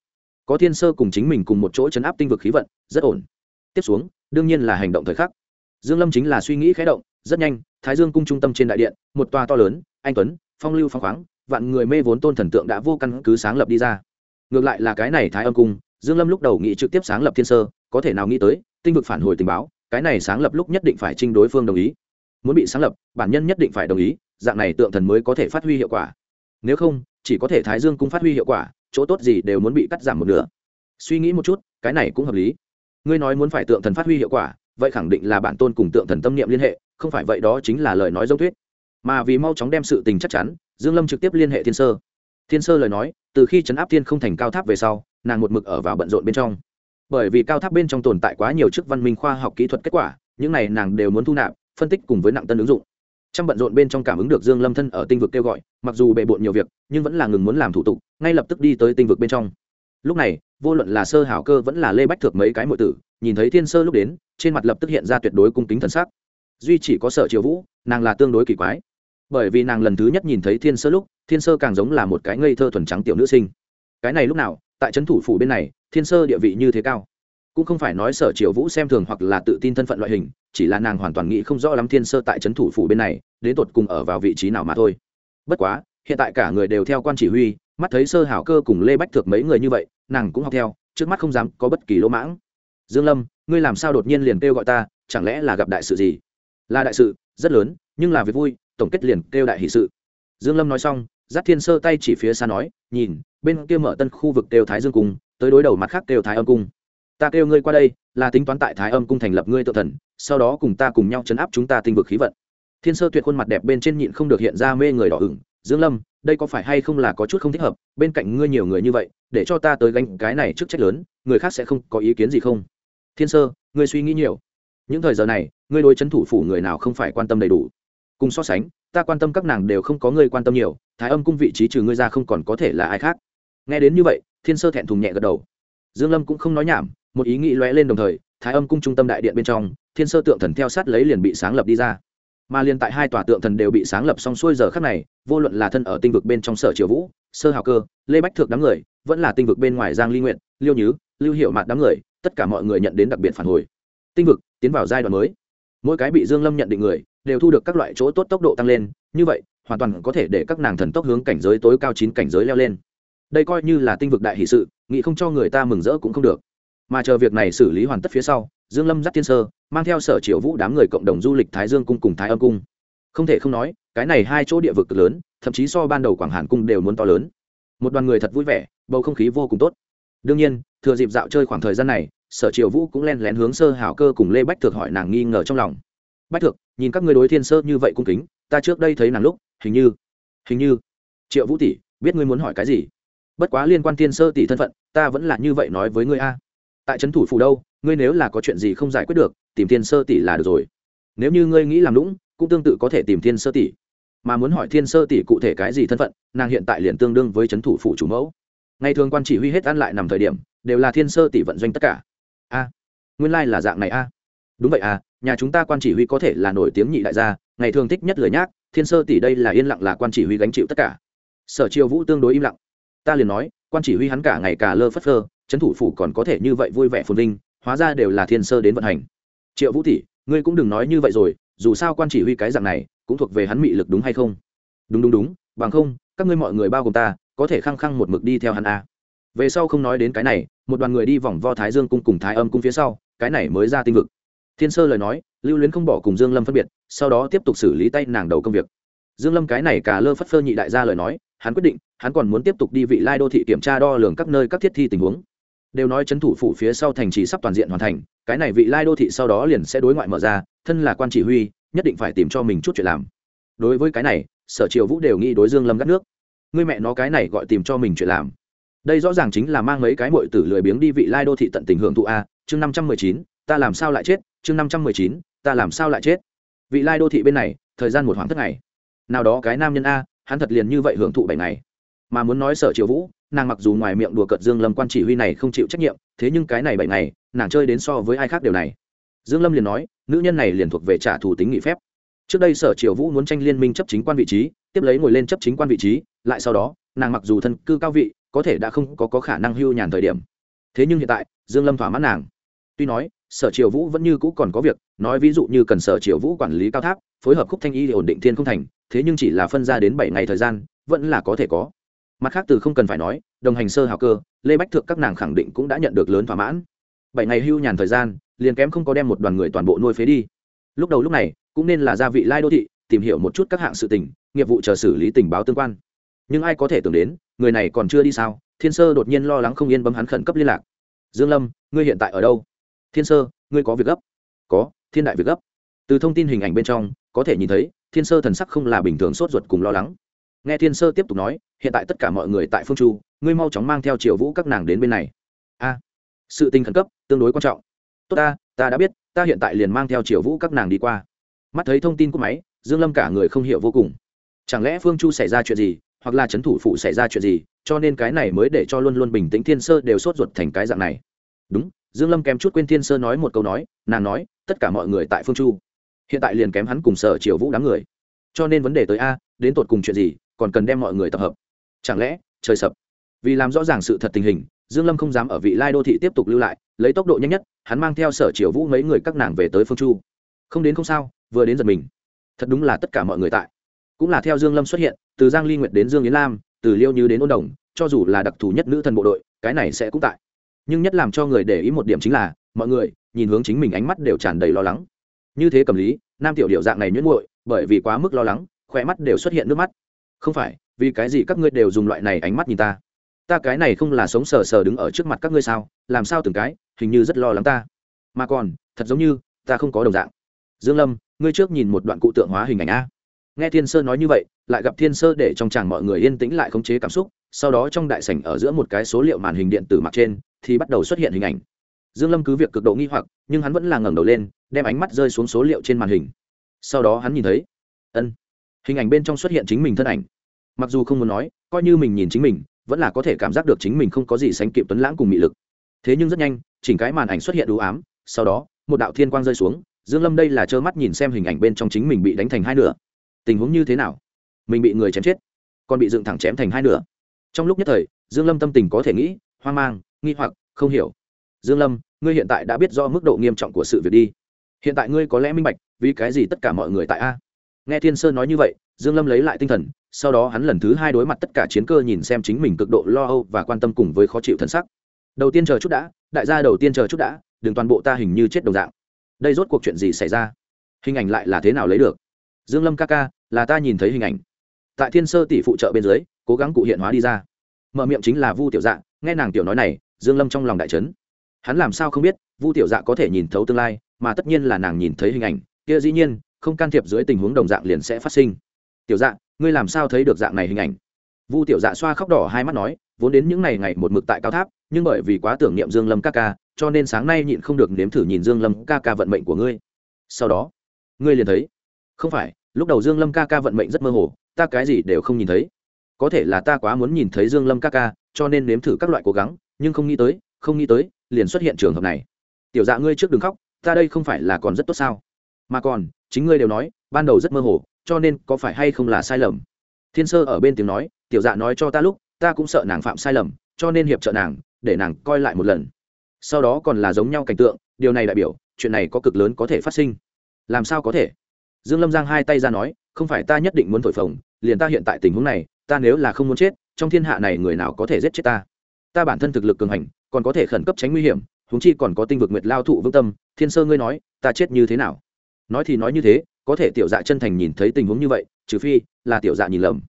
Có thiên sơ cùng chính mình cùng một chỗ chấn áp tinh vực khí vận, rất ổn. Tiếp xuống, đương nhiên là hành động thời khắc dương lâm chính là suy nghĩ khẽ động, rất nhanh, thái dương cung trung tâm trên đại điện, một tòa to lớn, anh tuấn, phong lưu phong khoáng, vạn người mê vốn tôn thần tượng đã vô căn cứ sáng lập đi ra. Ngược lại là cái này thái âm cung, dương lâm lúc đầu nghĩ trực tiếp sáng lập thiên sơ, có thể nào nghĩ tới, tinh vực phản hồi tình báo, cái này sáng lập lúc nhất định phải trinh đối phương đồng ý. Muốn bị sáng lập, bản nhân nhất định phải đồng ý, dạng này tượng thần mới có thể phát huy hiệu quả. Nếu không, chỉ có thể thái dương cung phát huy hiệu quả, chỗ tốt gì đều muốn bị cắt giảm một nửa. Suy nghĩ một chút, cái này cũng hợp lý. Ngươi nói muốn phải tượng thần phát huy hiệu quả vậy khẳng định là bản tôn cùng tượng thần tâm niệm liên hệ, không phải vậy đó chính là lời nói dông thuyết. Mà vì mau chóng đem sự tình chắc chắn, dương lâm trực tiếp liên hệ thiên sơ. Thiên sơ lời nói, từ khi chấn áp thiên không thành cao tháp về sau, nàng một mực ở vào bận rộn bên trong. Bởi vì cao tháp bên trong tồn tại quá nhiều chức văn minh khoa học kỹ thuật kết quả, những này nàng đều muốn thu nạp, phân tích cùng với nặng tân ứng dụng. Trong bận rộn bên trong cảm ứng được dương lâm thân ở tinh vực kêu gọi, mặc dù bề bộn nhiều việc, nhưng vẫn là ngừng muốn làm thủ tục, ngay lập tức đi tới tinh vực bên trong. Lúc này, vô luận là sơ hảo cơ vẫn là lê bách thược mấy cái mọi tử nhìn thấy thiên sơ lúc đến, trên mặt lập tức hiện ra tuyệt đối cung kính thần sắc. Duy chỉ có sợ triều vũ, nàng là tương đối kỳ quái. Bởi vì nàng lần thứ nhất nhìn thấy thiên sơ lúc, thiên sơ càng giống là một cái ngây thơ thuần trắng tiểu nữ sinh. Cái này lúc nào, tại trấn thủ phủ bên này, thiên sơ địa vị như thế cao. Cũng không phải nói sở triều vũ xem thường hoặc là tự tin thân phận loại hình, chỉ là nàng hoàn toàn nghĩ không rõ lắm thiên sơ tại trấn thủ phủ bên này, đến tột cùng ở vào vị trí nào mà thôi. Bất quá, hiện tại cả người đều theo quan chỉ huy, mắt thấy sơ hảo cơ cùng lê bách thực mấy người như vậy, nàng cũng học theo, trước mắt không dám có bất kỳ lỗ mãng dương lâm, ngươi làm sao đột nhiên liền kêu gọi ta, chẳng lẽ là gặp đại sự gì? Là đại sự, rất lớn, nhưng là việc vui, tổng kết liền kêu đại hỷ sự. Dương lâm nói xong, giáp thiên sơ tay chỉ phía xa nói, nhìn, bên kia mở tân khu vực kêu thái dương cung, tới đối đầu mặt khác kêu thái âm cung. Ta kêu ngươi qua đây, là tính toán tại thái âm cung thành lập ngươi tự thần, sau đó cùng ta cùng nhau chấn áp chúng ta tinh vực khí vận. Thiên sơ tuyệt khuôn mặt đẹp bên trên nhịn không được hiện ra mê người đỏ ửng. Dương lâm, đây có phải hay không là có chút không thích hợp? Bên cạnh ngươi nhiều người như vậy, để cho ta tới gánh cái này trước trách lớn, người khác sẽ không có ý kiến gì không? Thiên sơ, ngươi suy nghĩ nhiều. Những thời giờ này, ngươi đối chấn thủ phủ người nào không phải quan tâm đầy đủ. Cùng so sánh, ta quan tâm các nàng đều không có ngươi quan tâm nhiều, thái âm cung vị trí trừ ngươi ra không còn có thể là ai khác. Nghe đến như vậy, thiên sơ thẹn thùng nhẹ gật đầu. Dương lâm cũng không nói nhảm, một ý nghĩ lóe lên đồng thời, thái âm cung trung tâm đại điện bên trong, thiên sơ tượng thần theo sát lấy liền bị sáng lập đi ra. Mà liền tại hai tòa tượng thần đều bị sáng lập xong xuôi giờ khắc này, vô luận là thân ở tinh vực bên trong sở triều vũ, sơ hào cơ, lê bách thượng đám người, vẫn là tinh vực bên ngoài giang ly nguyện liêu nhứ, lưu hiệu mạt đám người tất cả mọi người nhận đến đặc biệt phản hồi. Tinh vực, tiến vào giai đoạn mới. Mỗi cái bị dương lâm nhận định người, đều thu được các loại chỗ tốt tốc độ tăng lên, như vậy, hoàn toàn có thể để các nàng thần tốc hướng cảnh giới tối cao chín cảnh giới leo lên. Đây coi như là tinh vực đại hỷ sự, nghĩ không cho người ta mừng rỡ cũng không được. Mà chờ việc này xử lý hoàn tất phía sau, dương lâm dắt tiên sơ, mang theo sở triệu vũ đám người cộng đồng du lịch thái dương cung cùng thái âm cung. Không thể không nói, cái này hai chỗ địa vực cực lớn, thậm chí so ban đầu quảng hàn cung đều muốn to lớn. Một đoàn người thật vui vẻ, bầu không khí vô cùng tốt đương nhiên, thừa dịp dạo chơi khoảng thời gian này, sở triều vũ cũng len lén hướng sơ hảo cơ cùng lê bách thực hỏi nàng nghi ngờ trong lòng. Bách thực nhìn các người đối thiên sơ như vậy cung kính, ta trước đây thấy nàng lúc, hình như hình như, triệu vũ tỷ, biết ngươi muốn hỏi cái gì? Bất quá liên quan thiên sơ tỷ thân phận, ta vẫn là như vậy nói với ngươi a. Tại trấn thủ phủ đâu, ngươi nếu là có chuyện gì không giải quyết được, tìm thiên sơ tỷ là được rồi. Nếu như ngươi nghĩ làm lũng, cũng tương tự có thể tìm thiên sơ tỷ. Mà muốn hỏi thiên sơ tỷ cụ thể cái gì thân phận, nàng hiện tại liền tương đương với trấn thủ phủ chủ mẫu ngày thường quan chỉ huy hết ăn lại nằm thời điểm, đều là thiên sơ tỷ vận doanh tất cả. A, nguyên lai、like、là dạng này a. Đúng vậy à nhà chúng ta quan chỉ huy có thể là nổi tiếng nhị đại gia, ngày thường thích nhất lời nhác, thiên sơ tỷ đây là yên lặng là quan chỉ huy gánh chịu tất cả. Sở triều vũ tương đối im lặng. Ta liền nói, quan chỉ huy hắn cả ngày cả lơ phất phơ, trấn thủ phủ còn có thể như vậy vui vẻ phồn linh hóa ra đều là thiên sơ đến vận hành. Triệu vũ tỷ, ngươi cũng đừng nói như vậy rồi, dù sao quan chỉ huy cái dạng này, cũng thuộc về hắn mị lực đúng hay không? Đúng đúng đúng, bằng không, các ngươi mọi người bao gồm ta có thể khăng khăng một mực đi theo hắn a. Về sau không nói đến cái này, một đoàn người đi vòng vo thái dương cung cùng thái âm cung phía sau, cái này mới ra tinh vực. Thiên sơ lời nói, lưu luyến không bỏ cùng dương lâm phân biệt, sau đó tiếp tục xử lý tay nàng đầu công việc. Dương lâm cái này cả lơ phất phơ nhị đại gia lời nói, hắn quyết định, hắn còn muốn tiếp tục đi vị lai đô thị kiểm tra đo lường các nơi các thiết thi tình huống. Đều nói chấn thủ phủ phía sau thành trì sắp toàn diện hoàn thành, cái này vị lai đô thị sau đó liền sẽ đối ngoại mở ra, thân là quan chỉ huy, nhất định phải tìm cho mình chút chuyện làm. Đối với cái này, sở triều vũ đều nghĩ đối dương lâm gắt nước. Ngươi mẹ nó cái này gọi tìm cho mình chuyện làm. Đây rõ ràng chính là mang mấy cái mội tử lười biếng đi vị lai đô thị tận tình hưởng thụ a. Chương năm trăm mười chín, ta làm sao lại chết? Chương năm trăm mười chín, ta làm sao lại chết? Vị lai đô thị bên này, thời gian một khoảng thất ngày. Nào đó cái nam nhân a, hắn thật liền như vậy hưởng thụ bảy ngày. Mà muốn nói sở triều vũ, nàng mặc dù ngoài miệng đùa cợt dương lâm quan chỉ huy này không chịu trách nhiệm, thế nhưng cái này bảy ngày, nàng chơi đến so với ai khác điều này. Dương lâm liền nói, nữ nhân này liền thuộc về trả thù tính nghị phép. Trước đây sở triều vũ muốn tranh liên minh chấp chính quan vị trí tiếp lấy ngồi lên chấp chính quan vị trí lại sau đó nàng mặc dù thân cư cao vị có thể đã không có, có khả năng hưu nhàn thời điểm. Thế nhưng hiện tại dương lâm thỏa mãn nàng. Tuy nói sở triều vũ vẫn như cũ còn có việc nói ví dụ như cần sở triều vũ quản lý cao tháp phối hợp khúc thanh y để ổn định thiên không thành thế nhưng chỉ là phân ra đến bảy ngày thời gian vẫn là có thể có. Mặt khác từ không cần phải nói đồng hành sơ hào cơ lê bách thượng các nàng khẳng định cũng đã nhận được lớn thỏa mãn. Bảy ngày hưu nhàn thời gian liền kém không có đem một đoàn người toàn bộ nuôi phế đi. Lúc đầu lúc này cũng nên là gia vị lai đô thị tìm hiểu một chút các hạng sự tình, nghiệp vụ chờ xử lý tình báo tương quan. Nhưng ai có thể tưởng đến, người này còn chưa đi sao? Thiên sơ đột nhiên lo lắng không yên bấm hắn khẩn cấp liên lạc. Dương lâm, ngươi hiện tại ở đâu? Thiên sơ, ngươi có việc gấp? Có, thiên đại việc gấp. Từ thông tin hình ảnh bên trong, có thể nhìn thấy, thiên sơ thần sắc không là bình thường sốt ruột cùng lo lắng. Nghe thiên sơ tiếp tục nói, hiện tại tất cả mọi người tại phương chu, ngươi mau chóng mang theo triều vũ các nàng đến bên này. A, sự tình khẩn cấp, tương đối quan trọng. Tốt ta ta đã biết, ta hiện tại liền mang theo triều vũ các nàng đi qua. Mắt thấy thông tin của máy dương lâm cả người không hiểu vô cùng. Chẳng lẽ phương chu xảy ra chuyện gì, hoặc là chấn thủ phụ xảy ra chuyện gì, cho nên cái này mới để cho luôn luôn bình tĩnh thiên sơ đều sốt ruột thành cái dạng này. Đúng, dương lâm kém chút quên thiên sơ nói một câu nói, nàng nói, tất cả mọi người tại phương chu. Hiện tại liền kém hắn cùng sở triều vũ đám người. Cho nên vấn đề tới a, đến tột cùng chuyện gì, còn cần đem mọi người tập hợp. Chẳng lẽ, trời sập. Vì làm rõ ràng sự thật tình hình, dương lâm không dám ở vị lai đô thị tiếp tục lưu lại, lấy tốc độ nhanh nhất, hắn mang theo sở triều vũ mấy người các nàng về tới phương chu. Không đến không sao, vừa đến giật mình thật đúng là tất cả mọi người tại. Cũng là theo dương lâm xuất hiện, từ giang ly nguyệt đến dương yến lam, từ liêu như đến ôn đồng, cho dù là đặc thù nhất nữ thần bộ đội, cái này sẽ cũng tại. Nhưng nhất làm cho người để ý một điểm chính là, mọi người, nhìn hướng chính mình ánh mắt đều tràn đầy lo lắng. Như thế cầm lý, nam tiểu điệu dạng này nhuyễn muội, bởi vì quá mức lo lắng khỏe mắt đều xuất hiện nước mắt. Không phải, vì cái gì các ngươi đều dùng loại này ánh mắt nhìn ta? Ta cái này không là sống sờ sờ đứng ở trước mặt các ngươi sao? Làm sao từng cái, hình như rất lo lắng ta. Mà còn, thật giống như, ta không có đồng dạng dương lâm, ngươi trước nhìn một đoạn cụ tượng hóa hình ảnh a. Nghe thiên sơ nói như vậy, lại gặp thiên sơ để trong chàng mọi người yên tĩnh lại khống chế cảm xúc, sau đó trong đại sảnh ở giữa một cái số liệu màn hình điện tử mặt trên, thì bắt đầu xuất hiện hình ảnh. Dương lâm cứ việc cực độ nghi hoặc, nhưng hắn vẫn là ngẩng đầu lên, đem ánh mắt rơi xuống số liệu trên màn hình. Sau đó hắn nhìn thấy, ân, hình ảnh bên trong xuất hiện chính mình thân ảnh. Mặc dù không muốn nói, coi như mình nhìn chính mình, vẫn là có thể cảm giác được chính mình không có gì sánh kịp tuấn lãng cùng mị lực. Thế nhưng rất nhanh, chỉnh cái màn ảnh xuất hiện đủ ám, sau đó, một đạo thiên quang rơi xuống dương lâm đây là trơ mắt nhìn xem hình ảnh bên trong chính mình bị đánh thành hai nửa. Tình huống như thế nào? Mình bị người chém chết, còn bị dựng thẳng chém thành hai nửa. Trong lúc nhất thời, dương lâm tâm tình có thể nghĩ, hoang mang, nghi hoặc, không hiểu. Dương lâm, ngươi hiện tại đã biết do mức độ nghiêm trọng của sự việc đi. Hiện tại ngươi có lẽ minh bạch, vì cái gì tất cả mọi người tại a? Nghe thiên sơn nói như vậy, dương lâm lấy lại tinh thần, sau đó hắn lần thứ hai đối mặt tất cả chiến cơ nhìn xem chính mình cực độ lo âu và quan tâm cùng với khó chịu thân sắc. Đầu tiên chờ chút đã, đại gia đầu tiên chờ chút đã, đừng toàn bộ ta hình như chết đồng dạng đây rốt cuộc chuyện gì xảy ra? Hình ảnh lại là thế nào lấy được? Dương lâm ca ca, là ta nhìn thấy hình ảnh. Tại thiên sơ tỷ phụ trợ bên dưới, cố gắng cụ hiện hóa đi ra. Mở miệng chính là vu tiểu dạ nghe nàng tiểu nói này, dương lâm trong lòng đại chấn. Hắn làm sao không biết, vu tiểu dạ có thể nhìn thấu tương lai, mà tất nhiên là nàng nhìn thấy hình ảnh. Kia dĩ nhiên, không can thiệp dưới tình huống đồng dạng liền sẽ phát sinh. Tiểu dạ ngươi làm sao thấy được dạng này hình ảnh? Vu tiểu dạ xoa khóc đỏ hai mắt nói, vốn đến những ngày ngày một mực tại cao tháp nhưng bởi vì quá tưởng niệm dương lâm ca ca, cho nên sáng nay nhịn không được nếm thử nhìn dương lâm ca ca vận mệnh của ngươi. Sau đó, ngươi liền thấy, không phải, lúc đầu dương lâm ca ca vận mệnh rất mơ hồ, ta cái gì đều không nhìn thấy. Có thể là ta quá muốn nhìn thấy dương lâm ca ca, cho nên nếm thử các loại cố gắng, nhưng không nghĩ tới, không nghĩ tới, liền xuất hiện trường hợp này. Tiểu dạ ngươi trước đừng khóc, ta đây không phải là còn rất tốt sao? Mà còn, chính ngươi đều nói, ban đầu rất mơ hồ, cho nên có phải hay không là sai lầm? Thiên sơ ở bên tiếng nói, tiểu dạ nói cho ta lúc, ta cũng sợ nàng phạm sai lầm, cho nên hiệp trợ nàng để nàng coi lại một lần. Sau đó còn là giống nhau cảnh tượng, điều này đại biểu, chuyện này có cực lớn có thể phát sinh. Làm sao có thể? Dương lâm giang hai tay ra nói, không phải ta nhất định muốn thổi phồng, liền ta hiện tại tình huống này, ta nếu là không muốn chết, trong thiên hạ này người nào có thể giết chết ta? Ta bản thân thực lực cường hành, còn có thể khẩn cấp tránh nguy hiểm, huống chi còn có tinh vực nguyệt lao thụ vững tâm, thiên sơ ngươi nói, ta chết như thế nào? Nói thì nói như thế, có thể tiểu dạ chân thành nhìn thấy tình huống như vậy, trừ phi là tiểu dạ nhìn lầm.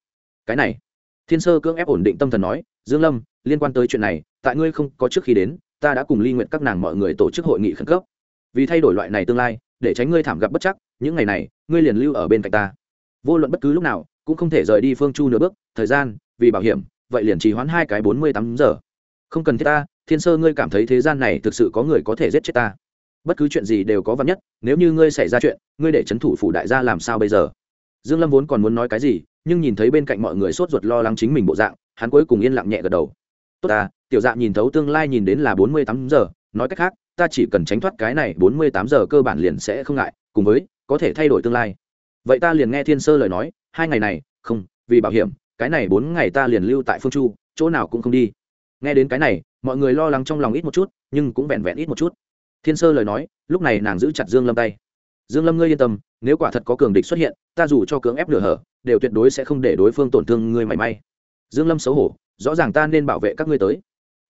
Cái này, thiên sơ cưỡng ép ổn định tâm thần nói dương lâm, liên quan tới chuyện này, tại ngươi không có trước khi đến, ta đã cùng ly nguyện các nàng mọi người tổ chức hội nghị khẩn cấp. Vì thay đổi loại này tương lai, để tránh ngươi thảm gặp bất chắc, những ngày này, ngươi liền lưu ở bên cạnh ta. Vô luận bất cứ lúc nào, cũng không thể rời đi phương chu nửa bước, thời gian, vì bảo hiểm, vậy liền trì hoãn hai cái bốn mươi tám giờ. Không cần thiết ta, thiên sơ ngươi cảm thấy thế gian này thực sự có người có thể giết chết ta. Bất cứ chuyện gì đều có vắn nhất, nếu như ngươi xảy ra chuyện, ngươi để c h ấ n thủ phủ đại gia làm sao bây giờ? Dương lâm vốn còn muốn nói cái gì nhưng nhìn thấy bên cạnh mọi người sốt ruột lo lắng chính mình bộ dạng, hắn cuối cùng yên lặng nhẹ gật đầu. Tốt ta, tiểu dạ nhìn thấu tương lai nhìn đến là bốn mươi tám giờ, nói cách khác, ta chỉ cần tránh thoát cái này bốn mươi tám giờ cơ bản liền sẽ không ngại, cùng với, có thể thay đổi tương lai. Vậy ta liền nghe thiên sơ lời nói, hai ngày này, không, vì bảo hiểm, cái này bốn ngày ta liền lưu tại phương chu, chỗ nào cũng không đi. Nghe đến cái này, mọi người lo lắng trong lòng ít một chút, nhưng cũng vẹn vẹn ít một chút. Thiên sơ lời nói, lúc này nàng giữ chặt dương lâm tay dương lâm ngươi yên tâm, nếu quả thật có cường địch xuất hiện, ta dù cho cưỡng ép nửa hở, đều tuyệt đối sẽ không để đối phương tổn thương ngươi mảy may. Dương lâm xấu hổ, rõ ràng ta nên bảo vệ các ngươi tới.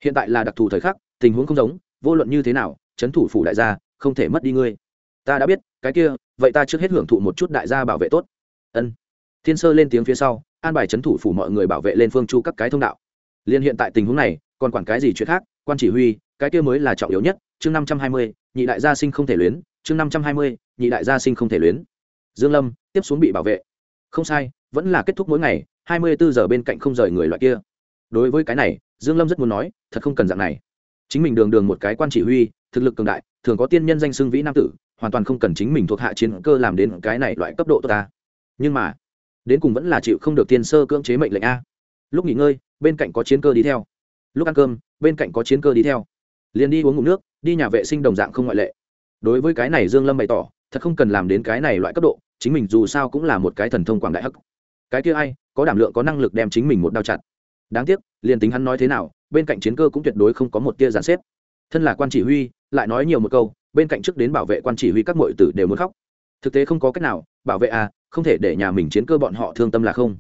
Hiện tại là đặc thù thời khắc, tình huống không giống, vô luận như thế nào, chấn thủ phủ đại gia, không thể mất đi ngươi. Ta đã biết, cái kia, vậy ta trước hết hưởng thụ một chút đại gia bảo vệ tốt. Ân. Thiên sơ lên tiếng phía sau, an bài chấn thủ phủ mọi người bảo vệ lên phương chu các cái thông đạo. Liên hiện tại tình huống này, còn quản cái gì chuyện khác, quan chỉ huy, cái kia mới là trọng yếu nhất, chương năm trăm hai mươi, nhị đại gia sinh không thể luyến chương năm trăm hai mươi, nhị đại gia sinh không thể luyến. Dương lâm, tiếp xuống bị bảo vệ. Không sai, vẫn là kết thúc mỗi ngày, hai mươi bốn giờ bên cạnh không rời người loại kia. Đối với cái này, dương lâm rất muốn nói, thật không cần dạng này. Chính mình đường đường một cái quan chỉ huy, thực lực cường đại, thường có tiên nhân danh xưng vĩ nam tử, hoàn toàn không cần chính mình thuộc hạ chiến cơ làm đến cái này loại cấp độ tốt ta. Nhưng mà, đến cùng vẫn là chịu không được tiên sơ cưỡng chế mệnh lệnh a. Lúc nghỉ ngơi, bên cạnh có chiến cơ đi theo. Lúc ăn cơm, bên cạnh có chiến cơ đi theo. Liền đi uống ngụm nước, đi nhà vệ sinh đồng dạng không ngoại lệ đối với cái này dương lâm bày tỏ, thật không cần làm đến cái này loại cấp độ, chính mình dù sao cũng là một cái thần thông quảng đại hắc. Cái kia ai, có đảm lượng, có năng lực đem chính mình một đao chặt. Đáng tiếc, liền tính hắn nói thế nào, bên cạnh chiến cơ cũng tuyệt đối không có một tia giàn xếp. Thân là quan chỉ huy, lại nói nhiều một câu, bên cạnh trước đến bảo vệ quan chỉ huy các mọi tử đều muốn khóc. Thực tế không có cách nào, bảo vệ à không thể để nhà mình chiến cơ bọn họ thương tâm là không.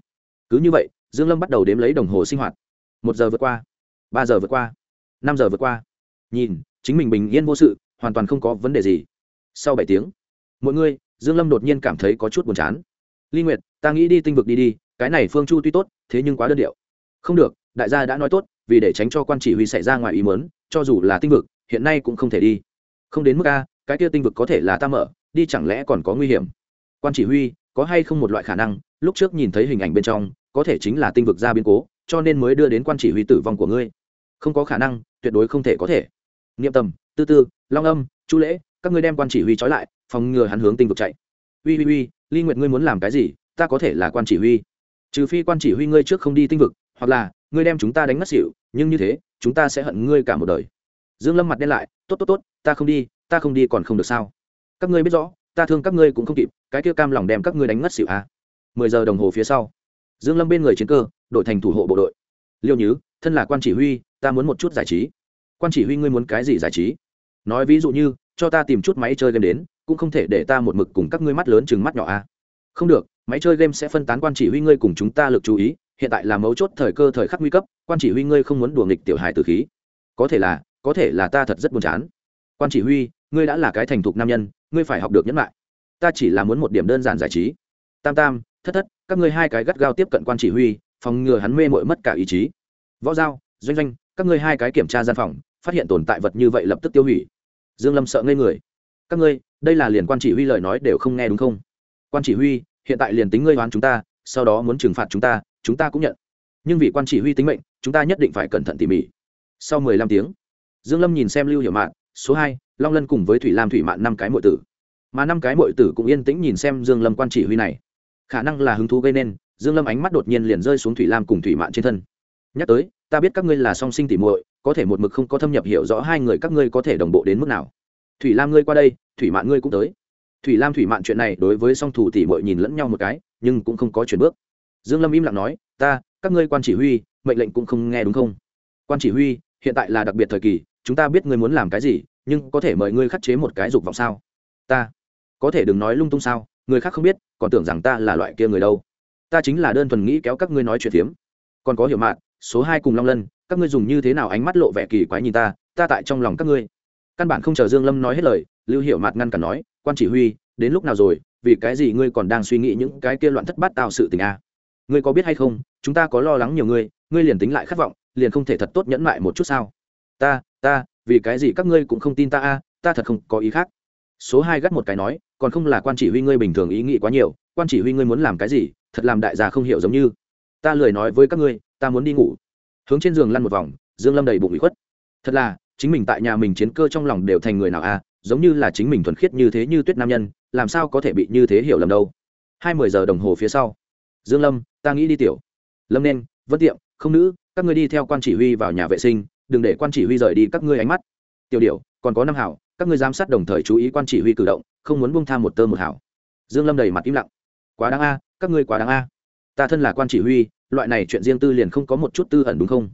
Cứ như vậy, dương lâm bắt đầu đếm lấy đồng hồ sinh hoạt. Một giờ vượt qua, ba giờ vượt qua, năm giờ vượt qua. Nhìn, chính mình bình yên vô sự hoàn toàn không có vấn đề gì. Sau bảy tiếng, mọi người, dương lâm đột nhiên cảm thấy có chút buồn chán. Ly nguyệt, ta nghĩ đi tinh vực đi đi, cái này phương chu tuy tốt, thế nhưng quá đơn điệu. Không được, đại gia đã nói tốt, vì để tránh cho quan chỉ huy xảy ra ngoài ý muốn, cho dù là tinh vực, hiện nay cũng không thể đi. Không đến mức a, cái kia tinh vực có thể là ta mở, đi chẳng lẽ còn có nguy hiểm? Quan chỉ huy, có hay không một loại khả năng, lúc trước nhìn thấy hình ảnh bên trong, có thể chính là tinh vực ra biến cố, cho nên mới đưa đến quan chỉ huy tử vong của ngươi. Không có khả năng, tuyệt đối không thể có thể. Niệm tầm, tư tư long âm, chu lễ, các ngươi đem quan chỉ huy trói lại, phòng ngừa hắn hướng tinh vực chạy. Uy uy uy, ly nguyệt ngươi muốn làm cái gì, ta có thể là quan chỉ huy. Trừ phi quan chỉ huy ngươi trước không đi tinh vực, hoặc là, ngươi đem chúng ta đánh ngất xỉu, nhưng như thế, chúng ta sẽ hận ngươi cả một đời. Dương lâm mặt đen lại, tốt tốt tốt, ta không đi, ta không đi còn không được sao? Các ngươi biết rõ, ta thương các ngươi cũng không kịp, cái kia cam lòng đem các ngươi đánh ngất xỉu à? Mười giờ đồng hồ phía sau, dương lâm bên người chiến cơ, đội thành thủ hộ bộ đội. Liêu nhứ, thân là quan chỉ huy, ta muốn một chút giải trí. Quan chỉ huy ngươi muốn cái gì giải trí? Nói ví dụ như, cho ta tìm chút máy chơi game đến, cũng không thể để ta một mực cùng các ngươi mắt lớn chừng mắt nhỏ a à. không được, máy chơi game sẽ phân tán quan chỉ huy ngươi cùng chúng ta lực chú ý, hiện tại là mấu chốt thời cơ thời khắc nguy cấp, quan chỉ huy ngươi không muốn đùa nghịch tiểu hài từ khí. Có thể là, có thể là ta thật rất buồn chán. Quan chỉ huy, ngươi đã là cái thành thục nam nhân, ngươi phải học được nhẫn lại. Ta chỉ là muốn một điểm đơn giản giải trí. Tam tam, thất thất, các ngươi hai cái gắt gao tiếp cận quan chỉ huy, phòng ngừa hắn mê mội mất cả ý chí. Võ giao, doanh doanh, các ngươi hai cái kiểm tra gian phòng phát hiện tồn tại vật như vậy lập tức tiêu hủy. Dương lâm sợ ngây người. Các ngươi đây là liền quan chỉ huy lời nói đều không nghe đúng không? Quan chỉ huy hiện tại liền tính ngươi đoán chúng ta sau đó muốn trừng phạt chúng ta chúng ta cũng nhận. Nhưng vì quan chỉ huy tính mệnh chúng ta nhất định phải cẩn thận tỉ mỉ. Sau 15 tiếng dương lâm nhìn xem lưu hiểu mạn số 2, long lân cùng với thủy lam thủy mạn năm cái muội tử. Mà năm cái muội tử cũng yên tĩnh nhìn xem dương lâm quan chỉ huy này. Khả năng là hứng thú gây nên dương lâm ánh mắt đột nhiên liền rơi xuống thủy lam cùng thủy mạn trên thân. Nhắc tới ta biết các ngươi là song sinh tỉ muội có thể một mực không có thâm nhập hiểu rõ hai người các ngươi có thể đồng bộ đến mức nào. Thủy lam ngươi qua đây, thủy mạn ngươi cũng tới. Thủy lam thủy mạn chuyện này đối với song thủ tỷ bội nhìn lẫn nhau một cái, nhưng cũng không có chuyển bước. Dương lâm im lặng nói, ta, các ngươi quan chỉ huy, mệnh lệnh cũng không nghe đúng không? Quan chỉ huy, hiện tại là đặc biệt thời kỳ, chúng ta biết ngươi muốn làm cái gì, nhưng có thể mời ngươi khắc chế một cái dục vọng sao? Ta, có thể đừng nói lung tung sao, người khác không biết, còn tưởng rằng ta là loại kia người đâu. Ta chính là đơn thuần nghĩ kéo các ngươi nói chuyện phiếm. Còn có hiểu mạn, số hai cùng long lân các ngươi dùng như thế nào ánh mắt lộ vẻ kỳ quái nhìn ta ta tại trong lòng các ngươi. Căn bản không chờ dương lâm nói hết lời lưu hiểu mặt ngăn cản nói quan chỉ huy đến lúc nào rồi? Vì cái gì ngươi còn đang suy nghĩ những cái kia loạn thất bát tạo sự tình a à? ngươi có biết hay không chúng ta có lo lắng nhiều ngươi ngươi liền tính lại khát vọng liền không thể thật tốt nhẫn lại một chút sao? Ta ta vì cái gì các ngươi cũng không tin ta a à, ta thật không có ý khác. Số hai gắt một cái nói còn không là quan chỉ huy ngươi bình thường ý nghĩ quá nhiều quan chỉ huy ngươi muốn làm cái gì thật làm đại gia không hiểu giống như. Ta lười nói với các ngươi ta muốn đi ngủ hướng trên giường lăn một vòng, dương lâm đầy bụng bị khuất. Thật là, chính mình tại nhà mình chiến cơ trong lòng đều thành người nào a giống như là chính mình thuần khiết như thế như tuyết nam nhân, làm sao có thể bị như thế hiểu lầm đâu. Hai mươi giờ đồng hồ phía sau. Dương lâm, ta nghĩ đi tiểu. Lâm nên, vân tiệm, không nữ, các ngươi đi theo quan chỉ huy vào nhà vệ sinh, đừng để quan chỉ huy rời đi các ngươi ánh mắt. Tiểu điểu, còn có năm hảo, các ngươi giám sát đồng thời chú ý quan chỉ huy cử động, không muốn buông tham một tơ một hảo. Dương lâm đầy mặt im lặng. Quá đáng a, các ngươi quá đáng a. Ta thân là quan chỉ huy loại này chuyện riêng tư liền không có một chút tư ẩn đúng không?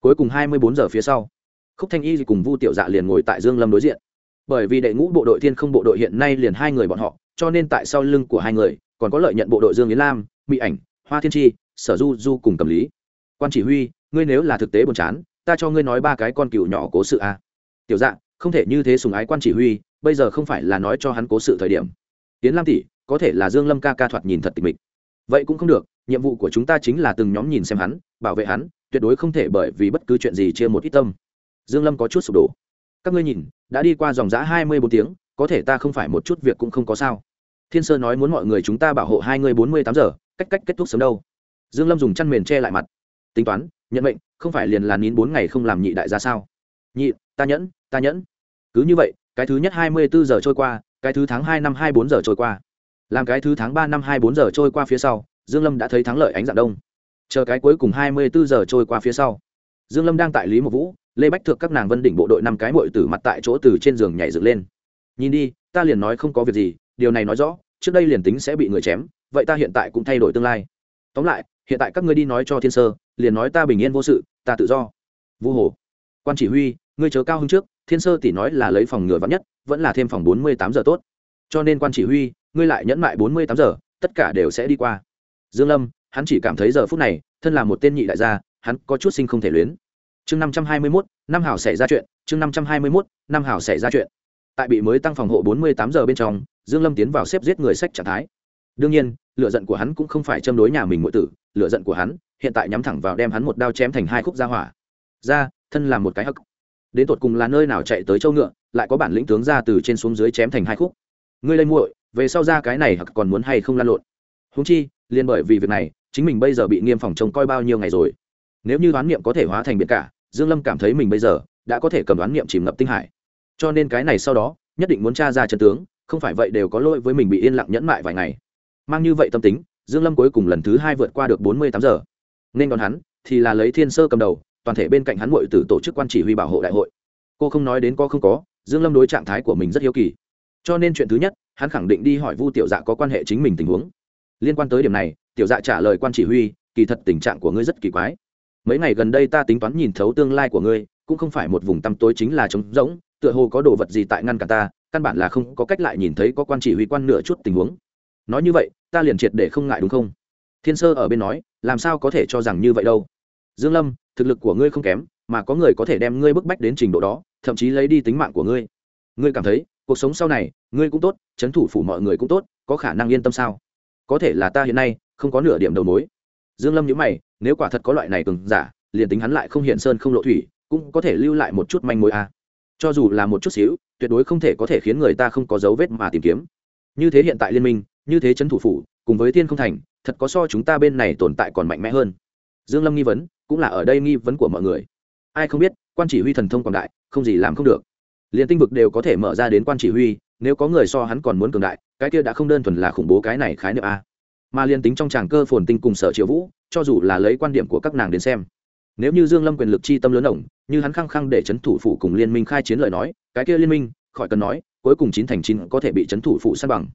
Cuối cùng hai mươi bốn giờ phía sau, khúc thanh y cùng vu tiểu dạ liền ngồi tại dương lâm đối diện. Bởi vì đệ ngũ bộ đội thiên không bộ đội hiện nay liền hai người bọn họ, cho nên tại sau lưng của hai người, còn có lợi nhận bộ đội dương yến lam, mỹ ảnh, hoa thiên tri sở du du cùng cầm lý. Quan chỉ huy, ngươi nếu là thực tế buồn chán, ta cho ngươi nói ba cái con cừu nhỏ cố sự a. Tiểu dạ không thể như thế sùng ái quan chỉ huy, bây giờ không phải là nói cho hắn cố sự thời điểm. Tiến lam tỷ, có thể là dương lâm ca ca thoạt nhìn thật tịch mịch vậy cũng không được, nhiệm vụ của chúng ta chính là từng nhóm nhìn xem hắn, bảo vệ hắn, tuyệt đối không thể bởi vì bất cứ chuyện gì chia một ít tâm. Dương lâm có chút sụp đổ. Các ngươi nhìn, đã đi qua dòng giã hai mươi bốn tiếng, có thể ta không phải một chút việc cũng không có sao. Thiên sơ nói muốn mọi người chúng ta bảo hộ hai người bốn mươi tám giờ, cách cách kết thúc sớm đâu. Dương lâm dùng chăn mền che lại mặt. Tính toán, nhận mệnh, không phải liền là nín bốn ngày không làm nhị đại ra sao? Nhị, ta nhẫn ta nhẫn. Cứ như vậy, cái thứ nhất hai mươi bốn giờ trôi qua, cái thứ tháng hai năm hai bốn giờ trôi qua làm cái thứ tháng ba năm hai bốn giờ trôi qua phía sau, dương lâm đã thấy thắng lợi ánh dạng đông. Chờ cái cuối cùng hai mươi bốn giờ trôi qua phía sau, dương lâm đang tại lý một vũ, lê bách thượng các nàng vân đỉnh bộ đội năm cái mội tử mặt tại chỗ từ trên giường nhảy dựng lên. Nhìn đi, ta liền nói không có việc gì, điều này nói rõ, trước đây liền tính sẽ bị người chém, vậy ta hiện tại cũng thay đổi tương lai. Tóm lại, hiện tại các ngươi đi nói cho thiên sơ, liền nói ta bình yên vô sự, ta tự do. Vu hồ, quan chỉ huy, ngươi chớ cao hơn trước, thiên sơ tỷ nói là lấy phòng ngừa vắn nhất, vẫn là thêm phòng bốn mươi tám giờ tốt. Cho nên quan chỉ huy ngươi lại nhẫn mại bốn mươi tám giờ, tất cả đều sẽ đi qua. Dương lâm, hắn chỉ cảm thấy giờ phút này, thân là một tên nhị đại gia, hắn có chút sinh không thể luyến. Chương năm trăm hai mươi mốt, năm hảo xảy ra chuyện, chương năm trăm hai mươi mốt, năm hảo xảy ra chuyện. Tại bị mới tăng phòng hộ bốn mươi tám giờ bên trong, dương lâm tiến vào xếp giết người sách trạng thái. Đương nhiên lựa giận của hắn cũng không phải châm đối nhà mình ngụy tử lựa giận của hắn, hiện tại nhắm thẳng vào đem hắn một đao chém thành hai khúc ra hỏa. Ra, thân là một cái hắc. Đến tột cùng là nơi nào chạy tới châu ngựa, lại có bản lĩnh tướng ra từ trên xuống dưới chém thành hai khúc. Ngươi lên muội về sau ra cái này hoặc còn muốn hay không lan lộn. Húng chi, liền bởi vì việc này, chính mình bây giờ bị nghiêm phòng trông coi bao nhiêu ngày rồi. Nếu như đoán niệm có thể hóa thành biệt cả, dương lâm cảm thấy mình bây giờ đã có thể cầm đoán niệm chìm ngập tinh hải. Cho nên cái này sau đó, nhất định muốn tra ra chân tướng, không phải vậy đều có lỗi với mình bị yên lặng nhẫn mại vài ngày. Mang như vậy tâm tính, dương lâm cuối cùng lần thứ hai vượt qua được 48 giờ. Nên còn hắn thì là lấy thiên sơ cầm đầu, toàn thể bên cạnh hắn muội tử tổ chức quan chỉ huy bảo hộ đại hội. Cô không nói đến có không có, dương lâm đối trạng thái của mình rất hiếu kỳ. Cho nên chuyện thứ nhất hắn khẳng định đi hỏi vu tiểu dạ có quan hệ chính mình tình huống. Liên quan tới điểm này, tiểu dạ trả lời quan chỉ huy, kỳ thật tình trạng của ngươi rất kỳ quái. Mấy ngày gần đây ta tính toán nhìn thấu tương lai của ngươi, cũng không phải một vùng tăm tối chính là trống rỗng, tựa hồ có đồ vật gì tại ngăn cả ta, căn bản là không có cách lại nhìn thấy có quan chỉ huy quan nửa chút tình huống. Nói như vậy, ta liền triệt để không ngại đúng không? Thiên sơ ở bên nói, làm sao có thể cho rằng như vậy đâu? Dương lâm, thực lực của ngươi không kém, mà có người có thể đem ngươi bức bách đến trình độ đó, thậm chí lấy đi tính mạng của ngươi. Ngươi cảm thấy, cuộc sống sau này ngươi cũng tốt, chấn thủ phủ mọi người cũng tốt, có khả năng yên tâm sao? Có thể là ta hiện nay không có nửa điểm đầu mối. Dương lâm nhíu mày, nếu quả thật có loại này cường giả, liền tính hắn lại không hiện sơn không lộ thủy, cũng có thể lưu lại một chút manh mối a. À. cho dù là một chút xíu, tuyệt đối không thể có thể khiến người ta không có dấu vết mà tìm kiếm. Như thế hiện tại liên minh, như thế chấn thủ phủ, cùng với thiên không thành, thật có so chúng ta bên này tồn tại còn mạnh mẽ hơn. Dương lâm nghi vấn, cũng là ở đây nghi vấn của mọi người. Ai không biết, quan chỉ huy thần thông quảng đại, không gì làm không được. Liền tinh vực đều có thể mở ra đến quan chỉ huy nếu có người so hắn còn muốn cường đại, cái kia đã không đơn thuần là khủng bố cái này khái niệm a. Mà liên tính trong tràng cơ phồn tinh cùng sở triệu vũ, cho dù là lấy quan điểm của các nàng đến xem, nếu như dương lâm quyền lực chi tâm lớn ổng như hắn khăng khăng để chấn thủ phủ cùng liên minh khai chiến lời nói, cái kia liên minh, khỏi cần nói, cuối cùng chín thành chín có thể bị chấn thủ phủ san bằng.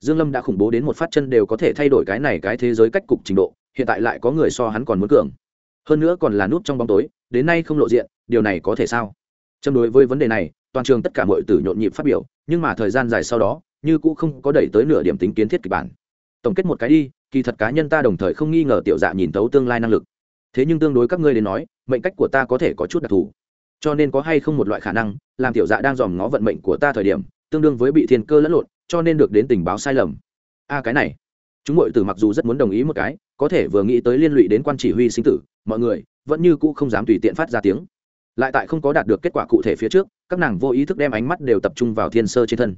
Dương lâm đã khủng bố đến một phát chân đều có thể thay đổi cái này cái thế giới cách cục trình độ, hiện tại lại có người so hắn còn muốn cường. Hơn nữa còn là nút trong bóng tối, đến nay không lộ diện, điều này có thể sao? Châm đối với vấn đề này, toàn trường tất cả mọi tử nhộn nhịp phát biểu nhưng mà thời gian dài sau đó, như cũng không có đẩy tới nửa điểm tính kiến thiết kịch bản. Tổng kết một cái đi, kỳ thật cá nhân ta đồng thời không nghi ngờ tiểu dạ nhìn tấu tương lai năng lực. Thế nhưng tương đối các ngươi đến nói, mệnh cách của ta có thể có chút đặc thù. Cho nên có hay không một loại khả năng, làm tiểu dạ đang dòm ngó vận mệnh của ta thời điểm, tương đương với bị thiên cơ lẫn lộn, cho nên được đến tình báo sai lầm. A, cái này. Chúng mọi tử mặc dù rất muốn đồng ý một cái, có thể vừa nghĩ tới liên lụy đến quan chỉ huy sinh tử, mọi người vẫn như cũ không dám tùy tiện phát ra tiếng lại tại không có đạt được kết quả cụ thể phía trước, các nàng vô ý thức đem ánh mắt đều tập trung vào thiên sơ trên thân.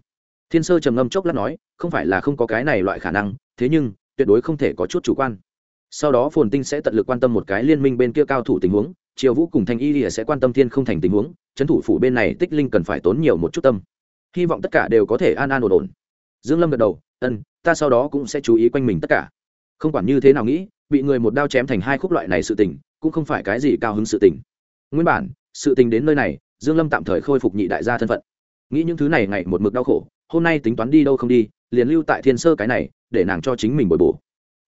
Thiên sơ trầm ngâm chốc lát nói, không phải là không có cái này loại khả năng, thế nhưng, tuyệt đối không thể có chút chủ quan. Sau đó phồn tinh sẽ tận lực quan tâm một cái liên minh bên kia cao thủ tình huống, triều vũ cùng thanh y lìa sẽ quan tâm thiên không thành tình huống, trấn thủ phủ bên này tích linh cần phải tốn nhiều một chút tâm. Hy vọng tất cả đều có thể an an ổn ổn. Dương lâm gật đầu, ân, ta sau đó cũng sẽ chú ý quanh mình tất cả. Không quản như thế nào nghĩ, bị người một đao chém thành hai khúc loại này sự tình, cũng không phải cái gì cao hứng sự tình. Nguyên bản sự tình đến nơi này, dương lâm tạm thời khôi phục nhị đại gia thân phận. Nghĩ những thứ này ngày một mực đau khổ, hôm nay tính toán đi đâu không đi, liền lưu tại thiên sơ cái này, để nàng cho chính mình bồi bổ.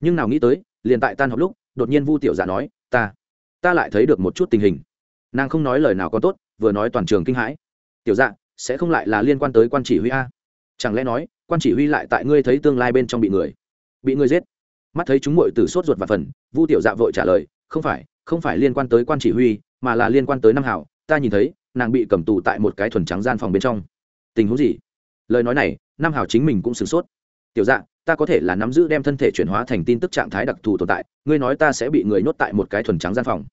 Nhưng nào nghĩ tới, liền tại tan học lúc, đột nhiên vu tiểu giả nói, ta ta lại thấy được một chút tình hình. Nàng không nói lời nào có tốt, vừa nói toàn trường kinh hãi. Tiểu dạ sẽ không lại là liên quan tới quan chỉ huy a? Chẳng lẽ nói, quan chỉ huy lại tại ngươi thấy tương lai bên trong bị người bị người giết? Mắt thấy chúng mội từ sốt ruột và phần, vu tiểu dạ vội trả lời, không phải không phải liên quan tới quan chỉ huy mà là liên quan tới năm hảo, ta nhìn thấy, nàng bị cầm tù tại một cái thuần trắng gian phòng bên trong. Tình huống gì? Lời nói này năm hảo chính mình cũng sửng sốt. Tiểu dạ ta có thể là nắm giữ đem thân thể chuyển hóa thành tin tức trạng thái đặc thù tồn tại, ngươi nói ta sẽ bị người nhốt tại một cái thuần trắng gian phòng.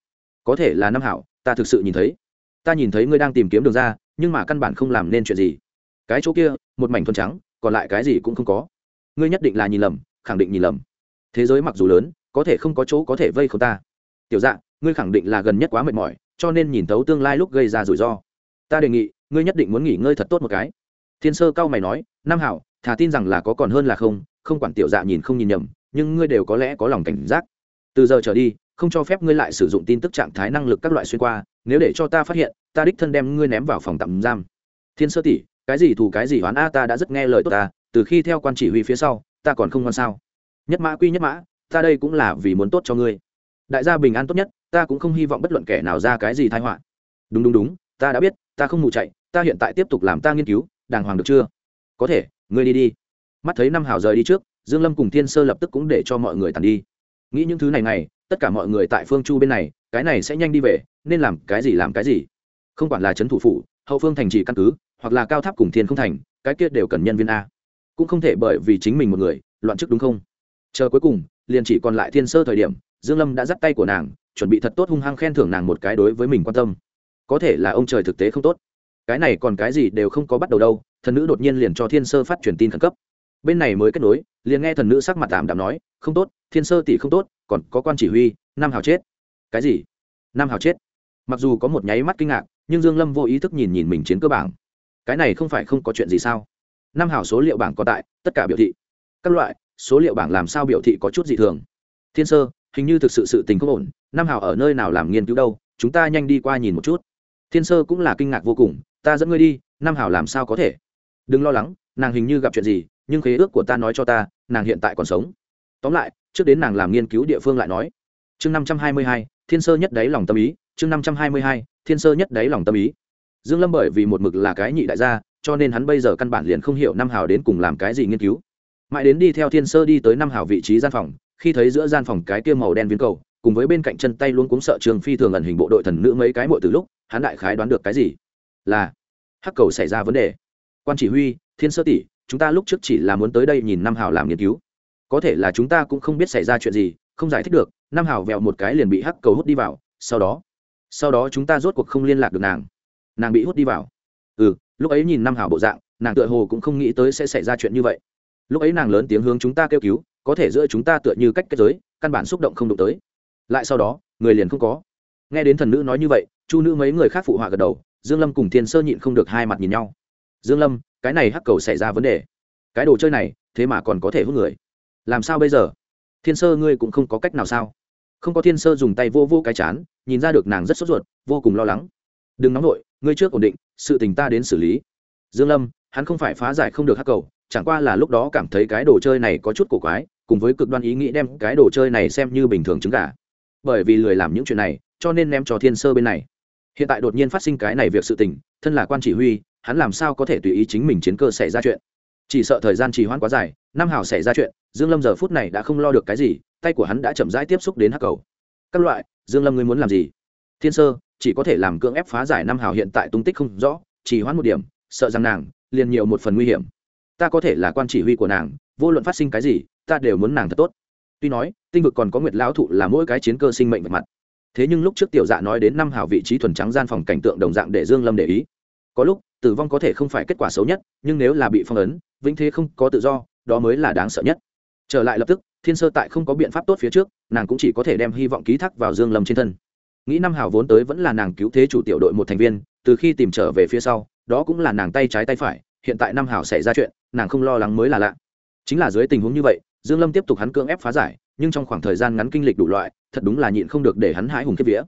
Có thể là năm hảo, ta thực sự nhìn thấy. Ta nhìn thấy ngươi đang tìm kiếm đường ra, nhưng mà căn bản không làm nên chuyện gì. Cái chỗ kia, một mảnh thuần trắng, còn lại cái gì cũng không có. Ngươi nhất định là nhìn lầm, khẳng định nhìn lầm. Thế giới mặc dù lớn, có thể không có chỗ có thể vây không ta tiểu dạ ngươi khẳng định là gần nhất quá mệt mỏi, cho nên nhìn thấu tương lai lúc gây ra rủi ro. Ta đề nghị, ngươi nhất định muốn nghỉ ngơi thật tốt một cái. Thiên sơ cao mày nói, nam hảo, thà tin rằng là có còn hơn là không không quản tiểu dạ nhìn không nhìn nhầm, nhưng ngươi đều có lẽ có lòng cảnh giác. Từ giờ trở đi, không cho phép ngươi lại sử dụng tin tức trạng thái năng lực các loại xuyên qua, nếu để cho ta phát hiện, ta đích thân đem ngươi ném vào phòng tạm giam. Thiên sơ tỷ, cái gì thù, cái gì hoán a, ta đã rất nghe lời tốt ta, từ khi theo quan chỉ huy phía sau, ta còn không ngon sao. Nhất mã quy nhất mã, ta đây cũng là vì muốn tốt cho ngươi đại gia bình an tốt nhất, ta cũng không hy vọng bất luận kẻ nào ra cái gì thai họa. Đúng đúng đúng, ta đã biết, ta không mù chạy, ta hiện tại tiếp tục làm ta nghiên cứu, đàng hoàng được chưa? Có thể, ngươi đi đi. Mắt thấy năm hào rời đi trước, dương lâm cùng thiên sơ lập tức cũng để cho mọi người tàn đi. Nghĩ những thứ này này, tất cả mọi người tại phương chu bên này, cái này sẽ nhanh đi về, nên làm cái gì làm cái gì. Không quản là trấn thủ phủ, hậu phương thành trì căn cứ, hoặc là cao tháp cùng thiên không thành, cái kia đều cần nhân viên a. Cũng không thể bởi vì chính mình một người, loạn chức đúng không? Chờ cuối cùng, liền chỉ còn lại thiên sơ thời điểm dương lâm đã dắt tay của nàng, chuẩn bị thật tốt hung hăng khen thưởng nàng một cái đối với mình quan tâm. Có thể là ông trời thực tế không tốt. Cái này còn cái gì đều không có bắt đầu đâu, thần nữ đột nhiên liền cho thiên sơ phát truyền tin khẩn cấp. Bên này mới kết nối, liền nghe thần nữ sắc mặt tạm đạm nói, không tốt, thiên sơ tỷ không tốt, còn có quan chỉ huy, nam hào chết. Cái gì? Nam hào chết. Mặc dù có một nháy mắt kinh ngạc, nhưng dương lâm vô ý thức nhìn nhìn mình chiến cơ bảng. Cái này không phải không có chuyện gì sao? Nam hào số liệu bảng có tại, tất cả biểu thị, các loại số liệu bảng làm sao biểu thị có chút gì thường? Thiên sơ hình như thực sự sự tình không ổn, nam hào ở nơi nào làm nghiên cứu đâu, chúng ta nhanh đi qua nhìn một chút. Thiên sơ cũng là kinh ngạc vô cùng, ta dẫn ngươi đi, nam hào làm sao có thể? Đừng lo lắng, nàng hình như gặp chuyện gì, nhưng khế ước của ta nói cho ta, nàng hiện tại còn sống. Tóm lại, trước đến nàng làm nghiên cứu địa phương lại nói. Chương năm trăm hai mươi hai, thiên sơ nhất đáy lòng tâm ý, chương năm trăm hai mươi hai, thiên sơ nhất đáy lòng tâm ý. Dương lâm bởi vì một mực là cái nhị đại gia, cho nên hắn bây giờ căn bản liền không hiểu năm hào đến cùng làm cái gì nghiên cứu. Mãi đến đi theo thiên sơ đi tới năm hào vị trí gian phòng khi thấy giữa gian phòng cái kia màu đen viên cầu, cùng với bên cạnh chân tay luôn cuống sợ trường phi thường ẩn hình bộ đội thần nữ mấy cái mội từ lúc, hắn đại khái đoán được cái gì? Là, hắc cầu xảy ra vấn đề. Quan chỉ huy, thiên sơ tỷ, chúng ta lúc trước chỉ là muốn tới đây nhìn năm hào làm nghiên cứu. Có thể là chúng ta cũng không biết xảy ra chuyện gì, không giải thích được năm hào vẹo một cái liền bị hắc cầu hút đi vào, sau đó sau đó chúng ta rốt cuộc không liên lạc được nàng. Nàng bị hút đi vào. Ừ lúc ấy nhìn năm hào bộ dạng, nàng tựa hồ cũng không nghĩ tới sẽ xảy ra chuyện như vậy. Lúc ấy nàng lớn tiếng hướng chúng ta kêu cứu có thể giữa chúng ta tựa như cách kết giới, căn bản xúc động không đụng tới. Lại sau đó, người liền không có. Nghe đến thần nữ nói như vậy, chu nữ mấy người khác phụ họa gật đầu, dương lâm cùng thiên sơ nhịn không được hai mặt nhìn nhau. Dương lâm, cái này hắc cầu xảy ra vấn đề. Cái đồ chơi này, thế mà còn có thể hút người. Làm sao bây giờ? Thiên sơ ngươi cũng không có cách nào sao? Không có thiên sơ dùng tay vô vô cái chán, nhìn ra được nàng rất sốt ruột, vô cùng lo lắng. Đừng nóng nổi ngươi trước ổn định, sự tình ta đến xử lý. Dương lâm, hắn không phải phá giải không được hắc cầu, chẳng qua là lúc đó cảm thấy cái đồ chơi này có chút cổ quái cùng với cực đoan ý nghĩ đem cái đồ chơi này xem như bình thường trứng gà. Bởi vì lười làm những chuyện này, cho nên ném cho thiên sơ bên này. Hiện tại đột nhiên phát sinh cái này việc sự tình, thân là quan chỉ huy, hắn làm sao có thể tùy ý chính mình chiến cơ xảy ra chuyện? Chỉ sợ thời gian trì hoãn quá dài, năm hào xảy ra chuyện, dương lâm giờ phút này đã không lo được cái gì, tay của hắn đã chậm rãi tiếp xúc đến hắc cầu. Các loại, dương lâm ngươi muốn làm gì? Thiên sơ, chỉ có thể làm cưỡng ép phá giải năm hào hiện tại tung tích không rõ chỉ hoãn một điểm, sợ rằng nàng liền nhiều một phần nguy hiểm ta có thể là quan chỉ huy của nàng, vô luận phát sinh cái gì, ta đều muốn nàng thật tốt. Tuy nói, tinh vực còn có nguyệt lão thụ là mỗi cái chiến cơ sinh mệnh vật mặt. Thế nhưng lúc trước tiểu dạ nói đến năm hào vị trí thuần trắng gian phòng cảnh tượng đồng dạng để dương lâm để ý. Có lúc, tử vong có thể không phải kết quả xấu nhất, nhưng nếu là bị phong ấn, vĩnh thế không có tự do, đó mới là đáng sợ nhất. Trở lại lập tức, thiên sơ tại không có biện pháp tốt phía trước, nàng cũng chỉ có thể đem hy vọng ký thác vào dương lâm trên thân. Nghĩ năm hào vốn tới vẫn là nàng cứu thế chủ tiểu đội một thành viên, từ khi tìm trở về phía sau, đó cũng là nàng tay trái tay phải hiện tại năm Hảo xảy ra chuyện, nàng không lo lắng mới là lạ. Chính là dưới tình huống như vậy, dương lâm tiếp tục hắn cưỡng ép phá giải, nhưng trong khoảng thời gian ngắn kinh lịch đủ loại, thật đúng là nhịn không được để hắn hãi hùng kiếp vía.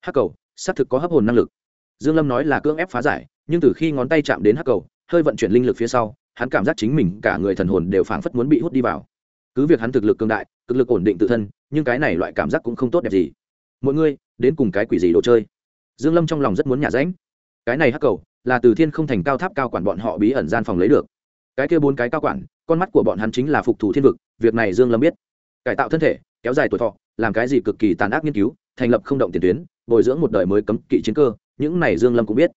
Hắc cầu, xác thực có hấp hồn năng lực. Dương lâm nói là cưỡng ép phá giải, nhưng từ khi ngón tay chạm đến hắc cầu, hơi vận chuyển linh lực phía sau, hắn cảm giác chính mình cả người thần hồn đều phảng phất muốn bị hút đi vào. Cứ việc hắn thực lực cường đại cực lực ổn định tự thân, nhưng cái này loại cảm giác cũng không tốt đẹp gì. Mọi người, đến cùng cái quỷ gì đồ chơi? Dương lâm trong lòng rất muốn nhả rãnh cái này hắc cầu là từ thiên không thành cao tháp cao quản bọn họ bí ẩn gian phòng lấy được. Cái kia bốn cái cao quản, con mắt của bọn hắn chính là phục thủ thiên vực, việc này dương lâm biết. Cải tạo thân thể, kéo dài tuổi thọ, làm cái gì cực kỳ tàn ác nghiên cứu, thành lập không động tiền tuyến, bồi dưỡng một đời mới cấm kỵ chiến cơ, những này dương lâm cũng biết.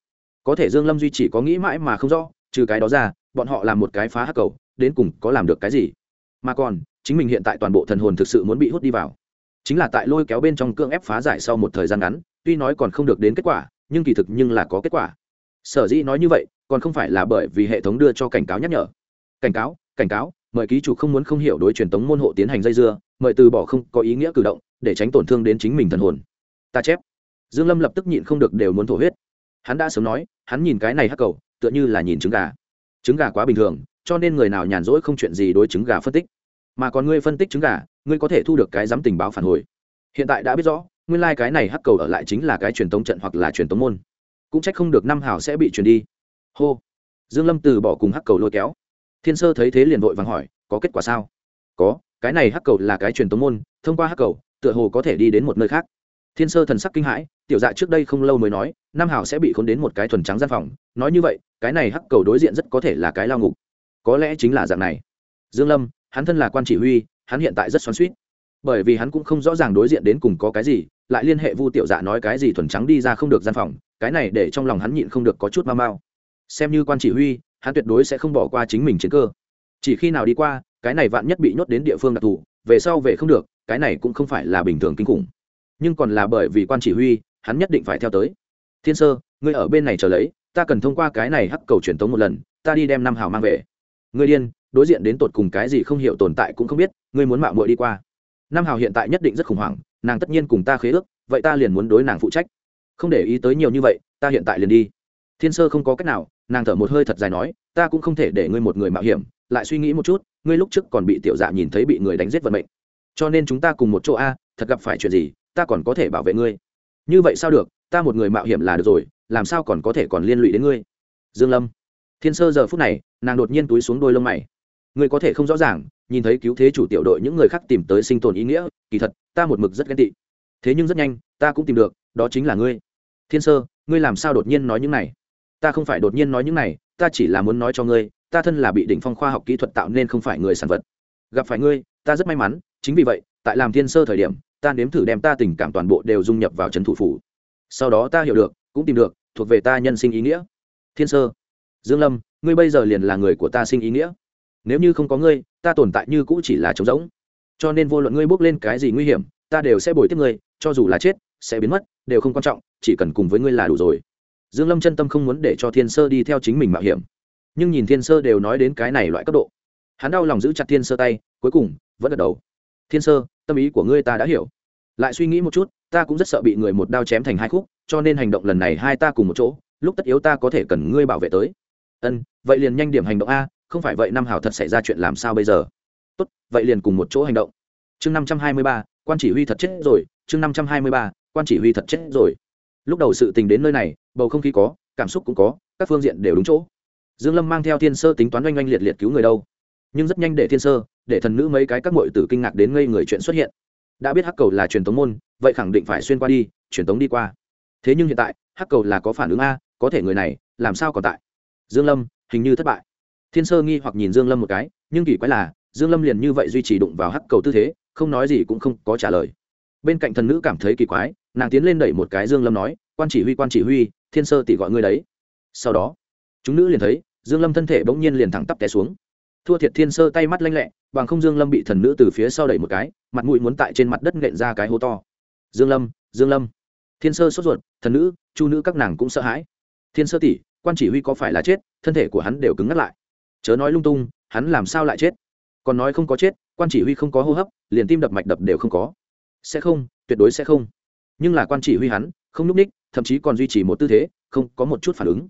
Có thể dương lâm duy chỉ có nghĩ mãi mà không rõ, trừ cái đó ra, bọn họ làm một cái phá hắc cầu, đến cùng có làm được cái gì? Mà còn, chính mình hiện tại toàn bộ thần hồn thực sự muốn bị hút đi vào. Chính là tại lôi kéo bên trong cương ép phá giải sau một thời gian ngắn, tuy nói còn không được đến kết quả, nhưng kỳ thực nhưng là có kết quả sở dĩ nói như vậy, còn không phải là bởi vì hệ thống đưa cho cảnh cáo nhắc nhở. Cảnh cáo cảnh cáo, mời ký chủ không muốn không hiểu đối truyền tống môn hộ tiến hành dây dưa, mời từ bỏ không có ý nghĩa cử động, để tránh tổn thương đến chính mình thần hồn. Ta chép. Dương lâm lập tức nhịn không được đều muốn thổ huyết. Hắn đã sớm nói, hắn nhìn cái này hắc cầu, tựa như là nhìn trứng gà. Trứng gà quá bình thường, cho nên người nào nhàn rỗi không chuyện gì đối trứng gà phân tích. Mà còn ngươi phân tích trứng gà, ngươi có thể thu được cái giám tình báo phản hồi. Hiện tại đã biết rõ, nguyên lai cái này hắc cầu ở lại chính là cái truyền tống trận hoặc là truyền tống môn cũng trách không được năm hào sẽ bị chuyển đi. Hô. Dương lâm từ bỏ cùng hắc cầu lôi kéo. Thiên sơ thấy thế liền vội vàng hỏi, có kết quả sao? Có, cái này hắc cầu là cái truyền tống môn, thông qua hắc cầu, tựa hồ có thể đi đến một nơi khác. Thiên sơ thần sắc kinh hãi, tiểu dạ trước đây không lâu mới nói nam hảo sẽ bị khốn đến một cái thuần trắng gian phòng, nói như vậy, cái này hắc cầu đối diện rất có thể là cái lao ngục. Có lẽ chính là dạng này. Dương lâm, hắn thân là quan chỉ huy, hắn hiện tại rất xoắn suýt bởi vì hắn cũng không rõ ràng đối diện đến cùng có cái gì, lại liên hệ vu tiểu dạ nói cái gì thuần trắng đi ra không được gian phòng cái này để trong lòng hắn nhịn không được có chút mau mau. Xem như quan chỉ huy, hắn tuyệt đối sẽ không bỏ qua chính mình chiến cơ. Chỉ khi nào đi qua, cái này vạn nhất bị nhốt đến địa phương đặc thù, về sau về không được, cái này cũng không phải là bình thường kinh khủng. Nhưng còn là bởi vì quan chỉ huy, hắn nhất định phải theo tới. Thiên sơ, ngươi ở bên này chờ lấy, ta cần thông qua cái này hắc cầu truyền tống một lần, ta đi đem năm hào mang về. Ngươi điên, đối diện đến tột cùng cái gì không hiểu tồn tại cũng không biết, ngươi muốn mạo muội đi qua. Năm hào hiện tại nhất định rất khủng hoảng, nàng tất nhiên cùng ta khế ước, vậy ta liền muốn đối nàng phụ trách không để ý tới nhiều như vậy, ta hiện tại liền đi. Thiên sơ không có cách nào, nàng thở một hơi thật dài nói, ta cũng không thể để ngươi một người mạo hiểm, lại suy nghĩ một chút, ngươi lúc trước còn bị tiểu dạ nhìn thấy bị người đánh giết vận mệnh. Cho nên chúng ta cùng một chỗ a, thật gặp phải chuyện gì, ta còn có thể bảo vệ ngươi. Như vậy sao được, ta một người mạo hiểm là được rồi, làm sao còn có thể còn liên lụy đến ngươi? Dương lâm. Thiên sơ giờ phút này, nàng đột nhiên túi xuống đôi lông mày. Ngươi có thể không rõ ràng, nhìn thấy cứu thế chủ tiểu đội những người khác tìm tới sinh tồn ý nghĩa, kỳ thật, ta một mực rất ghen tị. Thế nhưng rất nhanh, ta cũng tìm được, đó chính là ngươi thiên sơ, ngươi làm sao đột nhiên nói những này? Ta không phải đột nhiên nói những này, ta chỉ là muốn nói cho ngươi, ta thân là bị đỉnh phong khoa học kỹ thuật tạo nên không phải người sản vật. Gặp phải ngươi, ta rất may mắn, chính vì vậy, tại làm thiên sơ thời điểm, ta nếm thử đem ta tình cảm toàn bộ đều dung nhập vào trấn thủ phủ. Sau đó ta hiểu được, cũng tìm được, thuộc về ta nhân sinh ý nghĩa. Thiên sơ, dương lâm, ngươi bây giờ liền là người của ta sinh ý nghĩa. Nếu như không có ngươi, ta tồn tại như cũ chỉ là trống rỗng. Cho nên vô luận ngươi bước lên cái gì nguy hiểm, ta đều sẽ bồi tiếp ngươi, cho dù là chết sẽ biến mất, đều không quan trọng, chỉ cần cùng với ngươi là đủ rồi. Dương lâm chân tâm không muốn để cho thiên sơ đi theo chính mình mạo hiểm. Nhưng nhìn thiên sơ đều nói đến cái này loại cấp độ. Hắn đau lòng giữ chặt thiên sơ tay, cuối cùng, vẫn gật đầu. Thiên sơ, tâm ý của ngươi ta đã hiểu. Lại suy nghĩ một chút, ta cũng rất sợ bị người một đao chém thành hai khúc, cho nên hành động lần này hai ta cùng một chỗ, lúc tất yếu ta có thể cần ngươi bảo vệ tới. Ân, vậy liền nhanh điểm hành động a, không phải vậy năm hảo thật xảy ra chuyện làm sao bây giờ? Tốt, vậy liền cùng một chỗ hành động. Chương năm trăm hai mươi ba, quan chỉ huy thật chết rồi, chương năm trăm hai mươi ba quan chỉ huy thật chết rồi. Lúc đầu sự tình đến nơi này, bầu không khí có, cảm xúc cũng có, các phương diện đều đúng chỗ. Dương lâm mang theo thiên sơ tính toán oanh oanh liệt liệt cứu người đâu. Nhưng rất nhanh để thiên sơ, để thần nữ mấy cái các muội tử kinh ngạc đến ngây người chuyện xuất hiện. Đã biết hắc cầu là truyền tống môn, vậy khẳng định phải xuyên qua đi, truyền tống đi qua. Thế nhưng hiện tại, hắc cầu là có phản ứng a, có thể người này, làm sao còn tại? Dương lâm, hình như thất bại. Thiên sơ nghi hoặc nhìn dương lâm một cái, nhưng kỳ quái là, dương lâm liền như vậy duy trì đụng vào hắc cầu tư thế, không nói gì cũng không có trả lời. Bên cạnh thần nữ cảm thấy kỳ quái nàng tiến lên đẩy một cái dương lâm nói, quan chỉ huy, quan chỉ huy, thiên sơ tỷ gọi ngươi đấy. Sau đó, chúng nữ liền thấy, dương lâm thân thể bỗng nhiên liền thẳng tắp té xuống. Thua thiệt thiên sơ tay mắt lanh lẹ, bằng không dương lâm bị thần nữ từ phía sau đẩy một cái, mặt mũi muốn tại trên mặt đất nện ra cái hố to. Dương lâm dương lâm. Thiên sơ sốt ruột, thần nữ, chu nữ các nàng cũng sợ hãi. Thiên sơ tỷ, quan chỉ huy có phải là chết? Thân thể của hắn đều cứng ngắt lại. Chớ nói lung tung, hắn làm sao lại chết? Còn nói không có chết, quan chỉ huy không có hô hấp, liền tim đập mạch đập đều không có. Sẽ không, tuyệt đối sẽ không nhưng là quan chỉ huy hắn, không núp ních, thậm chí còn duy trì một tư thế, không có một chút phản ứng.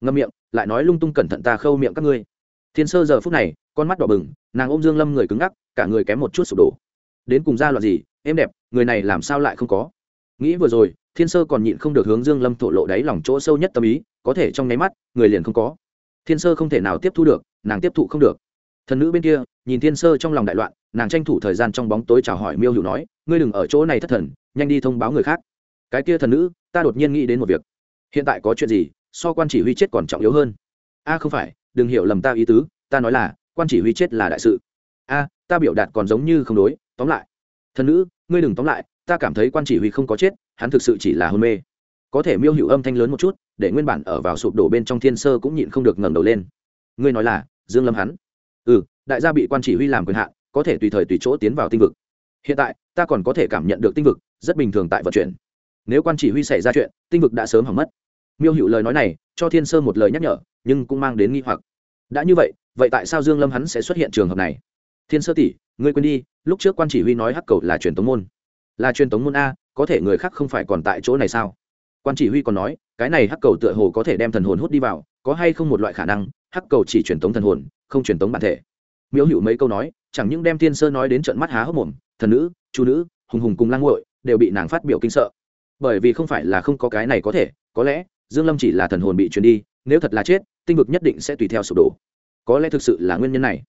Ngâm miệng, lại nói lung tung cẩn thận ta khâu miệng các ngươi. Thiên sơ giờ phút này, con mắt đỏ bừng, nàng ôm dương lâm người cứng ngắc, cả người kém một chút sụp đổ. Đến cùng ra loạn gì, em đẹp, người này làm sao lại không có? Nghĩ vừa rồi, thiên sơ còn nhịn không được hướng dương lâm thổ lộ đáy lòng chỗ sâu nhất tâm ý, có thể trong nháy mắt, người liền không có. Thiên sơ không thể nào tiếp thu được, nàng tiếp thụ không được. Thần nữ bên kia, nhìn thiên sơ trong lòng đại loạn, nàng tranh thủ thời gian trong bóng tối chào hỏi miêu hữu nói, ngươi đừng ở chỗ này thất thần nhanh đi thông báo người khác. Cái kia thần nữ, ta đột nhiên nghĩ đến một việc. Hiện tại có chuyện gì, so quan chỉ huy chết còn trọng yếu hơn. A, không phải, đừng hiểu lầm ta ý tứ, ta nói là, quan chỉ huy chết là đại sự. A, ta biểu đạt còn giống như không đối, tóm lại. Thần nữ, ngươi đừng tóm lại, ta cảm thấy quan chỉ huy không có chết, hắn thực sự chỉ là hôn mê. Có thể miêu hữu âm thanh lớn một chút, để nguyên bản ở vào sụp đổ bên trong thiên sơ cũng nhịn không được ngẩng đầu lên. Ngươi nói là, dương lâm hắn. Ừ đại gia bị quan chỉ huy làm quyền hạn, có thể tùy thời tùy chỗ tiến vào tinh vực. Hiện tại, ta còn có thể cảm nhận được tinh vực rất bình thường tại vận chuyển. Nếu quan chỉ huy xảy ra chuyện, tinh vực đã sớm hỏng mất. Miêu hữu lời nói này, cho thiên sơ một lời nhắc nhở, nhưng cũng mang đến nghi hoặc. Đã như vậy vậy tại sao dương lâm hắn sẽ xuất hiện trường hợp này? Thiên sơ tỷ, ngươi quên đi, lúc trước quan chỉ huy nói hắc cầu là truyền tống môn. Là truyền tống môn a, có thể người khác không phải còn tại chỗ này sao? Quan chỉ huy còn nói, cái này hắc cầu tựa hồ có thể đem thần hồn hút đi vào, có hay không một loại khả năng, hắc cầu chỉ truyền tống thần hồn, không truyền tống bản thể. Miễu hữu mấy câu nói, chẳng những đem thiên sơ nói đến trận mắt há hốc mồm, thần nữ chu nữ, hùng hùng cùng lang nguội đều bị nàng phát biểu kinh sợ. Bởi vì không phải là không có cái này có thể, có lẽ, dương lâm chỉ là thần hồn bị truyền đi, nếu thật là chết, tinh vực nhất định sẽ tùy theo sụp đổ. Có lẽ thực sự là nguyên nhân này.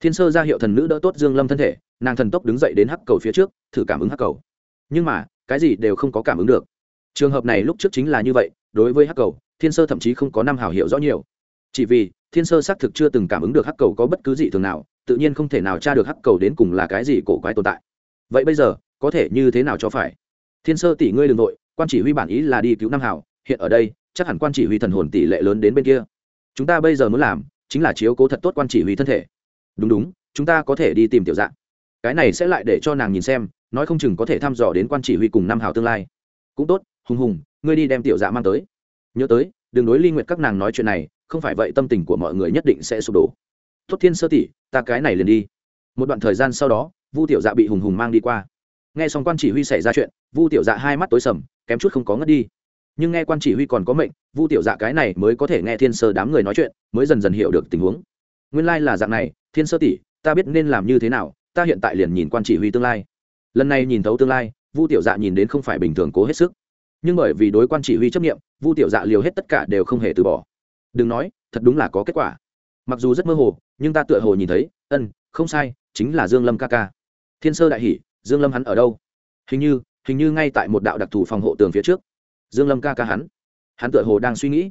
Thiên sơ ra hiệu thần nữ đỡ tốt dương lâm thân thể, nàng thần tốc đứng dậy đến hắc cầu phía trước, thử cảm ứng hắc cầu. Nhưng mà, cái gì đều không có cảm ứng được. Trường hợp này lúc trước chính là như vậy, đối với hắc cầu, thiên sơ thậm chí không có năm hào hiệu rõ nhiều. Chỉ vì, thiên sơ xác thực chưa từng cảm ứng được hắc cầu có bất cứ gì thường nào, tự nhiên không thể nào tra được hắc cầu đến cùng là cái gì cổ quái tồn tại. Vậy bây giờ có thể như thế nào cho phải? Thiên sơ tỷ ngươi đ ừ n g nội quan chỉ huy bản ý là đi cứu nam hảo, hiện ở đây, chắc hẳn quan chỉ huy thần hồn tỷ lệ lớn đến bên kia. Chúng ta bây giờ muốn làm, chính là chiếu cố thật tốt quan chỉ huy thân thể. Đúng đúng, chúng ta có thể đi tìm tiểu dạng. Cái này sẽ lại để cho nàng nhìn xem, nói không chừng có thể thăm dò đến quan chỉ huy cùng nam hảo tương lai. Cũng tốt, hùng hùng, ngươi đi đem tiểu dạ mang tới. Nhớ tới, đừng đối ly nguyện các nàng nói chuyện này, không phải vậy tâm tình của mọi người nhất định sẽ sụp đổ. Tốt thiên sơ tỷ, ta cái này liền đi. Một đoạn thời gian sau đó, vu tiểu dạ bị hùng hùng mang đi qua nghe xong quan chỉ huy xảy ra chuyện, vu tiểu dạ hai mắt tối sầm, kém chút không có ngất đi. Nhưng nghe quan chỉ huy còn có mệnh, vu tiểu dạ cái này mới có thể nghe thiên sơ đám người nói chuyện, mới dần dần hiểu được tình huống. Nguyên lai là dạng này, thiên sơ tỷ, ta biết nên làm như thế nào, ta hiện tại liền nhìn quan chỉ huy tương lai. Lần này nhìn thấu tương lai, vu tiểu dạ nhìn đến không phải bình thường cố hết sức. Nhưng bởi vì đối quan chỉ huy chấp nghiệm vu tiểu dạ liều hết tất cả đều không hề từ bỏ. Đừng nói, thật đúng là có kết quả. Mặc dù rất mơ hồ, nhưng ta tựa hồ nhìn thấy, ân, không sai, chính là dương lâm ca ca. Thiên sơ đại hỷ dương lâm hắn ở đâu? Hình như hình như ngay tại một đạo đặc thù phòng hộ tường phía trước. Dương lâm ca ca hắn. Hắn tựa hồ đang suy nghĩ.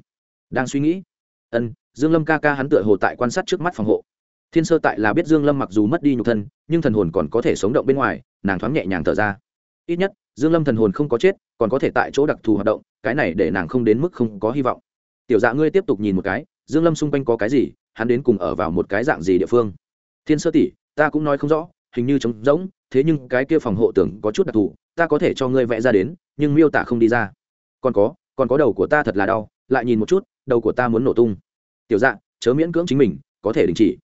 Đang suy nghĩ. Ân, dương lâm ca ca hắn tựa hồ tại quan sát trước mắt phòng hộ. Thiên sơ tại là biết dương lâm mặc dù mất đi nhục thân, nhưng thần hồn còn có thể sống động bên ngoài, nàng thoáng nhẹ nhàng thở ra. Ít nhất, dương lâm thần hồn không có chết, còn có thể tại chỗ đặc thù hoạt động, cái này để nàng không đến mức không có hy vọng. Tiểu dạ ngươi tiếp tục nhìn một cái, dương lâm xung quanh có cái gì, hắn đến cùng ở vào một cái dạng gì địa phương? Thiên sơ tỷ, ta cũng nói không rõ hình như trống rỗng, thế nhưng cái kia phòng hộ tưởng có chút đặc thù, ta có thể cho ngươi vẽ ra đến, nhưng miêu tả không đi ra. Còn có còn có đầu của ta thật là đau, lại nhìn một chút, đầu của ta muốn nổ tung. Tiểu dạ chớ miễn cưỡng chính mình, có thể đình chỉ.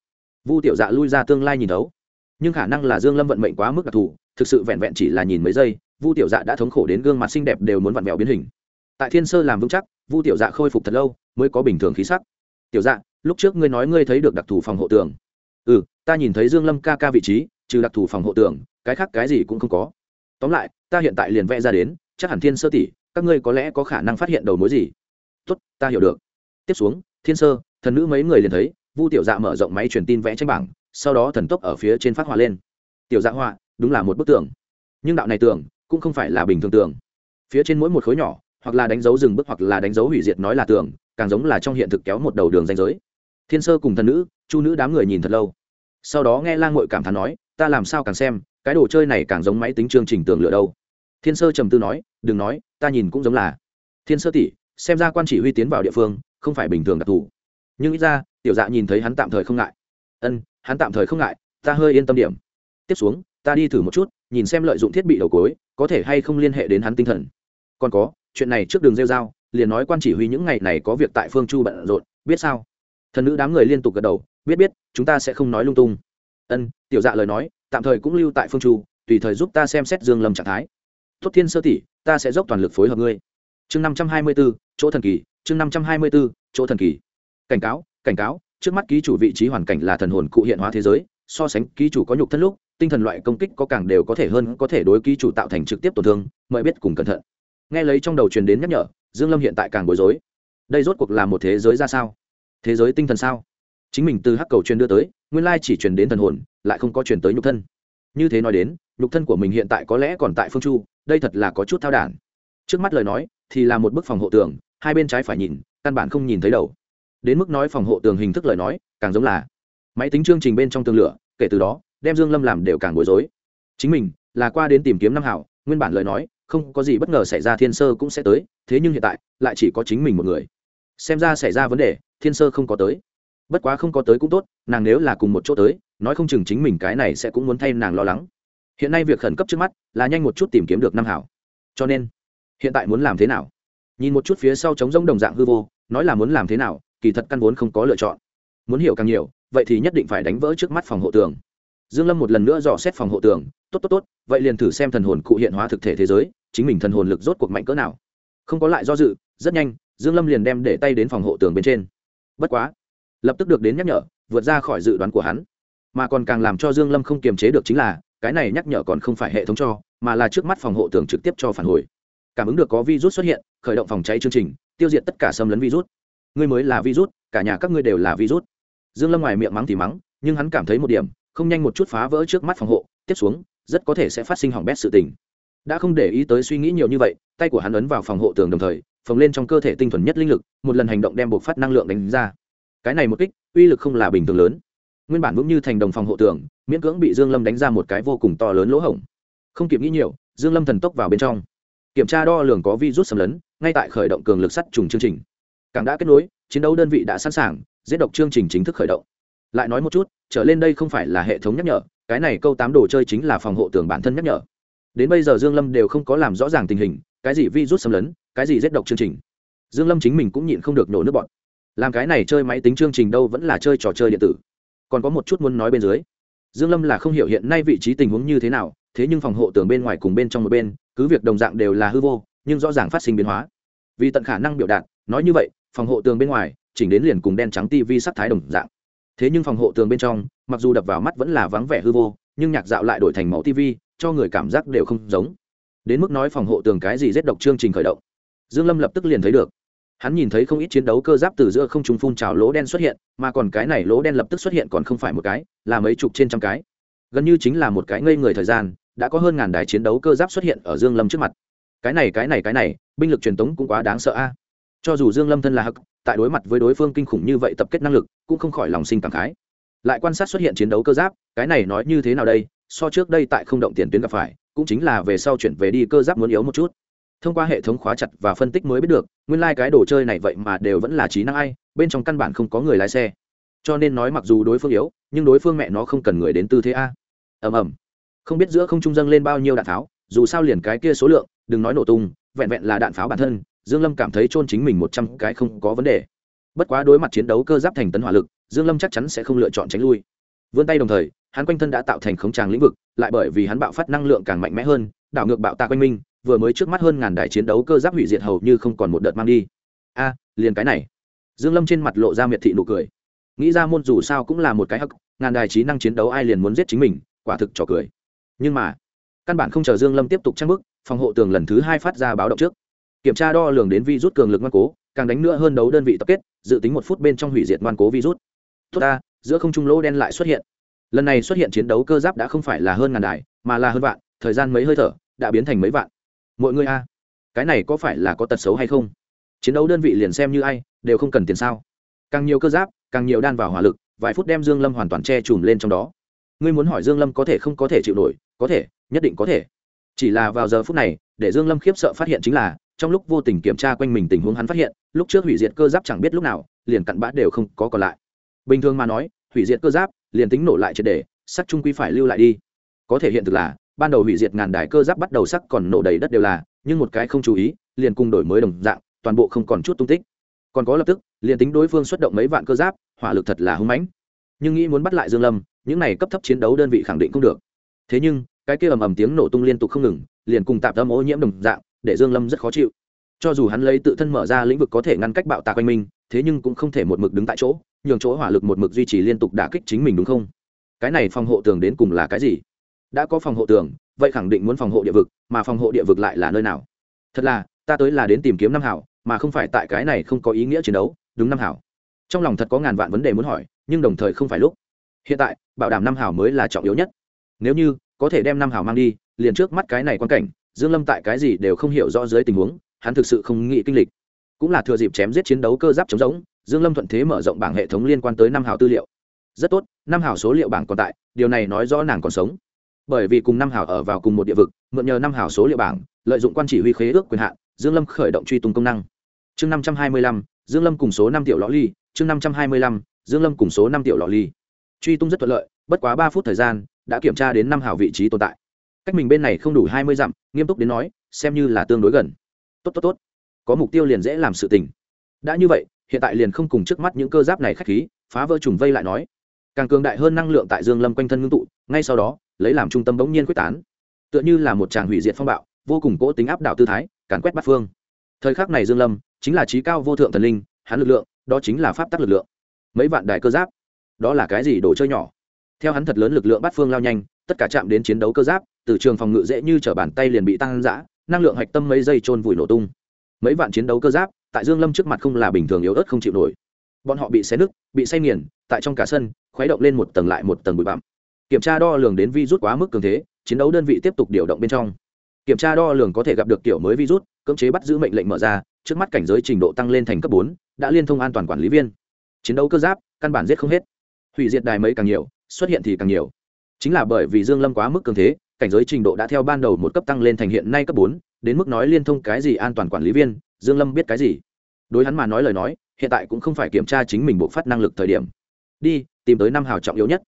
Vu tiểu dạ lui ra tương lai nhìn thấu. Nhưng khả năng là dương lâm vận mệnh quá mức đặc thù, thực sự vẹn vẹn chỉ là nhìn mấy giây, vu tiểu dạ đã thống khổ đến gương mặt xinh đẹp đều muốn vặn vẹo biến hình. Tại thiên sơ làm vững chắc, vu tiểu dạ khôi phục thật lâu, mới có bình thường khí sắc. Tiểu dạ lúc trước ngươi nói ngươi thấy được đặc thù phòng hộ tường. Ừ ta nhìn thấy dương lâm ca ca vị trí trừ đặc thù phòng hộ tường, cái khác cái gì cũng không có. Tóm lại, ta hiện tại liền vẽ ra đến, chắc hẳn thiên sơ tỷ, các ngươi có lẽ có khả năng phát hiện đầu mối gì. Tốt, ta hiểu được. Tiếp xuống, thiên sơ, thần nữ mấy người liền thấy, vu tiểu dạ mở rộng máy truyền tin vẽ tranh bảng, sau đó thần tốc ở phía trên phát họa lên. Tiểu dạ họa, đúng là một bức tường. Nhưng đạo này tường, cũng không phải là bình thường tường. Phía trên mỗi một khối nhỏ, hoặc là đánh dấu rừng bức hoặc là đánh dấu hủy diệt nói là tường, càng giống là trong hiện thực kéo một đầu đường danh giới. Thiên sơ cùng thần nữ, chu nữ đám người nhìn thật lâu. Sau đó nghe lang ngội cảm thán nói ta làm sao càng xem, cái đồ chơi này càng giống máy tính chương trình tường lửa đâu. Thiên sơ trầm tư nói, đừng nói, ta nhìn cũng giống là. Thiên sơ tỷ, xem ra quan chỉ huy tiến vào địa phương, không phải bình thường đặc thù. Nhưng ít ra, tiểu dạ nhìn thấy hắn tạm thời không ngại. Ân, hắn tạm thời không ngại, ta hơi yên tâm điểm. Tiếp xuống, ta đi thử một chút, nhìn xem lợi dụng thiết bị đầu cối, có thể hay không liên hệ đến hắn tinh thần. Còn có, chuyện này trước đường rêu dao liền nói quan chỉ huy những ngày này có việc tại phương chu bận rộn, biết sao? Thần nữ đám người liên tục gật đầu, biết biết, chúng ta sẽ không nói lung tung ân tiểu dạ lời nói tạm thời cũng lưu tại phương chu tùy thời giúp ta xem xét dương lâm trạng thái. Tốt thiên sơ tỷ ta sẽ dốc toàn lực phối hợp ngươi. Chương năm trăm hai mươi 524, chỗ thần kỳ chương năm trăm hai mươi 524, chỗ thần kỳ. Cảnh cáo cảnh cáo trước mắt ký chủ vị trí hoàn cảnh là thần hồn cụ hiện hóa thế giới so sánh ký chủ có nhục thân lúc tinh thần loại công kích có càng đều có thể hơn có thể đối ký chủ tạo thành trực tiếp tổn thương mời biết cùng cẩn thận. Nghe lấy trong đầu truyền đến nhắc nhở dương lâm hiện tại càng bối rối. Đây rốt cuộc là một thế giới ra sao? Thế giới tinh thần sao? Chính mình từ hắc cầu truyền đưa tới nguyên lai chỉ truyền đến thần hồn, lại không có truyền tới nhục thân. Như thế nói đến, nhục thân của mình hiện tại có lẽ còn tại phương chu, đây thật là có chút thao đản. Trước mắt lời nói, thì là một bức phòng hộ tường, hai bên trái phải nhìn, căn bản không nhìn thấy đầu. Đến mức nói phòng hộ tường hình thức lời nói, càng giống là máy tính chương trình bên trong tường lửa, kể từ đó, đem dương lâm làm đều càng bối rối. Chính mình là qua đến tìm kiếm năm hảo, nguyên bản lời nói, không có gì bất ngờ xảy ra thiên sơ cũng sẽ tới, thế nhưng hiện tại, lại chỉ có chính mình một người. Xem ra xảy ra vấn đề, thiên sơ không có tới bất quá không có tới cũng tốt, nàng nếu là cùng một chỗ tới, nói không chừng chính mình cái này sẽ cũng muốn thay nàng lo lắng. Hiện nay việc khẩn cấp trước mắt là nhanh một chút tìm kiếm được năm hảo. Cho nên, hiện tại muốn làm thế nào? Nhìn một chút phía sau trống rỗng đồng dạng hư vô, nói là muốn làm thế nào, kỳ thật căn vốn không có lựa chọn. Muốn hiểu càng nhiều, vậy thì nhất định phải đánh vỡ trước mắt phòng hộ tường. Dương lâm một lần nữa dò xét phòng hộ tường, tốt tốt tốt, vậy liền thử xem thần hồn cụ hiện hóa thực thể thế giới, chính mình thần hồn lực rốt cuộc mạnh cỡ nào. Không có lại do dự, rất nhanh, dương lâm liền đem để tay đến phòng hộ tường bên trên. Bất quá lập tức được đến nhắc nhở, vượt ra khỏi dự đoán của hắn. Mà còn càng làm cho dương lâm không kiềm chế được chính là, cái này nhắc nhở còn không phải hệ thống cho, mà là trước mắt phòng hộ tường trực tiếp cho phản hồi. Cảm ứng được có virus xuất hiện, khởi động phòng cháy chương trình, tiêu diệt tất cả xâm lấn virus. Ngươi mới là virus, cả nhà các ngươi đều là virus. Dương lâm ngoài miệng mắng thì mắng, nhưng hắn cảm thấy một điểm, không nhanh một chút phá vỡ trước mắt phòng hộ, tiếp xuống, rất có thể sẽ phát sinh hỏng bét sự tình. Đã không để ý tới suy nghĩ nhiều như vậy, tay của hắn ấn vào phòng hộ tường đồng thời, phồng lên trong cơ thể tinh thuần nhất linh lực, một lần hành động đem buộc phát năng lượng đánh ra cái này một kích, uy lực không là bình thường lớn. Nguyên bản vững như thành đồng phòng hộ tường, miễn cưỡng bị dương lâm đánh ra một cái vô cùng to lớn lỗ hổng. Không kịp nghĩ nhiều, dương lâm thần tốc vào bên trong. Kiểm tra đo lường có virus xâm lấn, ngay tại khởi động cường lực sắt trùng chương trình. Càng đã kết nối, chiến đấu đơn vị đã sẵn sàng, giết độc chương trình chính thức khởi động. Lại nói một chút, trở lên đây không phải là hệ thống nhắc nhở, cái này câu tám đồ chơi chính là phòng hộ tường bản thân nhắc nhở. Đến bây giờ dương lâm đều không có làm rõ ràng tình hình, cái gì virus xâm lấn, cái gì giết độc chương trình. Dương lâm chính mình cũng nhịn không được nổ nước bọn làm cái này chơi máy tính chương trình đâu vẫn là chơi trò chơi điện tử. Còn có một chút muốn nói bên dưới. Dương lâm là không hiểu hiện nay vị trí tình huống như thế nào, thế nhưng phòng hộ tường bên ngoài cùng bên trong một bên, cứ việc đồng dạng đều là hư vô, nhưng rõ ràng phát sinh biến hóa. Vì tận khả năng biểu đạt, nói như vậy, phòng hộ tường bên ngoài, chỉnh đến liền cùng đen trắng tivi sắc thái đồng dạng. Thế nhưng phòng hộ tường bên trong, mặc dù đập vào mắt vẫn là vắng vẻ hư vô, nhưng nhạc dạo lại đổi thành màu tv cho người cảm giác đều không giống. Đến mức nói phòng hộ tường cái gì rét độc chương trình khởi động. Dương lâm lập tức liền thấy được hắn nhìn thấy không ít chiến đấu cơ giáp từ giữa không trung phun trào lỗ đen xuất hiện, mà còn cái này lỗ đen lập tức xuất hiện còn không phải một cái, là mấy chục trên trăm cái. Gần như chính là một cái ngây người thời gian, đã có hơn ngàn đài chiến đấu cơ giáp xuất hiện ở dương lâm trước mặt. Cái này cái này cái này, binh lực truyền tống cũng quá đáng sợ a. Cho dù dương lâm thân là hắc, tại đối mặt với đối phương kinh khủng như vậy tập kết năng lực, cũng không khỏi lòng sinh cảm khái. Lại quan sát xuất hiện chiến đấu cơ giáp, cái này nói như thế nào đây? So trước đây tại không động tiền tuyến gặp phải, cũng chính là về sau chuyển về đi cơ giáp muốn yếu một chút thông qua hệ thống khóa chặt và phân tích mới biết được, nguyên lai、like、cái đồ chơi này vậy mà đều vẫn là trí năng ai, bên trong căn bản không có người lái xe. Cho nên nói mặc dù đối phương yếu, nhưng đối phương mẹ nó không cần người đến tư thế a. Ầm ầm. Không biết giữa không trung dâng lên bao nhiêu đạn pháo dù sao liền cái kia số lượng, đừng nói nổ tung, vẹn vẹn là đạn pháo bản thân, dương lâm cảm thấy chôn chính mình một trăm cái không có vấn đề. Bất quá đối mặt chiến đấu cơ giáp thành tấn hỏa lực, dương lâm chắc chắn sẽ không lựa chọn tránh lui. Vươn tay đồng thời, hắn quanh thân đã tạo thành khống tràng lĩnh vực, lại bởi vì hắn bạo phát năng lượng càng mạnh mẽ hơn, đảo ngược bạo tạc quanh minh vừa mới trước mắt hơn ngàn đài chiến đấu cơ giáp hủy diệt hầu như không còn một đợt mang đi. A, liền cái này. Dương lâm trên mặt lộ ra miệt thị nụ cười. Nghĩ ra môn dù sao cũng là một cái hắc, ngàn đài trí năng chiến đấu ai liền muốn giết chính mình, quả thực trò cười. Nhưng mà, căn bản không chờ dương lâm tiếp tục trang bức, phòng hộ tường lần thứ hai phát ra báo động trước. Kiểm tra đo lường đến vi rút cường lực ngoan cố, càng đánh nữa hơn đấu đơn vị tập kết, dự tính một phút bên trong hủy diệt ngoan cố virus tốt ta, giữa không trung lỗ đen lại xuất hiện. Lần này xuất hiện chiến đấu cơ giáp đã không phải là hơn ngàn đài, mà là hơn vạn, thời gian mấy hơi thở, đã biến thành mấy vạn mọi người a, cái này có phải là có tật xấu hay không? Chiến đấu đơn vị liền xem như ai, đều không cần tiền sao? Càng nhiều cơ giáp, càng nhiều đan vào hỏa lực, vài phút đem dương lâm hoàn toàn che chùm lên trong đó. Ngươi muốn hỏi dương lâm có thể không có thể chịu nổi? Có thể, nhất định có thể. Chỉ là vào giờ phút này, để dương lâm khiếp sợ phát hiện chính là, trong lúc vô tình kiểm tra quanh mình tình huống hắn phát hiện, lúc trước hủy diệt cơ giáp chẳng biết lúc nào, liền cặn bã đều không có còn lại. Bình thường mà nói, hủy diệt cơ giáp, liền tính nổ lại triệt để sắc trung quy phải lưu lại đi. Có thể hiện thực là ban đầu hủy diệt ngàn đài cơ giáp bắt đầu sắc còn nổ đầy đất đều là, nhưng một cái không chú ý, liền cùng đổi mới đồng dạng, toàn bộ không còn chút tung tích. Còn có lập tức, liền tính đối phương xuất động mấy vạn cơ giáp, hỏa lực thật là hung mãnh. Nhưng nghĩ muốn bắt lại dương lâm, những này cấp thấp chiến đấu đơn vị khẳng định không được. Thế nhưng, cái kia ầm ầm tiếng nổ tung liên tục không ngừng, liền cùng tạm tâm ô nhiễm đồng dạng, để dương lâm rất khó chịu. Cho dù hắn lấy tự thân mở ra lĩnh vực có thể ngăn cách bạo tạc quanh mình, thế nhưng cũng không thể một mực đứng tại chỗ, nhường chỗ hỏa lực một mực duy trì liên tục đả kích chính mình đúng không? Cái này phòng hộ tường đến cùng là cái gì? Đã có phòng hộ tường, vậy khẳng định muốn phòng hộ địa vực, mà phòng hộ địa vực lại là nơi nào? Thật là, ta tới là đến tìm kiếm năm hảo, mà không phải tại cái này không có ý nghĩa chiến đấu, đúng năm hảo. Trong lòng thật có ngàn vạn vấn đề muốn hỏi, nhưng đồng thời không phải lúc. Hiện tại, bảo đảm năm hảo mới là trọng yếu nhất. Nếu như, có thể đem năm hảo mang đi, liền trước mắt cái này quan cảnh, dương lâm tại cái gì đều không hiểu rõ dưới tình huống, hắn thực sự không nghĩ kinh lịch. Cũng là thừa dịp chém giết chiến đấu cơ giáp chống giống, dương lâm thuận thế mở rộng bảng hệ thống liên quan tới năm hảo tư liệu. Rất tốt năm hảo số liệu bảng còn tại, điều này nói rõ nàng còn sống bởi vì cùng năm hảo ở vào cùng một địa vực, mượn nhờ năm hảo số liệu bảng, lợi dụng quan chỉ huy khế ước quyền hạn, dương lâm khởi động truy tung công năng. Chương năm trăm hai mươi lăm, dương lâm cùng số năm tiểu lõ ly, chương năm trăm hai mươi lăm, dương lâm cùng số năm tiểu lõ ly. Truy tung rất thuận lợi, bất quá ba phút thời gian, đã kiểm tra đến năm hảo vị trí tồn tại. Cách mình bên này không đủ hai mươi dặm, nghiêm túc đến nói, xem như là tương đối gần. Tốt tốt tốt. Có mục tiêu liền dễ làm sự tình. Đã như vậy, hiện tại liền không cùng trước mắt những cơ giáp này khách khí, phá vỡ trùng vây lại nói. Càng cường đại hơn năng lượng tại dương lâm quanh thân ngưng tụ, ngay sau đó lấy làm trung tâm bỗng nhiên quyết tán. Tựa như là một tràng hủy diệt phong bạo, vô cùng cố tính áp đảo tư thái, càn quét bắt phương. Thời khắc này dương lâm chính là trí cao vô thượng thần linh, hắn lực lượng, đó chính là pháp tắc lực lượng. Mấy vạn đại cơ giáp, đó là cái gì đồ chơi nhỏ? Theo hắn thật lớn lực lượng bắt phương lao nhanh, tất cả chạm đến chiến đấu cơ giáp, từ trường phòng ngự dễ như trở bàn tay liền bị tăng dã, năng lượng hạch tâm mấy giây trôn vùi nổ tung. Mấy vạn chiến đấu cơ giáp, tại dương lâm trước mặt không là bình thường yếu ớt không chịu nổi. Bọn họ bị xé nứt, bị say nghiền, tại trong cả sân, khuấy động lên một tầng lại một tầng bụi bặm kiểm tra đo lường đến virus quá mức cường thế, chiến đấu đơn vị tiếp tục điều động bên trong. Kiểm tra đo lường có thể gặp được kiểu mới virus, cưỡng chế bắt giữ mệnh lệnh mở ra, trước mắt cảnh giới trình độ tăng lên thành cấp bốn, đã liên thông an toàn quản lý viên. Chiến đấu cơ giáp, căn bản giết không hết. Hủy diệt đài mấy càng nhiều, xuất hiện thì càng nhiều. Chính là bởi vì dương lâm quá mức cường thế, cảnh giới trình độ đã theo ban đầu một cấp tăng lên thành hiện nay cấp bốn, đến mức nói liên thông cái gì an toàn quản lý viên, dương lâm biết cái gì. Đối hắn mà nói lời nói, hiện tại cũng không phải kiểm tra chính mình bộ phát năng lực thời điểm. Đi, tìm tới năm hào trọng yếu nhất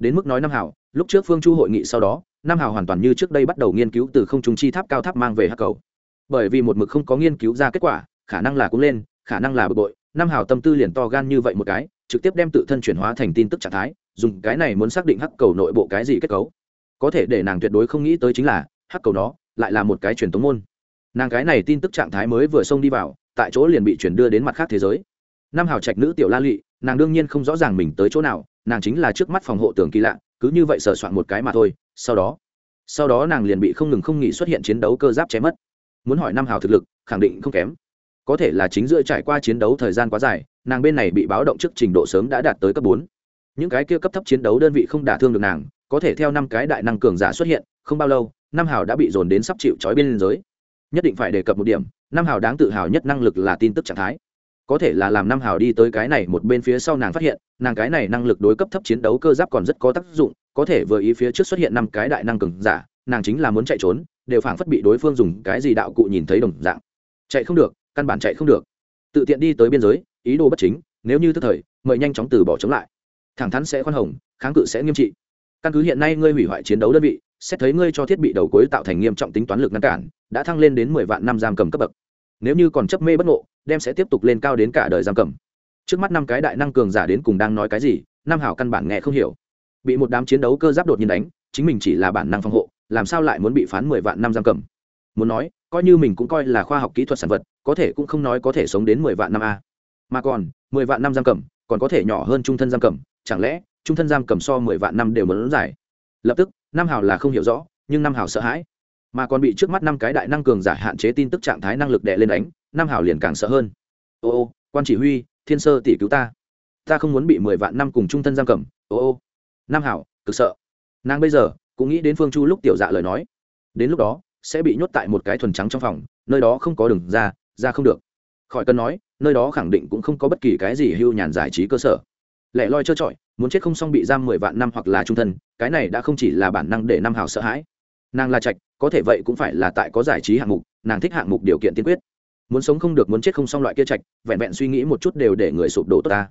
đến mức nói năm hào lúc trước phương chu hội nghị sau đó năm hào hoàn toàn như trước đây bắt đầu nghiên cứu từ không trung chi tháp cao tháp mang về hắc cầu. Bởi vì một mực không có nghiên cứu ra kết quả, khả năng là cũng lên, khả năng là bực bội năm hào tâm tư liền to gan như vậy một cái, trực tiếp đem tự thân chuyển hóa thành tin tức trạng thái, dùng cái này muốn xác định hắc cầu nội bộ cái gì kết cấu. Có thể để nàng tuyệt đối không nghĩ tới chính là, hắc cầu nó lại là một cái truyền tống môn. Nàng cái này tin tức trạng thái mới vừa xông đi vào, tại chỗ liền bị chuyển đưa đến mặt khác thế giới. Năm hào trạch nữ tiểu la lị, nàng đương nhiên không rõ ràng mình tới chỗ nào nàng chính là trước mắt phòng hộ tường kỳ lạ, cứ như vậy sờ soạn một cái mà thôi, sau đó sau đó nàng liền bị không ngừng không nghỉ xuất hiện chiến đấu cơ giáp chém mất. Muốn hỏi năm hào thực lực, khẳng định không kém. Có thể là chính giữa trải qua chiến đấu thời gian quá dài, nàng bên này bị báo động trước trình độ sớm đã đạt tới cấp bốn. Những cái kia cấp thấp chiến đấu đơn vị không đả thương được nàng, có thể theo năm cái đại năng cường giả xuất hiện, không bao lâu, năm hào đã bị dồn đến sắp chịu trói bên giới nhất định phải đề cập một điểm, năm hào đáng tự hào nhất năng lực là tin tức trạng thái có thể là làm năm hào đi tới cái này một bên phía sau nàng phát hiện, nàng cái này năng lực đối cấp thấp chiến đấu cơ giáp còn rất có tác dụng, có thể vừa ý phía trước xuất hiện năm cái đại năng cường giả, nàng chính là muốn chạy trốn, đều phảng phất bị đối phương dùng cái gì đạo cụ nhìn thấy đồng dạng. Chạy không được, căn bản chạy không được. Tự tiện đi tới biên giới, ý đồ bất chính, nếu như tức thời, mời nhanh chóng từ bỏ chống lại. Thẳng thắn sẽ khoan hồng, kháng cự sẽ nghiêm trị. Căn cứ hiện nay ngươi hủy hoại chiến đấu đơn vị, xét thấy ngươi cho thiết bị đầu cuối tạo thành nghiêm trọng tính toán lực ngăn cản, đã thăng lên đến mười vạn năm giam cầm cấp bậc nếu như còn chấp mê bất ngộ, đem sẽ tiếp tục lên cao đến cả đời giam cầm. Trước mắt năm cái đại năng cường giả đến cùng đang nói cái gì, nam hảo căn bản nghe không hiểu. Bị một đám chiến đấu cơ giáp đột nhiên đánh, chính mình chỉ là bản năng phòng hộ, làm sao lại muốn bị phán mười vạn năm giam cầm? Muốn nói, coi như mình cũng coi là khoa học kỹ thuật sản vật, có thể cũng không nói có thể sống đến mười vạn năm a. Mà còn, mười vạn năm giam cầm, còn có thể nhỏ hơn trung thân giam cầm, chẳng lẽ, trung thân giam cầm so mười vạn năm đều muốn giải lập tức, nam hảo là không hiểu rõ, nhưng Nam Hảo sợ hãi mà còn bị trước mắt năm cái đại năng cường giả hạn chế tin tức trạng thái năng lực đệ lên đánh Nam Hảo liền càng sợ hơn. Ô ô, quan chỉ huy, thiên sơ tỷ cứu ta. Ta không muốn bị mười vạn năm cùng trung thân giam cầm. Ô ô nam hảo cực sợ. Nàng bây giờ, cũng nghĩ đến phương chu lúc tiểu dạ lời nói. Đến lúc đó, sẽ bị nhốt tại một cái thuần trắng trong phòng, nơi đó không có đường ra ra không được. Khỏi cần nói, nơi đó khẳng định cũng không có bất kỳ cái gì hưu nhàn giải trí cơ sở. Lẻ loi trơ trọi, muốn chết không xong bị giam mười vạn năm hoặc là trung thân, cái này đã không chỉ là bản năng để năm hào sợ hãi. Nàng là trạch có thể vậy cũng phải là tại có giải trí hạng mục, nàng thích hạng mục điều kiện tiên quyết. Muốn sống không được muốn chết không xong loại kia trạch, vẹn vẹn suy nghĩ một chút đều để người sụp đổ tốt ta.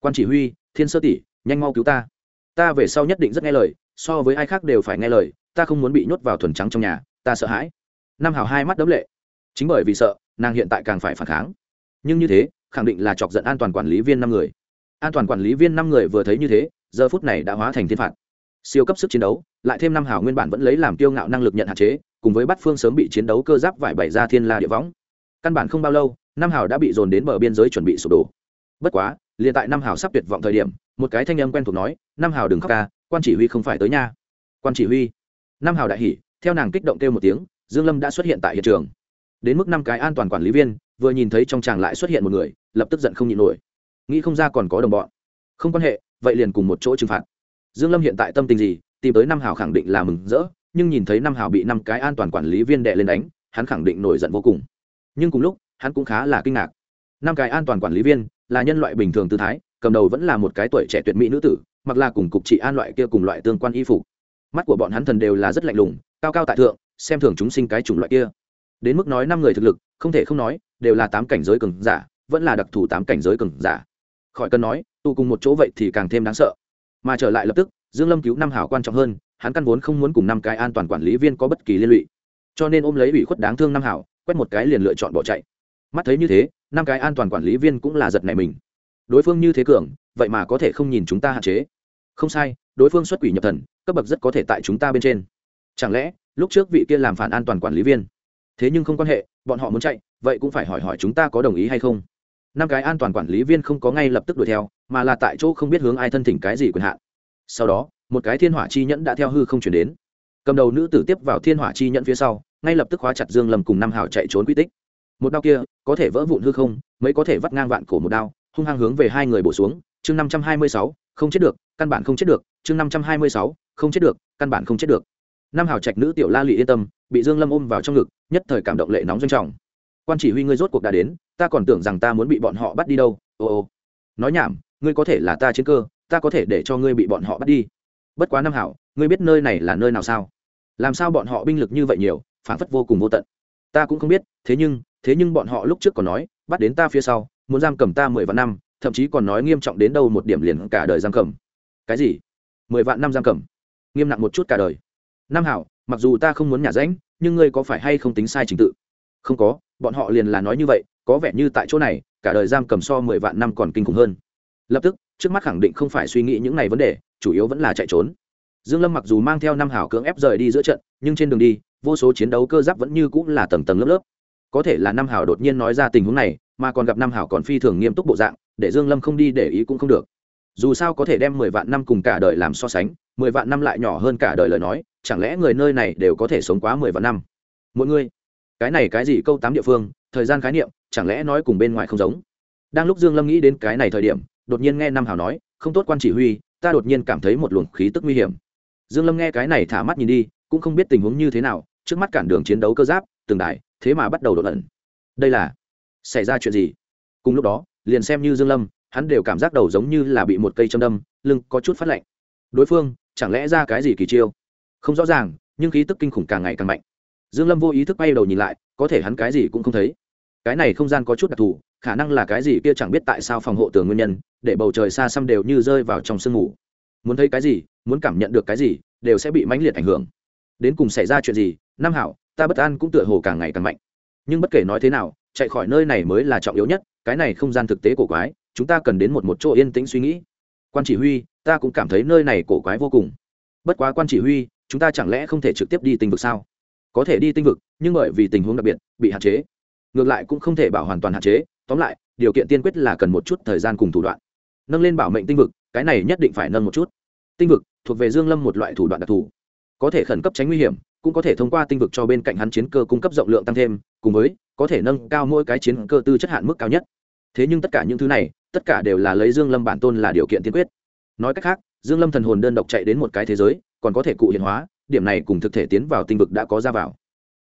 Quan chỉ huy, thiên sơ tỷ, nhanh mau cứu ta. Ta về sau nhất định rất nghe lời, so với ai khác đều phải nghe lời, ta không muốn bị nhốt vào thuần trắng trong nhà, ta sợ hãi. Nam hào hai mắt đấm lệ. Chính bởi vì sợ, nàng hiện tại càng phải phản kháng. Nhưng như thế, khẳng định là chọc giận an toàn quản lý viên năm người. An toàn quản lý viên năm người vừa thấy như thế, giờ phút này đã hóa thành thiên phạt siêu cấp sức chiến đấu, lại thêm năm hào nguyên bản vẫn lấy làm kiêu ngạo năng lực nhận hạn chế, cùng với bắt phương sớm bị chiến đấu cơ giáp vải bày ra thiên la địa võng. Căn bản không bao lâu, năm hào đã bị dồn đến bờ biên giới chuẩn bị sụp đổ. Bất quá, liền tại năm hào sắp tuyệt vọng thời điểm, một cái thanh âm quen thuộc nói, năm hào đừng khóc ca, quan chỉ huy không phải tới nha. Quan chỉ huy? Năm hào đại hỉ, theo nàng kích động kêu một tiếng, dương lâm đã xuất hiện tại hiện trường. Đến mức năm cái an toàn quản lý viên, vừa nhìn thấy trong chàng lại xuất hiện một người, lập tức giận không nhịn nổi. Nghĩ không ra còn có đồng bọn. Không quan hệ, vậy liền cùng một chỗ trừng phạt dương lâm hiện tại tâm tình gì, tìm tới năm hào khẳng định là mừng rỡ, nhưng nhìn thấy năm hào bị năm cái an toàn quản lý viên đệ lên đánh, hắn khẳng định nổi giận vô cùng. Nhưng cùng lúc, hắn cũng khá là kinh ngạc. Năm cái an toàn quản lý viên là nhân loại bình thường tư thái, cầm đầu vẫn là một cái tuổi trẻ tuyệt mỹ nữ tử, mặc là cùng cục trị an loại kia cùng loại tương quan y phục. Mắt của bọn hắn thần đều là rất lạnh lùng, cao cao tại thượng, xem thường chúng sinh cái chủng loại kia. Đến mức nói năm người thực lực, không thể không nói, đều là tám cảnh giới cường giả, vẫn là đặc thù tám cảnh giới cường giả. Khỏi cần nói, tụ cùng một chỗ vậy thì càng thêm đáng sợ mà trở lại lập tức, dương lâm cứu năm hảo quan trọng hơn, hắn căn vốn không muốn cùng năm cái an toàn quản lý viên có bất kỳ liên lụy. Cho nên ôm lấy ủy khuất đáng thương năm hảo, quét một cái liền lựa chọn bỏ chạy. Mắt thấy như thế, năm cái an toàn quản lý viên cũng là giật này mình. Đối phương như thế cường, vậy mà có thể không nhìn chúng ta hạn chế. Không sai, đối phương xuất quỷ nhập thần, cấp bậc rất có thể tại chúng ta bên trên. Chẳng lẽ, lúc trước vị kia làm phản an toàn quản lý viên? Thế nhưng không quan hệ, bọn họ muốn chạy, vậy cũng phải hỏi hỏi chúng ta có đồng ý hay không. Năm cái an toàn quản lý viên không có ngay lập tức đuổi theo mà là tại chỗ không biết hướng ai thân thỉnh cái gì quyền hạn. Sau đó, một cái thiên hỏa chi nhẫn đã theo hư không chuyển đến. Cầm đầu nữ tử tiếp vào thiên hỏa chi nhẫn phía sau, ngay lập tức khóa chặt dương lâm cùng năm hào chạy trốn quy tích. Một đao kia, có thể vỡ vụn hư không, mấy có thể vắt ngang vạn cổ một đao, hung hăng hướng về hai người bổ xuống. Chương năm trăm hai mươi sáu, không chết được, căn bản không chết được. Chương năm trăm hai mươi sáu, không chết được, căn bản không chết được. Năm hào trạch nữ tiểu la lị yên tâm, bị dương lâm ôm vào trong ngực, nhất thời cảm động lệ nóng doanh trọng. Quan chỉ huy ngươi rốt cuộc đã đến, ta còn tưởng rằng ta muốn bị bọn họ bắt đi đâu. Ô ô. Nói nhảm ngươi có thể là ta chiến cơ, ta có thể để cho ngươi bị bọn họ bắt đi. Bất quá năm hảo, ngươi biết nơi này là nơi nào sao? Làm sao bọn họ binh lực như vậy nhiều, phản phất vô cùng vô tận? Ta cũng không biết, thế nhưng thế nhưng bọn họ lúc trước còn nói, bắt đến ta phía sau, muốn giam cầm ta mười vạn năm, thậm chí còn nói nghiêm trọng đến đâu một điểm liền cả đời giam cầm. Cái gì? Mười vạn năm giam cầm? Nghiêm nặng một chút cả đời. Nam hảo, mặc dù ta không muốn nhả rãnh nhưng ngươi có phải hay không tính sai trình tự? Không có, bọn họ liền là nói như vậy, có vẻ như tại chỗ này, cả đời giam cầm so mười vạn năm còn kinh khủng hơn lập tức, trước mắt khẳng định không phải suy nghĩ những này vấn đề, chủ yếu vẫn là chạy trốn. Dương lâm mặc dù mang theo năm hảo cưỡng ép rời đi giữa trận, nhưng trên đường đi, vô số chiến đấu cơ giáp vẫn như cũng là tầng tầng lớp lớp. Có thể là năm hảo đột nhiên nói ra tình huống này, mà còn gặp năm hảo còn phi thường nghiêm túc bộ dạng, để dương lâm không đi để ý cũng không được. Dù sao có thể đem mười vạn năm cùng cả đời làm so sánh, mười vạn năm lại nhỏ hơn cả đời lời nói, chẳng lẽ người nơi này đều có thể sống quá mười vạn năm? Mỗi người, cái này cái gì câu tám địa phương, thời gian khái niệm, chẳng lẽ nói cùng bên ngoài không giống? Đang lúc dương lâm nghĩ đến cái này thời điểm đột nhiên nghe năm hảo nói, không tốt quan chỉ huy, ta đột nhiên cảm thấy một luồng khí tức nguy hiểm. Dương lâm nghe cái này thả mắt nhìn đi, cũng không biết tình huống như thế nào, trước mắt cản đường chiến đấu cơ giáp, từng đài thế mà bắt đầu đột ẩn đây là xảy ra chuyện gì? Cùng lúc đó, liền xem như dương lâm, hắn đều cảm giác đầu giống như là bị một cây châm đâm, lưng có chút phát lạnh. Đối phương, chẳng lẽ ra cái gì kỳ chiêu? Không rõ ràng, nhưng khí tức kinh khủng càng ngày càng mạnh. Dương lâm vô ý thức bay đầu nhìn lại, có thể hắn cái gì cũng không thấy. Cái này không gian có chút đặc thù khả năng là cái gì kia chẳng biết tại sao phòng hộ tường nguyên nhân, để bầu trời xa xăm đều như rơi vào trong sương mù. Muốn thấy cái gì, muốn cảm nhận được cái gì, đều sẽ bị mãnh liệt ảnh hưởng. Đến cùng xảy ra chuyện gì, nam hảo ta bất an cũng tựa hồ càng ngày càng mạnh. Nhưng bất kể nói thế nào, chạy khỏi nơi này mới là trọng yếu nhất, cái này không gian thực tế cổ quái, chúng ta cần đến một một chỗ yên tĩnh suy nghĩ. Quan chỉ huy, ta cũng cảm thấy nơi này cổ quái vô cùng. Bất quá quan chỉ huy, chúng ta chẳng lẽ không thể trực tiếp đi tinh vực sao? Có thể đi tinh vực, nhưng bởi vì tình huống đặc biệt, bị hạn chế. Ngược lại cũng không thể bảo hoàn toàn hạn chế tóm lại, điều kiện tiên quyết là cần một chút thời gian cùng thủ đoạn. Nâng lên bảo mệnh tinh vực, cái này nhất định phải nâng một chút. Tinh vực, thuộc về dương lâm một loại thủ đoạn đặc thù. Có thể khẩn cấp tránh nguy hiểm, cũng có thể thông qua tinh vực cho bên cạnh hắn chiến cơ cung cấp rộng lượng tăng thêm, cùng với, có thể nâng cao mỗi cái chiến cơ tư chất hạn mức cao nhất. Thế nhưng tất cả những thứ này, tất cả đều là lấy dương lâm bản tôn là điều kiện tiên quyết. Nói cách khác, dương lâm thần hồn đơn độc chạy đến một cái thế giới, còn có thể cụ hiện hóa, điểm này cùng thực thể tiến vào tinh vực đã có ra vào.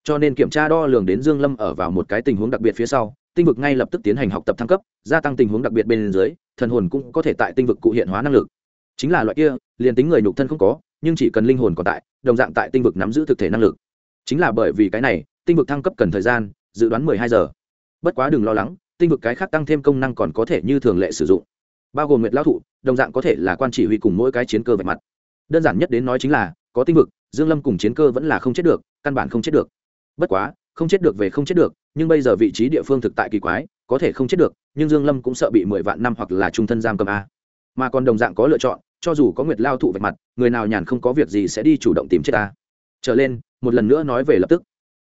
Cho nên kiểm tra đo lường đến dương lâm ở vào một cái tình huống đặc biệt phía sau tinh vực ngay lập tức tiến hành học tập thăng cấp, gia tăng tình huống đặc biệt bên dưới, thần hồn cũng có thể tại tinh vực cụ hiện hóa năng lực. Chính là loại kia, liền tính người nhục thân không có, nhưng chỉ cần linh hồn còn tại, đồng dạng tại tinh vực nắm giữ thực thể năng lực. Chính là bởi vì cái này, tinh vực thăng cấp cần thời gian, dự đoán mười hai giờ. Bất quá đừng lo lắng, tinh vực cái khác tăng thêm công năng còn có thể như thường lệ sử dụng. Bao gồm nguyệt lao thụ, đồng dạng có thể là quan chỉ huy cùng mỗi cái chiến cơ vạch mặt. Đơn giản nhất đến nói chính là, có tinh vực, dương lâm cùng chiến cơ vẫn là không chết được, căn bản không chết được. Bất quá không chết được về không chết được, nhưng bây giờ vị trí địa phương thực tại kỳ quái, có thể không chết được, nhưng dương lâm cũng sợ bị mười vạn năm hoặc là trung thân giam cầm a. Mà còn đồng dạng có lựa chọn, cho dù có nguyệt lao thụ vạch mặt, người nào nhàn không có việc gì sẽ đi chủ động tìm chết ta trở lên, một lần nữa nói về lập tức.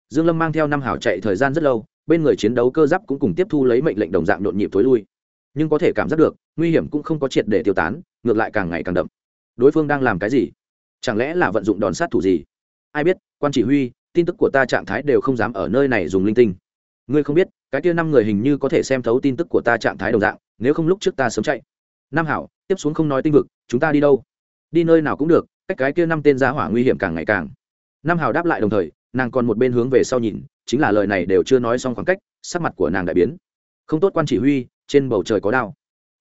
Dương lâm mang theo năm hảo chạy thời gian rất lâu, bên người chiến đấu cơ giáp cũng cùng tiếp thu lấy mệnh lệnh đồng dạng nhộn nhịp tối lui. Nhưng có thể cảm giác được, nguy hiểm cũng không có triệt để tiêu tán, ngược lại càng ngày càng đậm. Đối phương đang làm cái gì? Chẳng lẽ là vận dụng đòn sát thủ gì? Ai biết, quan chỉ huy tin tức của ta trạng thái đều không dám ở nơi này dùng linh tinh. Ngươi không biết, cái kia năm người hình như có thể xem thấu tin tức của ta trạng thái đồng dạng, nếu không lúc trước ta sớm chạy. Nam hảo, tiếp xuống không nói tinh vực, chúng ta đi đâu? Đi nơi nào cũng được, cách cái kia năm tên giá hỏa nguy hiểm càng ngày càng. Nam hảo đáp lại đồng thời, nàng còn một bên hướng về sau nhìn, chính là lời này đều chưa nói xong khoảng cách, sắc mặt của nàng đại biến. Không tốt quan chỉ huy, trên bầu trời có đao.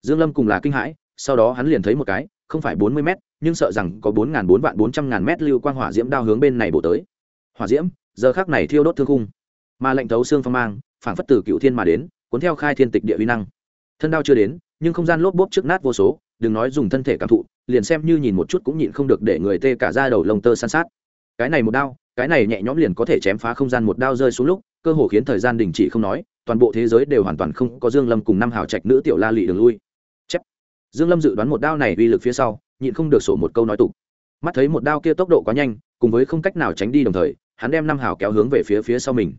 Dương lâm cùng là kinh hãi, sau đó hắn liền thấy một cái, không phải bốn mươi mét, nhưng sợ rằng có bốn ngàn bốn vạn bốn trăm ngàn mét lưu quang hỏa diễm đao hướng bên này bổ tới hỏa diễm, giờ khắc này thiêu đốt thương khung. Mà lệnh thấu xương phong mang, phảng phất từ cựu thiên mà đến, cuốn theo khai thiên tịch địa uy năng. Thân đao chưa đến, nhưng không gian lốp bốp trước nát vô số, đừng nói dùng thân thể cảm thụ, liền xem như nhìn một chút cũng nhịn không được để người tê cả ra đầu lông tơ san sát. Cái này một đao, cái này nhẹ nhõm liền có thể chém phá không gian một đao rơi xuống lúc, cơ hồ khiến thời gian đình chỉ không nói, toàn bộ thế giới đều hoàn toàn không có dương lâm cùng năm hào trạch nữ tiểu la lị đường lui. Chép. Dương lâm dự đoán một đao này uy lực phía sau, nhịn không được sổ một câu nói tục. Mắt thấy một đao kia tốc độ quá nhanh, cùng với không cách nào tránh đi đồng thời hắn đem năm hào kéo hướng về phía phía sau mình.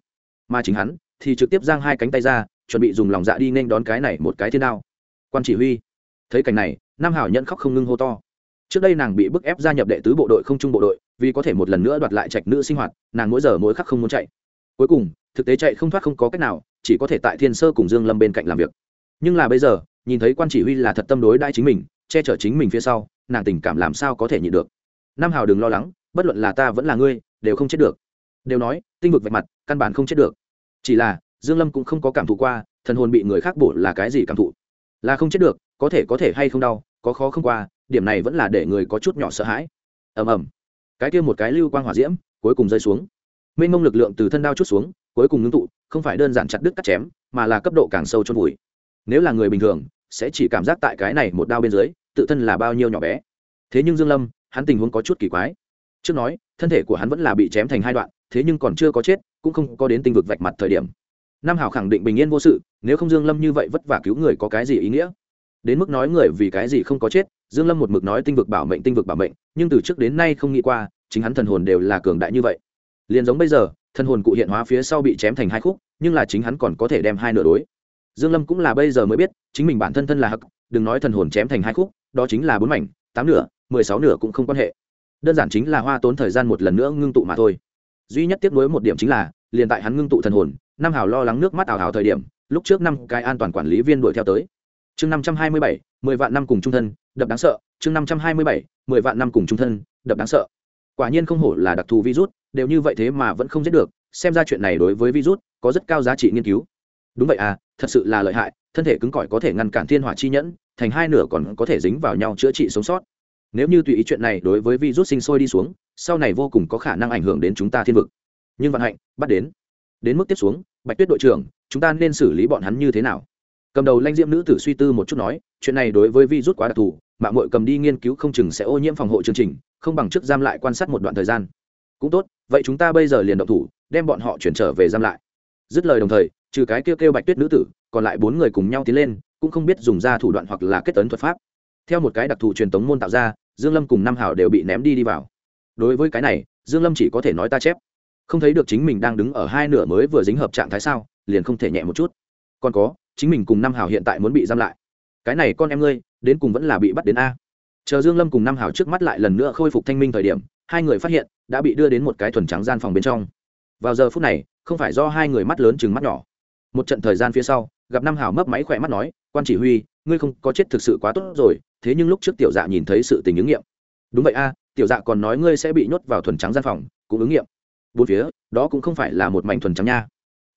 Mà chính hắn thì trực tiếp giang hai cánh tay ra, chuẩn bị dùng lòng dạ đi nên đón cái này một cái thiên đao. Quan chỉ huy. Thấy cảnh này nam hảo nhận khóc không ngưng hô to. Trước đây nàng bị bức ép gia nhập đệ tứ bộ đội không trung bộ đội, vì có thể một lần nữa đoạt lại trạch nữ sinh hoạt, nàng mỗi giờ mỗi khắc không muốn chạy. Cuối cùng, thực tế chạy không thoát không có cách nào, chỉ có thể tại thiên sơ cùng dương lâm bên cạnh làm việc. Nhưng là bây giờ, nhìn thấy quan chỉ huy là thật tâm đối đãi chính mình, che chở chính mình phía sau, nàng tình cảm làm sao có thể nhịn được. Nam hào đừng lo lắng, bất luận là ta vẫn là ngươi, đều không chết được đều nói, tinh vực vạch mặt, căn bản không chết được. Chỉ là, dương lâm cũng không có cảm thụ qua, thần hồn bị người khác bổ là cái gì cảm thụ. Là không chết được, có thể có thể hay không đau, có khó không qua, điểm này vẫn là để người có chút nhỏ sợ hãi. Ầm ầm. Cái kia một cái lưu quang hỏa diễm, cuối cùng rơi xuống. Mênh mông lực lượng từ thân đao chút xuống, cuối cùng ngưng tụ, không phải đơn giản chặt đứt cắt chém, mà là cấp độ càng sâu chôn vùi. Nếu là người bình thường, sẽ chỉ cảm giác tại cái này một đao bên dưới, tự thân là bao nhiêu nhỏ bé. Thế nhưng dương lâm, hắn tình huống có chút kỳ quái. Trước nói, thân thể của hắn vẫn là bị chém thành hai đoạn thế nhưng còn chưa có chết, cũng không có đến tinh vực vạch mặt thời điểm. Nam hảo khẳng định bình yên vô sự, nếu không dương lâm như vậy vất vả cứu người có cái gì ý nghĩa? Đến mức nói người vì cái gì không có chết, dương lâm một mực nói tinh vực bảo mệnh, tinh vực bảo mệnh, nhưng từ trước đến nay không nghĩ qua, chính hắn thần hồn đều là cường đại như vậy. Liền giống bây giờ, thần hồn cụ hiện hóa phía sau bị chém thành hai khúc, nhưng là chính hắn còn có thể đem hai nửa đối. Dương lâm cũng là bây giờ mới biết, chính mình bản thân thân là hắc, đừng nói thần hồn chém thành hai khúc, đó chính là bốn mảnh, tám nửa, mười sáu nửa cũng không quan hệ. Đơn giản chính là hoa tốn thời gian một lần nữa ngưng tụ mà thôi duy nhất tiếc nuối một điểm chính là, liền tại hắn ngưng tụ thần hồn năm hào lo lắng nước mắt ảo hào thời điểm, lúc trước năm cái an toàn quản lý viên đuổi theo tới. Chương năm trăm hai mươi bảy, mười vạn năm cùng trung thân, đập đáng sợ. Chương năm trăm hai mươi bảy, mười vạn năm cùng trung thân, đập đáng sợ. Quả nhiên không hổ là đặc thù virus, đều như vậy thế mà vẫn không giết được, xem ra chuyện này đối với virus có rất cao giá trị nghiên cứu. Đúng vậy à thật sự là lợi hại, thân thể cứng cỏi có thể ngăn cản thiên hỏa chi nhẫn, thành hai nửa còn có thể dính vào nhau chữa trị sống sót. Nếu như tùy ý chuyện này đối với virus sinh sôi đi xuống sau này vô cùng có khả năng ảnh hưởng đến chúng ta thiên vực. Nhưng vận hạnh, bắt đến. Đến mức tiếp xuống, bạch tuyết đội trưởng, chúng ta nên xử lý bọn hắn như thế nào? Cầm đầu lanh diễm nữ tử suy tư một chút nói, chuyện này đối với vi rút quá đặc thù, mạng mội cầm đi nghiên cứu không chừng sẽ ô nhiễm phòng hộ chương trình, không bằng chức giam lại quan sát một đoạn thời gian. Cũng tốt, vậy chúng ta bây giờ liền động thủ, đem bọn họ chuyển trở về giam lại. Dứt lời đồng thời, trừ cái kêu kêu bạch tuyết nữ tử, còn lại bốn người cùng nhau tiến lên, cũng không biết dùng ra thủ đoạn hoặc là kết tấn thuật pháp. Theo một cái đặc thù truyền tống môn tạo ra, dương lâm cùng năm hảo đều bị ném đi đi vào đối với cái này, dương lâm chỉ có thể nói ta chép. Không thấy được chính mình đang đứng ở hai nửa mới vừa dính hợp trạng thái sao, liền không thể nhẹ một chút. Còn có, chính mình cùng năm hảo hiện tại muốn bị giam lại. Cái này con em ngươi, đến cùng vẫn là bị bắt đến a. Chờ dương lâm cùng năm hảo trước mắt lại lần nữa khôi phục thanh minh thời điểm, hai người phát hiện, đã bị đưa đến một cái thuần trắng gian phòng bên trong. Vào giờ phút này, không phải do hai người mắt lớn chừng mắt nhỏ. Một trận thời gian phía sau, gặp năm hào mấp máy khỏe mắt nói, quan chỉ huy, ngươi không có chết thực sự quá tốt rồi, thế nhưng lúc trước tiểu dạ nhìn thấy sự tình ứng nghiệm. Đúng vậy a tiểu dạ còn nói ngươi sẽ bị nhốt vào thuần trắng gian phòng, cũng ứng nghiệm. Bốn phía, đó cũng không phải là một mảnh thuần trắng nha.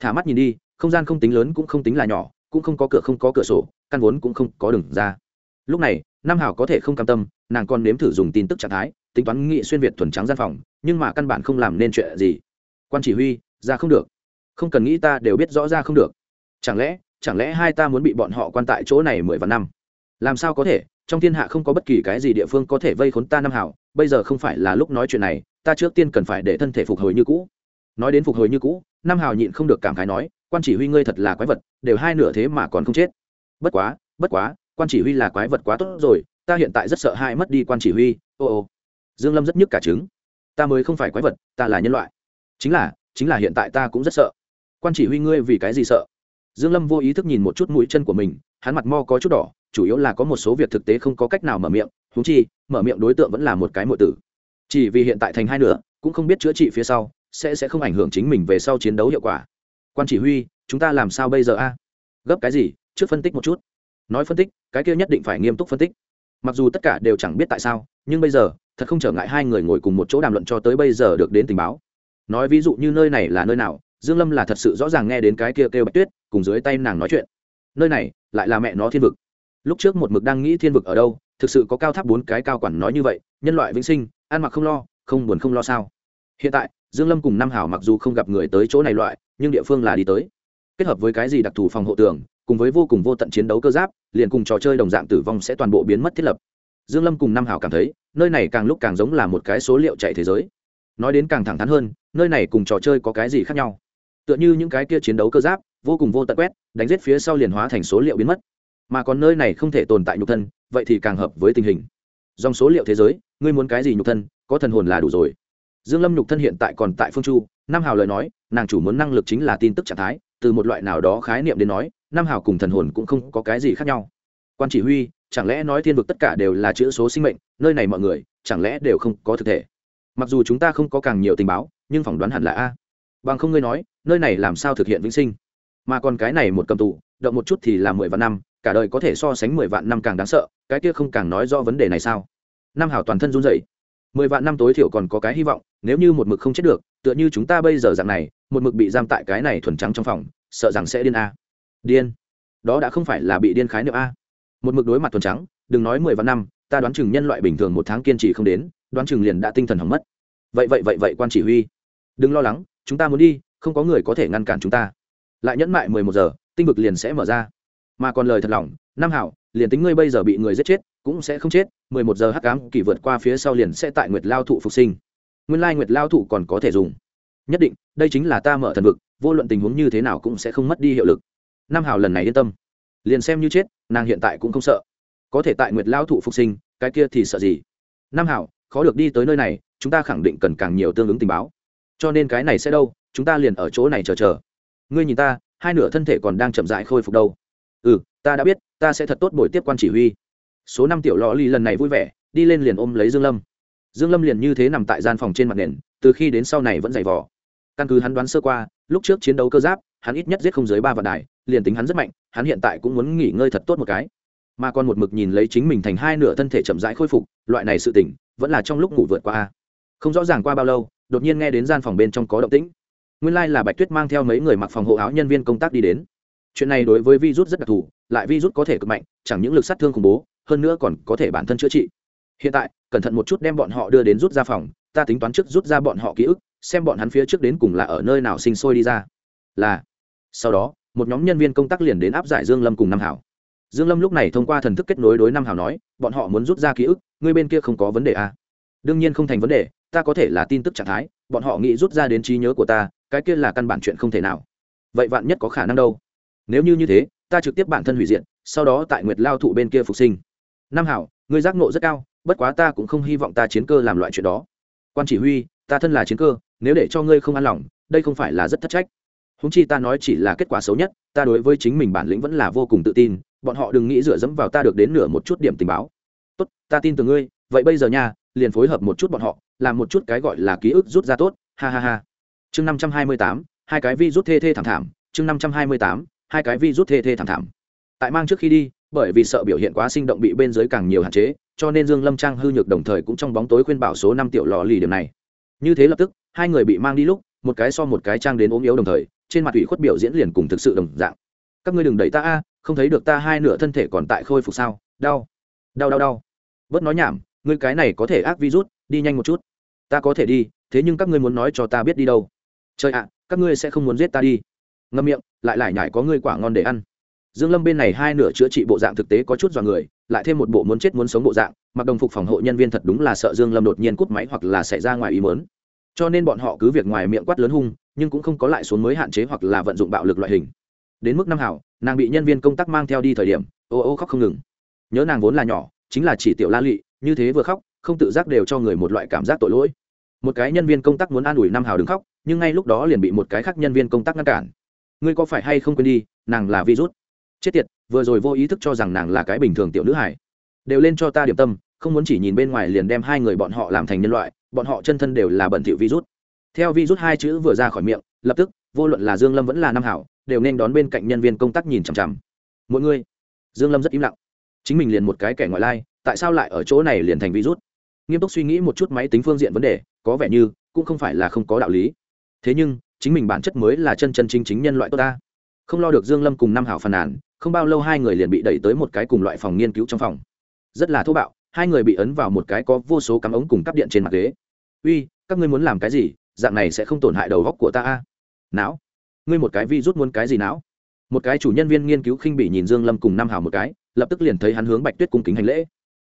Thả mắt nhìn đi, không gian không tính lớn cũng không tính là nhỏ, cũng không có cửa không có cửa sổ, căn vốn cũng không có đường ra. Lúc này, nam hảo có thể không cam tâm, nàng còn nếm thử dùng tin tức trạng thái, tính toán nghị xuyên việt thuần trắng gian phòng, nhưng mà căn bản không làm nên chuyện gì. Quan chỉ huy, ra không được. Không cần nghĩ ta đều biết rõ ra không được. Chẳng lẽ chẳng lẽ hai ta muốn bị bọn họ quan tại chỗ này mười vạn năm? Làm sao có thể? Trong thiên hạ không có bất kỳ cái gì địa phương có thể vây khốn ta nam hảo, bây giờ không phải là lúc nói chuyện này, ta trước tiên cần phải để thân thể phục hồi như cũ. Nói đến phục hồi như cũ nam hào nhịn không được cảm khái nói, quan chỉ huy ngươi thật là quái vật, đều hai nửa thế mà còn không chết. Bất quá bất quá, quan chỉ huy là quái vật quá tốt rồi, ta hiện tại rất sợ hai mất đi quan chỉ huy, ô ô. Dương lâm rất nhức cả trứng. Ta mới không phải quái vật, ta là nhân loại. Chính là chính là hiện tại ta cũng rất sợ. Quan chỉ huy ngươi vì cái gì sợ? Dương lâm vô ý thức nhìn một chút mũi chân của mình, hắn mặt mo có chút đỏ chủ yếu là có một số việc thực tế không có cách nào mở miệng thú chi, mở miệng đối tượng vẫn là một cái muội tử. Chỉ vì hiện tại thành hai nửa, cũng không biết chữa trị phía sau, sẽ sẽ không ảnh hưởng chính mình về sau chiến đấu hiệu quả. Quan chỉ huy, chúng ta làm sao bây giờ a? Gấp cái gì? Trước phân tích một chút. Nói phân tích, cái kia nhất định phải nghiêm túc phân tích. Mặc dù tất cả đều chẳng biết tại sao, nhưng bây giờ, thật không trở ngại hai người ngồi cùng một chỗ đàm luận cho tới bây giờ được đến tình báo. Nói ví dụ như nơi này là nơi nào, dương lâm là thật sự rõ ràng nghe đến cái kia kêu bạch tuyết, cùng dưới tay nàng nói chuyện. Nơi này, lại là mẹ nó thiên vực lúc trước một mực đang nghĩ thiên vực ở đâu, thực sự có cao tháp bốn cái cao quản nói như vậy, nhân loại vĩnh sinh, ăn mặc không lo, không buồn không lo sao? Hiện tại, dương lâm cùng nam hảo mặc dù không gặp người tới chỗ này loại, nhưng địa phương là đi tới. Kết hợp với cái gì đặc thù phòng hộ tường, cùng với vô cùng vô tận chiến đấu cơ giáp, liền cùng trò chơi đồng dạng tử vong sẽ toàn bộ biến mất thiết lập. Dương lâm cùng nam hảo cảm thấy, nơi này càng lúc càng giống là một cái số liệu chạy thế giới. Nói đến càng thẳng thắn hơn, nơi này cùng trò chơi có cái gì khác nhau? Tựa như những cái kia chiến đấu cơ giáp, vô cùng vô tận quét, đánh giết phía sau liền hóa thành số liệu biến mất mà còn nơi này không thể tồn tại nhục thân, vậy thì càng hợp với tình hình. Dòng số liệu thế giới, ngươi muốn cái gì nhục thân, có thần hồn là đủ rồi. Dương lâm nhục thân hiện tại còn tại phương chu, nam hào lời nói, nàng chủ muốn năng lực chính là tin tức trạng thái, từ một loại nào đó khái niệm đến nói, nam hào cùng thần hồn cũng không có cái gì khác nhau. Quan chỉ huy, chẳng lẽ nói thiên vực tất cả đều là chữ số sinh mệnh, nơi này mọi người, chẳng lẽ đều không có thực thể? Mặc dù chúng ta không có càng nhiều tình báo, nhưng phỏng đoán hẳn là a. Bằng không ngươi nói, nơi này làm sao thực hiện vĩnh sinh? Mà còn cái này một cầm tù, động một chút thì là mười vạn năm cả đời có thể so sánh mười vạn năm càng đáng sợ, cái kia không càng nói do vấn đề này sao? Nam hảo toàn thân run rẩy. Mười vạn năm tối thiểu còn có cái hy vọng, nếu như một mực không chết được, tựa như chúng ta bây giờ dạng này, một mực bị giam tại cái này thuần trắng trong phòng, sợ rằng sẽ điên a. Điên? Đó đã không phải là bị điên khái niệm a. Một mực đối mặt thuần trắng, đừng nói mười vạn năm, ta đoán chừng nhân loại bình thường một tháng kiên trì không đến, đoán chừng liền đã tinh thần hỏng mất. Vậy vậy vậy vậy quan chỉ huy. Đừng lo lắng, chúng ta muốn đi, không có người có thể ngăn cản chúng ta. Lại nhẫn mại mười một giờ, tinh vực liền sẽ mở ra mà còn lời thật lòng, nam hảo liền tính ngươi bây giờ bị người giết chết, cũng sẽ không chết, mười một giờ hắc ám kỳ vượt qua phía sau liền sẽ tại nguyệt lao thụ phục sinh. Nguyên lai nguyệt lao thụ còn có thể dùng. Nhất định, đây chính là ta mở thần vực, vô luận tình huống như thế nào cũng sẽ không mất đi hiệu lực. Nam hảo lần này yên tâm. Liền xem như chết, nàng hiện tại cũng không sợ. Có thể tại nguyệt lao thụ phục sinh, cái kia thì sợ gì? Nam hảo khó được đi tới nơi này, chúng ta khẳng định cần càng nhiều tương ứng tình báo. Cho nên cái này sẽ đâu, chúng ta liền ở chỗ này chờ chờ. Ngươi nhìn ta, hai nửa thân thể còn đang chậm dại khôi phục đâu ừ ta đã biết, ta sẽ thật tốt buổi tiếp quan chỉ huy. Số năm tiểu lò ly lần này vui vẻ, đi lên liền ôm lấy dương lâm. Dương lâm liền như thế nằm tại gian phòng trên mặt nền, từ khi đến sau này vẫn dày vò. Căn cứ hắn đoán sơ qua, lúc trước chiến đấu cơ giáp, hắn ít nhất giết không dưới ba vạn đài, liền tính hắn rất mạnh, hắn hiện tại cũng muốn nghỉ ngơi thật tốt một cái. Mà còn một mực nhìn lấy chính mình thành hai nửa thân thể chậm rãi khôi phục, loại này sự tỉnh vẫn là trong lúc ngủ vượt qua. Không rõ ràng qua bao lâu, đột nhiên nghe đến gian phòng bên trong có động tĩnh. Nguyên lai là bạch tuyết mang theo mấy người mặc phòng hộ áo nhân viên công tác đi đến chuyện này đối với virus rất đặc thù, lại virus có thể cực mạnh, chẳng những lực sát thương khủng bố, hơn nữa còn có thể bản thân chữa trị. Hiện tại, cẩn thận một chút đem bọn họ đưa đến rút ra phòng, ta tính toán trước rút ra bọn họ ký ức, xem bọn hắn phía trước đến cùng là ở nơi nào sinh sôi đi ra. Là, sau đó, một nhóm nhân viên công tác liền đến áp giải dương lâm cùng nam hảo. Dương lâm lúc này thông qua thần thức kết nối đối nam hảo nói, bọn họ muốn rút ra ký ức người bên kia không có vấn đề à. đương nhiên không thành vấn đề, ta có thể là tin tức trạng thái, bọn họ nghĩ rút ra đến trí nhớ của ta, cái kia là căn bản chuyện không thể nào. Vậy vạn nhất có khả năng đâu? Nếu như như thế, ta trực tiếp bản thân hủy diện sau đó tại nguyệt lao thụ bên kia phục sinh. Nam hảo, ngươi giác nộ rất cao, bất quá ta cũng không hy vọng ta chiến cơ làm loại chuyện đó. Quan chỉ huy, ta thân là chiến cơ, nếu để cho ngươi không an lòng, đây không phải là rất thất trách. Húng chi ta nói chỉ là kết quả xấu nhất, ta đối với chính mình bản lĩnh vẫn là vô cùng tự tin, bọn họ đừng nghĩ dựa dẫm vào ta được đến nửa một chút điểm tình báo. Tốt, ta tin từ ngươi, vậy bây giờ nha, liền phối hợp một chút bọn họ, làm một chút cái gọi là ký ức rút ra tốt, ha ha ha. Chương năm trăm hai mươi tám, hai cái vi rút thê thê thảm thảm, chương năm trăm hai mươi tám hai cái vi rút thê thê thảm thảm. Tại mang trước khi đi, bởi vì sợ biểu hiện quá sinh động bị bên dưới càng nhiều hạn chế, cho nên dương lâm trang hư nhược đồng thời cũng trong bóng tối khuyên bảo số năm tiểu lò lì điểm này. Như thế lập tức, hai người bị mang đi lúc, một cái so một cái trang đến ốm yếu đồng thời, trên mặt ủy khuất biểu diễn liền cùng thực sự đồng dạng. Các ngươi đừng đẩy ta a, không thấy được ta hai nửa thân thể còn tại khôi phục sao? Đau. Đau đau đau. Bớt nói nhảm, ngươi cái này có thể ác virus, đi nhanh một chút. Ta có thể đi, thế nhưng các ngươi muốn nói cho ta biết đi đâu. Trời ạ, các ngươi sẽ không muốn giết ta đi ngâm miệng, lại lại nhải có ngươi quả ngon để ăn. Dương lâm bên này hai nửa chữa trị bộ dạng thực tế có chút dọa người, lại thêm một bộ muốn chết muốn sống bộ dạng, mặc đồng phục phòng hộ nhân viên thật đúng là sợ dương lâm đột nhiên cút máy hoặc là xảy ra ngoài ý muốn. Cho nên bọn họ cứ việc ngoài miệng quát lớn hung, nhưng cũng không có lại xuống mới hạn chế hoặc là vận dụng bạo lực loại hình. Đến mức năm hảo, nàng bị nhân viên công tác mang theo đi thời điểm, ô ô khóc không ngừng. Nhớ nàng vốn là nhỏ, chính là chỉ tiểu la lị như thế vừa khóc, không tự giác đều cho người một loại cảm giác tội lỗi. Một cái nhân viên công tác muốn an ủi năm hào đứng khóc, nhưng ngay lúc đó liền bị một cái khác nhân viên công tác ngăn cản ngươi có phải hay không quên đi, nàng là virus. Chết tiệt, vừa rồi vô ý thức cho rằng nàng là cái bình thường tiểu nữ hải đều lên cho ta điểm tâm, không muốn chỉ nhìn bên ngoài liền đem hai người bọn họ làm thành nhân loại, bọn họ chân thân đều là bẩn thỉu virus. Theo virus hai chữ vừa ra khỏi miệng, lập tức, vô luận là dương lâm vẫn là nam hảo, đều nên đón bên cạnh nhân viên công tác nhìn chằm chằm. Mỗi người, dương lâm rất im lặng. Chính mình liền một cái kẻ ngoại lai, tại sao lại ở chỗ này liền thành virus? Nghiêm túc suy nghĩ một chút máy tính phương diện vấn đề, có vẻ như cũng không phải là không có đạo lý. Thế nhưng chính mình bản chất mới là chân chân chính chính nhân loại tốt ta. Không lo được dương lâm cùng năm hảo phàn nàn, không bao lâu hai người liền bị đẩy tới một cái cùng loại phòng nghiên cứu trong phòng. Rất là thô bạo, hai người bị ấn vào một cái có vô số cắm ống cùng cắp điện trên mặt ghế. Uy, các ngươi muốn làm cái gì? Dạng này sẽ không tổn hại đầu góc của ta a. Não, ngươi một cái vi rút muốn cái gì não? Một cái chủ nhân viên nghiên cứu khinh bỉ nhìn dương lâm cùng năm hảo một cái, lập tức liền thấy hắn hướng bạch tuyết cung kính hành lễ.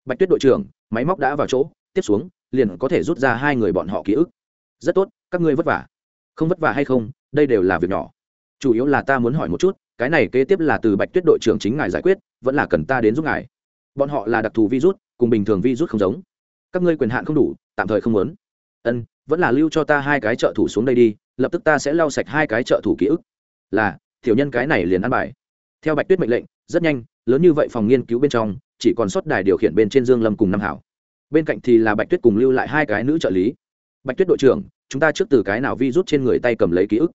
Bạch tuyết đội trưởng, máy móc đã vào chỗ, tiếp xuống, liền có thể rút ra hai người bọn họ ký ức. Rất tốt, các ngươi vất vả không vất vả hay không, đây đều là việc nhỏ. Chủ yếu là ta muốn hỏi một chút, cái này kế tiếp là từ bạch tuyết đội trưởng chính ngài giải quyết, vẫn là cần ta đến giúp ngài? Bọn họ là đặc thù virus, cùng bình thường virus không giống. Các ngươi quyền hạn không đủ, tạm thời không muốn. Ân, vẫn là lưu cho ta hai cái trợ thủ xuống đây đi, lập tức ta sẽ lau sạch hai cái trợ thủ ký ức. Là thiểu nhân cái này liền ăn bài. Theo bạch tuyết mệnh lệnh, rất nhanh, lớn như vậy phòng nghiên cứu bên trong, chỉ còn sót đài điều khiển bên trên dương lâm cùng Nam hảo. Bên cạnh thì là bạch tuyết cùng lưu lại hai cái nữ trợ lý. Bạch tuyết đội trưởng chúng ta trước từ cái nào vi rút trên người tay cầm lấy ký ức?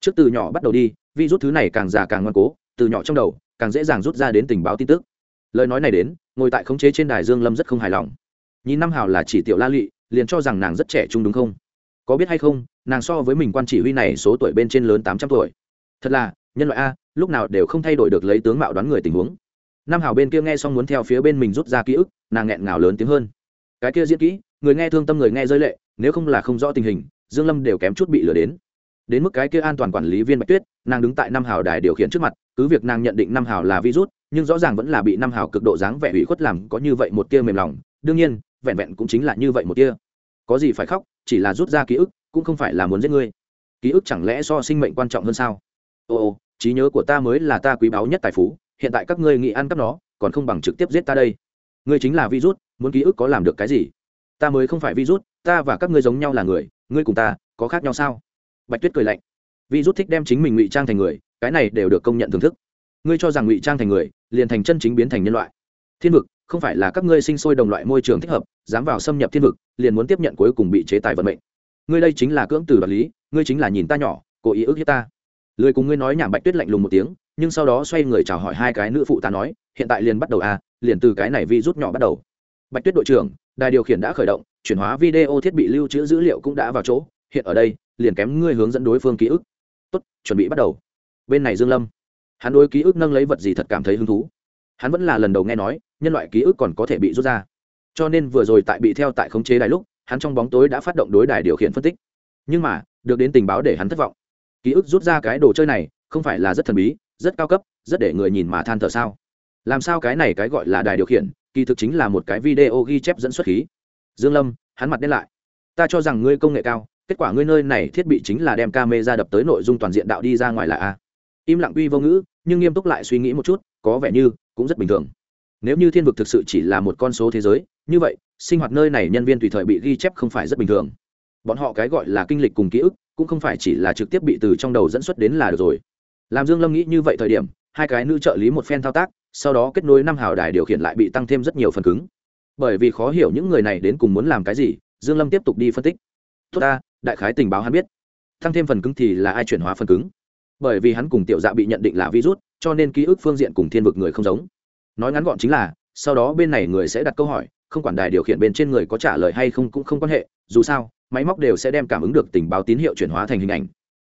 Trước từ nhỏ bắt đầu đi vi rút thứ này càng già càng ngoan cố, từ nhỏ trong đầu, càng dễ dàng rút ra đến tình báo tin tức. Lời nói này đến, ngồi tại khống chế trên đài dương lâm rất không hài lòng. Nhìn năm hào là chỉ tiểu la lị liền cho rằng nàng rất trẻ trung đúng không? Có biết hay không, nàng so với mình quan chỉ huy này số tuổi bên trên lớn tám trăm tuổi. Thật là, nhân loại a, lúc nào đều không thay đổi được lấy tướng mạo đoán người tình huống. Nam hào bên kia nghe xong muốn theo phía bên mình rút ra ký ức, nàng nghẹn ngào lớn tiếng hơn. Cái kia diễn kỹ, người nghe thương tâm người nghe rơi lệ, nếu không là không rõ tình hình dương lâm đều kém chút bị lừa đến. Đến mức cái kia an toàn quản lý viên bạch tuyết, nàng đứng tại năm hào đài điều khiển trước mặt, cứ việc nàng nhận định năm hào là virus, nhưng rõ ràng vẫn là bị năm hào cực độ dáng vẻ ủy khuất làm có như vậy một tia mềm lòng, đương nhiên, vẹn vẹn cũng chính là như vậy một tia. Có gì phải khóc, chỉ là rút ra ký ức, cũng không phải là muốn giết ngươi. Ký ức chẳng lẽ so sinh mệnh quan trọng hơn sao? Ồ ồ trí nhớ của ta mới là ta quý báu nhất tài phú, hiện tại các ngươi nghĩ ăn cắp nó, còn không bằng trực tiếp giết ta đây. Ngươi chính là virus, muốn ký ức có làm được cái gì? Ta mới không phải virus, ta và các ngươi giống nhau là người ngươi cùng ta có khác nhau sao? Bạch tuyết cười lạnh. Virus thích đem chính mình ngụy trang thành người, cái này đều được công nhận thưởng thức. Ngươi cho rằng ngụy trang thành người, liền thành chân chính biến thành nhân loại. Thiên vực, không phải là các ngươi sinh sôi đồng loại môi trường thích hợp, dám vào xâm nhập thiên vực, liền muốn tiếp nhận cuối cùng bị chế tài vận mệnh. Ngươi đây chính là cưỡng từ vật lý, ngươi chính là nhìn ta nhỏ, cố ý ức hiếp ta. Lười cùng ngươi nói nhảm bạch tuyết lạnh lùng một tiếng, nhưng sau đó xoay người chào hỏi hai cái nữ phụ ta nói, hiện tại liền bắt đầu à liền từ cái này vi rút nhỏ bắt đầu. Bạch tuyết đội trưởng, đài điều khiển đã khởi động chuyển hóa video thiết bị lưu trữ dữ liệu cũng đã vào chỗ, hiện ở đây, liền kém ngươi hướng dẫn đối phương ký ức. Tốt, chuẩn bị bắt đầu. Bên này dương lâm. Hắn đối ký ức nâng lấy vật gì thật cảm thấy hứng thú. Hắn vẫn là lần đầu nghe nói, nhân loại ký ức còn có thể bị rút ra. Cho nên vừa rồi tại bị theo tại khống chế đài lúc, hắn trong bóng tối đã phát động đối đài điều khiển phân tích. Nhưng mà, được đến tình báo để hắn thất vọng. Ký ức rút ra cái đồ chơi này, không phải là rất thần bí, rất cao cấp, rất để người nhìn mà than thở sao? Làm sao cái này cái gọi là đài điều khiển, kỳ thực chính là một cái video ghi chép dẫn xuất khí dương lâm, hắn mặt đen lại. Ta cho rằng ngươi công nghệ cao, kết quả ngươi nơi này thiết bị chính là đem camera đập tới nội dung toàn diện đạo đi ra ngoài là a. Im lặng uy vô ngữ, nhưng nghiêm túc lại suy nghĩ một chút, có vẻ như cũng rất bình thường. Nếu như thiên vực thực sự chỉ là một con số thế giới, như vậy, sinh hoạt nơi này nhân viên tùy thời bị ghi chép không phải rất bình thường. Bọn họ cái gọi là kinh lịch cùng ký ức, cũng không phải chỉ là trực tiếp bị từ trong đầu dẫn xuất đến là được rồi. Làm dương lâm nghĩ như vậy thời điểm, hai cái nữ trợ lý một phen thao tác, sau đó kết nối năm hào đài điều khiển lại bị tăng thêm rất nhiều phần cứng bởi vì khó hiểu những người này đến cùng muốn làm cái gì, dương lâm tiếp tục đi phân tích. Tốt ta, đại khái tình báo hắn biết. Tăng thêm phần cứng thì là ai chuyển hóa phần cứng? Bởi vì hắn cùng tiểu dạ bị nhận định là virus, cho nên ký ức phương diện cùng thiên vực người không giống. Nói ngắn gọn chính là, sau đó bên này người sẽ đặt câu hỏi, không quản đài điều khiển bên trên người có trả lời hay không cũng không quan hệ, dù sao, máy móc đều sẽ đem cảm ứng được tình báo tín hiệu chuyển hóa thành hình ảnh.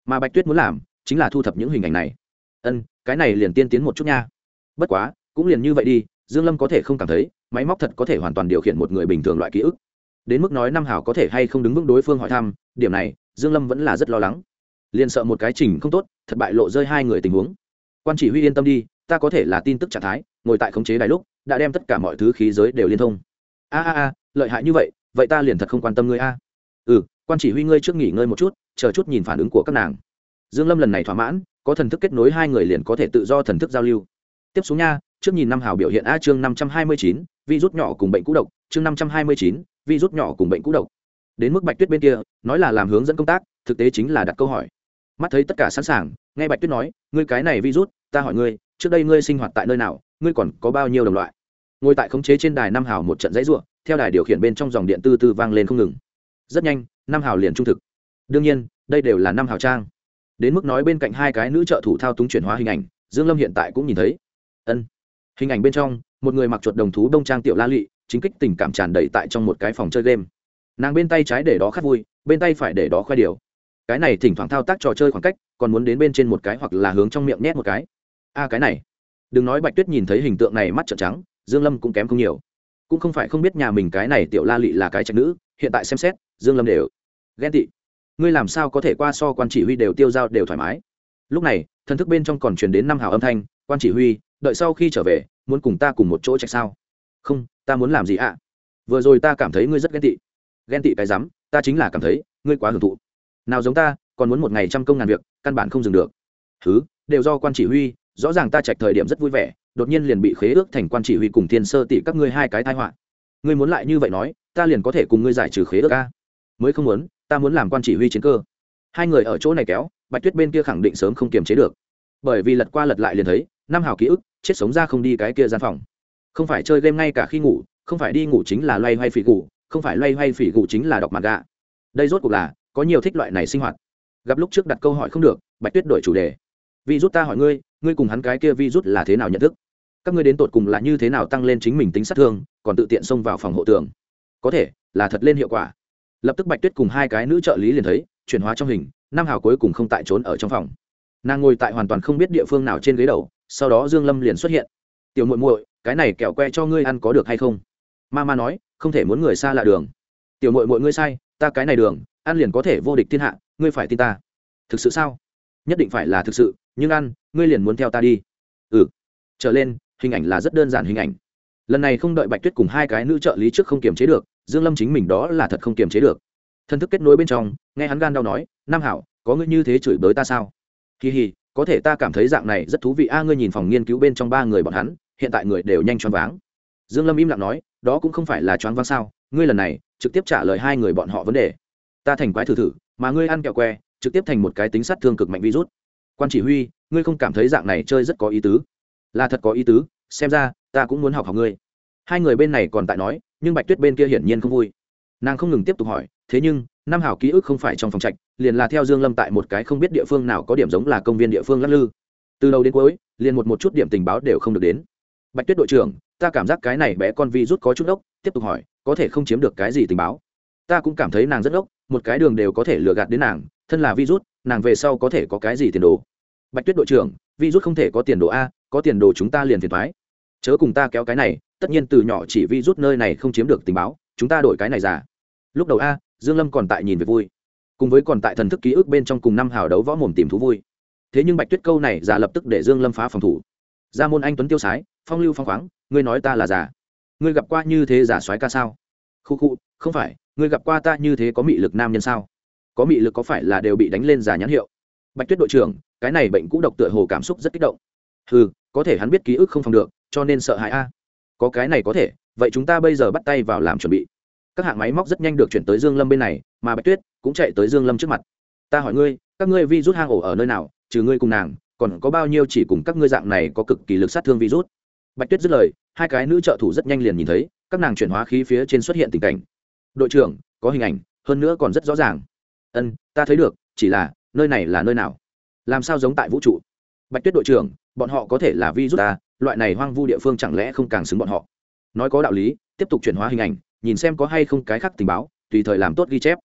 Mà bạch tuyết muốn làm, chính là thu thập những hình ảnh này. Ân, cái này liền tiên tiến một chút nha. Bất quá, cũng liền như vậy đi, dương lâm có thể không cảm thấy máy móc thật có thể hoàn toàn điều khiển một người bình thường loại ký ức. Đến mức nói năm hảo có thể hay không đứng vững đối phương hỏi thăm, điểm này, dương lâm vẫn là rất lo lắng. Liền sợ một cái trình không tốt, thật bại lộ rơi hai người tình huống. Quan chỉ huy yên tâm đi, ta có thể là tin tức trạng thái, ngồi tại khống chế đài lúc, đã đem tất cả mọi thứ khí giới đều liên thông. A a a, lợi hại như vậy vậy ta liền thật không quan tâm ngươi a. Ừ quan chỉ huy ngươi trước nghỉ ngơi một chút, chờ chút nhìn phản ứng của các nàng. Dương lâm lần này thỏa mãn, có thần thức kết nối hai người liền có thể tự do thần thức giao lưu. Tiếp xuống nha, trước nhìn năm hào biểu hiện a chương năm trăm hai mươi chín vi rút nhỏ cùng bệnh cũ độc, chương năm trăm hai mươi chín vi rút nhỏ cùng bệnh cũ độc. Đến mức bạch tuyết bên kia, nói là làm hướng dẫn công tác, thực tế chính là đặt câu hỏi. Mắt thấy tất cả sẵn sàng, nghe bạch tuyết nói, ngươi cái này virus, ta hỏi ngươi, trước đây ngươi sinh hoạt tại nơi nào, ngươi còn có bao nhiêu đồng loại? Ngồi tại khống chế trên đài năm hào một trận dãy ruộng theo đài điều khiển bên trong dòng điện tư tư vang lên không ngừng. Rất nhanh năm hào liền trung thực. Đương nhiên, đây đều là năm hào trang. Đến mức nói bên cạnh hai cái nữ trợ thủ thao túng chuyển hóa hình ảnh, dương lâm hiện tại cũng nhìn thấy. Ân. Hình ảnh bên trong một người mặc chuột đồng thú đông trang tiểu la lị, chính kích tình cảm tràn đầy tại trong một cái phòng chơi game. Nàng bên tay trái để đó khát vui, bên tay phải để đó khoe điều. Cái này thỉnh thoảng thao tác trò chơi khoảng cách, còn muốn đến bên trên một cái hoặc là hướng trong miệng nhét một cái. A, cái này. Đừng nói bạch tuyết nhìn thấy hình tượng này mắt trợn trắng, dương lâm cũng kém không nhiều. Cũng không phải không biết nhà mình cái này tiểu la lị là cái trạch nữ, hiện tại xem xét, dương lâm đều ghen tị. Ngươi làm sao có thể qua so quan chỉ huy đều tiêu dao đều thoải mái. Lúc này, thần thức bên trong còn truyền đến năm hào âm thanh, quan chỉ huy, đợi sau khi trở về muốn cùng ta cùng một chỗ trạch sao? Không, ta muốn làm gì ạ? Vừa rồi ta cảm thấy ngươi rất ghen tị. Ghen tị cái rắm, ta chính là cảm thấy ngươi quá hưởng thụ. Nào giống ta, còn muốn một ngày trăm công ngàn việc, căn bản không dừng được. Thứ đều do quan chỉ huy, rõ ràng ta trạch thời điểm rất vui vẻ, đột nhiên liền bị khế ước thành quan chỉ huy cùng thiên sơ tỷ các ngươi hai cái thai họa. Ngươi muốn lại như vậy nói, ta liền có thể cùng ngươi giải trừ khế ước ca mới không muốn, ta muốn làm quan chỉ huy chiến cơ. Hai người ở chỗ này kéo, bạch tuyết bên kia khẳng định sớm không kiềm chế được. Bởi vì lật qua lật lại liền thấy, năm hào ký ức chết sống ra không đi cái kia gian phòng. Không phải chơi game ngay cả khi ngủ, không phải đi ngủ chính là loay hoay phỉ ngủ không phải loay hoay phỉ ngủ chính là đọc mặt gạ. đây rốt cuộc là, có nhiều thích loại này sinh hoạt. Gặp lúc trước đặt câu hỏi không được, bạch tuyết đổi chủ đề. Vi rút ta hỏi ngươi ngươi cùng hắn cái kia vi rút là thế nào nhận thức? Các ngươi đến tột cùng là như thế nào tăng lên chính mình tính sát thương, còn tự tiện xông vào phòng hộ tường? Có thể, là thật lên hiệu quả. Lập tức bạch tuyết cùng hai cái nữ trợ lý liền thấy, chuyển hóa trong hình nam hào cuối cùng không tại trốn ở trong phòng. Nàng ngồi tại hoàn toàn không biết địa phương nào trên ghế đầu sau đó dương lâm liền xuất hiện. Tiểu muội muội, cái này kẹo que cho ngươi ăn có được hay không? Ma ma nói, không thể muốn người xa lạ đường. Tiểu muội muội ngươi sai, ta cái này đường, ăn liền có thể vô địch thiên hạ, ngươi phải tin ta. Thực sự sao? Nhất định phải là thực sự, nhưng ăn, ngươi liền muốn theo ta đi. Ừ. Trở lên, hình ảnh là rất đơn giản hình ảnh. Lần này không đợi bạch tuyết cùng hai cái nữ trợ lý trước không kiềm chế được, dương lâm chính mình đó là thật không kiềm chế được. Thân thức kết nối bên trong, nghe hắn gan đau nói, nam hảo, có ngươi như thế chửi bới ta sao? Kỳ hì có thể ta cảm thấy dạng này rất thú vị. A, ngươi nhìn phòng nghiên cứu bên trong ba người bọn hắn, hiện tại người đều nhanh choáng váng. Dương lâm im lặng nói, đó cũng không phải là choáng váng sao? Ngươi lần này trực tiếp trả lời hai người bọn họ vấn đề. Ta thành quái thử thử, mà ngươi ăn kẹo que, trực tiếp thành một cái tính sát thương cực mạnh virus. Quan chỉ huy, ngươi không cảm thấy dạng này chơi rất có ý tứ? Là thật có ý tứ, xem ra, ta cũng muốn học học ngươi. Hai người bên này còn tại nói, nhưng bạch tuyết bên kia hiển nhiên không vui. Nàng không ngừng tiếp tục hỏi, thế nhưng năm hảo ký ức không phải trong phòng trạch, liền là theo dương lâm tại một cái không biết địa phương nào có điểm giống là công viên địa phương lắc lư. Từ đầu đến cuối, liền một một chút điểm tình báo đều không được đến. Bạch tuyết đội trưởng, ta cảm giác cái này bé con vi rút có chút ốc, tiếp tục hỏi, có thể không chiếm được cái gì tình báo? Ta cũng cảm thấy nàng rất ốc, một cái đường đều có thể lừa gạt đến nàng, thân là virus nàng về sau có thể có cái gì tiền đồ? Bạch tuyết đội trưởng virus không thể có tiền đồ a, có tiền đồ chúng ta liền thiệt thoái chớ cùng ta kéo cái này, tất nhiên từ nhỏ chỉ virus nơi này không chiếm được tình báo, chúng ta đổi cái này ra lúc đầu a dương lâm còn tại nhìn về vui. Cùng với còn tại thần thức ký ức bên trong cùng năm hào đấu võ mồm tìm thú vui. Thế nhưng bạch tuyết câu này giả lập tức để dương lâm phá phòng thủ. Ra môn anh tuấn tiêu sái, phong lưu phong khoáng, ngươi nói ta là giả. Ngươi gặp qua như thế giả soái ca sao? Khu khu, không phải, ngươi gặp qua ta như thế có mị lực nam nhân sao? Có mị lực có phải là đều bị đánh lên giả nhãn hiệu? Bạch tuyết đội trưởng, cái này bệnh cũ độc tựa hồ cảm xúc rất kích động. Ừ có thể hắn biết ký ức không phòng được, cho nên sợ hãi a. Có cái này có thể, vậy chúng ta bây giờ bắt tay vào làm chuẩn bị các hạng máy móc rất nhanh được chuyển tới dương lâm bên này, mà bạch tuyết cũng chạy tới dương lâm trước mặt. Ta hỏi ngươi, các ngươi vi rút hang ổ ở nơi nào, trừ ngươi cùng nàng, còn có bao nhiêu chỉ cùng các ngươi dạng này có cực kỳ lực sát thương virus? Bạch tuyết dứt lời, hai cái nữ trợ thủ rất nhanh liền nhìn thấy, các nàng chuyển hóa khí phía trên xuất hiện tình cảnh. Đội trưởng, có hình ảnh, hơn nữa còn rất rõ ràng. Ân, ta thấy được, chỉ là, nơi này là nơi nào? Làm sao giống tại vũ trụ? Bạch tuyết đội trưởng, bọn họ có thể là virus ta, loại này hoang vu địa phương chẳng lẽ không càng xứng bọn họ? Nói có đạo lý, tiếp tục chuyển hóa hình ảnh nhìn xem có hay không cái khác tình báo, tùy thời làm tốt ghi chép.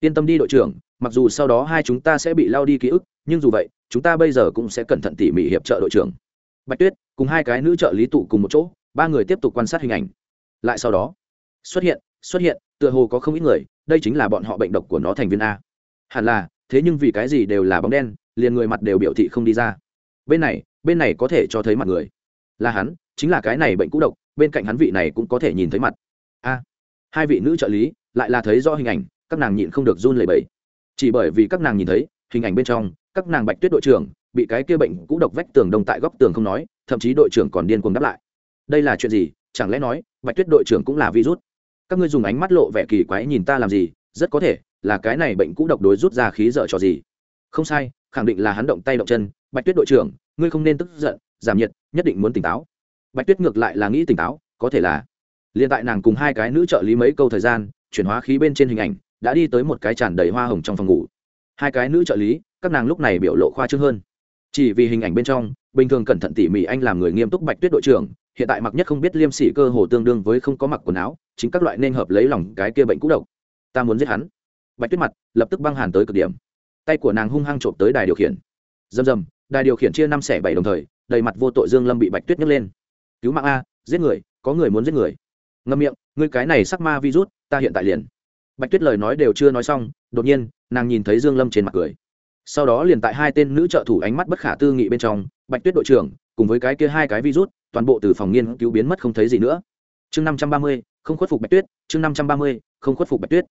Yên tâm đi đội trưởng, mặc dù sau đó hai chúng ta sẽ bị lao đi ký ức, nhưng dù vậy, chúng ta bây giờ cũng sẽ cẩn thận tỉ mỉ hiệp trợ đội trưởng. Bạch tuyết, cùng hai cái nữ trợ lý tụ cùng một chỗ, ba người tiếp tục quan sát hình ảnh. Lại sau đó, xuất hiện xuất hiện, tựa hồ có không ít người, đây chính là bọn họ bệnh độc của nó thành viên a. Hẳn là, thế nhưng vì cái gì đều là bóng đen, liền người mặt đều biểu thị không đi ra. Bên này bên này có thể cho thấy mặt người. Là hắn, chính là cái này bệnh cũ độc, bên cạnh hắn vị này cũng có thể nhìn thấy mặt. A hai vị nữ trợ lý lại là thấy do hình ảnh, các nàng nhịn không được run lẩy bẩy. Chỉ bởi vì các nàng nhìn thấy, hình ảnh bên trong, các nàng bạch tuyết đội trưởng bị cái kia bệnh cũ độc vách tường đông tại góc tường không nói, thậm chí đội trưởng còn điên cuồng đáp lại. Đây là chuyện gì? Chẳng lẽ nói, bạch tuyết đội trưởng cũng là virus? Các ngươi dùng ánh mắt lộ vẻ kỳ quái nhìn ta làm gì? Rất có thể là cái này bệnh cũ độc đối rút ra khí dở trò gì. Không sai, khẳng định là hắn động tay động chân. Bạch tuyết đội trưởng, ngươi không nên tức giận, giảm nhiệt, nhất định muốn tỉnh táo. Bạch tuyết ngược lại là nghĩ tỉnh táo, có thể là liền tại nàng cùng hai cái nữ trợ lý mấy câu thời gian, chuyển hóa khí bên trên hình ảnh, đã đi tới một cái tràn đầy hoa hồng trong phòng ngủ. Hai cái nữ trợ lý, các nàng lúc này biểu lộ khoa trương hơn. Chỉ vì hình ảnh bên trong, bình thường cẩn thận tỉ mỉ anh làm người nghiêm túc bạch tuyết đội trưởng, hiện tại mặc nhất không biết liêm sỉ cơ hồ tương đương với không có mặc quần áo, chính các loại nên hợp lấy lòng cái kia bệnh cũ độc. Ta muốn giết hắn. Bạch tuyết mặt, lập tức băng hàn tới cực điểm. Tay của nàng hung hăng trộm tới đài điều khiển. Dầm dầm đài điều khiển chia năm xẻ bảy đồng thời, đầy mặt vô tội dương lâm bị bạch tuyết nhấc lên. Cứu mạng a, giết người, có người muốn giết người ngâm miệng, ngươi cái này sắc ma virus, ta hiện tại liền. Bạch tuyết lời nói đều chưa nói xong, đột nhiên, nàng nhìn thấy dương lâm trên mặt cười. Sau đó liền tại hai tên nữ trợ thủ ánh mắt bất khả tư nghị bên trong, bạch tuyết đội trưởng, cùng với cái kia hai cái virus, toàn bộ từ phòng nghiên cứu biến mất không thấy gì nữa. Chương năm trăm ba mươi, không khuất phục bạch tuyết, chương năm trăm ba mươi, không khuất phục bạch tuyết.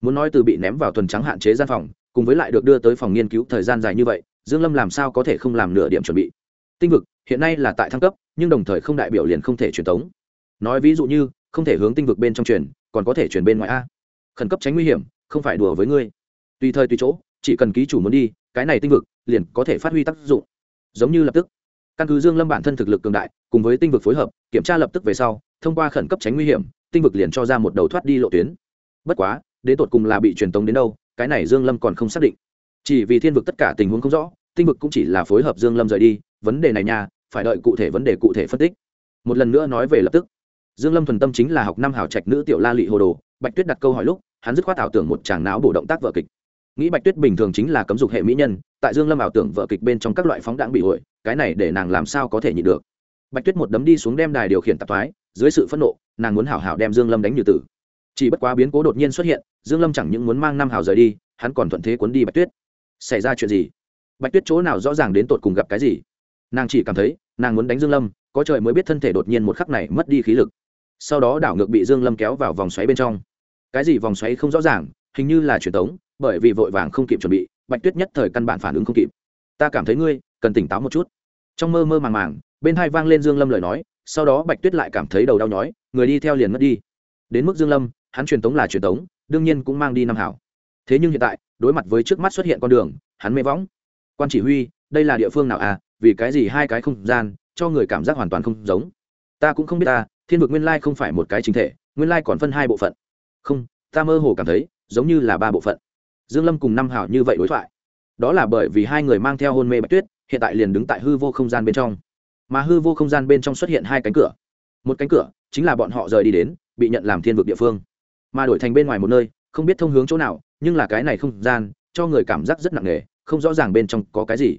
Muốn nói từ bị ném vào tuần trắng hạn chế gian phòng, cùng với lại được đưa tới phòng nghiên cứu thời gian dài như vậy, dương lâm làm sao có thể không làm nửa điểm chuẩn bị? Tinh vực, hiện nay là tại thăng cấp, nhưng đồng thời không đại biểu liền không thể truyền tống. Nói ví dụ như không thể hướng tinh vực bên trong truyền, còn có thể truyền bên ngoài a. Khẩn cấp tránh nguy hiểm, không phải đùa với ngươi. Tùy thời tùy chỗ, chỉ cần ký chủ muốn đi, cái này tinh vực liền có thể phát huy tác dụng. Giống như lập tức, căn cứ dương lâm bản thân thực lực cường đại, cùng với tinh vực phối hợp, kiểm tra lập tức về sau, thông qua khẩn cấp tránh nguy hiểm, tinh vực liền cho ra một đầu thoát đi lộ tuyến. Bất quá, đến tột cùng là bị truyền tống đến đâu, cái này dương lâm còn không xác định. Chỉ vì thiên vực tất cả tình huống không rõ, tinh vực cũng chỉ là phối hợp dương lâm rời đi, vấn đề này nha, phải đợi cụ thể vấn đề cụ thể phân tích. Một lần nữa nói về lập tức dương lâm thuần tâm chính là học năm hảo trạch nữ tiểu la lị hồ đồ, bạch tuyết đặt câu hỏi lúc, hắn dứt khoát ảo tưởng một chàng não bổ động tác vở kịch. Nghĩ bạch tuyết bình thường chính là cấm dục hệ mỹ nhân, tại dương lâm ảo tưởng vở kịch bên trong các loại phóng đãng bị hội, cái này để nàng làm sao có thể nhịn được. Bạch tuyết một đấm đi xuống đem đài điều khiển tạp thoái, dưới sự phẫn nộ, nàng muốn hảo hảo đem dương lâm đánh như tử. Chỉ bất quá biến cố đột nhiên xuất hiện, dương lâm chẳng những muốn mang năm hảo rời đi, hắn còn thuận thế cuốn đi bạch tuyết. Xảy ra chuyện gì? Bạch tuyết chỗ nào rõ ràng đến tột cùng gặp cái gì? Nàng chỉ cảm thấy, nàng muốn đánh dương lâm, có trời mới biết thân thể đột nhiên một khắc này mất đi khí lực sau đó đảo ngược bị dương lâm kéo vào vòng xoáy bên trong. Cái gì vòng xoáy không rõ ràng, hình như là truyền tống, bởi vì vội vàng không kịp chuẩn bị, bạch tuyết nhất thời căn bản phản ứng không kịp. Ta cảm thấy ngươi cần tỉnh táo một chút. Trong mơ mơ màng màng, bên hai vang lên dương lâm lời nói, sau đó bạch tuyết lại cảm thấy đầu đau nhói, người đi theo liền mất đi. Đến mức dương lâm, hắn truyền tống là truyền tống, đương nhiên cũng mang đi năm hảo. Thế nhưng hiện tại, đối mặt với trước mắt xuất hiện con đường, hắn mê võng. Quan chỉ huy, đây là địa phương nào à? Vì cái gì hai cái không gian, cho người cảm giác hoàn toàn không giống? Ta cũng không biết ta, thiên vực nguyên lai không phải một cái chính thể, nguyên lai còn phân hai bộ phận. Không, ta mơ hồ cảm thấy, giống như là ba bộ phận. Dương lâm cùng năm hảo như vậy đối thoại. Đó là bởi vì hai người mang theo hôn mê bạch tuyết, hiện tại liền đứng tại hư vô không gian bên trong. Mà hư vô không gian bên trong xuất hiện hai cánh cửa. Một cánh cửa chính là bọn họ rời đi đến, bị nhận làm thiên vực địa phương. Mà đổi thành bên ngoài một nơi, không biết thông hướng chỗ nào, nhưng là cái này không gian, cho người cảm giác rất nặng nề, không rõ ràng bên trong có cái gì.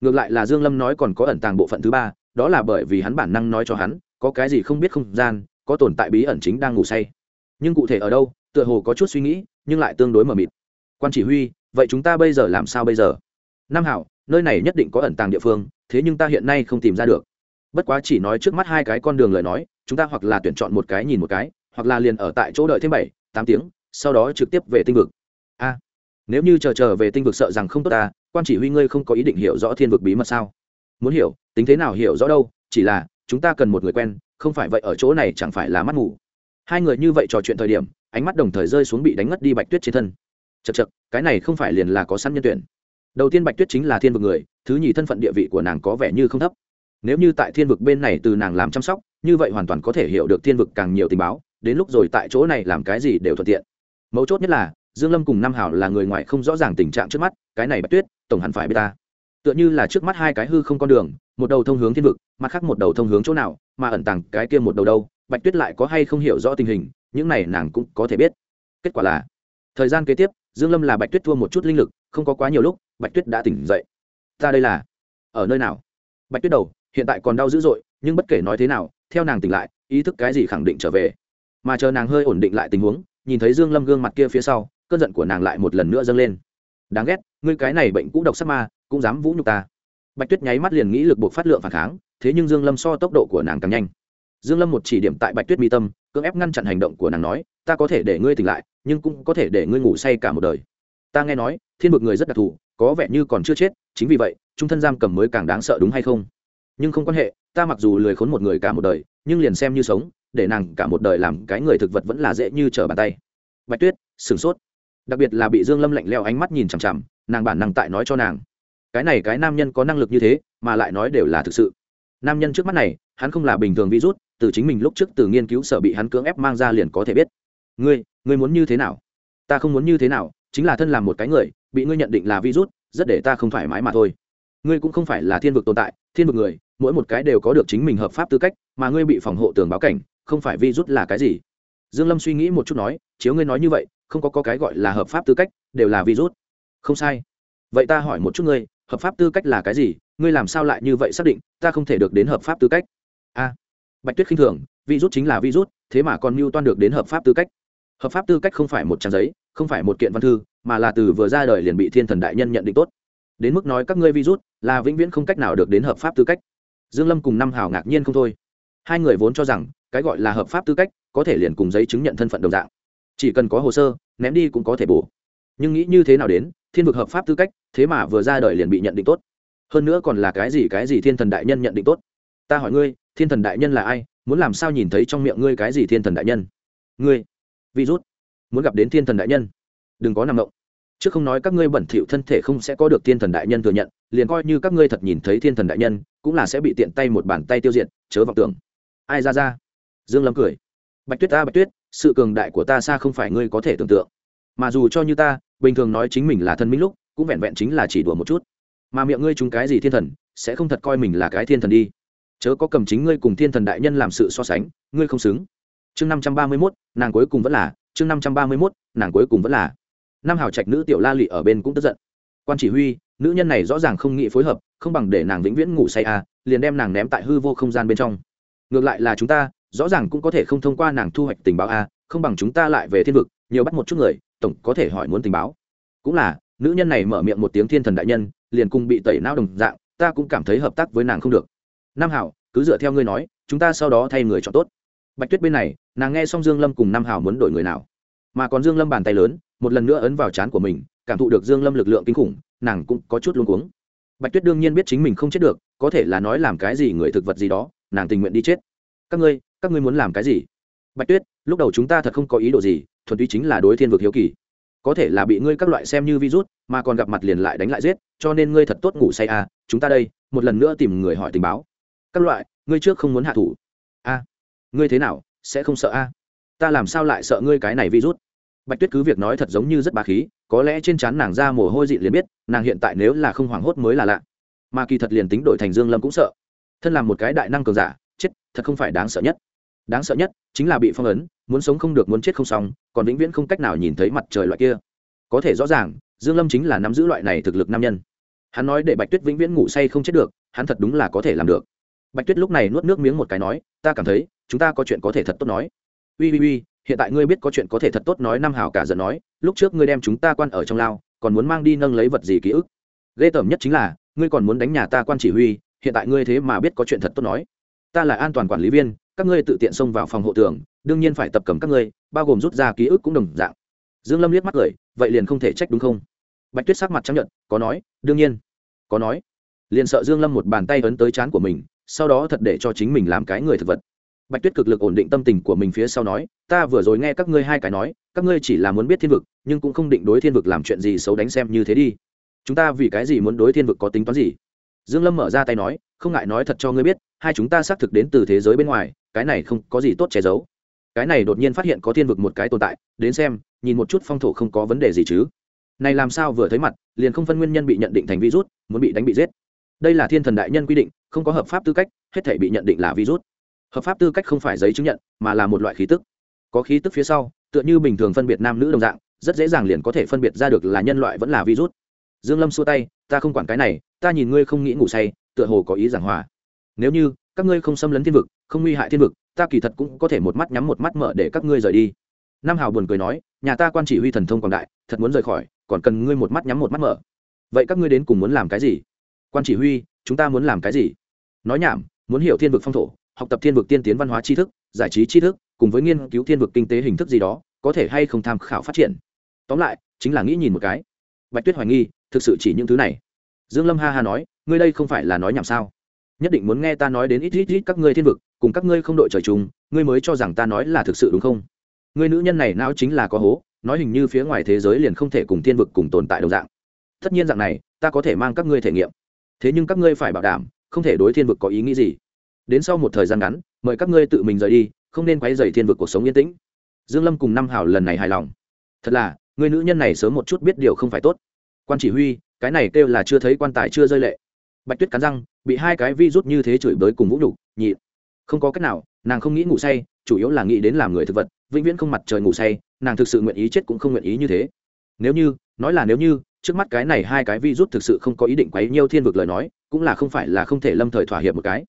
Ngược lại là dương lâm nói còn có ẩn tàng bộ phận thứ ba, đó là bởi vì hắn bản năng nói cho hắn có cái gì không biết không gian, có tồn tại bí ẩn chính đang ngủ say. Nhưng cụ thể ở đâu, tựa hồ có chút suy nghĩ, nhưng lại tương đối mờ mịt. Quan chỉ huy, vậy chúng ta bây giờ làm sao bây giờ? Nam hảo, nơi này nhất định có ẩn tàng địa phương, thế nhưng ta hiện nay không tìm ra được. Bất quá chỉ nói trước mắt hai cái con đường lời nói, chúng ta hoặc là tuyển chọn một cái nhìn một cái, hoặc là liền ở tại chỗ đợi thêm bảy, tám tiếng, sau đó trực tiếp về tinh vực. A, nếu như chờ chờ về tinh vực sợ rằng không tốt ta, quan chỉ huy ngươi không có ý định hiểu rõ thiên vực bí mật sao? Muốn hiểu, tính thế nào hiểu rõ đâu, chỉ là chúng ta cần một người quen, không phải vậy ở chỗ này chẳng phải là mắt ngủ hai người như vậy trò chuyện thời điểm, ánh mắt đồng thời rơi xuống bị đánh ngất đi bạch tuyết trên thân. Chật chật cái này không phải liền là có sẵn nhân tuyển. Đầu tiên bạch tuyết chính là thiên vực người, thứ nhì thân phận địa vị của nàng có vẻ như không thấp. Nếu như tại thiên vực bên này từ nàng làm chăm sóc, như vậy hoàn toàn có thể hiểu được thiên vực càng nhiều tình báo, đến lúc rồi tại chỗ này làm cái gì đều thuận tiện. Mấu chốt nhất là, dương lâm cùng nam hảo là người ngoài không rõ ràng tình trạng trước mắt, cái này bạch tuyết, tổng hẳn phải biết ta tựa như là trước mắt hai cái hư không con đường, một đầu thông hướng thiên vực, mặt khác một đầu thông hướng chỗ nào, mà ẩn tàng cái kia một đầu đâu, bạch tuyết lại có hay không hiểu rõ tình hình, những này nàng cũng có thể biết. Kết quả là, thời gian kế tiếp, dương lâm là bạch tuyết thua một chút linh lực, không có quá nhiều lúc, bạch tuyết đã tỉnh dậy. Ta đây là, ở nơi nào? Bạch tuyết đầu, hiện tại còn đau dữ dội, nhưng bất kể nói thế nào, theo nàng tỉnh lại, ý thức cái gì khẳng định trở về. Mà chờ nàng hơi ổn định lại tình huống, nhìn thấy dương lâm gương mặt kia phía sau, cơn giận của nàng lại một lần nữa dâng lên đáng ghét, ngươi cái này bệnh cũ độc sắc ma, cũng dám vũ nhục ta. Bạch tuyết nháy mắt liền nghĩ lực buộc phát lượng phản kháng, thế nhưng dương lâm so tốc độ của nàng càng nhanh. Dương lâm một chỉ điểm tại bạch tuyết mi tâm, cưỡng ép ngăn chặn hành động của nàng nói, ta có thể để ngươi tỉnh lại, nhưng cũng có thể để ngươi ngủ say cả một đời. Ta nghe nói, thiên vực người rất đặc thù, có vẻ như còn chưa chết, chính vì vậy, trung thân giam cầm mới càng đáng sợ đúng hay không? Nhưng không quan hệ, ta mặc dù lười khốn một người cả một đời, nhưng liền xem như sống, để nàng cả một đời làm cái người thực vật vẫn là dễ như trở bàn tay. Bạch tuyết, sửng sốt đặc biệt là bị dương lâm lạnh leo ánh mắt nhìn chằm chằm, nàng bản năng tại nói cho nàng. Cái này cái nam nhân có năng lực như thế, mà lại nói đều là thực sự. Nam nhân trước mắt này, hắn không là bình thường virus, từ chính mình lúc trước từ nghiên cứu sở bị hắn cưỡng ép mang ra liền có thể biết. Ngươi ngươi muốn như thế nào? Ta không muốn như thế nào, chính là thân làm một cái người, bị ngươi nhận định là virus, rất để ta không thoải mái mà thôi. Ngươi cũng không phải là thiên vực tồn tại, thiên vực người, mỗi một cái đều có được chính mình hợp pháp tư cách, mà ngươi bị phòng hộ tường báo cảnh, không phải virus là cái gì? Dương lâm suy nghĩ một chút nói, chiếu ngươi nói như vậy không có, có cái gọi là hợp pháp tư cách đều là virus. Không sai. Vậy ta hỏi một chút ngươi hợp pháp tư cách là cái gì? Ngươi làm sao lại như vậy xác định ta không thể được đến hợp pháp tư cách? A. Bạch tuyết khinh thường virus chính là virus thế mà còn mưu toan được đến hợp pháp tư cách. Hợp pháp tư cách không phải một trang giấy không phải một kiện văn thư mà là từ vừa ra đời liền bị thiên thần đại nhân nhận định tốt. Đến mức nói các ngươi virus là vĩnh viễn không cách nào được đến hợp pháp tư cách. Dương lâm cùng năm hào ngạc nhiên không thôi. Hai người vốn cho rằng cái gọi là hợp pháp tư cách có thể liền cùng giấy chứng nhận thân phận đồng dạng chỉ cần có hồ sơ, ném đi cũng có thể bổ. Nhưng nghĩ như thế nào đến, thiên vực hợp pháp tư cách, thế mà vừa ra đời liền bị nhận định tốt. Hơn nữa còn là cái gì cái gì thiên thần đại nhân nhận định tốt? Ta hỏi ngươi, thiên thần đại nhân là ai? Muốn làm sao nhìn thấy trong miệng ngươi cái gì thiên thần đại nhân? Ngươi, virus, muốn gặp đến thiên thần đại nhân. Đừng có nằm động. Chứ không nói các ngươi bẩn thỉu thân thể không sẽ có được thiên thần đại nhân thừa nhận, liền coi như các ngươi thật nhìn thấy thiên thần đại nhân, cũng là sẽ bị tiện tay một bàn tay tiêu diệt, chớ vọng tưởng. Ai ra ra? Dương lâm cười. Bạch tuyết ta, bạch tuyết sự cường đại của ta xa không phải ngươi có thể tưởng tượng. Mà dù cho như ta, bình thường nói chính mình là thân minh lúc, cũng vẹn vẹn chính là chỉ đùa một chút. Mà miệng ngươi chúng cái gì thiên thần, sẽ không thật coi mình là cái thiên thần đi. Chớ có cầm chính ngươi cùng thiên thần đại nhân làm sự so sánh, ngươi không xứng. Chương năm trăm ba mươi mốt, nàng cuối cùng vẫn là, chương năm trăm ba mươi mốt, nàng cuối cùng vẫn là. Năm hào trạch nữ tiểu la lị ở bên cũng tức giận. Quan chỉ huy, nữ nhân này rõ ràng không nghĩ phối hợp, không bằng để nàng vĩnh viễn ngủ say à liền đem nàng ném tại hư vô không gian bên trong. Ngược lại là chúng ta rõ ràng cũng có thể không thông qua nàng thu hoạch tình báo a, không bằng chúng ta lại về thiên vực, nhiều bắt một chút người, tổng có thể hỏi muốn tình báo. Cũng là, nữ nhân này mở miệng một tiếng thiên thần đại nhân, liền cùng bị tẩy não đồng dạng, ta cũng cảm thấy hợp tác với nàng không được. Nam hảo, cứ dựa theo ngươi nói, chúng ta sau đó thay người chọn tốt. Bạch tuyết bên này, nàng nghe xong dương lâm cùng nam hảo muốn đổi người nào. Mà còn dương lâm bàn tay lớn, một lần nữa ấn vào trán của mình, cảm thụ được dương lâm lực lượng kinh khủng, nàng cũng có chút luống cuống. Bạch tuyết đương nhiên biết chính mình không chết được, có thể là nói làm cái gì người thực vật gì đó, nàng tình nguyện đi chết các ngươi các ngươi muốn làm cái gì? Bạch tuyết, lúc đầu chúng ta thật không có ý đồ gì, thuần túy chính là đối thiên vực hiếu kỳ. Có thể là bị ngươi các loại xem như virus, mà còn gặp mặt liền lại đánh lại giết, cho nên ngươi thật tốt ngủ say à chúng ta đây, một lần nữa tìm người hỏi tình báo. Các loại, ngươi trước không muốn hạ thủ. A, ngươi thế nào, sẽ không sợ a? Ta làm sao lại sợ ngươi cái này virus? Bạch tuyết cứ việc nói thật giống như rất bà khí, có lẽ trên trán nàng ra mồ hôi dị liền biết, nàng hiện tại nếu là không hoảng hốt mới là lạ. Mà kỳ thật liền tính đổi thành dương lâm cũng sợ. Thân làm một cái đại năng cường giả chết, thật không phải đáng sợ nhất. Đáng sợ nhất chính là bị phong ấn, muốn sống không được, muốn chết không xong, còn vĩnh viễn không cách nào nhìn thấy mặt trời loại kia. Có thể rõ ràng, dương lâm chính là nắm giữ loại này thực lực nam nhân. Hắn nói để bạch tuyết vĩnh viễn ngủ say không chết được, hắn thật đúng là có thể làm được. Bạch tuyết lúc này nuốt nước miếng một cái nói, ta cảm thấy, chúng ta có chuyện có thể thật tốt nói. Ui ui ui hiện tại ngươi biết có chuyện có thể thật tốt nói năm hào cả giận nói, lúc trước ngươi đem chúng ta quan ở trong lao, còn muốn mang đi nâng lấy vật gì ký ức? Ghê tởm nhất chính là, ngươi còn muốn đánh nhà ta quan chỉ huy, hiện tại ngươi thế mà biết có chuyện thật tốt nói ta là an toàn quản lý viên, các ngươi tự tiện xông vào phòng hộ tường, đương nhiên phải tập cầm các ngươi, bao gồm rút ra ký ức cũng đồng dạng. Dương lâm liếc mắt cười, vậy liền không thể trách đúng không? Bạch tuyết sắc mặt chấp nhận có nói, đương nhiên, có nói. Liền sợ dương lâm một bàn tay ấn tới chán của mình, sau đó thật để cho chính mình làm cái người thực vật. Bạch tuyết cực lực ổn định tâm tình của mình phía sau nói, ta vừa rồi nghe các ngươi hai cái nói, các ngươi chỉ là muốn biết thiên vực, nhưng cũng không định đối thiên vực làm chuyện gì xấu đánh xem như thế đi. Chúng ta vì cái gì muốn đối thiên vực có tính toán gì? Dương lâm mở ra tay nói, không ngại nói thật cho ngươi biết hai chúng ta xác thực đến từ thế giới bên ngoài, cái này không có gì tốt che giấu. Cái này đột nhiên phát hiện có thiên vực một cái tồn tại, đến xem, nhìn một chút phong thổ không có vấn đề gì chứ. Này làm sao vừa thấy mặt, liền không phân nguyên nhân bị nhận định thành virus, muốn bị đánh bị giết. Đây là thiên thần đại nhân quy định, không có hợp pháp tư cách, hết thể bị nhận định là virus. Hợp pháp tư cách không phải giấy chứng nhận, mà là một loại khí tức. Có khí tức phía sau, tựa như bình thường phân biệt nam nữ đồng dạng, rất dễ dàng liền có thể phân biệt ra được là nhân loại vẫn là virus. Dương lâm xua tay, ta không quản cái này, ta nhìn ngươi không nghĩ ngủ say, tựa hồ có ý giảng hòa nếu như các ngươi không xâm lấn thiên vực, không nguy hại thiên vực, ta kỳ thật cũng có thể một mắt nhắm một mắt mở để các ngươi rời đi. Nam hào buồn cười nói, nhà ta quan chỉ huy thần thông quảng đại, thật muốn rời khỏi, còn cần ngươi một mắt nhắm một mắt mở. Vậy các ngươi đến cùng muốn làm cái gì? Quan chỉ huy, chúng ta muốn làm cái gì? Nói nhảm, muốn hiểu thiên vực phong thổ, học tập thiên vực tiên tiến văn hóa tri thức, giải trí tri thức, cùng với nghiên cứu thiên vực kinh tế hình thức gì đó, có thể hay không tham khảo phát triển. Tóm lại, chính là nghĩ nhìn một cái. Bạch tuyết hoài nghi, thực sự chỉ những thứ này. Dương lâm ha ha nói, ngươi đây không phải là nói nhảm sao? Nhất định muốn nghe ta nói đến ít ít ít các ngươi thiên vực, cùng các ngươi không đội trời chung, ngươi mới cho rằng ta nói là thực sự đúng không? Ngươi nữ nhân này não chính là có hố, nói hình như phía ngoài thế giới liền không thể cùng thiên vực cùng tồn tại đồng dạng. Tất nhiên dạng này, ta có thể mang các ngươi thể nghiệm. Thế nhưng các ngươi phải bảo đảm, không thể đối thiên vực có ý nghĩ gì. Đến sau một thời gian ngắn, mời các ngươi tự mình rời đi, không nên quay dày thiên vực cuộc sống yên tĩnh. Dương lâm cùng năm hảo lần này hài lòng. Thật là, người nữ nhân này sớm một chút biết điều không phải tốt. Quan chỉ huy, cái này kêu là chưa thấy quan tài chưa rơi lệ bạch tuyết cắn răng, bị hai cái vi rút như thế chửi bới cùng vũ nhục, nhị. Không có cách nào, nàng không nghĩ ngủ say, chủ yếu là nghĩ đến làm người thực vật, vĩnh viễn không mặt trời ngủ say, nàng thực sự nguyện ý chết cũng không nguyện ý như thế. Nếu như, nói là nếu như, trước mắt cái này hai cái vi rút thực sự không có ý định quấy nhiêu thiên vực lời nói, cũng là không phải là không thể lâm thời thỏa hiệp một cái.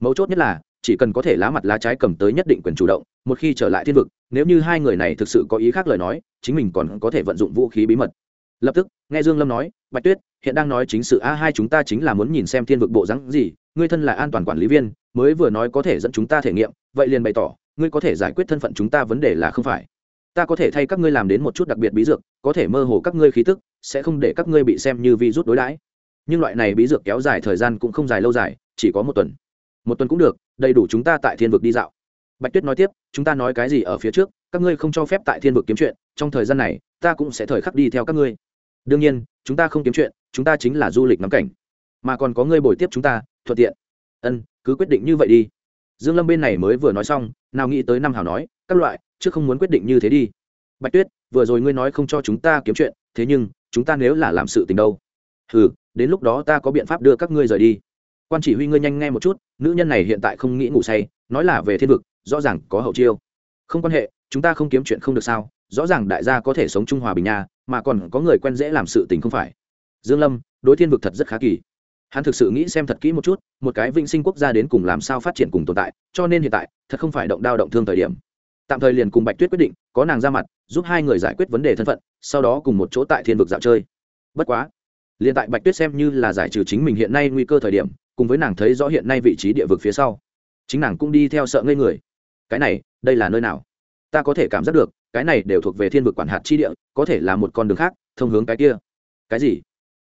Mấu chốt nhất là, chỉ cần có thể lá mặt lá trái cầm tới nhất định quyền chủ động, một khi trở lại thiên vực, nếu như hai người này thực sự có ý khác lời nói, chính mình còn có thể vận dụng vũ khí bí mật. Lập tức, nghe dương lâm nói, bạch tuyết hiện đang nói chính sự, a, hai chúng ta chính là muốn nhìn xem thiên vực bộ rắn gì, ngươi thân là an toàn quản lý viên, mới vừa nói có thể dẫn chúng ta thể nghiệm, vậy liền bày tỏ, ngươi có thể giải quyết thân phận chúng ta vấn đề là không phải. Ta có thể thay các ngươi làm đến một chút đặc biệt bí dược, có thể mơ hồ các ngươi khí tức, sẽ không để các ngươi bị xem như vi rút đối đãi. Nhưng loại này bí dược kéo dài thời gian cũng không dài lâu dài, chỉ có một tuần. Một tuần cũng được, đầy đủ chúng ta tại thiên vực đi dạo. Bạch tuyết nói tiếp, chúng ta nói cái gì ở phía trước, các ngươi không cho phép tại thiên vực kiếm chuyện, trong thời gian này, ta cũng sẽ thời khắc đi theo các ngươi. Đương nhiên, chúng ta không kiếm chuyện chúng ta chính là du lịch ngắm cảnh. Mà còn có người bồi tiếp chúng ta, thuận tiện. Ân, cứ quyết định như vậy đi. Dương lâm bên này mới vừa nói xong, nào nghĩ tới năm hảo nói, các loại, chứ không muốn quyết định như thế đi. Bạch tuyết, vừa rồi ngươi nói không cho chúng ta kiếm chuyện, thế nhưng, chúng ta nếu là làm sự tình đâu? Hừ, đến lúc đó ta có biện pháp đưa các ngươi rời đi. Quan chỉ huy ngươi nhanh nghe một chút, nữ nhân này hiện tại không nghĩ ngủ say, nói là về thiên vực, rõ ràng có hậu chiêu. Không quan hệ, chúng ta không kiếm chuyện không được sao, rõ ràng đại gia có thể sống trung hòa bình nha, mà còn có người quen dễ làm sự tình không phải dương lâm, đối thiên vực thật rất khá kỳ. Hắn thực sự nghĩ xem thật kỹ một chút, một cái vĩnh sinh quốc gia đến cùng làm sao phát triển cùng tồn tại, cho nên hiện tại, thật không phải động đao động thương thời điểm. Tạm thời liền cùng bạch tuyết quyết định, có nàng ra mặt, giúp hai người giải quyết vấn đề thân phận, sau đó cùng một chỗ tại thiên vực dạo chơi. Bất quá, liền tại bạch tuyết xem như là giải trừ chính mình hiện nay nguy cơ thời điểm, cùng với nàng thấy rõ hiện nay vị trí địa vực phía sau, chính nàng cũng đi theo sợ ngây người. Cái này, đây là nơi nào? Ta có thể cảm giác được, cái này đều thuộc về thiên vực quản hạt chi địa, có thể là một con đường khác, thông hướng cái kia. Cái gì?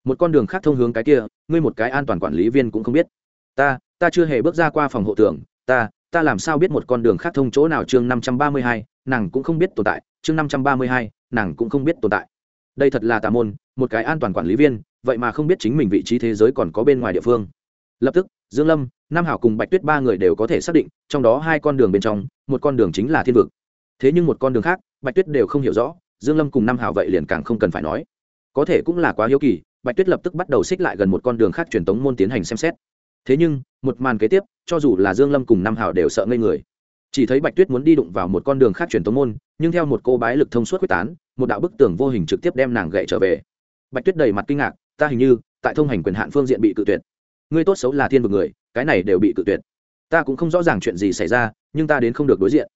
Một con đường khác thông hướng cái kia, ngươi một cái an toàn quản lý viên cũng không biết. Ta ta chưa hề bước ra qua phòng hộ tưởng ta ta làm sao biết một con đường khác thông chỗ nào? Chương năm trăm ba mươi hai, nàng cũng không biết tồn tại. Chương năm trăm ba mươi hai, nàng cũng không biết tồn tại. Đây thật là tà môn, một cái an toàn quản lý viên, vậy mà không biết chính mình vị trí thế giới còn có bên ngoài địa phương. Lập tức, dương lâm, nam hảo cùng bạch tuyết ba người đều có thể xác định, trong đó hai con đường bên trong, một con đường chính là thiên vực. Thế nhưng một con đường khác, bạch tuyết đều không hiểu rõ, dương lâm cùng nam hảo vậy liền càng không cần phải nói. Có thể cũng là quá hiếu kỳ bạch tuyết lập tức bắt đầu xích lại gần một con đường khác truyền tống môn tiến hành xem xét. Thế nhưng, một màn kế tiếp, cho dù là dương lâm cùng nam hảo đều sợ ngây người. Chỉ thấy bạch tuyết muốn đi đụng vào một con đường khác truyền tống môn, nhưng theo một cô bái lực thông suốt quyết tán, một đạo bức tường vô hình trực tiếp đem nàng gậy trở về. Bạch tuyết đầy mặt kinh ngạc, ta hình như, tại thông hành quyền hạn phương diện bị cự tuyệt. Ngươi tốt xấu là thiên vực người, cái này đều bị cự tuyệt. Ta cũng không rõ ràng chuyện gì xảy ra, nhưng ta đến không được đối diện.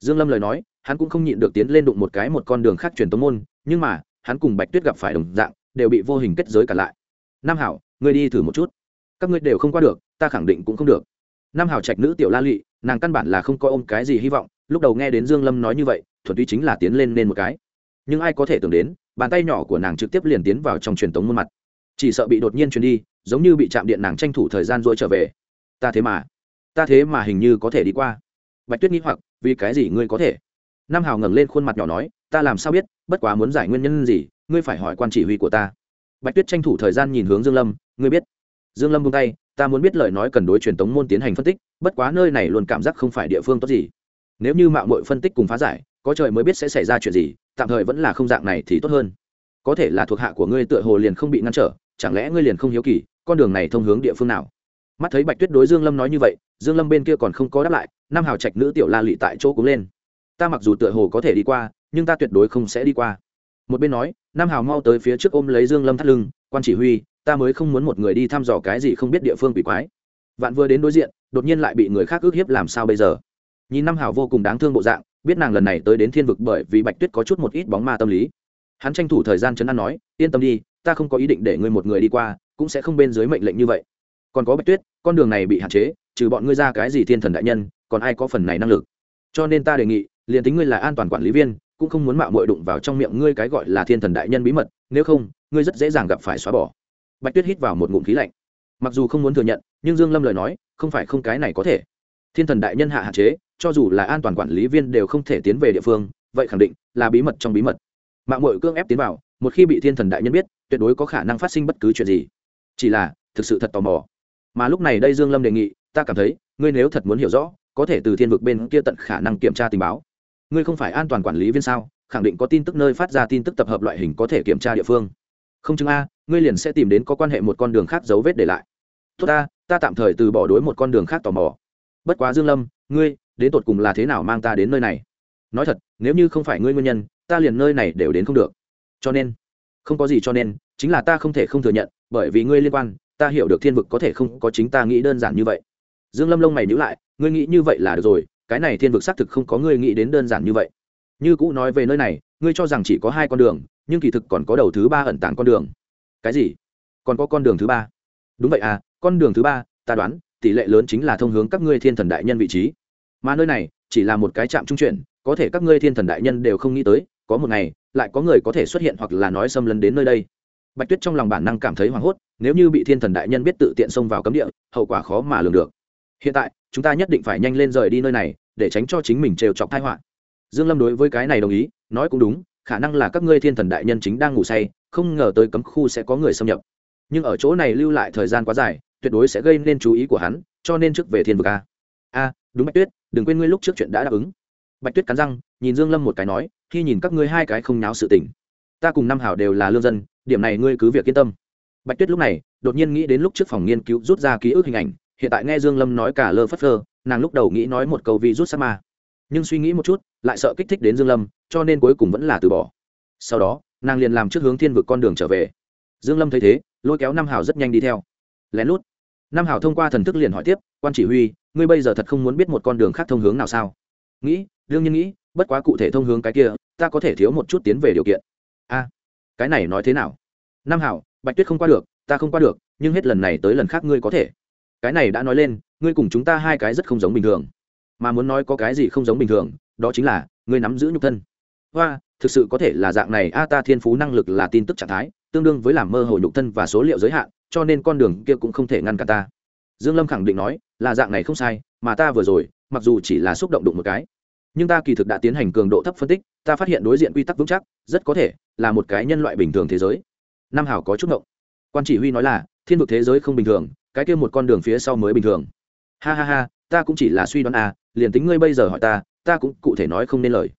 Dương lâm lời nói, hắn cũng không nhịn được tiến lên đụng một cái một con đường khác truyền tống môn, nhưng mà, hắn cùng bạch tuyết gặp phải đồng dạng đều bị vô hình kết giới cả lại. Nam hảo, ngươi đi thử một chút. Các ngươi đều không qua được, ta khẳng định cũng không được. Nam hảo trạch nữ tiểu la lụy nàng căn bản là không coi ôm cái gì hy vọng, lúc đầu nghe đến dương lâm nói như vậy, thuần túy chính là tiến lên nên một cái. Nhưng ai có thể tưởng đến, bàn tay nhỏ của nàng trực tiếp liền tiến vào trong truyền tống muôn mặt. Chỉ sợ bị đột nhiên truyền đi, giống như bị chạm điện nàng tranh thủ thời gian rồi trở về. Ta thế mà, ta thế mà hình như có thể đi qua. Bạch tuyết nghĩ hoặc, vì cái gì ngươi có thể? Nam hào ngẩng lên khuôn mặt nhỏ nói, ta làm sao biết, bất quá muốn giải nguyên nhân gì ngươi phải hỏi quan chỉ huy của ta. Bạch tuyết tranh thủ thời gian nhìn hướng dương lâm, ngươi biết. Dương lâm buông tay, ta muốn biết lời nói cần đối truyền tống môn tiến hành phân tích, bất quá nơi này luôn cảm giác không phải địa phương tốt gì. Nếu như mạo muội phân tích cùng phá giải, có trời mới biết sẽ xảy ra chuyện gì, tạm thời vẫn là không dạng này thì tốt hơn. Có thể là thuộc hạ của ngươi tựa hồ liền không bị ngăn trở, chẳng lẽ ngươi liền không hiếu kỳ, con đường này thông hướng địa phương nào? Mắt thấy bạch tuyết đối dương lâm nói như vậy, dương lâm bên kia còn không có đáp lại nam hào trạch nữ tiểu la lị tại chỗ cũng lên. Ta mặc dù tựa hồ có thể đi qua, nhưng ta tuyệt đối không sẽ đi qua một bên nói, nam hào mau tới phía trước ôm lấy dương lâm thắt lưng, quan chỉ huy, ta mới không muốn một người đi thăm dò cái gì không biết địa phương bị quái. Vạn vừa đến đối diện, đột nhiên lại bị người khác ước hiếp làm sao bây giờ? Nhìn nam hào vô cùng đáng thương bộ dạng, biết nàng lần này tới đến thiên vực bởi vì bạch tuyết có chút một ít bóng ma tâm lý. Hắn tranh thủ thời gian chấn an nói, yên tâm đi, ta không có ý định để ngươi một người đi qua, cũng sẽ không bên dưới mệnh lệnh như vậy. Còn có bạch tuyết, con đường này bị hạn chế, trừ bọn ngươi ra cái gì thiên thần đại nhân, còn ai có phần này năng lực? Cho nên ta đề nghị, liền tính ngươi là an toàn quản lý viên cũng không muốn mạo muội đụng vào trong miệng ngươi cái gọi là thiên thần đại nhân bí mật, nếu không, ngươi rất dễ dàng gặp phải xóa bỏ. Bạch tuyết hít vào một ngụm khí lạnh. Mặc dù không muốn thừa nhận, nhưng dương lâm lời nói, không phải không cái này có thể. Thiên thần đại nhân hạ hạn chế, cho dù là an toàn quản lý viên đều không thể tiến về địa phương, vậy khẳng định là bí mật trong bí mật. Mạng mội cương ép tiến vào, một khi bị thiên thần đại nhân biết, tuyệt đối có khả năng phát sinh bất cứ chuyện gì. Chỉ là, thực sự thật tò mò. Mà lúc này đây dương lâm đề nghị, ta cảm thấy, ngươi nếu thật muốn hiểu rõ, có thể từ thiên vực bên kia tận khả năng kiểm tra tình báo ngươi không phải an toàn quản lý viên sao? Khẳng định có tin tức nơi phát ra tin tức tập hợp loại hình có thể kiểm tra địa phương. Không chứng a, ngươi liền sẽ tìm đến có quan hệ một con đường khác dấu vết để lại. Tốt ta ta tạm thời từ bỏ đối một con đường khác tò mò. Bất quá dương lâm, ngươi, đến tột cùng là thế nào mang ta đến nơi này? Nói thật, nếu như không phải ngươi nguyên nhân, ta liền nơi này đều đến không được. Cho nên, không có gì cho nên, chính là ta không thể không thừa nhận, bởi vì ngươi liên quan, ta hiểu được thiên vực có thể không có chính ta nghĩ đơn giản như vậy. Dương lâm lông mày nhíu lại, ngươi nghĩ như vậy là được rồi cái này thiên vực xác thực không có ngươi nghĩ đến đơn giản như vậy. Như cũ nói về nơi này, ngươi cho rằng chỉ có hai con đường, nhưng kỳ thực còn có đầu thứ ba ẩn tàng con đường. Cái gì? Còn có con đường thứ ba? Đúng vậy à con đường thứ ba, ta đoán, tỷ lệ lớn chính là thông hướng các ngươi thiên thần đại nhân vị trí. Mà nơi này, chỉ là một cái trạm trung chuyển, có thể các ngươi thiên thần đại nhân đều không nghĩ tới, có một ngày, lại có người có thể xuất hiện hoặc là nói xâm lấn đến nơi đây. Bạch tuyết trong lòng bản năng cảm thấy hoảng hốt, nếu như bị thiên thần đại nhân biết tự tiện xông vào cấm địa, hậu quả khó mà lường được hiện tại, chúng ta nhất định phải nhanh lên rời đi nơi này, để tránh cho chính mình trêu chọc thai họa. Dương lâm đối với cái này đồng ý, nói cũng đúng, khả năng là các ngươi thiên thần đại nhân chính đang ngủ say, không ngờ tới cấm khu sẽ có người xâm nhập. Nhưng ở chỗ này lưu lại thời gian quá dài, tuyệt đối sẽ gây nên chú ý của hắn, cho nên trước về thiên vực a. A, đúng bạch tuyết, đừng quên ngươi lúc trước chuyện đã đáp ứng. Bạch tuyết cắn răng, nhìn dương lâm một cái nói, khi nhìn các ngươi hai cái không nháo sự tình, ta cùng năm hảo đều là lương dân, điểm này ngươi cứ việc yên tâm. Bạch tuyết lúc này, đột nhiên nghĩ đến lúc trước phòng nghiên cứu rút ra ký ức hình ảnh hiện tại nghe dương lâm nói cả lơ phất phơ, nàng lúc đầu nghĩ nói một câu vi rút sát ma. Nhưng suy nghĩ một chút, lại sợ kích thích đến dương lâm, cho nên cuối cùng vẫn là từ bỏ. Sau đó, nàng liền làm trước hướng thiên vực con đường trở về. Dương lâm thấy thế, lôi kéo Nam hảo rất nhanh đi theo. Lén lút. Nam hảo thông qua thần thức liền hỏi tiếp, quan chỉ huy, ngươi bây giờ thật không muốn biết một con đường khác thông hướng nào sao? Nghĩ, đương nhiên nghĩ, bất quá cụ thể thông hướng cái kia, ta có thể thiếu một chút tiến về điều kiện. A, cái này nói thế nào? Nam hảo, bạch tuyết không qua được, ta không qua được, nhưng hết lần này tới lần khác ngươi có thể cái này đã nói lên, ngươi cùng chúng ta hai cái rất không giống bình thường. Mà muốn nói có cái gì không giống bình thường, đó chính là, ngươi nắm giữ nhục thân. Hoa, thực sự có thể là dạng này, a, ta thiên phú năng lực là tin tức trạng thái, tương đương với làm mơ hồ nhục thân và số liệu giới hạn, cho nên con đường kia cũng không thể ngăn cản ta. Dương lâm khẳng định nói, là dạng này không sai, mà ta vừa rồi, mặc dù chỉ là xúc động đụng một cái, nhưng ta kỳ thực đã tiến hành cường độ thấp phân tích, ta phát hiện đối diện quy tắc vững chắc, rất có thể là một cái nhân loại bình thường thế giới. Nam hảo có chút ngộng. Quan chỉ huy nói là, thiên vực thế giới không bình thường cái kia một con đường phía sau mới bình thường. Ha ha ha, ta cũng chỉ là suy đoán à liền tính ngươi bây giờ hỏi ta ta cũng cụ thể nói không nên lời.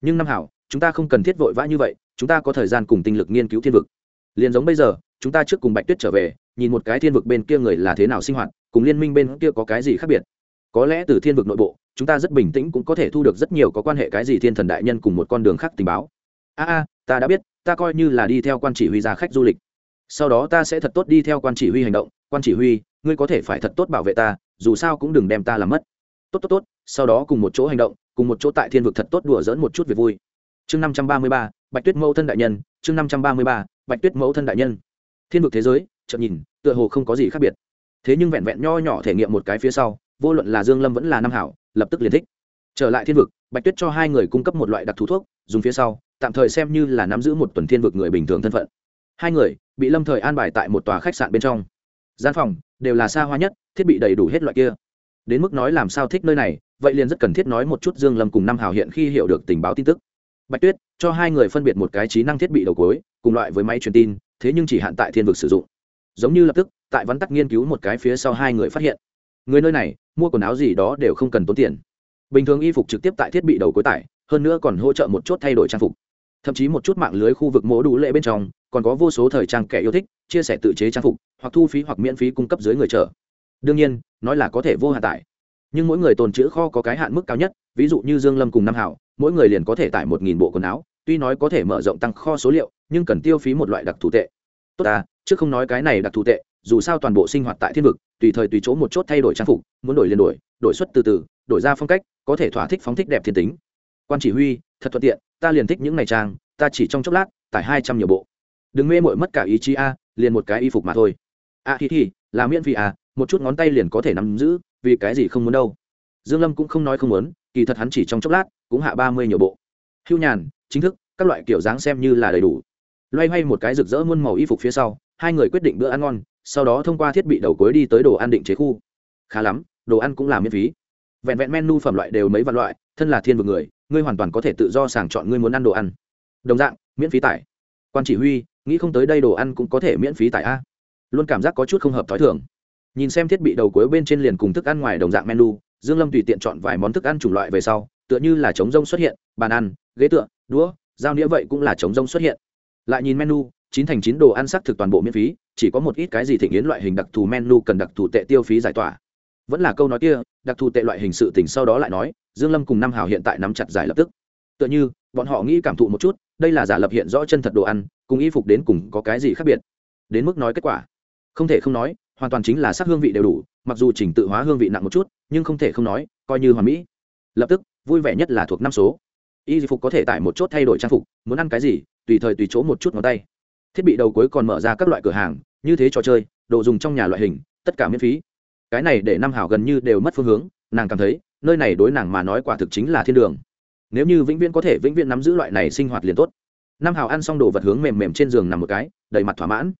Nhưng nam hảo, chúng ta không cần thiết vội vã như vậy, chúng ta có thời gian cùng tinh lực nghiên cứu thiên vực. Liền giống bây giờ, chúng ta trước cùng bạch tuyết trở về, nhìn một cái thiên vực bên kia người là thế nào sinh hoạt, cùng liên minh bên kia có cái gì khác biệt. Có lẽ từ thiên vực nội bộ, chúng ta rất bình tĩnh cũng có thể thu được rất nhiều có quan hệ cái gì thiên thần đại nhân cùng một con đường khác tình báo. A a, ta đã biết, ta coi như là đi theo quan chỉ huy ra khách du lịch. Sau đó ta sẽ thật tốt đi theo quan chỉ huy hành động quan chỉ huy, ngươi có thể phải thật tốt bảo vệ ta, dù sao cũng đừng đem ta làm mất. Tốt tốt tốt, sau đó cùng một chỗ hành động, cùng một chỗ tại thiên vực thật tốt đùa dỡn một chút việc vui. Chương năm trăm ba mươi ba, bạch tuyết mẫu thân đại nhân, chương năm trăm ba mươi ba, bạch tuyết mẫu thân đại nhân. Thiên vực thế giới, chợt nhìn, tựa hồ không có gì khác biệt. Thế nhưng vẹn vẹn nho nhỏ thể nghiệm một cái phía sau, vô luận là dương lâm vẫn là nam hảo, lập tức liền thích. Trở lại thiên vực, bạch tuyết cho hai người cung cấp một loại đặc thù thuốc, dùng phía sau, tạm thời xem như là nắm giữ một tuần thiên vực người bình thường thân phận. Hai người bị lâm thời an bài tại một tòa khách sạn bên trong gian phòng đều là xa hoa nhất, thiết bị đầy đủ hết loại kia. Đến mức nói làm sao thích nơi này, vậy liền rất cần thiết nói một chút dương lâm cùng năm hào hiện khi hiểu được tình báo tin tức. Bạch tuyết cho hai người phân biệt một cái trí năng thiết bị đầu cuối, cùng loại với máy truyền tin, thế nhưng chỉ hạn tại thiên vực sử dụng. Giống như lập tức, tại văn tắc nghiên cứu một cái phía sau hai người phát hiện, người nơi này, mua quần áo gì đó đều không cần tốn tiền. Bình thường y phục trực tiếp tại thiết bị đầu cuối tải, hơn nữa còn hỗ trợ một chút thay đổi trang phục. Thậm chí một chút mạng lưới khu vực mố đủ lệ bên trong còn có vô số thời trang kẻ yêu thích, chia sẻ tự chế trang phục, hoặc thu phí hoặc miễn phí cung cấp dưới người chở. Đương nhiên, nói là có thể vô hạ tải. Nhưng mỗi người tồn chữ kho có cái hạn mức cao nhất, ví dụ như dương lâm cùng nam hảo, mỗi người liền có thể tải một nghìn bộ quần áo, tuy nói có thể mở rộng tăng kho số liệu, nhưng cần tiêu phí một loại đặc thù tệ. Tốt à chứ không nói cái này đặc thù tệ, dù sao toàn bộ sinh hoạt tại thiên vực, tùy thời tùy chỗ một chốt thay đổi trang phục, muốn đổi liền đổi đổi xuất từ từ, đổi ra phong cách, có thể thỏa thích phóng thích đẹp thiên tính. Quan chỉ huy, thật thuận tiện, ta liền thích những ngày trang, ta chỉ trong chốc lát, tải hai trăm nhiều bộ đừng mê mội mất cả ý chí a liền một cái y phục mà thôi. A à, thì thì là miễn phí à một chút ngón tay liền có thể nắm giữ vì cái gì không muốn đâu. Dương lâm cũng không nói không muốn kỳ thật hắn chỉ trong chốc lát cũng hạ ba mươi nhiều bộ. Hưu nhàn chính thức các loại kiểu dáng xem như là đầy đủ. Loay hoay một cái rực rỡ muôn màu y phục phía sau hai người quyết định bữa ăn ngon sau đó thông qua thiết bị đầu cuối đi tới đồ ăn định chế khu. Khá lắm đồ ăn cũng là miễn phí. Vẹn vẹn menu phẩm loại đều mấy vạn loại thân là thiên vực người ngươi hoàn toàn có thể tự do sàng chọn ngươi muốn ăn đồ ăn. Đồng dạng miễn phí tải. Quan chỉ huy nghĩ không tới đây đồ ăn cũng có thể miễn phí tại a. Luôn cảm giác có chút không hợp t h ó i thường. Nhìn xem thiết bị đầu cuối bên trên liền cùng thức ăn ngoài đồng dạng menu, dương lâm tùy tiện chọn vài món thức ăn chủng loại về sau, tựa như là trống rông xuất hiện, bàn ăn, ghế tựa, đũa, dao nĩa vậy cũng là trống rông xuất hiện. Lại nhìn menu, chín thành chín đồ ăn sắc thực toàn bộ miễn phí, chỉ có một ít cái gì thịnh yến loại hình đặc thù menu cần đặc thù tệ tiêu phí giải tỏa. Vẫn là câu nói kia, đặc thù tệ loại hình sự tỉnh sau đó lại nói, dương lâm cùng nam hào hiện tại nắm chặt giải lập tức. Tựa như, bọn họ nghĩ cảm thụ một chút, đây là giả lập hiện rõ chân thật đồ ăn cùng y phục đến cùng có cái gì khác biệt? Đến mức nói kết quả. Không thể không nói, hoàn toàn chính là sắc hương vị đều đủ, mặc dù chỉnh tự hóa hương vị nặng một chút, nhưng không thể không nói, coi như hoàn mỹ. Lập tức, vui vẻ nhất là thuộc năm số. Y phục có thể tại một chốt thay đổi trang phục, muốn ăn cái gì, tùy thời tùy chỗ một chút ngón tay. Thiết bị đầu cuối còn mở ra các loại cửa hàng, như thế trò chơi, đồ dùng trong nhà loại hình, tất cả miễn phí. Cái này để năm hảo gần như đều mất phương hướng, nàng cảm thấy, nơi này đối nàng mà nói quả thực chính là thiên đường. Nếu như vĩnh viễn có thể vĩnh viễn nắm giữ loại này sinh hoạt liền tốt. Nam Hào ăn xong đồ vật hướng mềm mềm trên giường nằm một cái, đầy mặt thỏa mãn.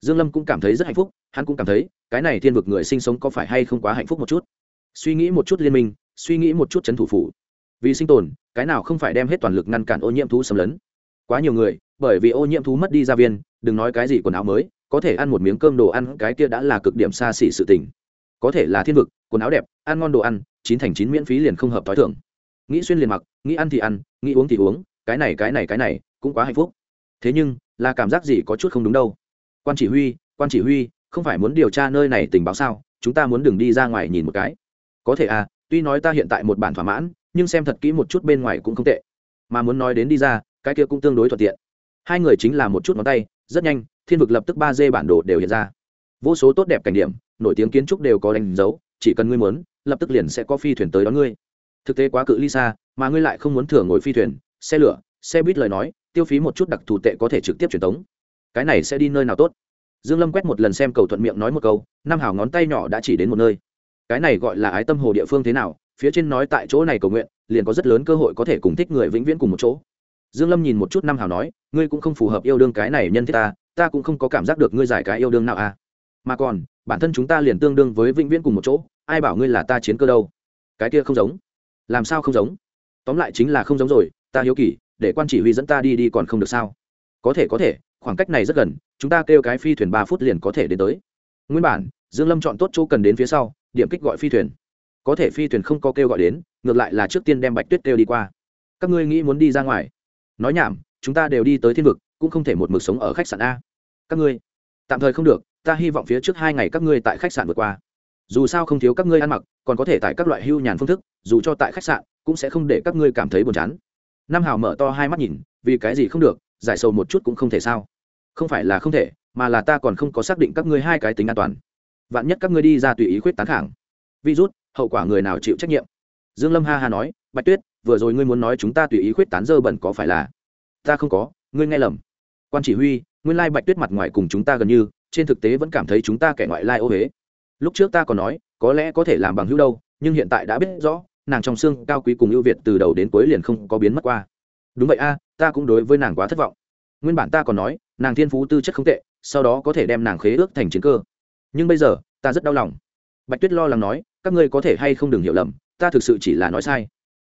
Dương lâm cũng cảm thấy rất hạnh phúc, hắn cũng cảm thấy, cái này thiên vực người sinh sống có phải hay không quá hạnh phúc một chút? Suy nghĩ một chút liên minh, suy nghĩ một chút chấn thủ phủ. Vì sinh tồn, cái nào không phải đem hết toàn lực ngăn cản ô nhiễm thú xâm lấn? Quá nhiều người, bởi vì ô nhiễm thú mất đi gia viên, đừng nói cái gì quần áo mới, có thể ăn một miếng cơm đồ ăn, cái kia đã là cực điểm xa xỉ sự tình. Có thể là thiên vực, quần áo đẹp, ăn ngon đồ ăn, chín thành chín miễn phí liền không hợp t h i thưởng nghĩ xuyên liền mặc, nghĩ ăn thì ăn, nghĩ uống thì uống, cái này cái này cái này cũng quá hạnh phúc. Thế nhưng, là cảm giác gì có chút không đúng đâu. Quan chỉ huy, quan chỉ huy, không phải muốn điều tra nơi này tình báo sao? Chúng ta muốn đừng đi ra ngoài nhìn một cái. Có thể à tuy nói ta hiện tại một bản thỏa mãn, nhưng xem thật kỹ một chút bên ngoài cũng không tệ. Mà muốn nói đến đi ra, cái kia cũng tương đối thuận tiện. Hai người chính là một chút ngón tay, rất nhanh, thiên vực lập tức ba d bản đồ đều hiện ra. Vô số tốt đẹp cảnh điểm, nổi tiếng kiến trúc đều có đánh dấu, chỉ cần ngươi muốn, lập tức liền sẽ có phi thuyền tới đón ngươi. Thực tế quá cự ly xa, mà ngươi lại không muốn thừa ngồi phi thuyền, xe lửa, xe buýt lời nói tiêu phí một chút đặc thù tệ có thể trực tiếp truyền tống. Cái này sẽ đi nơi nào tốt? Dương lâm quét một lần xem cầu thuận miệng nói một câu, năm hào ngón tay nhỏ đã chỉ đến một nơi. Cái này gọi là ái tâm hồ địa phương thế nào? Phía trên nói tại chỗ này cầu nguyện, liền có rất lớn cơ hội có thể cùng thích người vĩnh viễn cùng một chỗ. Dương lâm nhìn một chút năm hào nói, ngươi cũng không phù hợp yêu đương cái này nhân thiết ta ta cũng không có cảm giác được ngươi giải cái yêu đương nào à. Mà còn, bản thân chúng ta liền tương đương với vĩnh viễn cùng một chỗ, ai bảo ngươi là ta chiến cơ đâu? Cái kia không giống. Làm sao không giống? Tóm lại chính là không giống rồi, ta hiếu kỳ để quan chỉ huy dẫn ta đi đi còn không được sao? Có thể có thể, khoảng cách này rất gần, chúng ta kêu cái phi thuyền ba phút liền có thể đến tới. Nguyên bản, dương lâm chọn tốt chỗ cần đến phía sau, điểm kích gọi phi thuyền. Có thể phi thuyền không có kêu gọi đến, ngược lại là trước tiên đem bạch tuyết kêu đi qua. Các ngươi nghĩ muốn đi ra ngoài? Nói nhảm, chúng ta đều đi tới thiên vực, cũng không thể một mực sống ở khách sạn a. Các ngươi, tạm thời không được, ta hy vọng phía trước hai ngày các ngươi tại khách sạn vượt qua. Dù sao không thiếu các ngươi ăn mặc, còn có thể tại các loại hưu nhàn phương thức, dù cho tại khách sạn, cũng sẽ không để các ngươi cảm thấy buồn chán nam hào mở to hai mắt nhìn, vì cái gì không được, giải sầu một chút cũng không thể sao? Không phải là không thể, mà là ta còn không có xác định các ngươi hai cái tính an toàn. Vạn nhất các ngươi đi ra tùy ý khuyết tán khảng virus, hậu quả người nào chịu trách nhiệm? Dương lâm ha ha nói, bạch tuyết, vừa rồi ngươi muốn nói chúng ta tùy ý khuyết tán dơ bẩn có phải là? Ta không có, ngươi nghe lầm. Quan chỉ huy, nguyên lai bạch tuyết mặt ngoài cùng chúng ta gần như, trên thực tế vẫn cảm thấy chúng ta kẻ ngoại lai ô huế lúc trước ta còn nói, có lẽ có thể làm bằng hữu đâu, nhưng hiện tại đã biết rõ nàng trong xương cao quý cùng ưu việt từ đầu đến cuối liền không có biến mất qua. Đúng vậy a, ta cũng đối với nàng quá thất vọng. Nguyên bản ta còn nói, nàng thiên phú tư chất không tệ, sau đó có thể đem nàng khế ước thành chiến cơ. Nhưng bây giờ, ta rất đau lòng. Bạch tuyết lo lắng nói, các ngươi có thể hay không đừng hiểu lầm, ta thực sự chỉ là nói sai.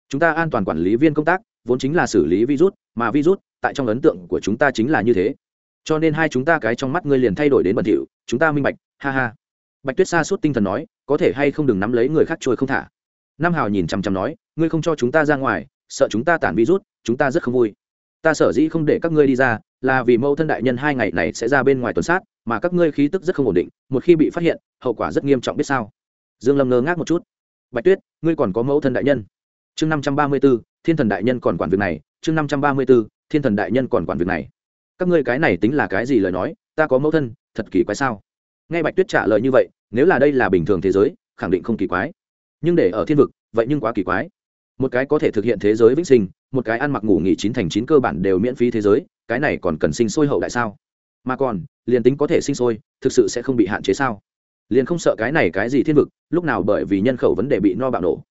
Chúng ta an toàn quản lý viên công tác, vốn chính là xử lý virus, mà virus, tại trong ấn tượng của chúng ta chính là như thế. Cho nên hai chúng ta cái trong mắt ngươi liền thay đổi đến bẩn thỉu, chúng ta minh bạch, ha ha. Bạch tuyết xa suốt tinh thần nói, có thể hay không đừng nắm lấy người khác trôi không thả nam hào nhìn chằm chằm nói ngươi không cho chúng ta ra ngoài sợ chúng ta tản virus chúng ta rất không vui. Ta sở dĩ không để các ngươi đi ra là vì mẫu thân đại nhân hai ngày này sẽ ra bên ngoài tuần sát mà các ngươi khí tức rất không ổn định một khi bị phát hiện hậu quả rất nghiêm trọng biết sao? Dương lâm ngơ ngác một chút. Bạch tuyết ngươi còn có mẫu thân đại nhân? Chương năm trăm ba mươi 534, thiên thần đại nhân còn quản việc này chương năm trăm ba mươi 534, thiên thần đại nhân còn quản việc này. Các ngươi cái này tính là cái gì lời nói ta có mẫu thân thật kỳ quái sao? Nghe bạch tuyết trả lời như vậy nếu là đây là bình thường thế giới khẳng định không kỳ quái nhưng để ở thiên vực, vậy nhưng quá kỳ quái. Một cái có thể thực hiện thế giới vĩnh sinh, một cái ăn mặc ngủ nghỉ chín thành chín cơ bản đều miễn phí thế giới, cái này còn cần sinh sôi hậu đại sao? Mà còn, liền tính có thể sinh sôi, thực sự sẽ không bị hạn chế sao? Liền không sợ cái này cái gì thiên vực, lúc nào bởi vì nhân khẩu vấn đề bị no bạo nổ.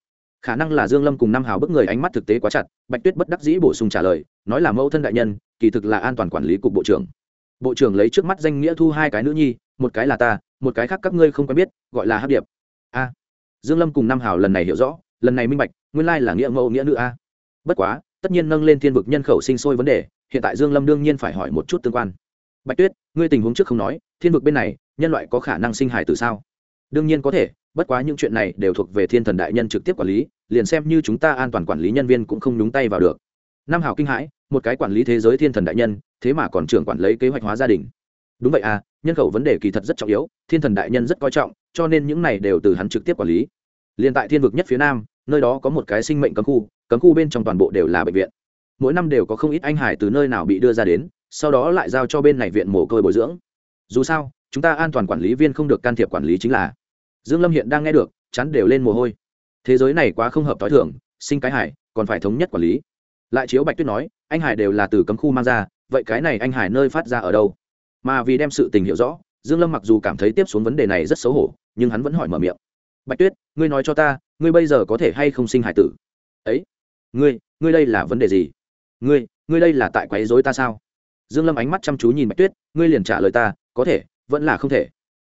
Khả năng là dương lâm cùng năm hào bức người ánh mắt thực tế quá chặt, bạch tuyết bất đắc dĩ bổ sung trả lời, nói là mẫu thân đại nhân, kỳ thực là an toàn quản lý cục bộ trưởng. Bộ trưởng lấy trước mắt danh nghĩa thu hai cái nữ nhi, một cái là ta, một cái khác các ngươi không quen biết, gọi là hấp điệp. A dương lâm cùng Nam hào lần này hiểu rõ, lần này minh bạch, nguyên lai là nghĩa mẫu, nghĩa nữ a. Bất quá, tất nhiên nâng lên thiên vực nhân khẩu sinh sôi vấn đề, hiện tại dương lâm đương nhiên phải hỏi một chút tương quan. Bạch tuyết, ngươi tình huống trước không nói, thiên vực bên này, nhân loại có khả năng sinh hài từ sao? Đương nhiên có thể, bất quá những chuyện này đều thuộc về thiên thần đại nhân trực tiếp quản lý, liền xem như chúng ta an toàn quản lý nhân viên cũng không nhúng tay vào được. Nam hào kinh hãi, một cái quản lý thế giới thiên thần đại nhân, thế mà còn trưởng quản lý kế hoạch hóa gia đình. Đúng vậy à nhân khẩu vấn đề kỳ thật rất trọng yếu, thiên thần đại nhân rất coi trọng cho nên những này đều từ hắn trực tiếp quản lý. Liền tại thiên vực nhất phía nam, nơi đó có một cái sinh mệnh cấm khu cấm khu bên trong toàn bộ đều là bệnh viện. Mỗi năm đều có không ít anh hải từ nơi nào bị đưa ra đến, sau đó lại giao cho bên này viện mồ côi bồi dưỡng. Dù sao, chúng ta an toàn quản lý viên không được can thiệp quản lý chính là. Dương lâm hiện đang nghe được chắn đều lên mồ hôi. Thế giới này quá không hợp t h o i thưởng sinh cái hải, còn phải thống nhất quản lý. Lại chiếu bạch tuyết nói, anh hải đều là từ cấm khu mang ra, vậy cái này anh hải nơi phát ra ở đâu? Mà vì đem sự tình hiểu rõ, dương lâm mặc dù cảm thấy tiếp xuống vấn đề này rất xấu hổ nhưng hắn vẫn hỏi mở miệng. Bạch tuyết, ngươi nói cho ta, ngươi bây giờ có thể hay không sinh hải tử? Ấy, ngươi ngươi đây là vấn đề gì? Ngươi ngươi đây là tại quấy rối ta sao? Dương lâm ánh mắt chăm chú nhìn bạch tuyết, ngươi liền trả lời ta, có thể, vẫn là không thể.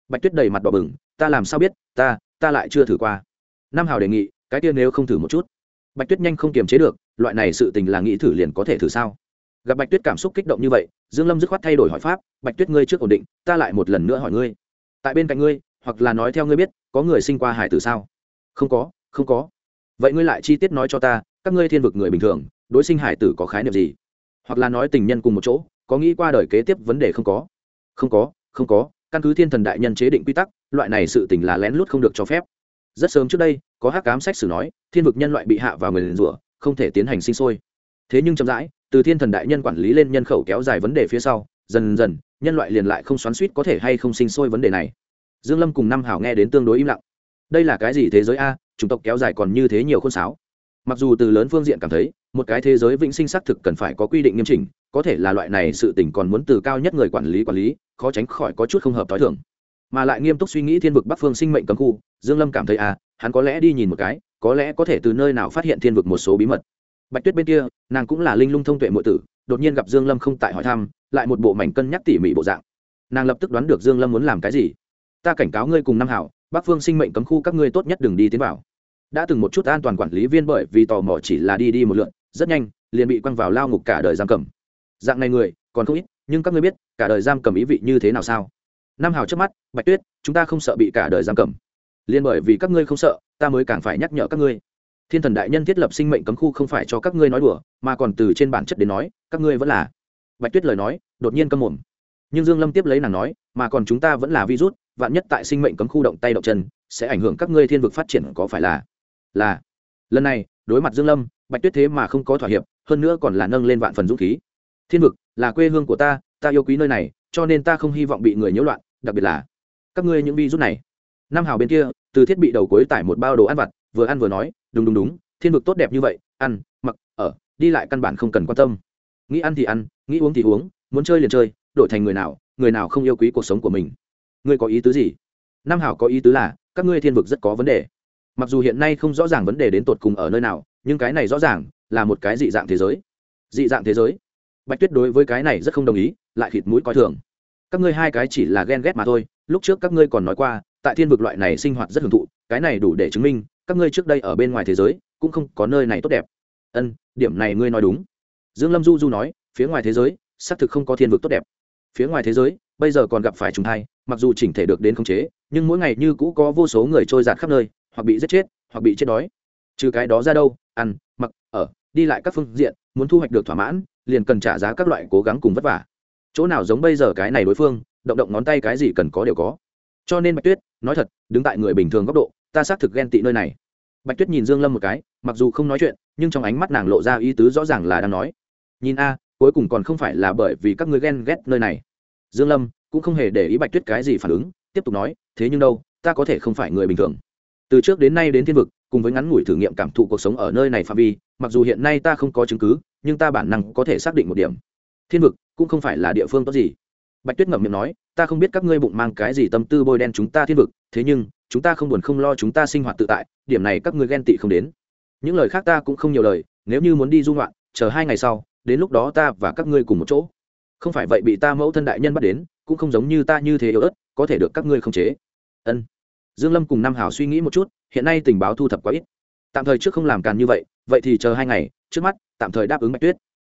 Bạch tuyết đầy mặt đỏ bừng, ta làm sao biết, ta ta lại chưa thử qua. Nam hào đề nghị, cái kia nếu không thử một chút. Bạch tuyết nhanh không kiềm chế được, loại này sự tình là nghĩ thử liền có thể thử sao? Gặp bạch tuyết cảm xúc kích động như vậy, dương lâm dứt khoát thay đổi hỏi pháp, bạch tuyết ngươi trước ổn định, ta lại một lần nữa hỏi ngươi. Tại bên cạnh ngươi hoặc là nói theo ngươi biết, có người sinh qua hải tử sao? Không có không có. Vậy ngươi lại chi tiết nói cho ta, các ngươi thiên vực người bình thường, đối sinh hải tử có khái niệm gì? Hoặc là nói tình nhân cùng một chỗ, có nghĩ qua đời kế tiếp vấn đề không có? Không có không có. Căn cứ thiên thần đại nhân chế định quy tắc, loại này sự tình là lén lút không được cho phép. Rất sớm trước đây, có hắc cám sách sử nói, thiên vực nhân loại bị hạ vào người liền rủa, không thể tiến hành sinh sôi. Thế nhưng chậm rãi, từ thiên thần đại nhân quản lý lên nhân khẩu kéo dài vấn đề phía sau, dần dần, nhân loại liền lại không xoắn suýt có thể hay không sinh sôi vấn đề này dương lâm cùng năm hảo nghe đến tương đối im lặng. Đây là cái gì thế giới a, chủng tộc kéo dài còn như thế nhiều khôn sáo. Mặc dù từ lớn phương diện cảm thấy, một cái thế giới vĩnh sinh xác thực cần phải có quy định nghiêm chỉnh, có thể là loại này sự tình còn muốn từ cao nhất người quản lý quản lý, khó tránh khỏi có chút không hợp t h o i thường. Mà lại nghiêm túc suy nghĩ thiên vực bắc phương sinh mệnh cấm khu, dương lâm cảm thấy à hắn có lẽ đi nhìn một cái, có lẽ có thể từ nơi nào phát hiện thiên vực một số bí mật. Bạch tuyết bên kia, nàng cũng là linh lung thông tuệ muội tử, đột nhiên gặp dương lâm không tại hỏi thăm, lại một bộ mảnh cân nhắc tỉ mỉ bộ dạng. Nàng lập tức đoán được dương lâm muốn làm cái gì ta cảnh cáo ngươi cùng năm hảo, bắc phương sinh mệnh cấm khu các ngươi tốt nhất đừng đi tiến vào. Đã từng một chút an toàn quản lý viên bởi vì tò mò chỉ là đi đi một lượn, rất nhanh, liền bị quăng vào lao ngục cả đời giam cầm. Dạng này người, còn không ít, nhưng các ngươi biết, cả đời giam cầm ý vị như thế nào sao? Nam hào trước mắt, bạch tuyết, chúng ta không sợ bị cả đời giam cầm. Liền bởi vì các ngươi không sợ, ta mới càng phải nhắc nhở các ngươi. Thiên thần đại nhân thiết lập sinh mệnh cấm khu không phải cho các ngươi nói đùa, mà còn từ trên bản chất đến nói, các ngươi vẫn là. Bạch tuyết lời nói, đột nhiên câm mồm nhưng dương lâm tiếp lấy nàng nói, mà còn chúng ta vẫn là virus, vạn nhất tại sinh mệnh cấm khu động tay động chân, sẽ ảnh hưởng các ngươi thiên vực phát triển có phải là? Là. Lần này, đối mặt dương lâm, bạch tuyết thế mà không có thỏa hiệp, hơn nữa còn là nâng lên vạn phần dũng khí. Thiên vực là quê hương của ta ta yêu quý nơi này, cho nên ta không hy vọng bị người nhiễu loạn, đặc biệt là các ngươi những virus này. Nam hào bên kia, từ thiết bị đầu cuối tải một bao đồ ăn vặt, vừa ăn vừa nói, đúng đúng đúng, thiên vực tốt đẹp như vậy, ăn, mặc, ở, đi lại căn bản không cần quan tâm. Nghĩ ăn thì ăn, nghĩ uống thì uống, muốn chơi liền chơi đổi thành người nào người nào không yêu quý cuộc sống của mình. Ngươi có ý tứ gì? Nam hảo có ý tứ là, các ngươi thiên vực rất có vấn đề. Mặc dù hiện nay không rõ ràng vấn đề đến tột cùng ở nơi nào, nhưng cái này rõ ràng là một cái dị dạng thế giới. Dị dạng thế giới? Bạch tuyết đối với cái này rất không đồng ý, lại khịt mũi coi thường. Các ngươi hai cái chỉ là ghen ghét mà thôi, lúc trước các ngươi còn nói qua, tại thiên vực loại này sinh hoạt rất hưởng thụ, cái này đủ để chứng minh, các ngươi trước đây ở bên ngoài thế giới, cũng không có nơi này tốt đẹp. Ân, điểm này ngươi nói đúng. Dương lâm du du nói, phía ngoài thế giới, xác thực không có thiên vực tốt đẹp phía ngoài thế giới, bây giờ còn gặp phải trùng thai, mặc dù chỉnh thể được đến khống chế, nhưng mỗi ngày như cũ có vô số người trôi giạt khắp nơi, hoặc bị giết chết, hoặc bị chết đói. Trừ cái đó ra đâu, ăn, mặc, ở, đi lại các phương diện, muốn thu hoạch được thỏa mãn, liền cần trả giá các loại cố gắng cùng vất vả. Chỗ nào giống bây giờ cái này đối phương, động động ngón tay cái gì cần có đều có. Cho nên bạch tuyết, nói thật, đứng tại người bình thường góc độ, ta xác thực ghen tị nơi này. Bạch tuyết nhìn dương lâm một cái, mặc dù không nói chuyện, nhưng trong ánh mắt nàng lộ ra ý tứ rõ ràng là đang nói. Nhìn a cuối cùng còn không phải là bởi vì các ngươi ghen ghét nơi này. Dương lâm cũng không hề để ý bạch tuyết cái gì phản ứng, tiếp tục nói, thế nhưng đâu, ta có thể không phải người bình thường. Từ trước đến nay đến thiên vực, cùng với ngắn ngủi thử nghiệm cảm thụ cuộc sống ở nơi này phạm vi, mặc dù hiện nay ta không có chứng cứ, nhưng ta bản năng có thể xác định một điểm. Thiên vực cũng không phải là địa phương tốt gì. Bạch tuyết ngậm miệng nói, ta không biết các ngươi bụng mang cái gì tâm tư bôi đen chúng ta thiên vực, thế nhưng, chúng ta không buồn không lo chúng ta sinh hoạt tự tại, điểm này các ngươi ghen tị không đến. Những lời khác ta cũng không nhiều lời, nếu như muốn đi dung loạn chờ hai ngày sau đến lúc đó ta và các ngươi cùng một chỗ. Không phải vậy bị ta mẫu thân đại nhân bắt đến, cũng không giống như ta như thế yếu ớt, có thể được các ngươi không chế. Ân. Dương lâm cùng nam hảo suy nghĩ một chút, hiện nay tình báo thu thập quá ít. Tạm thời trước không làm càn như vậy vậy thì chờ hai ngày, trước mắt, tạm thời đáp ứng bạch tuyết.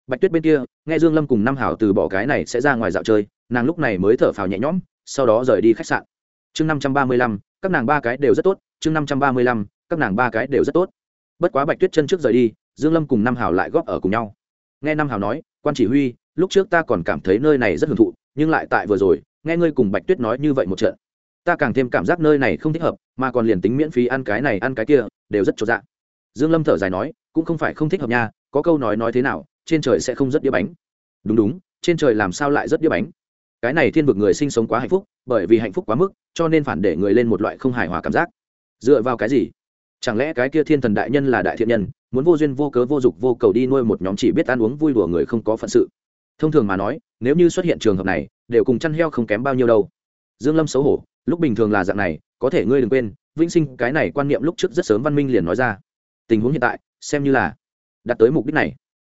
Bạch tuyết bên kia, nghe dương lâm cùng nam hảo từ bỏ cái này sẽ ra ngoài dạo chơi, nàng lúc này mới thở phào nhẹ nhõm, sau đó rời đi khách sạn. Chương năm trăm ba mươi lăm, các nàng ba cái đều rất tốt, chương năm trăm ba mươi lăm, các nàng ba cái đều rất tốt. Bất quá bạch tuyết chân trước rời đi, dương lâm cùng nam hảo lại góp ở cùng nhau nghe nam hảo nói, quan chỉ huy, lúc trước ta còn cảm thấy nơi này rất hưởng thụ, nhưng lại tại vừa rồi, nghe ngươi cùng bạch tuyết nói như vậy một trận. Ta càng thêm cảm giác nơi này không thích hợp, mà còn liền tính miễn phí ăn cái này ăn cái kia, đều rất cho dạ. Dương lâm thở dài nói, cũng không phải không thích hợp nha, có câu nói nói thế nào, trên trời sẽ không rất đĩa bánh. Đúng đúng, trên trời làm sao lại rất đĩa bánh? Cái này thiên vực người sinh sống quá hạnh phúc, bởi vì hạnh phúc quá mức, cho nên phản để người lên một loại không hài hòa cảm giác. Dựa vào cái gì? Chẳng lẽ cái kia thiên thần đại nhân là đại thiện nhân, muốn vô duyên vô cớ vô dục vô cầu đi nuôi một nhóm chỉ biết ăn uống vui đùa người không có phận sự? Thông thường mà nói, nếu như xuất hiện trường hợp này, đều cùng chăn heo không kém bao nhiêu đâu. Dương lâm xấu hổ, lúc bình thường là dạng này, có thể ngươi đừng quên, vĩnh sinh cái này quan niệm lúc trước rất sớm văn minh liền nói ra. Tình huống hiện tại, xem như là đạt tới mục đích này.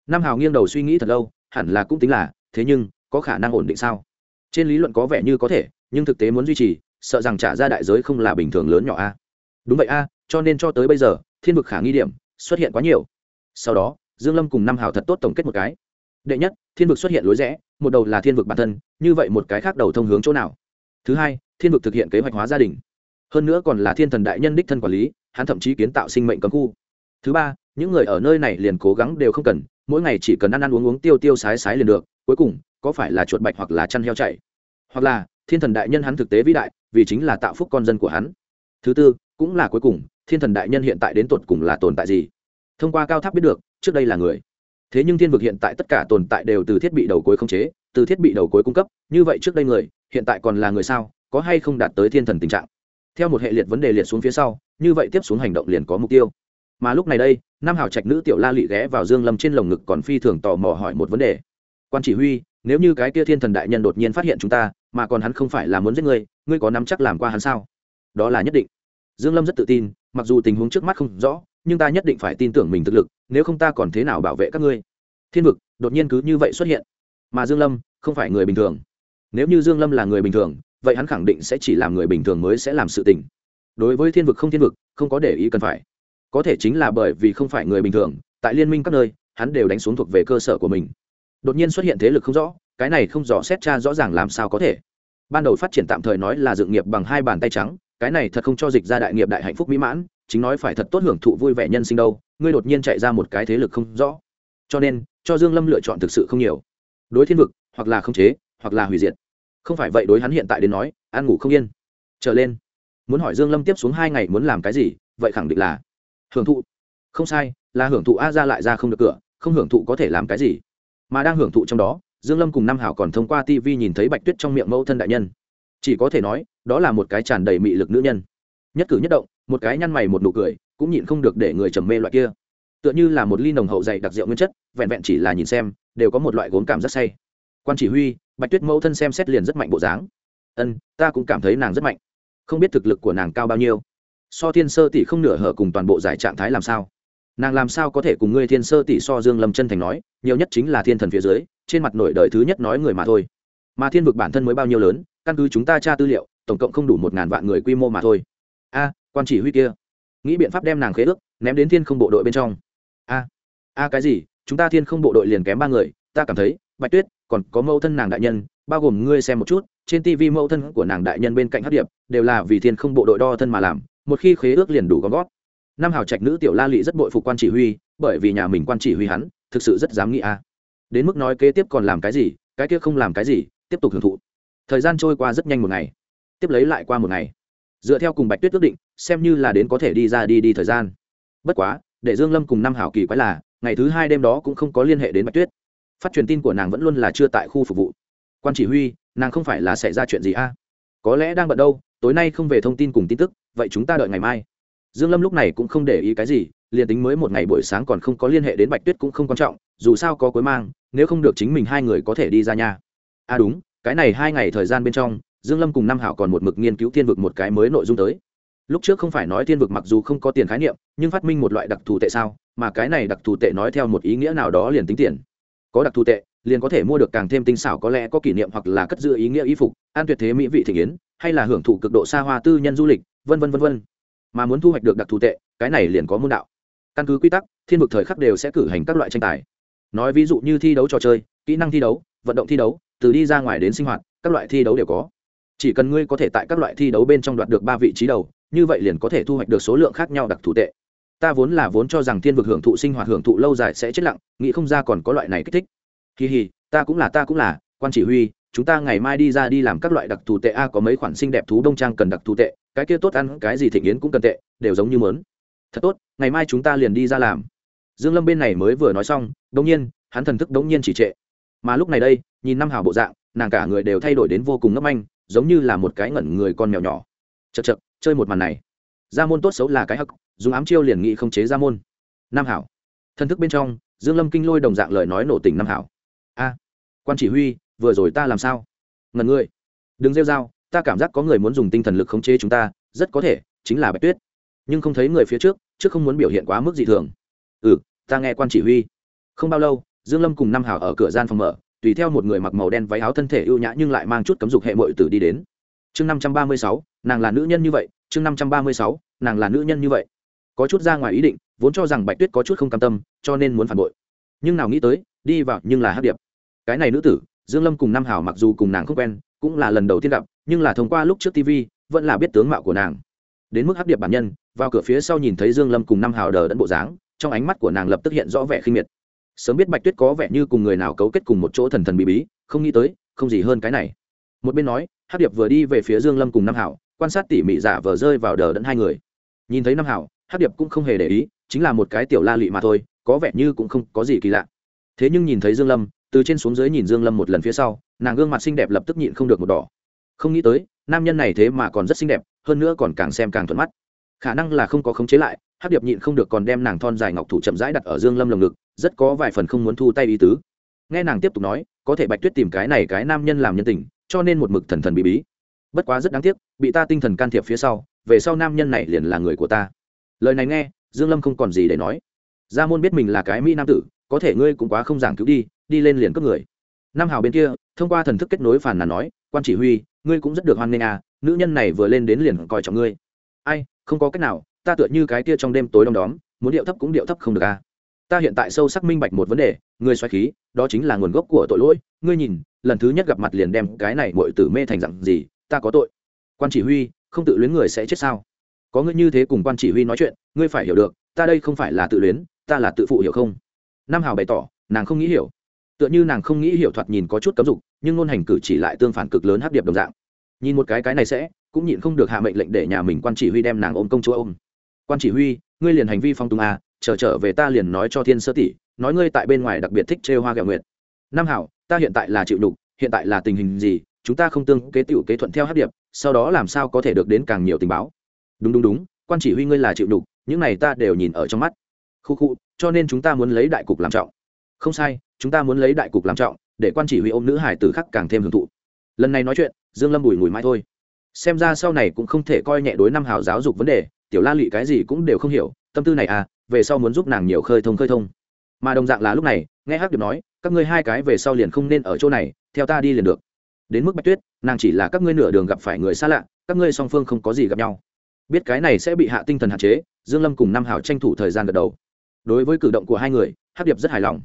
Nam hào nghiêng đầu suy nghĩ thật lâu, hẳn là cũng tính là, thế nhưng, có khả năng ổn định sao? Trên lý luận có vẻ như có thể, nhưng thực tế muốn duy trì, sợ rằng trả ra đại giới không là bình thường lớn nhỏ a. Đúng vậy a cho nên cho tới bây giờ, thiên vực khả nghi điểm xuất hiện quá nhiều. Sau đó, dương lâm cùng năm hào thật tốt tổng kết một cái. Đệ nhất, thiên vực xuất hiện lối rẽ, một đầu là thiên vực bản thân, như vậy một cái khác đầu thông hướng chỗ nào? Thứ hai, thiên vực thực hiện kế hoạch hóa gia đình. Hơn nữa còn là thiên thần đại nhân đích thân quản lý, hắn thậm chí kiến tạo sinh mệnh cấm khu. Thứ ba, những người ở nơi này liền cố gắng đều không cần, mỗi ngày chỉ cần ăn ăn uống uống tiêu tiêu sái sái liền được, cuối cùng, có phải là chuột bạch hoặc là chăn heo chạy? Hoặc là, thiên thần đại nhân hắn thực tế vĩ đại, vì chính là tạo phúc con dân của hắn. Thứ tư, cũng là cuối cùng thiên thần đại nhân hiện tại đến tột cùng là tồn tại gì? Thông qua cao tháp biết được, trước đây là người. Thế nhưng thiên vực hiện tại tất cả tồn tại đều từ thiết bị đầu cuối không chế, từ thiết bị đầu cuối cung cấp. Như vậy trước đây người, hiện tại còn là người sao? Có hay không đạt tới thiên thần tình trạng? Theo một hệ liệt vấn đề liệt xuống phía sau, như vậy tiếp xuống hành động liền có mục tiêu. Mà lúc này đây, nam hào trạch nữ tiểu la lị ghé vào dương lâm trên lồng ngực còn phi thường tò mò hỏi một vấn đề. Quan chỉ huy, nếu như cái kia thiên thần đại nhân đột nhiên phát hiện chúng ta, mà còn hắn không phải là muốn giết ngươi ngươi có nắm chắc làm qua hắn sao? Đó là nhất định. Dương lâm rất tự tin mặc dù tình huống trước mắt không rõ, nhưng ta nhất định phải tin tưởng mình thực lực, nếu không ta còn thế nào bảo vệ các ngươi? Thiên vực, đột nhiên cứ như vậy xuất hiện. Mà dương lâm, không phải người bình thường. Nếu như dương lâm là người bình thường, vậy hắn khẳng định sẽ chỉ làm người bình thường mới sẽ làm sự tình. Đối với thiên vực không thiên vực, không có để ý cần phải. Có thể chính là bởi vì không phải người bình thường, tại liên minh các nơi, hắn đều đánh xuống thuộc về cơ sở của mình. Đột nhiên xuất hiện thế lực không rõ, cái này không rõ xét tra rõ ràng làm sao có thể. Ban đầu phát triển tạm thời nói là dựng nghiệp bằng hai bàn tay trắng cái này thật không cho dịch ra đại nghiệp đại hạnh phúc mỹ mãn, chính nói phải thật tốt hưởng thụ vui vẻ nhân sinh đâu, ngươi đột nhiên chạy ra một cái thế lực không rõ. Cho nên, cho dương lâm lựa chọn thực sự không nhiều. Đối thiên vực, hoặc là khống chế, hoặc là hủy diệt. Không phải vậy đối hắn hiện tại đến nói ăn ngủ không yên. Trở lên, muốn hỏi dương lâm tiếp xuống hai ngày muốn làm cái gì, vậy khẳng định là hưởng thụ. Không sai, là hưởng thụ a ra lại ra không được cửa, không hưởng thụ có thể làm cái gì. Mà đang hưởng thụ trong đó, dương lâm cùng nam hảo còn thông qua tv nhìn thấy bạch tuyết trong miệng mẫu thân đại nhân chỉ có thể nói, đó là một cái tràn đầy mị lực nữ nhân. Nhất cử nhất động, một cái nhăn mày một nụ cười, cũng nhịn không được để người trầm mê loại kia. Tựa như là một ly nồng hậu dày đặc rượu nguyên chất, vẹn vẹn chỉ là nhìn xem, đều có một loại gốm cảm rất say. Quan chỉ huy, bạch tuyết mẫu thân xem xét liền rất mạnh bộ dáng. Ân, ta cũng cảm thấy nàng rất mạnh. Không biết thực lực của nàng cao bao nhiêu? So thiên sơ tỷ không nửa hở cùng toàn bộ giải trạng thái làm sao? Nàng làm sao có thể cùng ngươi thiên sơ tỷ so dương lâm chân thành nói, nhiều nhất chính là thiên thần phía dưới, trên mặt nổi đời thứ nhất nói người mà thôi. Mà thiên vực bản thân mới bao nhiêu lớn căn cứ chúng ta tra tư liệu, tổng cộng không đủ một ngàn vạn người quy mô mà thôi. A, quan chỉ huy kia. Nghĩ biện pháp đem nàng khế ước, ném đến thiên không bộ đội bên trong. A a cái gì? Chúng ta thiên không bộ đội liền kém ba người, ta cảm thấy, bạch tuyết, còn có mẫu thân nàng đại nhân, bao gồm ngươi xem một chút, trên tv mẫu thân của nàng đại nhân bên cạnh hát điệp, đều là vì thiên không bộ đội đo thân mà làm, một khi khế ước liền đủ gom gót năm hào trạch nữ tiểu la lị rất bội phục quan chỉ huy, bởi vì nhà mình quan chỉ huy hắn, thực sự rất dám nghĩ a. Đến mức nói kế tiếp còn làm cái gì, cái kia không làm cái gì, tiếp tục hưởng thụ thời gian trôi qua rất nhanh một ngày, tiếp lấy lại qua một ngày. Dựa theo cùng bạch tuyết ước định, xem như là đến có thể đi ra đi đi thời gian. Bất quá, để dương lâm cùng năm hảo kỳ quái là, ngày thứ hai đêm đó cũng không có liên hệ đến bạch tuyết. Phát truyền tin của nàng vẫn luôn là chưa tại khu phục vụ. Quan chỉ huy, nàng không phải là xảy ra chuyện gì a? Có lẽ đang bận đâu, tối nay không về thông tin cùng tin tức, vậy chúng ta đợi ngày mai. Dương lâm lúc này cũng không để ý cái gì, liền tính mới một ngày buổi sáng còn không có liên hệ đến bạch tuyết cũng không quan trọng, dù sao có cuối mang, nếu không được chính mình hai người có thể đi ra nhà à đúng cái này hai ngày thời gian bên trong, dương lâm cùng nam hảo còn một mực nghiên cứu thiên vực một cái mới nội dung tới. Lúc trước không phải nói thiên vực mặc dù không có tiền khái niệm, nhưng phát minh một loại đặc thù tệ sao, mà cái này đặc thù tệ nói theo một ý nghĩa nào đó liền tính tiền. Có đặc thù tệ, liền có thể mua được càng thêm tinh xảo có lẽ có kỷ niệm hoặc là cất giữ ý nghĩa y phục, an tuyệt thế mỹ vị thị yến, hay là hưởng thụ cực độ xa hoa tư nhân du lịch, vân vân vân vân. Mà muốn thu hoạch được đặc thù tệ, cái này liền có môn đạo. Căn cứ quy tắc, thiên vực thời khắc đều sẽ cử hành các loại tranh tài. Nói ví dụ như thi đấu trò chơi, kỹ năng thi đấu, vận động thi đấu từ đi ra ngoài đến sinh hoạt, các loại thi đấu đều có. Chỉ cần ngươi có thể tại các loại thi đấu bên trong đoạt được ba vị trí đầu, như vậy liền có thể thu hoạch được số lượng khác nhau đặc thù tệ. Ta vốn là vốn cho rằng thiên vực hưởng thụ sinh hoạt hưởng thụ lâu dài sẽ chết lặng, nghĩ không ra còn có loại này kích thích. Kỳ hì, ta cũng là, ta cũng là, quan chỉ huy, chúng ta ngày mai đi ra đi làm các loại đặc thù tệ a, có mấy khoản xinh đẹp thú đông trang cần đặc thù tệ, cái kia tốt ăn, cái gì thịnh yến cũng cần tệ, đều giống như mớn. Thật tốt, ngày mai chúng ta liền đi ra làm. Dương lâm bên này mới vừa nói xong, đống nhiên, hắn thần thức đống nhiên chỉ trệ. Mà lúc này đây nhìn năm hào bộ dạng nàng cả người đều thay đổi đến vô cùng ngấp anh giống như là một cái ngẩn người con mèo nhỏ. Chật chật chơi một màn này. Gia môn tốt xấu là cái hắc dùng ám chiêu liền nghị không chế gia môn. Nam hảo. Thân thức bên trong dương lâm kinh lôi đồng dạng lời nói nổ tình nam hảo. A quan chỉ huy vừa rồi ta làm sao? Ngẩn ngươi đừng rêu dao, ta cảm giác có người muốn dùng tinh thần lực khống chế chúng ta rất có thể chính là bạch tuyết. Nhưng không thấy người phía trước trước không muốn biểu hiện quá mức dị thường. Ừ ta nghe quan chỉ huy. Không bao lâu dương lâm cùng Nam hảo ở cửa gian phòng mở tùy theo một người mặc màu đen váy áo thân thể ưu nhã nhưng lại mang chút cấm dục hệ mội tử đi đến. Chương năm trăm ba mươi sáu, nàng là nữ nhân như vậy, chương năm trăm ba mươi sáu, nàng là nữ nhân như vậy. Có chút ra ngoài ý định, vốn cho rằng bạch tuyết có chút không cam tâm, cho nên muốn phản bội. Nhưng nào nghĩ tới, đi vào nhưng là hát điệp. Cái này nữ tử, dương lâm cùng nam hảo mặc dù cùng nàng không quen, cũng là lần đầu tiên gặp, nhưng là thông qua lúc trước tv vẫn là biết tướng mạo của nàng. Đến mức hát điệp bản nhân, vào cửa phía sau nhìn thấy dương lâm cùng nam hảo đờ đẫn bộ dáng, trong ánh mắt của nàng lập tức hiện rõ vẻ khinh miệt sớm biết bạch tuyết có vẻ như cùng người nào cấu kết cùng một chỗ thần thần bí bí, không nghĩ tới, không gì hơn cái này. Một bên nói hát điệp vừa đi về phía dương lâm cùng nam hảo, quan sát tỉ mỉ giả vờ rơi vào đờ đẫn hai người. Nhìn thấy nam hảo hát điệp cũng không hề để ý, chính là một cái tiểu la lị mà thôi, có vẻ như cũng không có gì kỳ lạ. Thế nhưng nhìn thấy dương lâm, từ trên xuống dưới nhìn dương lâm một lần phía sau, nàng gương mặt xinh đẹp lập tức nhịn không được một đỏ. Không nghĩ tới, nam nhân này thế mà còn rất xinh đẹp, hơn nữa còn càng xem càng thuận mắt. Khả năng là không có khống chế lại hát điệp nhịn không được còn đem nàng thon dài ngọc thủ chậm rãi đặt ở dương lâm lồng ngực rất có vài phần không muốn thu tay ý tứ. Nghe nàng tiếp tục nói, có thể bạch tuyết tìm cái này cái nam nhân làm nhân tình, cho nên một mực thần thần bí bí. Bất quá rất đáng tiếc, bị ta tinh thần can thiệp phía sau, về sau nam nhân này liền là người của ta. Lời này nghe, dương lâm không còn gì để nói. Gia môn biết mình là cái mỹ nam tử, có thể ngươi cũng quá không giảng cứu đi đi lên liền cướp người. Nam hào bên kia, thông qua thần thức kết nối phản là nói, quan chỉ huy, ngươi cũng rất được hoan nghênh à nữ nhân này vừa lên đến liền coi trọng ngươi. Ai, không có cách nào, ta tựa như cái kia trong đêm tối đông đóm, muốn điệu thấp cũng điệu thấp không được à ta hiện tại sâu sắc minh bạch một vấn đề, ngươi xoáy khí, đó chính là nguồn gốc của tội lỗi. Ngươi nhìn, lần thứ nhất gặp mặt liền đem cái này mọi tử mê thành dặn gì, ta có tội. Quan chỉ huy, không tự luyến người sẽ chết sao? Có ngươi như thế cùng quan chỉ huy nói chuyện, ngươi phải hiểu được, ta đây không phải là tự luyến, ta là tự phụ hiểu không? Nam hào bày tỏ, nàng không nghĩ hiểu. Tựa như nàng không nghĩ hiểu thoạt nhìn có chút cấm dục, nhưng ngôn hành cử chỉ lại tương phản cực lớn hấp điệp đồng dạng. Nhìn một cái cái này sẽ, cũng nhịn không được hạ mệnh lệnh để nhà mình quan chỉ huy đem nàng ôm công chúa ôm. Quan chỉ huy, ngươi liền hành vi phong tùng a à, chờ trở về ta liền nói cho thiên sơ tỷ, nói ngươi tại bên ngoài đặc biệt thích trêu hoa gạo nguyệt. Nam hảo, ta hiện tại là chịu đục hiện tại là tình hình gì, chúng ta không tương kế tiểu kế thuận theo hát điệp, sau đó làm sao có thể được đến càng nhiều tình báo? Đúng đúng đúng, quan chỉ huy ngươi là chịu đục những này ta đều nhìn ở trong mắt. Khu khu, cho nên chúng ta muốn lấy đại cục làm trọng. Không sai, chúng ta muốn lấy đại cục làm trọng, để quan chỉ huy ôm nữ hải tử khắc càng thêm hưởng thụ. Lần này nói chuyện, dương lâm bùi ngùi mãi thôi. Xem ra sau này cũng không thể coi nhẹ đối năm hào giáo dục vấn đề, tiểu la lị cái gì cũng đều không hiểu, tâm tư này à về sau muốn giúp nàng nhiều khơi thông khơi thông. Mà đồng dạng là lúc này, nghe hắc điệp nói, các ngươi hai cái về sau liền không nên ở chỗ này, theo ta đi liền được. Đến mức bạch tuyết, nàng chỉ là các ngươi nửa đường gặp phải người xa lạ, các ngươi song phương không có gì gặp nhau. Biết cái này sẽ bị hạ tinh thần hạn chế, dương lâm cùng nam hảo tranh thủ thời gian gật đầu. Đối với cử động của hai người, hắc điệp rất hài lòng.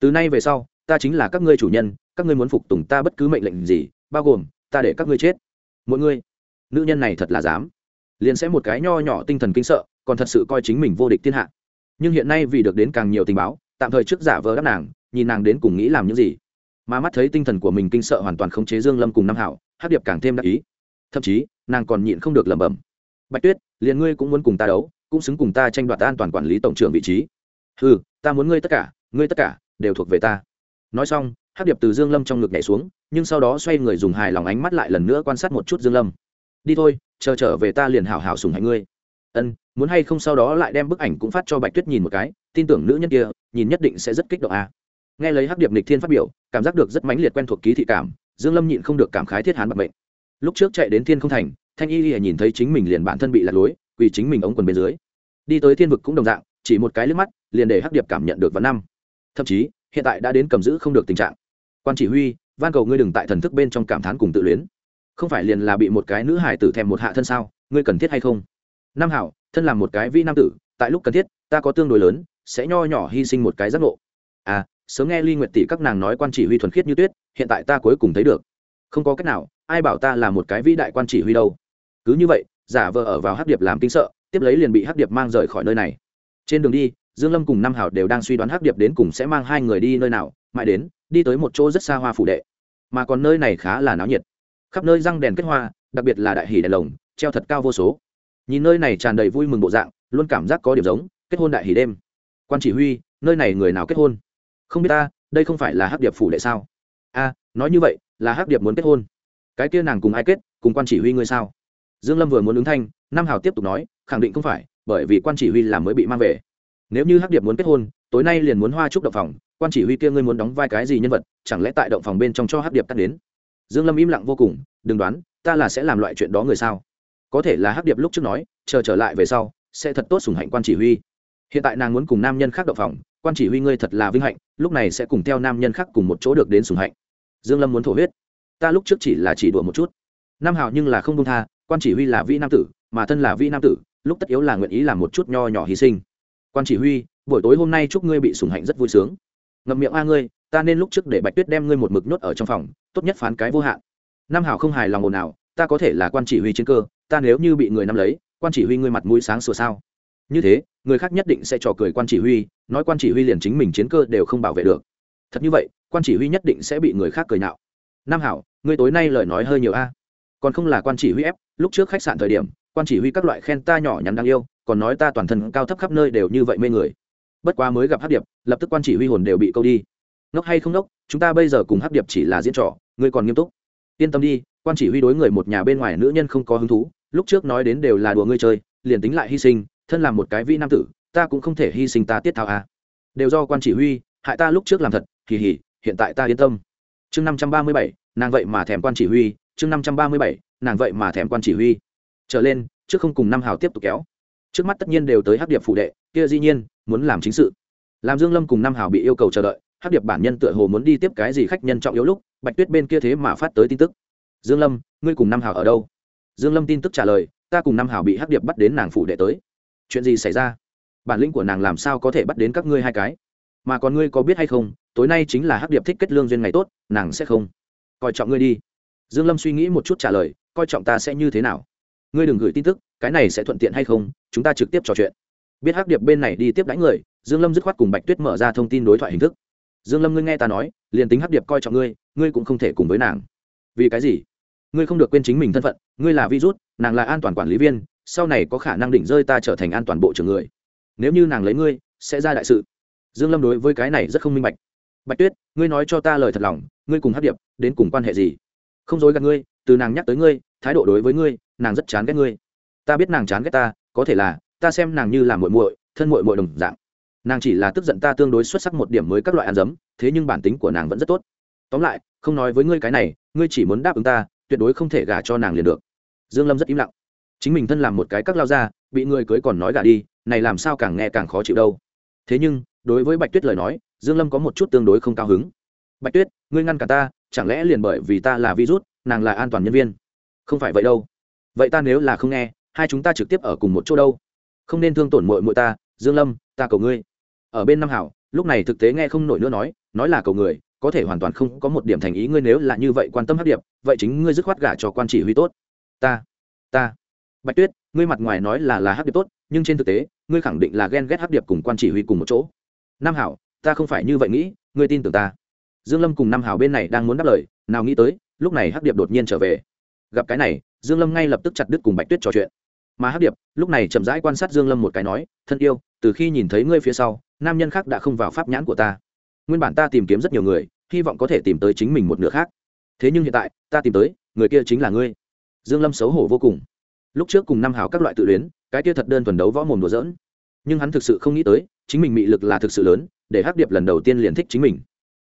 Từ nay về sau, ta chính là các ngươi chủ nhân, các ngươi muốn phục tùng ta bất cứ mệnh lệnh gì, bao gồm, ta để các ngươi chết. Mỗi ngươi nữ nhân này thật là dám. Liền sẽ một cái nho nhỏ tinh thần kinh sợ, còn thật sự coi chính mình vô địch thiên hạ nhưng hiện nay vì được đến càng nhiều tình báo, tạm thời trước giả vờ đáp nàng, nhìn nàng đến cùng nghĩ làm những gì. Mà mắt thấy tinh thần của mình kinh sợ hoàn toàn khống chế dương lâm cùng nam hảo, hắc điệp càng thêm đắc ý. Thậm chí, nàng còn nhịn không được lẩm bẩm. Bạch tuyết, liền ngươi cũng muốn cùng ta đấu, cũng xứng cùng ta tranh đoạt an toàn quản lý tổng trưởng vị trí. Ừ ta muốn ngươi tất cả, ngươi tất cả đều thuộc về ta. Nói xong, hắc điệp từ dương lâm trong ngực nhảy xuống, nhưng sau đó xoay người dùng hài lòng ánh mắt lại lần nữa quan sát một chút dương lâm. Đi thôi, chờ trở về ta liền hảo hảo sùng hạnh ngươi. Ân muốn hay không sau đó lại đem bức ảnh cũng phát cho bạch tuyết nhìn một cái, tin tưởng nữ nhân kia, nhìn nhất định sẽ rất kích động à. nghe lấy hắc điệp nịch thiên phát biểu, cảm giác được rất mãnh liệt quen thuộc ký thị cảm, dương lâm nhịn không được cảm khái thiết hán bạc mệnh. Lúc trước chạy đến thiên không thành, thanh y lìa nhìn thấy chính mình liền bản thân bị lạc lối vì chính mình ống quần bên dưới. Đi tới thiên vực cũng đồng dạng, chỉ một cái liếc mắt, liền để hắc điệp cảm nhận được vào năm. Thậm chí, hiện tại đã đến cầm giữ không được tình trạng. Quan chỉ huy, van cầu ngươi đừng tại thần thức bên trong cảm thán cùng tự luyến. Không phải liền là bị một cái nữ hải tử thèm một hạ thân sao, ngươi cần thiết hay không? Nam hảo thân làm một cái vi nam tử, tại lúc cần thiết, ta có tương đối lớn, sẽ nho nhỏ hy sinh một cái giác ngộ. À sớm nghe ly nguyệt tỷ các nàng nói quan chỉ huy thuần khiết như tuyết, hiện tại ta cuối cùng thấy được. Không có cách nào, ai bảo ta là một cái vĩ đại quan chỉ huy đâu. Cứ như vậy, giả vờ ở vào hắc điệp làm kinh sợ, tiếp lấy liền bị hắc điệp mang rời khỏi nơi này. Trên đường đi, dương lâm cùng nam hảo đều đang suy đoán hắc điệp đến cùng sẽ mang hai người đi nơi nào, mãi đến, đi tới một chỗ rất xa hoa phủ đệ. Mà còn nơi này khá là náo nhiệt. Khắp nơi răng đèn kết hoa, đặc biệt là đại hỉ đèn lồng, treo thật cao vô số nhìn nơi này tràn đầy vui mừng bộ dạng, luôn cảm giác có điểm giống, kết hôn đại hỷ đêm. Quan chỉ huy, nơi này người nào kết hôn? Không biết ta, đây không phải là hắc điệp phủ đệ sao? A, nói như vậy, là hắc điệp muốn kết hôn. Cái kia nàng cùng ai kết, cùng quan chỉ huy ngươi sao? Dương lâm vừa muốn ứng thanh, nam hào tiếp tục nói, khẳng định không phải, bởi vì quan chỉ huy là mới bị mang về. Nếu như hắc điệp muốn kết hôn, tối nay liền muốn hoa trúc động phòng, quan chỉ huy kia ngươi muốn đóng vai cái gì nhân vật, chẳng lẽ tại động phòng bên trong cho hắc điệp cắt đến? Dương lâm im lặng vô cùng, đừng đoán, ta là sẽ làm loại chuyện đó người sao? Có thể là hắc điệp lúc trước nói, chờ trở lại về sau, sẽ thật tốt sùng hạnh quan chỉ huy. Hiện tại nàng muốn cùng nam nhân khác đậu phòng, quan chỉ huy ngươi thật là vinh hạnh, lúc này sẽ cùng theo nam nhân khác cùng một chỗ được đến sùng hạnh. Dương lâm muốn thổ huyết. Ta lúc trước chỉ là chỉ đùa một chút. Nam hào nhưng là không công tha, quan chỉ huy là vị nam tử, mà thân là vị nam tử, lúc tất yếu là nguyện ý làm một chút nho nhỏ hy sinh. Quan chỉ huy, buổi tối hôm nay chúc ngươi bị sùng hạnh rất vui sướng. Ngậm miệng a ngươi, ta nên lúc trước để bạch tuyết đem ngươi một mực nhốt ở trong phòng, tốt nhất phán cái vô hạn. Nam hào không hài lòng ồn nào ta có thể là quan chỉ huy chiến cơ, ta nếu như bị người nắm lấy, quan chỉ huy ngươi mặt mũi sáng sủa sao? Như thế, người khác nhất định sẽ trò cười quan chỉ huy, nói quan chỉ huy liền chính mình chiến cơ đều không bảo vệ được. Thật như vậy, quan chỉ huy nhất định sẽ bị người khác cười nhạo. Nam hảo, ngươi tối nay lời nói hơi nhiều a. Còn không là quan chỉ huy ép, lúc trước khách sạn thời điểm, quan chỉ huy các loại khen ta nhỏ nhắn đáng yêu, còn nói ta toàn thân cao thấp khắp nơi đều như vậy mê người. Bất quá mới gặp hát điệp, lập tức quan chỉ huy hồn đều bị câu đi. Ngốc hay không ngốc, chúng ta bây giờ cùng hát điệp chỉ là diễn trò, ngươi còn nghiêm túc. Yên tâm đi quan chỉ huy đối người một nhà bên ngoài nữ nhân không có hứng thú, lúc trước nói đến đều là đùa ngươi chơi, liền tính lại hy sinh, thân làm một cái vi nam tử, ta cũng không thể hy sinh ta tiết thao à. đều do quan chỉ huy, hại ta lúc trước làm thật kỳ hỉ hiện tại ta yên tâm. Chương năm trăm ba mươi bảy, nàng vậy mà thèm quan chỉ huy, chương năm trăm ba mươi bảy, nàng vậy mà thèm quan chỉ huy. Trở lên, trước không cùng năm hào tiếp tục kéo. Trước mắt tất nhiên đều tới hắc điệp phụ đệ, kia dĩ nhiên, muốn làm chính sự. Làm dương lâm cùng năm hào bị yêu cầu chờ đợi, hắc điệp bản nhân tựa hồ muốn đi tiếp cái gì khách nhân trọng yếu lúc, bạch tuyết bên kia thế mà phát tới tin tức dương lâm, ngươi cùng Nam Hảo ở đâu? Dương lâm tin tức trả lời, ta cùng Nam Hảo bị hắc điệp bắt đến nàng phủ đệ tới. Chuyện gì xảy ra? Bản lĩnh của nàng làm sao có thể bắt đến các ngươi hai cái? Mà còn ngươi có biết hay không, tối nay chính là hắc điệp thích kết lương duyên ngày tốt, nàng sẽ không. Coi trọng ngươi đi. Dương lâm suy nghĩ một chút trả lời, coi trọng ta sẽ như thế nào? Ngươi đừng gửi tin tức, cái này sẽ thuận tiện hay không? Chúng ta trực tiếp trò chuyện. Biết hắc điệp bên này đi tiếp đánh người, dương lâm dứt khoát cùng bạch tuyết mở ra thông tin đối thoại hình thức. Dương lâm ngươi nghe ta nói, liền tính hắc điệp coi trọng ngươi ngươi cũng không thể cùng với nàng. Vì cái gì? Ngươi không được quên chính mình thân phận, ngươi là virus, nàng là an toàn quản lý viên, sau này có khả năng đỉnh rơi ta trở thành an toàn bộ trưởng người. Nếu như nàng lấy ngươi, sẽ ra đại sự. Dương lâm đối với cái này rất không minh bạch. Bạch tuyết, ngươi nói cho ta lời thật lòng, ngươi cùng Hát điệp, đến cùng quan hệ gì? Không dối gạt ngươi, từ nàng nhắc tới ngươi, thái độ đối với ngươi, nàng rất chán ghét ngươi. Ta biết nàng chán ghét ta, có thể là, ta xem nàng như là muội muội, thân muội muội đồng dạng. Nàng chỉ là tức giận ta tương đối xuất sắc một điểm mới các loại ăn dấm, thế nhưng bản tính của nàng vẫn rất tốt. Tóm lại, không nói với ngươi cái này, ngươi chỉ muốn đáp ứng ta tuyệt đối không thể gả cho nàng liền được. Dương lâm rất im lặng. Chính mình thân làm một cái các lao ra bị người cưới còn nói gả đi, này làm sao càng nghe càng khó chịu đâu. Thế nhưng, đối với bạch tuyết lời nói, dương lâm có một chút tương đối không cao hứng. Bạch tuyết, ngươi ngăn cả ta, chẳng lẽ liền bởi vì ta là virus, nàng là an toàn nhân viên? Không phải vậy đâu. Vậy ta nếu là không nghe, hai chúng ta trực tiếp ở cùng một chỗ đâu. Không nên thương tổn muội muội ta, dương lâm, ta cầu ngươi. Ở bên nam hảo, lúc này thực tế nghe không nổi nữa nói nói là cầu người có thể hoàn toàn không có một điểm thành ý ngươi nếu là như vậy quan tâm hấp điệp, vậy chính ngươi dứt khoát gả cho quan chỉ huy tốt. Ta ta. Bạch tuyết, ngươi mặt ngoài nói là là hắc điệp tốt, nhưng trên thực tế, ngươi khẳng định là ghen ghét hắc điệp cùng quan chỉ huy cùng một chỗ. Nam hảo, ta không phải như vậy nghĩ, ngươi tin tưởng ta. Dương lâm cùng nam hảo bên này đang muốn đáp lời, nào nghĩ tới, lúc này hắc điệp đột nhiên trở về. Gặp cái này, dương lâm ngay lập tức chặt đứt cùng bạch tuyết trò chuyện. Mà hắc điệp, lúc này chậm rãi quan sát dương lâm một cái nói, thân yêu, từ khi nhìn thấy ngươi phía sau, nam nhân khác đã không vào pháp nhãn của ta nguyên bản ta tìm kiếm rất nhiều người, hy vọng có thể tìm tới chính mình một nửa khác. Thế nhưng hiện tại, ta tìm tới, người kia chính là ngươi. Dương lâm xấu hổ vô cùng. Lúc trước cùng năm hào các loại tự luyến, cái kia thật đơn thuần đấu võ mồm đùa dỡn nhưng hắn thực sự không nghĩ tới, chính mình mị lực là thực sự lớn, để hắc điệp lần đầu tiên liền thích chính mình.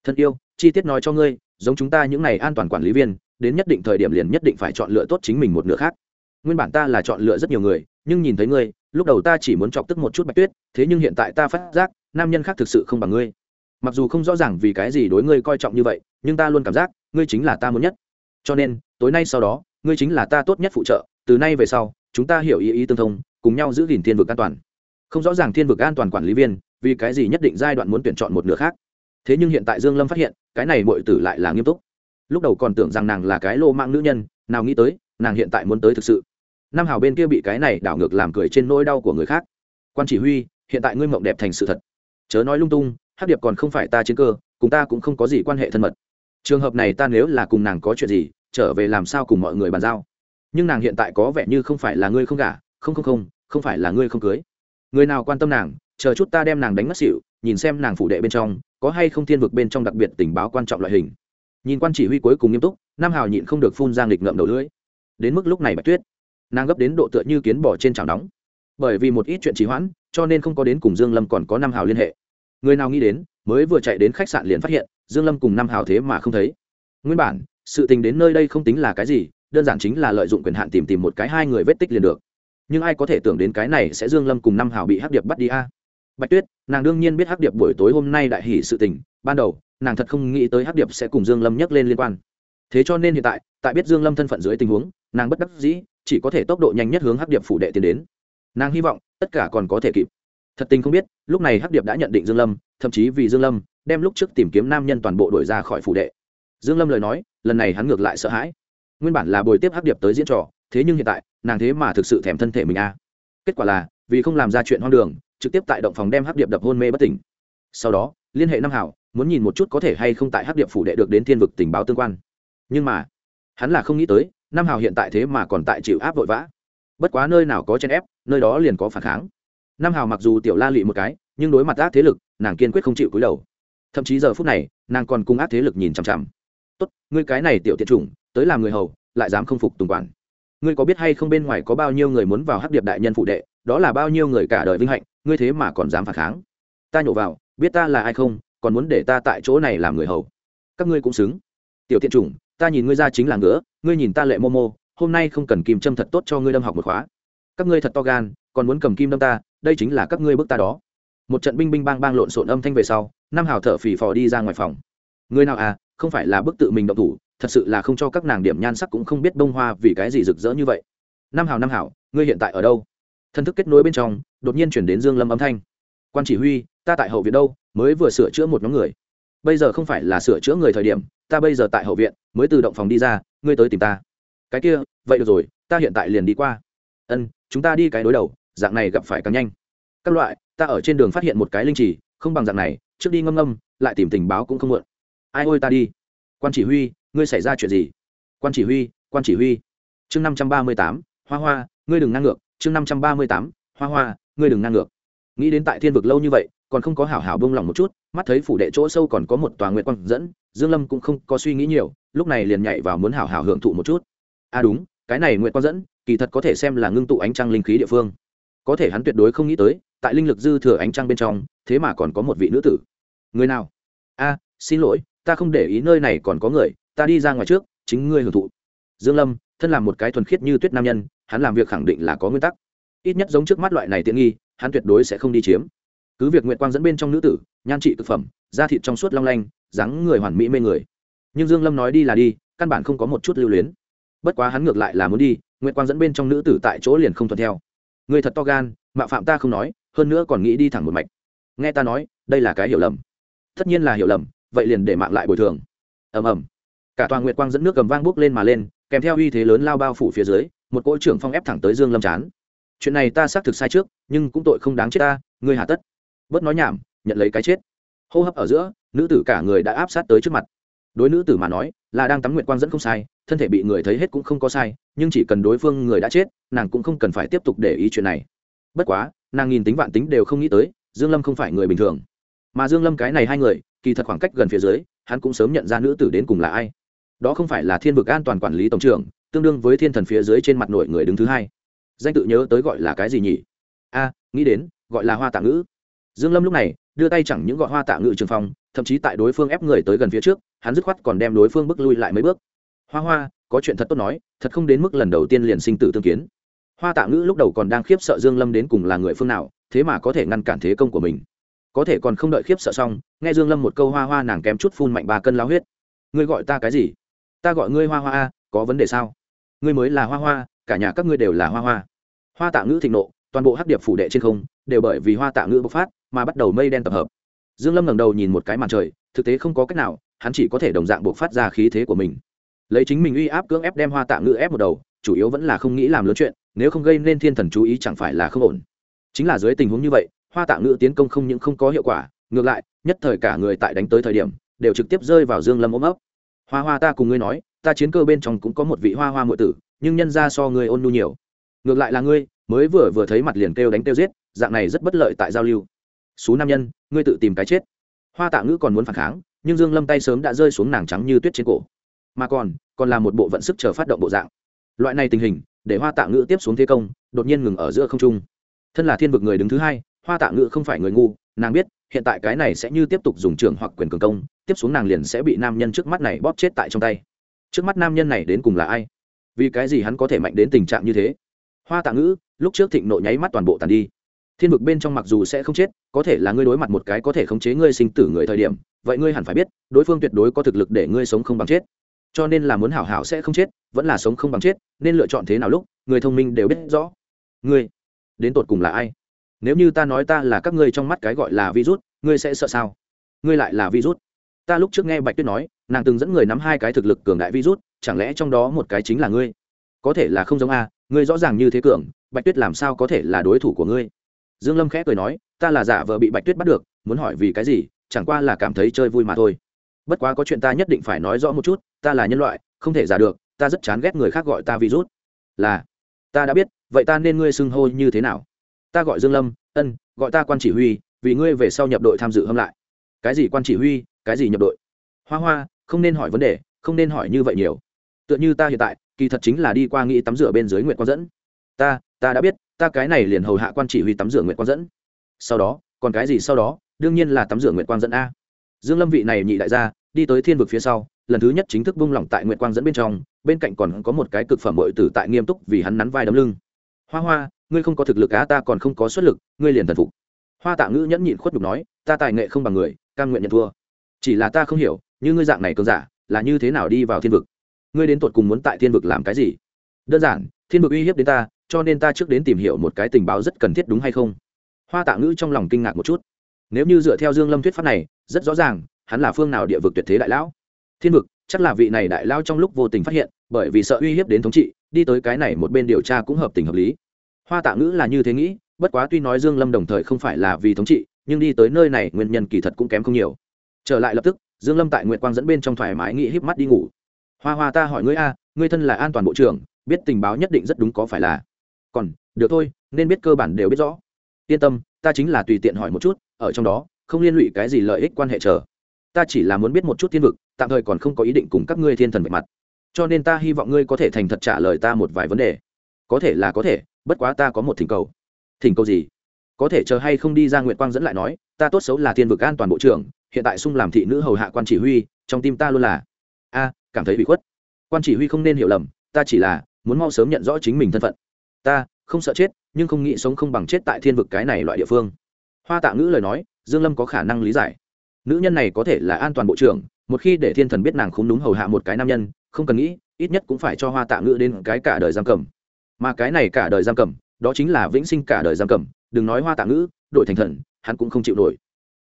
Thân yêu, chi tiết nói cho ngươi, giống chúng ta những này an toàn quản lý viên, đến nhất định thời điểm liền nhất định phải chọn lựa tốt chính mình một nửa khác. Nguyên bản ta là chọn lựa rất nhiều người, nhưng nhìn thấy ngươi, lúc đầu ta chỉ muốn chọc tức một chút bạch tuyết, thế nhưng hiện tại ta phát giác, nam nhân khác thực sự không bằng ngươi mặc dù không rõ ràng vì cái gì đối ngươi coi trọng như vậy, nhưng ta luôn cảm giác, ngươi chính là ta muốn nhất. Cho nên, tối nay sau đó, ngươi chính là ta tốt nhất phụ trợ, từ nay về sau, chúng ta hiểu ý ý tương thông, cùng nhau giữ gìn thiên vực an toàn. Không rõ ràng thiên vực an toàn quản lý viên, vì cái gì nhất định giai đoạn muốn tuyển chọn một nửa khác. Thế nhưng hiện tại dương lâm phát hiện, cái này bội tử lại là nghiêm túc. Lúc đầu còn tưởng rằng nàng là cái lô mạng nữ nhân, nào nghĩ tới, nàng hiện tại muốn tới thực sự. Nam hào bên kia bị cái này đảo ngược làm cười trên nỗi đau của người khác. Quan chỉ huy, hiện tại ngươi mộng đẹp thành sự thật. Chớ nói lung tung hắc điệp còn không phải ta chiến cơ, cùng ta cũng không có gì quan hệ thân mật. Trường hợp này ta nếu là cùng nàng có chuyện gì, trở về làm sao cùng mọi người bàn giao? Nhưng nàng hiện tại có vẻ như không phải là ngươi không gả, không không không không phải là ngươi không cưới. Người nào quan tâm nàng, chờ chút ta đem nàng đánh mất xịu nhìn xem nàng phủ đệ bên trong, có hay không thiên vực bên trong đặc biệt tình báo quan trọng loại hình. Nhìn quan chỉ huy cuối cùng nghiêm túc, nam hào nhịn không được phun ra nghịch ngậm đầu lưỡi. Đến mức lúc này bạch tuyết, nàng gấp đến độ tựa như kiến bỏ trên chảo nóng. Bởi vì một ít chuyện trì hoãn, cho nên không có đến cùng dương lâm còn có Nam hào liên hệ người nào nghĩ đến, mới vừa chạy đến khách sạn liền phát hiện, dương lâm cùng năm hào thế mà không thấy. Nguyên bản, sự tình đến nơi đây không tính là cái gì, đơn giản chính là lợi dụng quyền hạn tìm tìm một cái hai người vết tích liền được. Nhưng ai có thể tưởng đến cái này sẽ dương lâm cùng năm hào bị hắc điệp bắt đi a? Bạch tuyết, nàng đương nhiên biết hắc điệp buổi tối hôm nay đại hỉ sự tình, ban đầu, nàng thật không nghĩ tới hắc điệp sẽ cùng dương lâm nhắc lên liên quan. Thế cho nên hiện tại tại biết dương lâm thân phận dưới tình huống, nàng bất đắc dĩ, chỉ có thể tốc độ nhanh nhất hướng hắc điệp phủ đệ tiến đến. Nàng hy vọng, tất cả còn có thể kịp thật tình không biết, lúc này hắc điệp đã nhận định dương lâm, thậm chí vì dương lâm, đem lúc trước tìm kiếm nam nhân toàn bộ đổi ra khỏi phủ đệ. Dương lâm lời nói, lần này hắn ngược lại sợ hãi. Nguyên bản là bồi tiếp hắc điệp tới diễn trò, thế nhưng hiện tại, nàng thế mà thực sự thèm thân thể mình a. Kết quả là, vì không làm ra chuyện hoang đường, trực tiếp tại động phòng đem hắc điệp đập hôn mê bất tỉnh. Sau đó, liên hệ năm hảo, muốn nhìn một chút có thể hay không tại hắc điệp phủ đệ được đến thiên vực tình báo tương quan. Nhưng mà, hắn là không nghĩ tới năm hảo hiện tại thế mà còn tại chịu áp vội vã. Bất quá nơi nào có chen ép, nơi đó liền có phản kháng. Nam hào mặc dù tiểu la lị một cái, nhưng đối mặt ác thế lực, nàng kiên quyết không chịu cúi đầu. Thậm chí giờ phút này, nàng còn cùng ác thế lực nhìn chằm chằm. Tốt, ngươi cái này tiểu tiện chủng, tới làm người hầu, lại dám không phục tùng quản. Ngươi có biết hay không bên ngoài có bao nhiêu người muốn vào hắc điệp đại nhân phụ đệ, đó là bao nhiêu người cả đời vinh hạnh, ngươi thế mà còn dám phản kháng. Ta nhổ vào, biết ta là ai không, còn muốn để ta tại chỗ này làm người hầu. Các ngươi cũng xứng. Tiểu tiện chủng, ta nhìn ngươi ra chính là ngứa ngươi nhìn ta lệ mô mô, hôm nay không cần kìm châm thật tốt cho ngươi đâm học một khóa. Các ngươi thật to gan còn muốn cầm kim đâm ta, đây chính là các ngươi bức ta đó. Một trận binh binh bang bang lộn xộn âm thanh về sau, nam hào thở phì phò đi ra ngoài phòng. Người nào à không phải là bức tự mình động thủ, thật sự là không cho các nàng điểm nhan sắc cũng không biết bông hoa vì cái gì rực rỡ như vậy. Nam hào nam hào, ngươi hiện tại ở đâu? Thân thức kết nối bên trong, đột nhiên chuyển đến dương lâm âm thanh. Quan chỉ huy, ta tại hậu viện đâu, mới vừa sửa chữa một nhóm người. Bây giờ không phải là sửa chữa người thời điểm, ta bây giờ tại hậu viện, mới từ động phòng đi ra, ngươi tới tìm ta. Cái kia, vậy được rồi, ta hiện tại liền đi qua. Ân, chúng ta đi cái đối đầu dạng này gặp phải càng nhanh. Các loại, ta ở trên đường phát hiện một cái linh trì, không bằng dạng này, trước đi ngâm ngâm, lại tìm tình báo cũng không muộn. Ai ôi ta đi. Quan chỉ huy, ngươi xảy ra chuyện gì? Quan chỉ huy, quan chỉ huy. Chương năm trăm ba mươi tám, hoa hoa, ngươi đừng ngang ngược. Chương năm trăm ba mươi tám, hoa hoa, ngươi đừng ngang ngược. Nghĩ đến tại thiên vực lâu như vậy, còn không có hảo hảo bông lòng một chút, mắt thấy phủ đệ chỗ sâu còn có một tòa nguyện quang dẫn, dương lâm cũng không có suy nghĩ nhiều, lúc này liền nhảy vào muốn hảo hảo hưởng thụ một chút. À đúng, cái này nguyện quang dẫn, kỳ thật có thể xem là ngưng tụ ánh trăng linh khí địa phương có thể hắn tuyệt đối không nghĩ tới, tại linh lực dư thừa ánh trăng bên trong, thế mà còn có một vị nữ tử. Người nào? A, xin lỗi, ta không để ý nơi này còn có người, ta đi ra ngoài trước, chính ngươi hưởng thụ. Dương lâm, thân làm một cái thuần khiết như tuyết nam nhân, hắn làm việc khẳng định là có nguyên tắc. Ít nhất giống trước mắt loại này tiện nghi, hắn tuyệt đối sẽ không đi chiếm. Cứ việc nguyệt quang dẫn bên trong nữ tử, nhan trị thực phẩm, da thịt trong suốt long lanh, dáng người hoàn mỹ mê người. Nhưng dương lâm nói đi là đi, căn bản không có một chút lưu luyến. Bất quá hắn ngược lại là muốn đi, nguyệt quang dẫn bên trong nữ tử tại chỗ liền không thuận theo. Ngươi thật to gan, mạo phạm ta không nói, hơn nữa còn nghĩ đi thẳng một mạch. Nghe ta nói, đây là cái hiểu lầm. Tất nhiên là hiểu lầm, vậy liền để mạng lại bồi thường. Ầm ầm. Cả toàn nguyệt quang dẫn nước cầm vang bước lên mà lên, kèm theo uy thế lớn lao bao phủ phía dưới, một cỗ trưởng phong ép thẳng tới dương lâm chán. Chuyện này ta xác thực sai trước, nhưng cũng tội không đáng chết ta, ngươi hà tất. Bớt nói nhảm, nhận lấy cái chết. Hô hấp ở giữa, nữ tử cả người đã áp sát tới trước mặt. Đối nữ tử mà nói, là đang tắm Nguyệt quang dẫn không sai thân thể bị người thấy hết cũng không có sai, nhưng chỉ cần đối phương người đã chết, nàng cũng không cần phải tiếp tục để ý chuyện này. Bất quá, nàng nghìn tính vạn tính đều không nghĩ tới, dương lâm không phải người bình thường. Mà dương lâm cái này hai người, kỳ thật khoảng cách gần phía dưới, hắn cũng sớm nhận ra nữ tử đến cùng là ai. Đó không phải là thiên vực an toàn quản lý tổng trưởng, tương đương với thiên thần phía dưới trên mặt nội người đứng thứ hai. Danh tự nhớ tới gọi là cái gì nhỉ? A, nghĩ đến, gọi là hoa tạ ngữ. Dương lâm lúc này, đưa tay chẳng những gọi hoa tạ ngữ trường phong, thậm chí tại đối phương ép người tới gần phía trước, hắn dứt khoát còn đem đối phương bước lui lại mấy bước hoa hoa, có chuyện thật tốt nói, thật không đến mức lần đầu tiên liền sinh tử tương kiến. Hoa tạ ngữ lúc đầu còn đang khiếp sợ dương lâm đến cùng là người phương nào, thế mà có thể ngăn cản thế công của mình. Có thể còn không đợi khiếp sợ xong, nghe dương lâm một câu hoa hoa nàng kém chút phun mạnh ba cân lao huyết. Ngươi gọi ta cái gì? Ta gọi ngươi hoa hoa a, có vấn đề sao? Ngươi mới là hoa hoa, cả nhà các ngươi đều là hoa hoa. Hoa tạ ngữ thịnh nộ, toàn bộ hắc điệp phủ đệ trên không, đều bởi vì hoa tạ ngữ bộc phát, mà bắt đầu mây đen tập hợp. Dương lâm ngẩng đầu nhìn một cái màn trời, thực tế không có cách nào, hắn chỉ có thể đồng dạng bộc phát ra khí thế của mình lấy chính mình uy áp cưỡng ép đem hoa tạ ngữ ép một đầu, chủ yếu vẫn là không nghĩ làm lớn chuyện, nếu không gây nên thiên thần chú ý chẳng phải là không ổn. Chính là dưới tình huống như vậy, hoa tạ ngữ tiến công không những không có hiệu quả, ngược lại, nhất thời cả người tại đánh tới thời điểm, đều trực tiếp rơi vào dương lâm ôm ấp. Hoa hoa ta cùng ngươi nói, ta chiến cơ bên trong cũng có một vị hoa hoa muội tử, nhưng nhân ra so ngươi ôn nhu nhiều. Ngược lại là ngươi, mới vừa vừa thấy mặt liền kêu đánh kêu giết, dạng này rất bất lợi tại giao lưu. Số nam nhân, ngươi tự tìm cái chết. Hoa tạ ngữ còn muốn phản kháng, nhưng dương lâm tay sớm đã rơi xuống nàng trắng như tuyết trên cổ mà còn còn là một bộ vận sức chờ phát động bộ dạng. Loại này tình hình, để hoa tạ ngữ tiếp xuống thế công, đột nhiên ngừng ở giữa không trung. Thân là thiên vực người đứng thứ hai, hoa tạ ngữ không phải người ngu, nàng biết, hiện tại cái này sẽ như tiếp tục dùng trường hoặc quyền cường công, tiếp xuống nàng liền sẽ bị nam nhân trước mắt này bóp chết tại trong tay. Trước mắt nam nhân này đến cùng là ai? Vì cái gì hắn có thể mạnh đến tình trạng như thế? Hoa tạ ngữ lúc trước thịnh nộ nháy mắt toàn bộ tàn đi. Thiên vực bên trong mặc dù sẽ không chết, có thể là ngươi đối mặt một cái có thể khống chế ngươi sinh tử người thời điểm, vậy ngươi hẳn phải biết, đối phương tuyệt đối có thực lực để ngươi sống không bằng chết cho nên là muốn hảo hảo sẽ không chết, vẫn là sống không bằng chết, nên lựa chọn thế nào lúc, người thông minh đều biết rõ. Ngươi, đến tột cùng là ai? Nếu như ta nói ta là các ngươi trong mắt cái gọi là virus, ngươi sẽ sợ sao? Ngươi lại là virus. Ta lúc trước nghe bạch tuyết nói, nàng từng dẫn người nắm hai cái thực lực cường đại virus, chẳng lẽ trong đó một cái chính là ngươi? Có thể là không giống a, ngươi rõ ràng như thế cường, bạch tuyết làm sao có thể là đối thủ của ngươi? Dương lâm khẽ cười nói, ta là giả vợ bị bạch tuyết bắt được, muốn hỏi vì cái gì, chẳng qua là cảm thấy chơi vui mà thôi bất quá có chuyện ta nhất định phải nói rõ một chút, ta là nhân loại, không thể giả được, ta rất chán ghét người khác gọi ta virus. Là, ta đã biết, vậy ta nên ngươi xưng hô như thế nào? Ta gọi dương lâm, ân, gọi ta quan chỉ huy, vì ngươi về sau nhập đội tham dự hâm lại. Cái gì quan chỉ huy, cái gì nhập đội? Hoa hoa, không nên hỏi vấn đề, không nên hỏi như vậy nhiều. Tựa như ta hiện tại, kỳ thật chính là đi qua nghĩ tắm rửa bên dưới nguyện quang dẫn. Ta ta đã biết, ta cái này liền hầu hạ quan chỉ huy tắm rửa nguyện quang dẫn. Sau đó, còn cái gì sau đó? Đương nhiên là tắm rửa nguyện quang dẫn a. Dương lâm vị này nhị đại gia đi tới thiên vực phía sau, lần thứ nhất chính thức bung lỏng tại nguyện quang dẫn bên trong, bên cạnh còn có một cái cực phẩm bội tử tại nghiêm túc vì hắn nắn vai đấm lưng. Hoa hoa, ngươi không có thực lực á, ta còn không có xuất lực, ngươi liền thần phục. Hoa tạ ngữ nhẫn nhịn khuất nhục nói, ta tài nghệ không bằng người, cam nguyện nhận thua. Chỉ là ta không hiểu, như ngươi dạng này cường giả, là như thế nào đi vào thiên vực? Ngươi đến tột cùng muốn tại thiên vực làm cái gì? Đơn giản, thiên vực uy hiếp đến ta, cho nên ta trước đến tìm hiểu một cái tình báo rất cần thiết đúng hay không? Hoa tạ ngữ trong lòng kinh ngạc một chút. Nếu như dựa theo dương lâm thuyết pháp này, rất rõ ràng hắn là phương nào địa vực tuyệt thế đại lão? Thiên vực, chắc là vị này đại lao trong lúc vô tình phát hiện, bởi vì sợ uy hiếp đến thống trị, đi tới cái này một bên điều tra cũng hợp tình hợp lý. Hoa tạ ngữ là như thế nghĩ, bất quá tuy nói dương lâm đồng thời không phải là vì thống trị, nhưng đi tới nơi này nguyên nhân kỳ thật cũng kém không nhiều. Trở lại lập tức, dương lâm tại nguyệt quang dẫn bên trong thoải mái nghĩ híp mắt đi ngủ. Hoa hoa, ta hỏi ngươi a, ngươi thân là an toàn bộ trưởng, biết tình báo nhất định rất đúng có phải là? Còn, được thôi, nên biết cơ bản đều biết rõ. Yên tâm, ta chính là tùy tiện hỏi một chút, ở trong đó, không liên lụy cái gì lợi ích quan hệ chờ ta chỉ là muốn biết một chút thiên vực, tạm thời còn không có ý định cùng các ngươi thiên thần về mặt. Cho nên ta hy vọng ngươi có thể thành thật trả lời ta một vài vấn đề. Có thể là có thể, bất quá ta có một thỉnh cầu. Thỉnh cầu gì? Có thể chờ hay không đi ra nguyện quang dẫn lại nói, ta tốt xấu là thiên vực an toàn bộ trưởng, hiện tại sung làm thị nữ hầu hạ quan chỉ huy, trong tim ta luôn là. A, cảm thấy bị khuất. Quan chỉ huy không nên hiểu lầm, ta chỉ là muốn mau sớm nhận rõ chính mình thân phận. Ta không sợ chết, nhưng không nghĩ sống không bằng chết tại thiên vực cái này loại địa phương. Hoa tạ ngữ lời nói, dương lâm có khả năng lý giải nữ nhân này có thể là an toàn bộ trưởng, một khi để thiên thần biết nàng không đúng hầu hạ một cái nam nhân, không cần nghĩ, ít nhất cũng phải cho hoa tạ ngữ đến cái cả đời giam cầm. Mà cái này cả đời giam cầm, đó chính là vĩnh sinh cả đời giam cầm, đừng nói hoa tạ ngữ đội thành thần, hắn cũng không chịu nổi.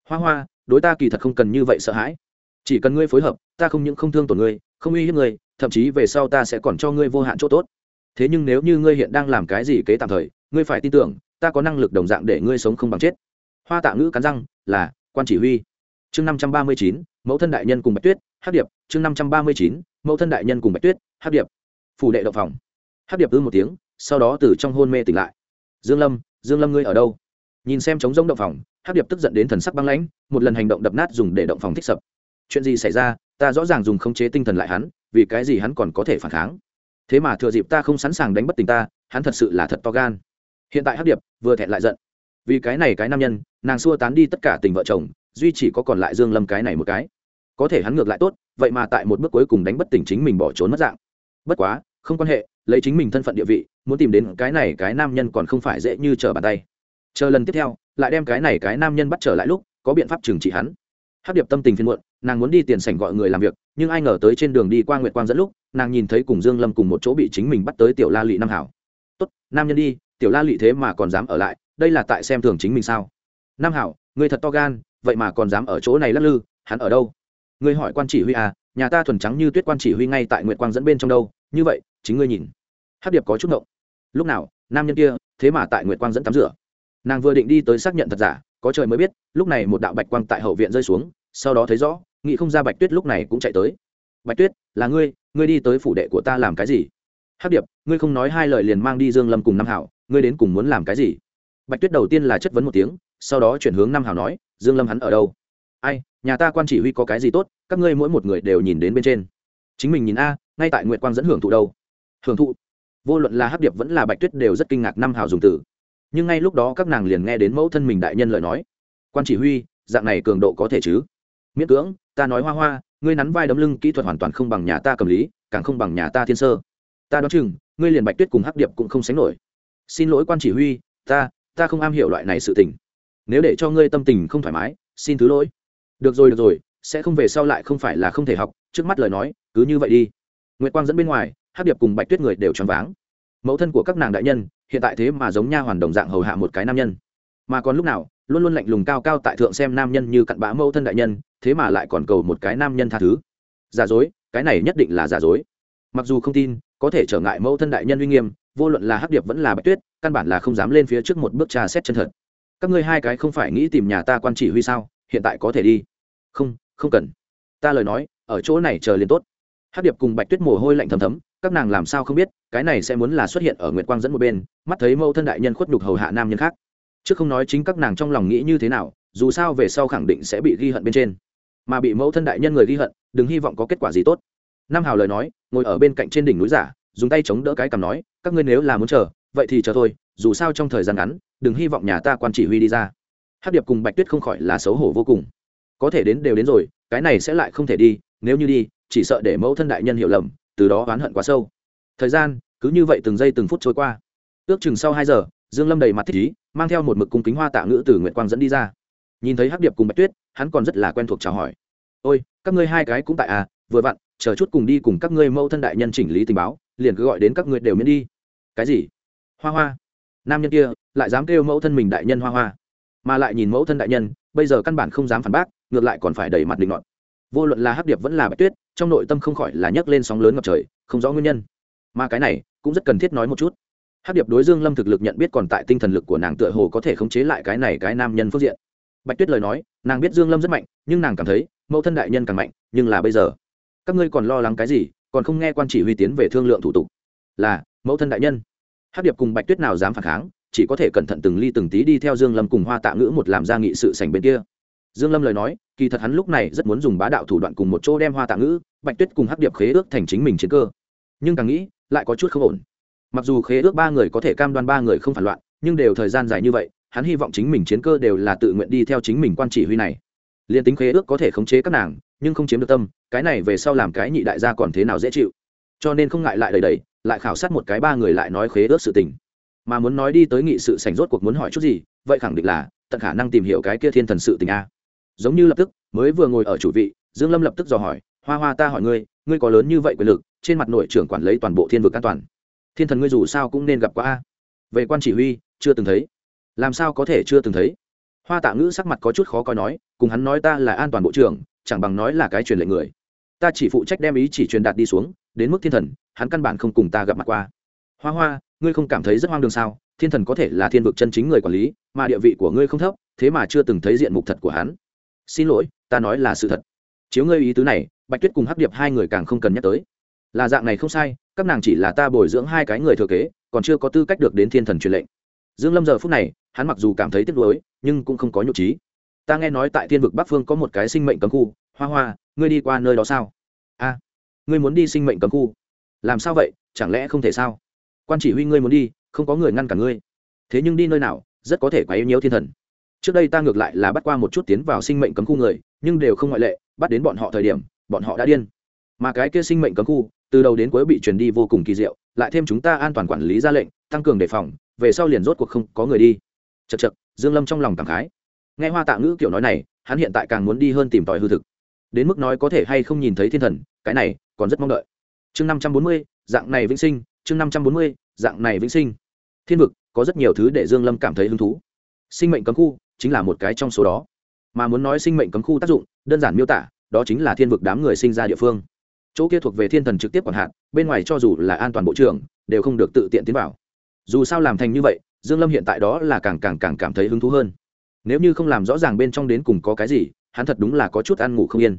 Hoa hoa, đối ta kỳ thật không cần như vậy sợ hãi. Chỉ cần ngươi phối hợp, ta không những không thương tổn ngươi, không uy hiếp ngươi, thậm chí về sau ta sẽ còn cho ngươi vô hạn chỗ tốt. Thế nhưng nếu như ngươi hiện đang làm cái gì kế tạm thời, ngươi phải tin tưởng, ta có năng lực đồng dạng để ngươi sống không bằng chết. Hoa tạ ngữ cắn răng, là, quan chỉ huy chương năm trăm ba mươi chín, mẫu thân đại nhân cùng bạch tuyết hát điệp. Chương năm trăm ba mươi chín, mẫu thân đại nhân cùng bạch tuyết hát điệp. Phủ đệ động phòng. Hát điệp ư một tiếng, sau đó từ trong hôn mê tỉnh lại. Dương lâm dương lâm ngươi ở đâu? Nhìn xem trống rỗng động phòng hát điệp tức giận đến thần sắc băng lãnh, một lần hành động đập nát dùng để động phòng thích sập. Chuyện gì xảy ra? Ta rõ ràng dùng khống chế tinh thần lại hắn, vì cái gì hắn còn có thể phản kháng? Thế mà thừa dịp ta không sẵn sàng đánh bất tình ta, hắn thật sự là thật to gan. Hiện tại hắc điệp vừa thẹn lại giận. Vì cái này cái nam nhân, nàng xua tán đi tất cả tình vợ chồng duy chỉ có còn lại dương lâm cái này một cái. Có thể hắn ngược lại tốt, vậy mà tại một bước cuối cùng đánh bất tỉnh chính mình bỏ trốn mất dạng. Bất quá, không quan hệ, lấy chính mình thân phận địa vị, muốn tìm đến cái này cái nam nhân còn không phải dễ như trở bàn tay. Chờ lần tiếp theo, lại đem cái này cái nam nhân bắt trở lại lúc, có biện pháp trừng trị hắn. Hắc điệp tâm tình phiền muộn, nàng muốn đi tiền sảnh gọi người làm việc, nhưng ai ngờ tới trên đường đi qua nguyệt quang dẫn lúc, nàng nhìn thấy cùng dương lâm cùng một chỗ bị chính mình bắt tới tiểu la lị nam hảo. Tốt, nam nhân đi, tiểu la lị thế mà còn dám ở lại, đây là tại xem thường chính mình sao? Nam hảo người thật to gan vậy mà còn dám ở chỗ này lắc lư, hắn ở đâu? Ngươi hỏi quan chỉ huy à nhà ta thuần trắng như tuyết quan chỉ huy ngay tại nguyệt quang dẫn bên trong đâu, như vậy, chính ngươi nhìn. Hát điệp có chút ngộng. Lúc nào, nam nhân kia, thế mà tại nguyệt quang dẫn tắm rửa. Nàng vừa định đi tới xác nhận thật giả, có trời mới biết, lúc này một đạo bạch quang tại hậu viện rơi xuống, sau đó thấy rõ nghị không ra bạch tuyết lúc này cũng chạy tới. Bạch tuyết, là ngươi ngươi đi tới phủ đệ của ta làm cái gì? Hát điệp, ngươi không nói hai lời liền mang đi dương lâm cùng nam hảo, ngươi đến cùng muốn làm cái gì? Bạch tuyết đầu tiên là chất vấn một tiếng sau đó chuyển hướng năm hảo nói, dương lâm hắn ở đâu? Ai, nhà ta quan chỉ huy có cái gì tốt, các ngươi mỗi một người đều nhìn đến bên trên. Chính mình nhìn a, ngay tại nguyệt quang dẫn hưởng thụ đâu? Hưởng thụ? Vô luận là hắc điệp vẫn là bạch tuyết đều rất kinh ngạc năm hảo dùng từ. Nhưng ngay lúc đó các nàng liền nghe đến mẫu thân mình đại nhân lời nói. Quan chỉ huy, dạng này cường độ có thể chứ? Miễn cưỡng, ta nói hoa hoa, ngươi nắn vai đấm lưng kỹ thuật hoàn toàn không bằng nhà ta cầm lý, càng không bằng nhà ta thiên sơ. Ta đoán chừng, ngươi liền bạch tuyết cùng hắc điệp cũng không sánh nổi. Xin lỗi quan chỉ huy, ta ta không am hiểu loại này sự tình nếu để cho ngươi tâm tình không thoải mái, xin thứ lỗi. Được rồi được rồi, sẽ không về sau lại không phải là không thể học, trước mắt lời nói, cứ như vậy đi. Nguyệt quang dẫn bên ngoài, hắc điệp cùng bạch tuyết người đều choáng váng. Mẫu thân của các nàng đại nhân, hiện tại thế mà giống nha hoàn đồng dạng hầu hạ một cái nam nhân. Mà còn lúc nào, luôn luôn lạnh lùng cao cao tại thượng xem nam nhân như cặn bã mẫu thân đại nhân, thế mà lại còn cầu một cái nam nhân tha thứ. Giả dối, cái này nhất định là giả dối. Mặc dù không tin, có thể trở ngại mẫu thân đại nhân uy nghiêm, vô luận là hắc điệp vẫn là bạch tuyết, căn bản là không dám lên phía trước một bước trà xét chân thật các ngươi hai cái không phải nghĩ tìm nhà ta quan chỉ huy sao, hiện tại có thể đi. Không không cần. Ta lời nói, ở chỗ này chờ liền tốt. Hát điệp cùng bạch tuyết mồ hôi lạnh thấm thấm, các nàng làm sao không biết, cái này sẽ muốn là xuất hiện ở nguyệt quang dẫn một bên, mắt thấy mẫu thân đại nhân khuất đục hầu hạ nam nhân khác. Chứ không nói chính các nàng trong lòng nghĩ như thế nào, dù sao về sau khẳng định sẽ bị ghi hận bên trên. Mà bị mẫu thân đại nhân người ghi hận, đừng hy vọng có kết quả gì tốt. Nam hào lời nói, ngồi ở bên cạnh trên đỉnh núi giả, dùng tay chống đỡ cái cằm nói, các ngươi nếu là muốn chờ vậy thì chờ thôi, dù sao trong thời gian ngắn, đừng hy vọng nhà ta quan chỉ huy đi ra. Hát điệp cùng bạch tuyết không khỏi là xấu hổ vô cùng. Có thể đến đều đến rồi, cái này sẽ lại không thể đi, nếu như đi, chỉ sợ để mẫu thân đại nhân hiểu lầm, từ đó oán hận quá sâu. Thời gian, cứ như vậy từng giây từng phút trôi qua. Ước chừng sau hai giờ, dương lâm đầy mặt thích ý, mang theo một mực cung kính hoa tạ ngữ từ nguyện quang dẫn đi ra. Nhìn thấy hắc điệp cùng bạch tuyết, hắn còn rất là quen thuộc chào hỏi. Ôi, các ngươi hai cái cũng tại à vừa vặn, chờ chút cùng đi cùng các ngươi mẫu thân đại nhân chỉnh lý tình báo, liền cứ gọi đến các ngươi đều miễn đi. Cái gì? Hoa hoa. Nam nhân kia lại dám kêu mẫu thân mình đại nhân hoa hoa, mà lại nhìn mẫu thân đại nhân, bây giờ căn bản không dám phản bác, ngược lại còn phải đẩy mặt định ngọn vô luận là hắc điệp vẫn là bạch tuyết, trong nội tâm không khỏi là nhấc lên sóng lớn ngập trời, không rõ nguyên nhân. Mà cái này cũng rất cần thiết nói một chút. Hắc điệp đối dương lâm thực lực nhận biết còn tại tinh thần lực của nàng tựa hồ có thể khống chế lại cái này cái nam nhân phương diện. Bạch tuyết lời nói, nàng biết dương lâm rất mạnh, nhưng nàng cảm thấy mẫu thân đại nhân càng mạnh, nhưng là bây giờ, các ngươi còn lo lắng cái gì, còn không nghe quan chỉ huy tiến về thương lượng thủ tục. Là, mẫu thân đại nhân hắc điệp cùng bạch tuyết nào dám phản kháng, chỉ có thể cẩn thận từng ly từng tí đi theo dương lâm cùng hoa tạ ngữ một làm ra nghị sự sành bên kia. Dương lâm lời nói, kỳ thật hắn lúc này rất muốn dùng bá đạo thủ đoạn cùng một chỗ đem hoa tạ ngữ, bạch tuyết cùng hắc điệp khế ước thành chính mình chiến cơ. Nhưng càng nghĩ, lại có chút không ổn. Mặc dù khế ước ba người có thể cam đoan ba người không phản loạn, nhưng đều thời gian dài như vậy, hắn hy vọng chính mình chiến cơ đều là tự nguyện đi theo chính mình quan chỉ huy này. Liền tính khế ước có thể khống chế các nàng, nhưng không chiếm được tâm, cái này về sau làm cái nhị đại gia còn thế nào dễ chịu. Cho nên không ngại lại đầy đầy lại khảo sát một cái ba người lại nói khế ước sự tình. Mà muốn nói đi tới nghị sự sành rốt cuộc muốn hỏi chút gì, vậy khẳng định là, tận khả năng tìm hiểu cái kia thiên thần sự tình a. Giống như lập tức, mới vừa ngồi ở chủ vị, dương lâm lập tức dò hỏi, hoa hoa ta hỏi ngươi ngươi có lớn như vậy quyền lực, trên mặt nội trưởng quản lấy toàn bộ thiên vực an toàn. Thiên thần ngươi dù sao cũng nên gặp qua a. Về quan chỉ huy, chưa từng thấy. Làm sao có thể chưa từng thấy? Hoa tạ ngữ sắc mặt có chút khó coi nói, cùng hắn nói ta là an toàn bộ trưởng, chẳng bằng nói là cái truyền lệnh người. Ta chỉ phụ trách đem ý chỉ truyền đạt đi xuống, đến mức thiên thần hắn căn bản không cùng ta gặp mặt qua. Hoa hoa, ngươi không cảm thấy rất hoang đường sao? Thiên thần có thể là thiên vực chân chính người quản lý, mà địa vị của ngươi không thấp, thế mà chưa từng thấy diện mục thật của hắn. Xin lỗi, ta nói là sự thật. Chiếu ngươi ý tứ này, bạch tuyết cùng hắc điệp hai người càng không cần nhắc tới. Là dạng này không sai, các nàng chỉ là ta bồi dưỡng hai cái người thừa kế, còn chưa có tư cách được đến thiên thần truyền lệnh. Dương lâm giờ phút này, hắn mặc dù cảm thấy tiếc nuối, nhưng cũng không có nhục trí. Ta nghe nói tại thiên vực bắc phương có một cái sinh mệnh cấm khu. Hoa hoa, ngươi đi qua nơi đó sao? A, ngươi muốn đi sinh mệnh cấm khu? Làm sao vậy? Chẳng lẽ không thể sao? Quan chỉ huy ngươi muốn đi, không có người ngăn cả ngươi. Thế nhưng đi nơi nào, rất có thể quá yếu nhiễu thiên thần. Trước đây ta ngược lại là bắt qua một chút tiến vào sinh mệnh cấm khu người, nhưng đều không ngoại lệ, bắt đến bọn họ thời điểm, bọn họ đã điên. Mà cái kia sinh mệnh cấm khu, từ đầu đến cuối bị truyền đi vô cùng kỳ diệu, lại thêm chúng ta an toàn quản lý ra lệnh, tăng cường đề phòng, về sau liền rốt cuộc không có người đi. Chật chật dương lâm trong lòng cảm khái. Nghe hoa tạ ngữ kiểu nói này, hắn hiện tại càng muốn đi hơn tìm tòi hư thực. Đến mức nói có thể hay không nhìn thấy thiên thần, cái này còn rất mong đợi chương năm trăm bốn mươi, dạng này vĩnh sinh, chương năm trăm bốn mươi, dạng này vĩnh sinh. Thiên vực, có rất nhiều thứ để dương lâm cảm thấy hứng thú. Sinh mệnh cấm khu chính là một cái trong số đó. Mà muốn nói sinh mệnh cấm khu tác dụng, đơn giản miêu tả, đó chính là thiên vực đám người sinh ra địa phương. Chỗ kia thuộc về thiên thần trực tiếp quản hạt, bên ngoài cho dù là an toàn bộ trưởng, đều không được tự tiện tiến vào. Dù sao làm thành như vậy, dương lâm hiện tại đó là càng càng càng cảm thấy hứng thú hơn. Nếu như không làm rõ ràng bên trong đến cùng có cái gì, hắn thật đúng là có chút ăn ngủ không yên.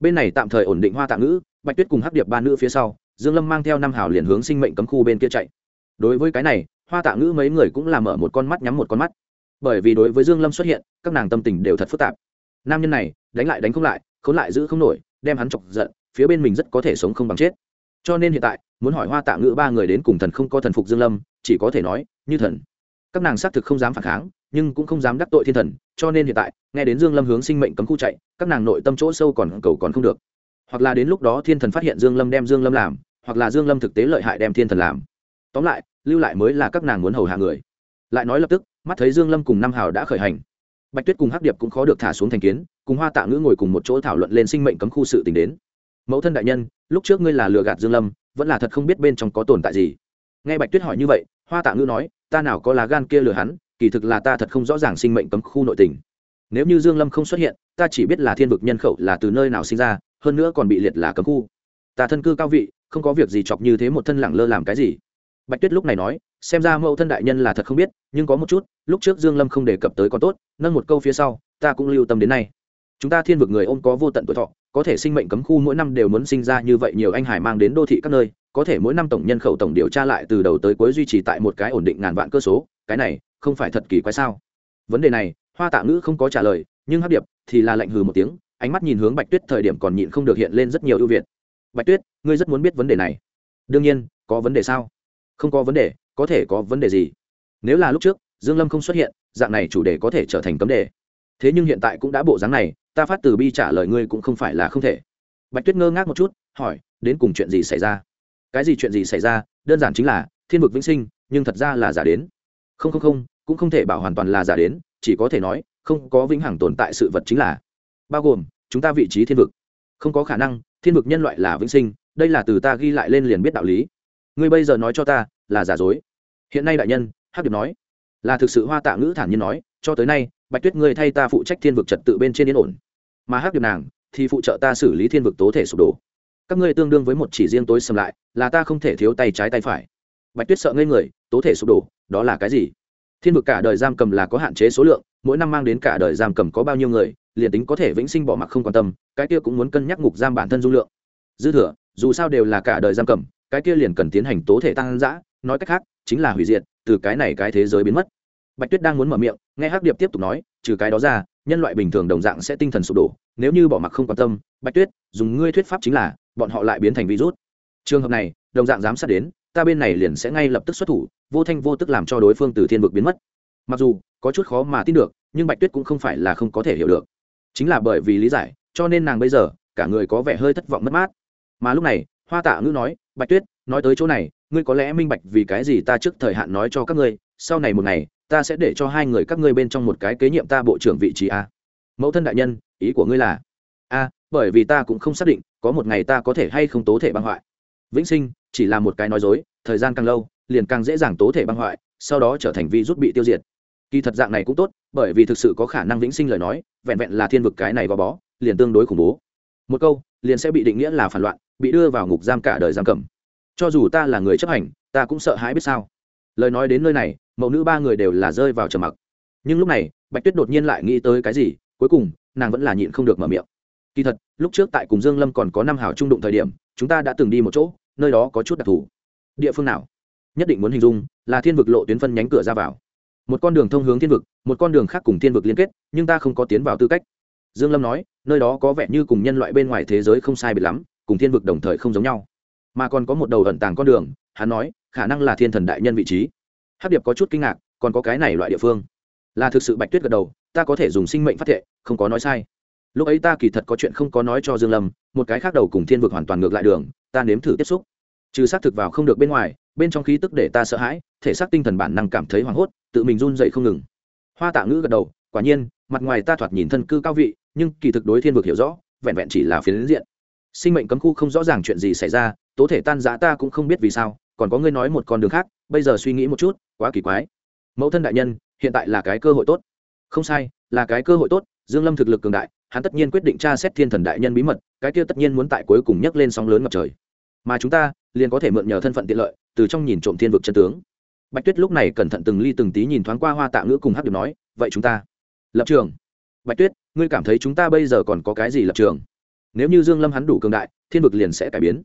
Bên này tạm thời ổn định hoa tạ ngữ bạch tuyết cùng hắc điệp ba nữ phía sau, dương lâm mang theo năm hào liền hướng sinh mệnh cấm khu bên kia chạy. Đối với cái này, hoa tạ ngữ mấy người cũng làm mở một con mắt nhắm một con mắt. Bởi vì đối với dương lâm xuất hiện, các nàng tâm tình đều thật phức tạp. Nam nhân này, đánh lại đánh không lại, khốn lại giữ không nổi, đem hắn chọc giận, phía bên mình rất có thể sống không bằng chết. Cho nên hiện tại, muốn hỏi hoa tạ ngữ ba người đến cùng thần không có thần phục dương lâm, chỉ có thể nói, như thần. Các nàng xác thực không dám phản kháng, nhưng cũng không dám đắc tội thiên thần, cho nên hiện tại, nghe đến dương lâm hướng sinh mệnh cấm khu chạy, các nàng nội tâm chỗ sâu còn cầu còn không được hoặc là đến lúc đó thiên thần phát hiện dương lâm đem dương lâm làm, hoặc là dương lâm thực tế lợi hại đem thiên thần làm. Tóm lại, lưu lại mới là các nàng muốn hầu hạ người. Lại nói lập tức, mắt thấy dương lâm cùng nam hào đã khởi hành. Bạch tuyết cùng hắc điệp cũng khó được thả xuống thành kiến, cùng hoa tạ ngữ ngồi cùng một chỗ thảo luận lên sinh mệnh cấm khu sự tình đến. Mẫu thân đại nhân, lúc trước ngươi là lừa gạt dương lâm, vẫn là thật không biết bên trong có tồn tại gì. Nghe bạch tuyết hỏi như vậy, hoa tạ ngữ nói, ta nào có lá gan kia lừa hắn, kỳ thực là ta thật không rõ ràng sinh mệnh cấm khu nội tình. Nếu như dương lâm không xuất hiện, ta chỉ biết là thiên vực nhân khẩu là từ nơi nào sinh ra hơn nữa còn bị liệt là cấm khu. Ta thân cư cao vị, không có việc gì chọc như thế một thân lẳng lơ làm cái gì. Bạch tuyết lúc này nói, xem ra mẫu thân đại nhân là thật không biết, nhưng có một chút, lúc trước dương lâm không đề cập tới còn tốt, nâng một câu phía sau, ta cũng lưu tâm đến nay. Chúng ta thiên vực người ôm có vô tận tuổi thọ, có thể sinh mệnh cấm khu mỗi năm đều muốn sinh ra như vậy nhiều anh hải mang đến đô thị các nơi, có thể mỗi năm tổng nhân khẩu tổng điều tra lại từ đầu tới cuối duy trì tại một cái ổn định ngàn vạn cơ số, cái này, không phải thật kỳ quái sao? Vấn đề này, hoa tạ ngữ không có trả lời, nhưng hấp điệp thì là lệnh hừ một tiếng ánh mắt nhìn hướng bạch tuyết thời điểm còn nhịn không được hiện lên rất nhiều ưu việt. Bạch tuyết, ngươi rất muốn biết vấn đề này. Đương nhiên, có vấn đề sao? Không có vấn đề, có thể có vấn đề gì? Nếu là lúc trước, dương lâm không xuất hiện, dạng này chủ đề có thể trở thành cấm đề. Thế nhưng hiện tại cũng đã bộ dáng này, ta phát từ bi trả lời ngươi cũng không phải là không thể. Bạch tuyết ngơ ngác một chút, hỏi, đến cùng chuyện gì xảy ra? Cái gì chuyện gì xảy ra? Đơn giản chính là, thiên vực vĩnh sinh, nhưng thật ra là giả đến. Không không không, cũng không thể bảo hoàn toàn là giả đến, chỉ có thể nói, không có vĩnh hằng tồn tại sự vật chính là bao gồm, chúng ta vị trí thiên vực. Không có khả năng, thiên vực nhân loại là vĩnh sinh, đây là từ ta ghi lại lên liền biết đạo lý. Ngươi bây giờ nói cho ta, là giả dối. Hiện nay đại nhân, hắc điệp nói, là thực sự hoa tạ ngữ thản nhiên nói, cho tới nay, bạch tuyết ngươi thay ta phụ trách thiên vực trật tự bên trên yên ổn. Mà hắc điệp nàng, thì phụ trợ ta xử lý thiên vực tố thể sụp đổ. Các ngươi tương đương với một chỉ riêng tối xâm lại, là ta không thể thiếu tay trái tay phải. Bạch tuyết sợ ngây người, tố thể sụp đổ, đó là cái gì? Thiên vực cả đời giam cầm là có hạn chế số lượng, mỗi năm mang đến cả đời giam cầm có bao nhiêu người liền tính có thể vĩnh sinh bỏ mặc không quan tâm, cái kia cũng muốn cân nhắc ngục giam bản thân dung lượng. Dư thừa, dù sao đều là cả đời giam cầm, cái kia liền cần tiến hành tố thể tăng giã nói cách khác, chính là hủy diệt, từ cái này cái thế giới biến mất. Bạch tuyết đang muốn mở miệng, nghe hắc điệp tiếp tục nói, trừ cái đó ra, nhân loại bình thường đồng dạng sẽ tinh thần sụp đổ, nếu như bỏ mặc không quan tâm, bạch tuyết, dùng ngươi thuyết pháp chính là, bọn họ lại biến thành virus. Trường hợp này, đồng dạng giám sát đến, ta bên này liền sẽ ngay lập tức xuất thủ, vô thanh vô tức làm cho đối phương từ thiên vực biến mất. Mặc dù, có chút khó mà tin được, nhưng bạch tuyết cũng không phải là không có thể hiểu được chính là bởi vì lý giải, cho nên nàng bây giờ, cả người có vẻ hơi thất vọng mất mát. Mà lúc này, hoa tạ ngữ nói, bạch tuyết, nói tới chỗ này, ngươi có lẽ minh bạch vì cái gì ta trước thời hạn nói cho các ngươi, sau này một ngày, ta sẽ để cho hai người các ngươi bên trong một cái kế nhiệm ta bộ trưởng vị trí a. Mẫu thân đại nhân, ý của ngươi là? A, bởi vì ta cũng không xác định, có một ngày ta có thể hay không tố thể băng hoại. Vĩnh sinh, chỉ là một cái nói dối, thời gian càng lâu, liền càng dễ dàng tố thể băng hoại, sau đó trở thành vi rút bị tiêu diệt. Kỳ thật dạng này cũng tốt bởi vì thực sự có khả năng vĩnh sinh lời nói, vẹn vẹn là thiên vực cái này gò bó, liền tương đối khủng bố. Một câu, liền sẽ bị định nghĩa là phản loạn, bị đưa vào ngục giam cả đời giam cầm. Cho dù ta là người chấp hành, ta cũng sợ hãi biết sao. Lời nói đến nơi này, mẫu nữ ba người đều là rơi vào trầm mặc. Nhưng lúc này, bạch tuyết đột nhiên lại nghĩ tới cái gì, cuối cùng, nàng vẫn là nhịn không được mở miệng. Kỳ thật, lúc trước tại cùng dương lâm còn có năm hào trung đụng thời điểm, chúng ta đã từng đi một chỗ, nơi đó có chút đặc thù. Địa phương nào? Nhất định muốn hình dung, là thiên vực lộ tuyến phân nhánh cửa ra vào một con đường thông hướng thiên vực, một con đường khác cùng thiên vực liên kết, nhưng ta không có tiến vào tư cách. Dương lâm nói, nơi đó có vẻ như cùng nhân loại bên ngoài thế giới không sai biệt lắm, cùng thiên vực đồng thời không giống nhau. Mà còn có một đầu ẩn tàng con đường, hắn nói, khả năng là thiên thần đại nhân vị trí. Hắc điệp có chút kinh ngạc, còn có cái này loại địa phương. Là thực sự bạch tuyết gật đầu, ta có thể dùng sinh mệnh phát thệ, không có nói sai. Lúc ấy ta kỳ thật có chuyện không có nói cho dương lâm, một cái khác đầu cùng thiên vực hoàn toàn ngược lại đường, ta nếm thử tiếp xúc. Trừ xác thực vào không được bên ngoài bên trong khí tức để ta sợ hãi, thể xác tinh thần bản năng cảm thấy hoảng hốt, tự mình run dậy không ngừng. Hoa tạ ngữ gật đầu, quả nhiên, mặt ngoài ta thoạt nhìn thân cư cao vị, nhưng kỳ thực đối thiên vực hiểu rõ, vẹn vẹn chỉ là phiến diện. Sinh mệnh cấm khu không rõ ràng chuyện gì xảy ra, tố thể tan giã ta cũng không biết vì sao, còn có ngươi nói một con đường khác, bây giờ suy nghĩ một chút, quá kỳ quái. Mẫu thân đại nhân, hiện tại là cái cơ hội tốt. Không sai, là cái cơ hội tốt, dương lâm thực lực cường đại, hắn tất nhiên quyết định tra xét thiên thần đại nhân bí mật, cái kia tất nhiên muốn tại cuối cùng nhấc lên sóng lớn ngập trời. Mà chúng ta, liền có thể mượn nhờ thân phận tiện lợi từ trong nhìn trộm thiên vực chân tướng. Bạch tuyết lúc này cẩn thận từng ly từng tí nhìn thoáng qua hoa tạ ngữ cùng hát điệp nói, vậy chúng ta lập trường. Bạch tuyết, ngươi cảm thấy chúng ta bây giờ còn có cái gì lập trường? Nếu như dương lâm hắn đủ cường đại, thiên vực liền sẽ cải biến.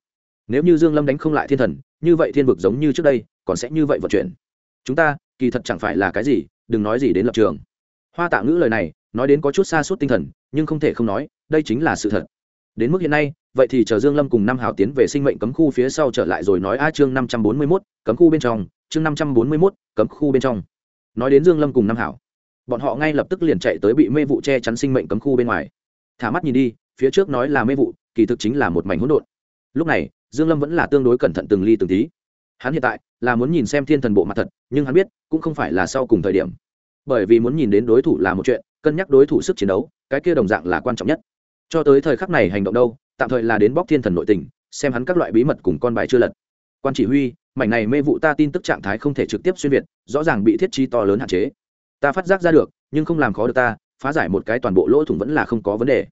Nếu như dương lâm đánh không lại thiên thần, như vậy thiên vực giống như trước đây, còn sẽ như vậy vận chuyển. Chúng ta, kỳ thật chẳng phải là cái gì, đừng nói gì đến lập trường. Hoa tạ ngữ lời này, nói đến có chút xa suốt tinh thần, nhưng không thể không nói, đây chính là sự thật. Đến mức hiện nay vậy thì chờ dương lâm cùng năm hào tiến về sinh mệnh cấm khu phía sau trở lại rồi nói a chương năm trăm bốn mươi 541, cấm khu bên trong chương năm trăm bốn mươi 541, cấm khu bên trong. Nói đến dương lâm cùng năm hảo bọn họ ngay lập tức liền chạy tới bị mê vụ che chắn sinh mệnh cấm khu bên ngoài. Thả mắt nhìn đi phía trước nói là mê vụ kỳ thực chính là một mảnh hỗn độn. Lúc này dương lâm vẫn là tương đối cẩn thận từng ly từng tí. Hắn hiện tại là muốn nhìn xem thiên thần bộ mặt thật nhưng hắn biết cũng không phải là sau cùng thời điểm. Bởi vì muốn nhìn đến đối thủ là một chuyện cân nhắc đối thủ sức chiến đấu cái kia đồng dạng là quan trọng nhất. Cho tới thời khắc này hành động đâu tạm thời là đến bóc thiên thần nội tình, xem hắn các loại bí mật cùng con bài chưa lật. Quan chỉ huy, mảnh này mê vụ ta tin tức trạng thái không thể trực tiếp xuyên việt, rõ ràng bị thiết chi to lớn hạn chế. Ta phát giác ra được, nhưng không làm khó được ta, phá giải một cái toàn bộ lỗ thủng vẫn là không có vấn đề.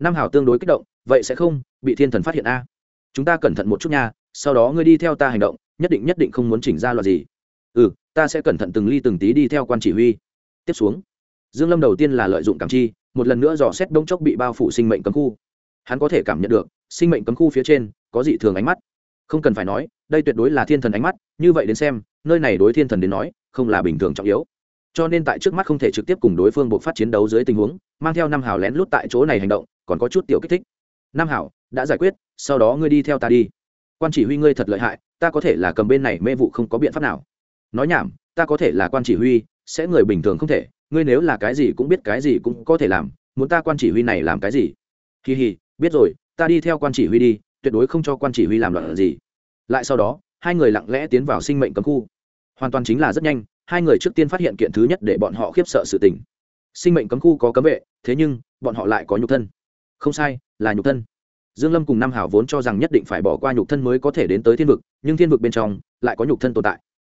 Nam hảo tương đối kích động, vậy sẽ không, bị thiên thần phát hiện a. Chúng ta cẩn thận một chút nha, sau đó ngươi đi theo ta hành động, nhất định nhất định không muốn chỉnh ra loạt gì. Ừ ta sẽ cẩn thận từng ly từng tí đi theo quan chỉ huy. Tiếp xuống. Dương lâm đầu tiên là lợi dụng cảm chi, một lần nữa dò xét đông chốc bị bao phủ sinh mệnh cấm khu hắn có thể cảm nhận được, sinh mệnh cấm khu phía trên, có dị thường ánh mắt. Không cần phải nói, đây tuyệt đối là thiên thần ánh mắt, như vậy đến xem, nơi này đối thiên thần đến nói, không là bình thường trọng yếu. Cho nên tại trước mắt không thể trực tiếp cùng đối phương buộc phát chiến đấu dưới tình huống, mang theo năm hào lén lút tại chỗ này hành động, còn có chút tiểu kích thích. Năm hảo, đã giải quyết, sau đó ngươi đi theo ta đi. Quan chỉ huy ngươi thật lợi hại, ta có thể là cầm bên này mê vụ không có biện pháp nào. Nói nhảm, ta có thể là quan chỉ huy, sẽ người bình thường không thể, ngươi nếu là cái gì cũng biết cái gì cũng có thể làm, muốn ta quan chỉ huy này làm cái gì? Kỳ hì biết rồi, ta đi theo quan chỉ huy đi, tuyệt đối không cho quan chỉ huy làm loạn gì. Lại sau đó, hai người lặng lẽ tiến vào sinh mệnh cấm khu. Hoàn toàn chính là rất nhanh, hai người trước tiên phát hiện kiện thứ nhất để bọn họ khiếp sợ sự tình. Sinh mệnh cấm khu có cấm vệ, thế nhưng, bọn họ lại có nhục thân. Không sai, là nhục thân. Dương lâm cùng nam hảo vốn cho rằng nhất định phải bỏ qua nhục thân mới có thể đến tới thiên vực, nhưng thiên vực bên trong lại có nhục thân tồn tại.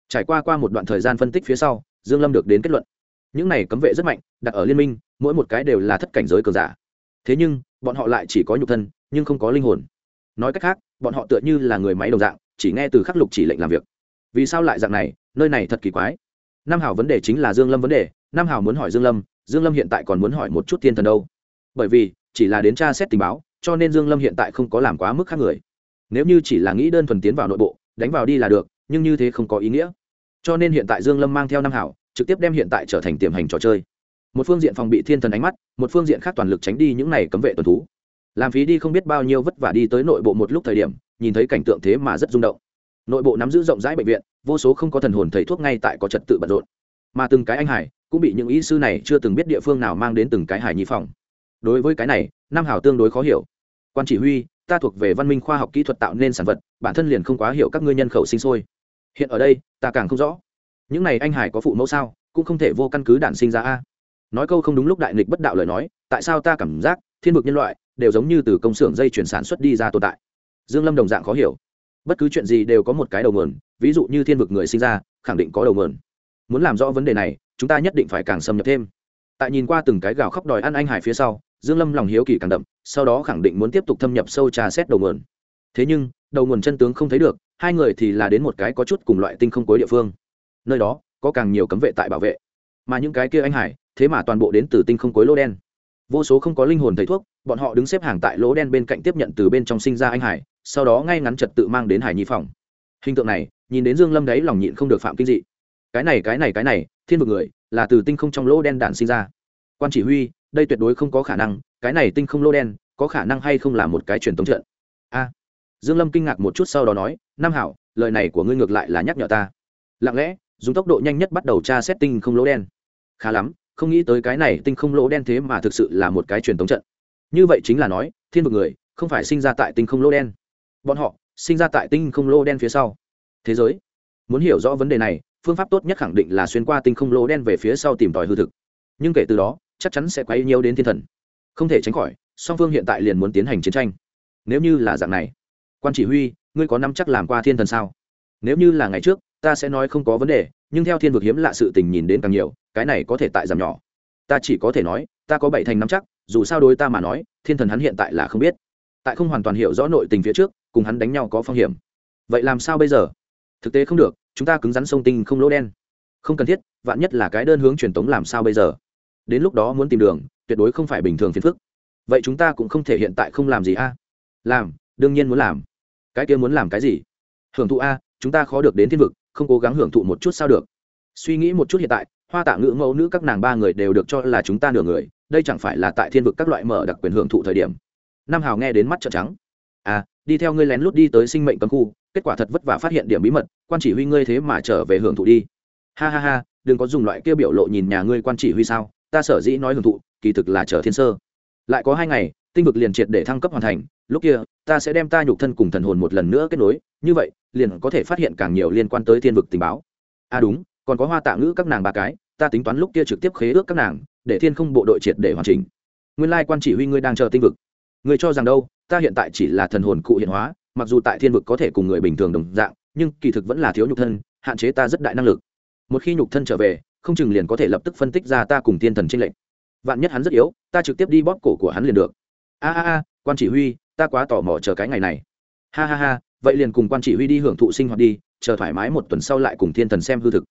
Trải qua qua một đoạn thời gian phân tích phía sau, dương lâm được đến kết luận. Những này cấm vệ rất mạnh, đặt ở liên minh, mỗi một cái đều là thất cảnh giới cường giả thế nhưng, bọn họ lại chỉ có nhục thân, nhưng không có linh hồn. Nói cách khác, bọn họ tựa như là người máy đồng dạng, chỉ nghe từ khắc lục chỉ lệnh làm việc. Vì sao lại dạng này, nơi này thật kỳ quái. Nam hảo vấn đề chính là dương lâm vấn đề, nam hảo muốn hỏi dương lâm dương lâm hiện tại còn muốn hỏi một chút thiên thần đâu. Bởi vì, chỉ là đến tra xét tình báo, cho nên dương lâm hiện tại không có làm quá mức khác người. Nếu như chỉ là nghĩ đơn thuần tiến vào nội bộ, đánh vào đi là được, nhưng như thế không có ý nghĩa. Cho nên hiện tại dương lâm mang theo nam hảo, trực tiếp đem hiện tại trở thành tiềm hành trò chơi một phương diện phòng bị thiên thần ánh mắt, một phương diện khác toàn lực tránh đi những này cấm vệ tuần thú. Làm phí đi không biết bao nhiêu vất vả đi tới nội bộ một lúc thời điểm, nhìn thấy cảnh tượng thế mà rất rung động. Nội bộ nắm giữ rộng rãi bệnh viện, vô số không có thần hồn thầy thuốc ngay tại có trật tự bận rộn. Mà từng cái anh hải cũng bị những ý sư này chưa từng biết địa phương nào mang đến từng cái hải nhi phòng. Đối với cái này, nam hảo tương đối khó hiểu. Quan chỉ huy, ta thuộc về văn minh khoa học kỹ thuật tạo nên sản vật, bản thân liền không quá hiểu các ngươi nhân khẩu sinh sôi. Hiện ở đây, ta càng không rõ. Những này anh hải có phụ mẫu sao, cũng không thể vô căn cứ đản sinh ra a nói câu không đúng lúc đại nghịch bất đạo lời nói, tại sao ta cảm giác thiên vực nhân loại đều giống như từ công xưởng dây chuyển sản xuất đi ra tồn tại? Dương lâm đồng dạng khó hiểu. Bất cứ chuyện gì đều có một cái đầu nguồn, ví dụ như thiên vực người sinh ra, khẳng định có đầu nguồn. Muốn làm rõ vấn đề này, chúng ta nhất định phải càng xâm nhập thêm. Tại nhìn qua từng cái gào khóc đòi ăn anh hải phía sau, dương lâm lòng hiếu kỳ càng đậm, sau đó khẳng định muốn tiếp tục thâm nhập sâu trà xét đầu nguồn. Thế nhưng, đầu nguồn chân tướng không thấy được, hai người thì là đến một cái có chút cùng loại tinh không cuối địa phương. Nơi đó, có càng nhiều cấm vệ tại bảo vệ. Mà những cái kia anh hải thế mà toàn bộ đến từ tinh không cuối lỗ đen. Vô số không có linh hồn thầy thuốc, bọn họ đứng xếp hàng tại lỗ đen bên cạnh tiếp nhận từ bên trong sinh ra anh hải, sau đó ngay ngắn trật tự mang đến hải nhi phòng. Hình tượng này, nhìn đến dương lâm đấy lòng nhịn không được phạm kinh dị. Cái này cái này cái này, thiên vực người, là từ tinh không trong lỗ đen đạn sinh ra. Quan chỉ huy, đây tuyệt đối không có khả năng, cái này tinh không lỗ đen, có khả năng hay không là một cái truyền thống trận? A. Dương lâm kinh ngạc một chút sau đó nói, nam hảo, lời này của ngươi ngược lại là nhắc nhở ta. Lặng lẽ, dùng tốc độ nhanh nhất bắt đầu tra xét tinh không lỗ đen. Khá lắm không nghĩ tới cái này tinh không lỗ đen thế mà thực sự là một cái truyền thống trận. Như vậy chính là nói, thiên vực người, không phải sinh ra tại tinh không lỗ đen. Bọn họ, sinh ra tại tinh không lỗ đen phía sau. Thế giới. Muốn hiểu rõ vấn đề này, phương pháp tốt nhất khẳng định là xuyên qua tinh không lỗ đen về phía sau tìm tòi hư thực. Nhưng kể từ đó, chắc chắn sẽ quay nhiều đến thiên thần. Không thể tránh khỏi, song phương hiện tại liền muốn tiến hành chiến tranh. Nếu như là dạng này, quan chỉ huy, ngươi có năm chắc làm qua thiên thần sao? Nếu như là ngày trước, ta sẽ nói không có vấn đề nhưng theo thiên vực hiếm lạ sự tình nhìn đến càng nhiều, cái này có thể tại giảm nhỏ. Ta chỉ có thể nói, ta có bảy thành năm chắc, dù sao đối ta mà nói, thiên thần hắn hiện tại là không biết. Tại không hoàn toàn hiểu rõ nội tình phía trước, cùng hắn đánh nhau có phong hiểm. Vậy làm sao bây giờ? Thực tế không được, chúng ta cứng rắn sông tinh không lỗ đen. Không cần thiết, vạn nhất là cái đơn hướng truyền tống làm sao bây giờ? Đến lúc đó muốn tìm đường, tuyệt đối không phải bình thường phiền phức. Vậy chúng ta cũng không thể hiện tại không làm gì a? Làm, đương nhiên muốn làm. Cái kia muốn làm cái gì? Hưởng thụ a, chúng ta khó được đến thiên vực không cố gắng hưởng thụ một chút sao được. Suy nghĩ một chút hiện tại, hoa tạ ngữ mẫu nữ các nàng ba người đều được cho là chúng ta nửa người, đây chẳng phải là tại thiên vực các loại mở đặc quyền hưởng thụ thời điểm. Nam hào nghe đến mắt trợn trắng. À đi theo ngươi lén lút đi tới sinh mệnh cấm khu, kết quả thật vất vả phát hiện điểm bí mật, quan chỉ huy ngươi thế mà trở về hưởng thụ đi. Ha ha ha, đừng có dùng loại kia biểu lộ nhìn nhà ngươi quan chỉ huy sao, ta sở dĩ nói hưởng thụ, kỳ thực là chờ thiên sơ. Lại có hai ngày, tinh vực liền triệt để thăng cấp hoàn thành, lúc kia ta sẽ đem ta nhục thân cùng thần hồn một lần nữa kết nối, như vậy, liền có thể phát hiện càng nhiều liên quan tới thiên vực tình báo. À đúng, còn có hoa tạ ngữ các nàng ba cái, ta tính toán lúc kia trực tiếp khế ước các nàng, để thiên không bộ đội triệt để hoàn chỉnh. Nguyên lai quan chỉ huy ngươi đang chờ tinh vực. Ngươi cho rằng đâu, ta hiện tại chỉ là thần hồn cụ hiện hóa, mặc dù tại thiên vực có thể cùng người bình thường đồng dạng, nhưng kỳ thực vẫn là thiếu nhục thân, hạn chế ta rất đại năng lực. Một khi nhục thân trở về, không chừng liền có thể lập tức phân tích ra ta cùng thiên thần tranh lệch. Vạn nhất hắn rất yếu, ta trực tiếp đi bóp cổ của hắn liền được. A a a, quan chỉ huy ta quá tò mò chờ cái ngày này. Ha ha ha, vậy liền cùng quan chỉ huy đi hưởng thụ sinh hoạt đi, chờ thoải mái một tuần sau lại cùng thiên thần xem hư thực.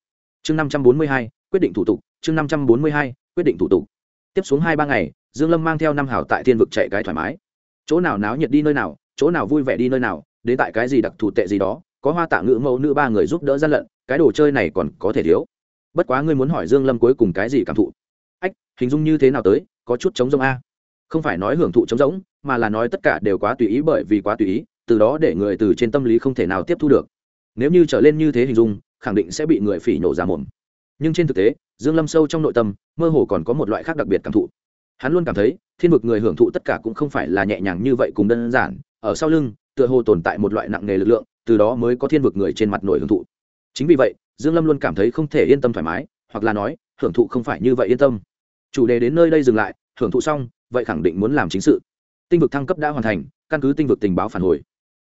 Chương năm trăm bốn mươi hai, quyết định thủ tục, chương năm trăm bốn mươi hai, quyết định thủ tục. Tiếp xuống hai ba ngày, dương lâm mang theo năm hảo tại thiên vực chạy cái thoải mái. Chỗ nào náo nhiệt đi nơi nào, chỗ nào vui vẻ đi nơi nào, đến tại cái gì đặc thù tệ gì đó, có hoa tạ ngữ mẫu nữ ba người giúp đỡ gian lận, cái đồ chơi này còn có thể thiếu. Bất quá ngươi muốn hỏi dương lâm cuối cùng cái gì cảm thụ? Ách, hình dung như thế nào tới, có chút chống rông a không phải nói hưởng thụ chống rỗng, mà là nói tất cả đều quá tùy ý bởi vì quá tùy ý, từ đó để người từ trên tâm lý không thể nào tiếp thu được. Nếu như trở lên như thế hình dung, khẳng định sẽ bị người phỉ nổ ra mồm. Nhưng trên thực tế, dương lâm sâu trong nội tâm, mơ hồ còn có một loại khác đặc biệt cảm thụ. Hắn luôn cảm thấy, thiên vực người hưởng thụ tất cả cũng không phải là nhẹ nhàng như vậy cùng đơn giản, ở sau lưng, tựa hồ tồn tại một loại nặng nề lực lượng, từ đó mới có thiên vực người trên mặt nổi hưởng thụ. Chính vì vậy, dương lâm luôn cảm thấy không thể yên tâm thoải mái, hoặc là nói, hưởng thụ không phải như vậy yên tâm. Chủ đề đến nơi đây dừng lại, hưởng thụ xong vậy khẳng định muốn làm chính sự. Tinh vực thăng cấp đã hoàn thành, căn cứ tinh vực tình báo phản hồi.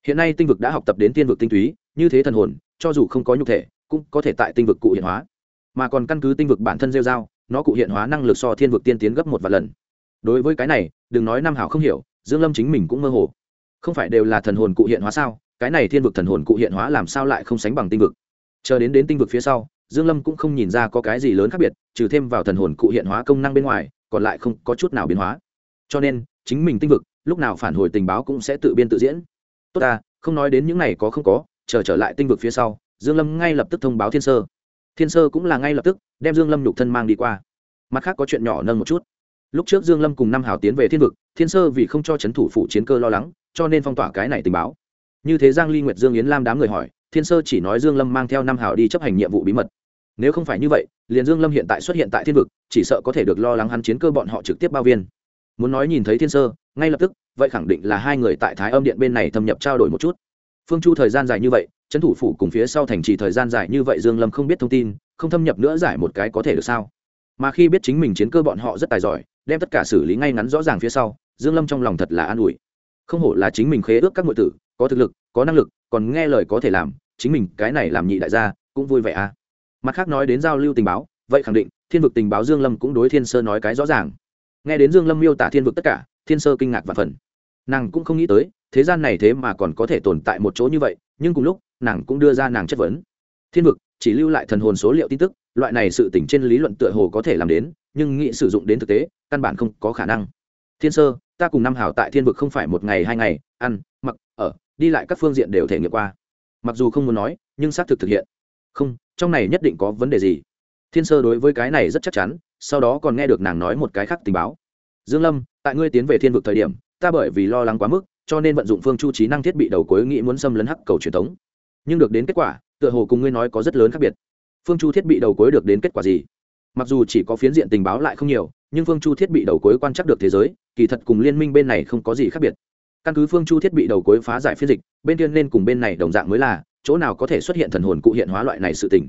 Hiện nay tinh vực đã học tập đến tiên vực tinh túy, như thế thần hồn, cho dù không có nhục thể, cũng có thể tại tinh vực cụ hiện hóa. Mà còn căn cứ tinh vực bản thân rêu dao nó cụ hiện hóa năng lực so thiên vực tiên tiến gấp một vài lần. Đối với cái này, đừng nói nam hảo không hiểu, dương lâm chính mình cũng mơ hồ. Không phải đều là thần hồn cụ hiện hóa sao? Cái này thiên vực thần hồn cụ hiện hóa làm sao lại không sánh bằng tinh vực? Chờ đến đến tinh vực phía sau, dương lâm cũng không nhìn ra có cái gì lớn khác biệt, trừ thêm vào thần hồn cụ hiện hóa công năng bên ngoài, còn lại không có chút nào biến hóa cho nên, chính mình tinh vực, lúc nào phản hồi tình báo cũng sẽ tự biên tự diễn. Tốt ta, không nói đến những này có không có, chờ trở lại tinh vực phía sau, dương lâm ngay lập tức thông báo thiên sơ. Thiên sơ cũng là ngay lập tức, đem dương lâm nhục thân mang đi qua. Mặt khác có chuyện nhỏ nâng một chút. Lúc trước dương lâm cùng năm hào tiến về thiên vực, thiên sơ vì không cho chấn thủ phụ chiến cơ lo lắng, cho nên phong tỏa cái này tình báo. Như thế giang ly nguyệt dương yến lam đám người hỏi, thiên sơ chỉ nói dương lâm mang theo năm hào đi chấp hành nhiệm vụ bí mật. Nếu không phải như vậy, liền dương lâm hiện tại xuất hiện tại thiên vực, chỉ sợ có thể được lo lắng hắn chiến cơ bọn họ trực tiếp bao viên muốn nói nhìn thấy thiên sơ, ngay lập tức, vậy khẳng định là hai người tại thái âm điện bên này thâm nhập trao đổi một chút. Phương chu thời gian dài như vậy, trấn thủ phủ cùng phía sau thành trì thời gian dài như vậy dương lâm không biết thông tin, không thâm nhập nữa giải một cái có thể được sao? Mà khi biết chính mình chiến cơ bọn họ rất tài giỏi, đem tất cả xử lý ngay ngắn rõ ràng phía sau, dương lâm trong lòng thật là an ủi. Không hổ là chính mình khế ước các ngụy tử, có thực lực, có năng lực, còn nghe lời có thể làm, chính mình cái này làm nhị đại gia, cũng vui vẻ à. Mặt khác nói đến giao lưu tình báo, vậy khẳng định, thiên vực tình báo dương lâm cũng đối thiên sơ nói cái rõ ràng nghe đến dương lâm miêu tả thiên vực tất cả, thiên sơ kinh ngạc và phần. Nàng cũng không nghĩ tới, thế gian này thế mà còn có thể tồn tại một chỗ như vậy, nhưng cùng lúc, nàng cũng đưa ra nàng chất vấn. Thiên vực, chỉ lưu lại thần hồn số liệu tin tức, loại này sự tỉnh trên lý luận tựa hồ có thể làm đến, nhưng nghĩ sử dụng đến thực tế, căn bản không có khả năng. Thiên sơ, ta cùng năm hảo tại thiên vực không phải một ngày hai ngày, ăn, mặc, ở, đi lại các phương diện đều thể nghiệm qua. Mặc dù không muốn nói, nhưng xác thực thực hiện. Không, trong này nhất định có vấn đề gì. Thiên sơ đối với cái này rất chắc chắn sau đó còn nghe được nàng nói một cái khác tình báo. Dương lâm, tại ngươi tiến về thiên vực thời điểm, ta bởi vì lo lắng quá mức, cho nên vận dụng phương chu trí năng thiết bị đầu cuối nghĩ muốn xâm lấn hắc cầu truyền thống. Nhưng được đến kết quả, tựa hồ cùng ngươi nói có rất lớn khác biệt. Phương chu thiết bị đầu cuối được đến kết quả gì? Mặc dù chỉ có phiến diện tình báo lại không nhiều, nhưng phương chu thiết bị đầu cuối quan trắc được thế giới, kỳ thật cùng liên minh bên này không có gì khác biệt. Căn cứ phương chu thiết bị đầu cuối phá giải phiên dịch, bên kia nên cùng bên này đồng dạng mới là, chỗ nào có thể xuất hiện thần hồn cụ hiện hóa loại này sự tình.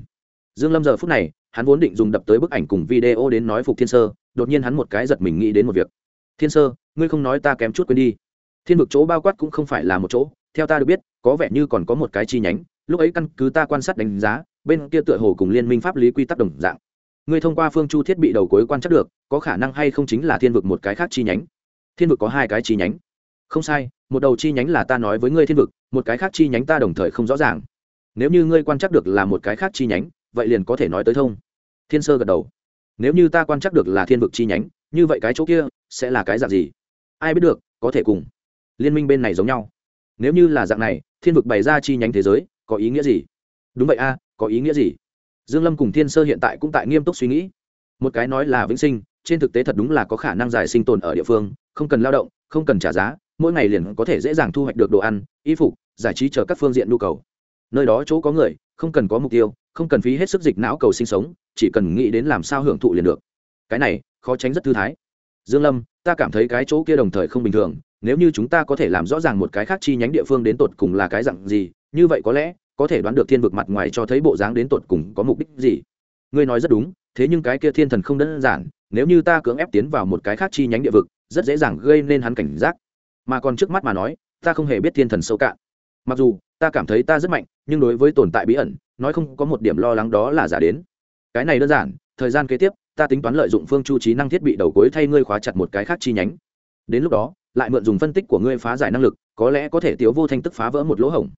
Dương lâm giờ phút này hắn vốn định dùng đập tới bức ảnh cùng video đến nói phục thiên sơ, đột nhiên hắn một cái giật mình nghĩ đến một việc. Thiên sơ, ngươi không nói ta kém chút quên đi. Thiên vực chỗ bao quát cũng không phải là một chỗ, theo ta được biết, có vẻ như còn có một cái chi nhánh, lúc ấy căn cứ ta quan sát đánh giá, bên kia tựa hồ cùng liên minh pháp lý quy tắc đồng dạng. Ngươi thông qua phương chu thiết bị đầu cuối quan chắc được, có khả năng hay không chính là thiên vực một cái khác chi nhánh? Thiên vực có hai cái chi nhánh. Không sai, một đầu chi nhánh là ta nói với ngươi thiên vực, một cái khác chi nhánh ta đồng thời không rõ ràng. Nếu như ngươi quan chắc được là một cái khác chi nhánh, vậy liền có thể nói tới thông thiên sơ gật đầu. Nếu như ta quan chắc được là thiên vực chi nhánh, như vậy cái chỗ kia sẽ là cái dạng gì? Ai biết được, có thể cùng liên minh bên này giống nhau. Nếu như là dạng này, thiên vực bày ra chi nhánh thế giới, có ý nghĩa gì? Đúng vậy a, có ý nghĩa gì? Dương lâm cùng thiên sơ hiện tại cũng tại nghiêm túc suy nghĩ. Một cái nói là vĩnh sinh, trên thực tế thật đúng là có khả năng giải sinh tồn ở địa phương, không cần lao động, không cần trả giá, mỗi ngày liền có thể dễ dàng thu hoạch được đồ ăn, y phục, giải trí chờ các phương diện nhu cầu. Nơi đó chỗ có người, không cần có mục tiêu không cần phí hết sức dịch não cầu sinh sống, chỉ cần nghĩ đến làm sao hưởng thụ liền được. Cái này, khó tránh rất thư thái. Dương lâm, ta cảm thấy cái chỗ kia đồng thời không bình thường, nếu như chúng ta có thể làm rõ ràng một cái khác chi nhánh địa phương đến tột cùng là cái dạng gì, như vậy có lẽ, có thể đoán được thiên vực mặt ngoài cho thấy bộ dáng đến tột cùng có mục đích gì. Ngươi nói rất đúng, thế nhưng cái kia thiên thần không đơn giản, nếu như ta cưỡng ép tiến vào một cái khác chi nhánh địa vực, rất dễ dàng gây nên hắn cảnh giác. Mà còn trước mắt mà nói, ta không hề biết thiên thần sâu cạn. Mặc dù, ta cảm thấy ta rất mạnh, nhưng đối với tồn tại bí ẩn nói không có một điểm lo lắng đó là giả đến. Cái này đơn giản, thời gian kế tiếp, ta tính toán lợi dụng phương chu trí năng thiết bị đầu cuối thay ngươi khóa chặt một cái khác chi nhánh. Đến lúc đó, lại mượn dùng phân tích của ngươi phá giải năng lực, có lẽ có thể tiếu vô thanh tức phá vỡ một lỗ hổng.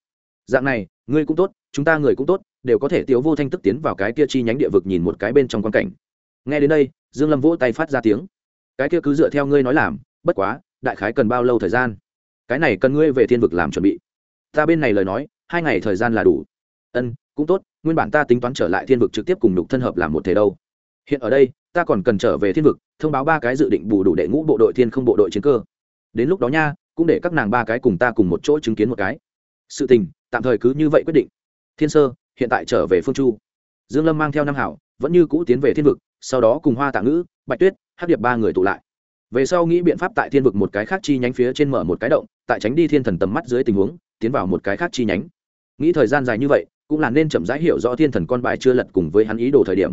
Dạng này, ngươi cũng tốt, chúng ta người cũng tốt, đều có thể tiếu vô thanh tức tiến vào cái kia chi nhánh địa vực nhìn một cái bên trong quan cảnh. Nghe đến đây, dương lâm vỗ tay phát ra tiếng. Cái kia cứ dựa theo ngươi nói làm, bất quá, đại khái cần bao lâu thời gian? Cái này cần ngươi về thiên vực làm chuẩn bị. Ta bên này lời nói, hai ngày thời gian là đủ. Ân cũng tốt, nguyên bản ta tính toán trở lại thiên vực trực tiếp cùng lục thân hợp làm một thể đâu. Hiện ở đây, ta còn cần trở về thiên vực, thông báo ba cái dự định bù đủ đệ ngũ bộ đội thiên không bộ đội chiến cơ. Đến lúc đó nha, cũng để các nàng ba cái cùng ta cùng một chỗ chứng kiến một cái. Sự tình, tạm thời cứ như vậy quyết định. Thiên sơ, hiện tại trở về phương chu. Dương lâm mang theo năm hảo, vẫn như cũ tiến về thiên vực, sau đó cùng hoa tạ ngữ, bạch tuyết, hắc điệp ba người tụ lại. Về sau nghĩ biện pháp tại thiên vực một cái khác chi nhánh phía trên mở một cái động, tại tránh đi thiên thần tầm mắt dưới tình huống, tiến vào một cái khác chi nhánh. Nghĩ thời gian dài như vậy cũng là nên chậm rãi hiểu rõ thiên thần con bài chưa lật cùng với hắn ý đồ thời điểm.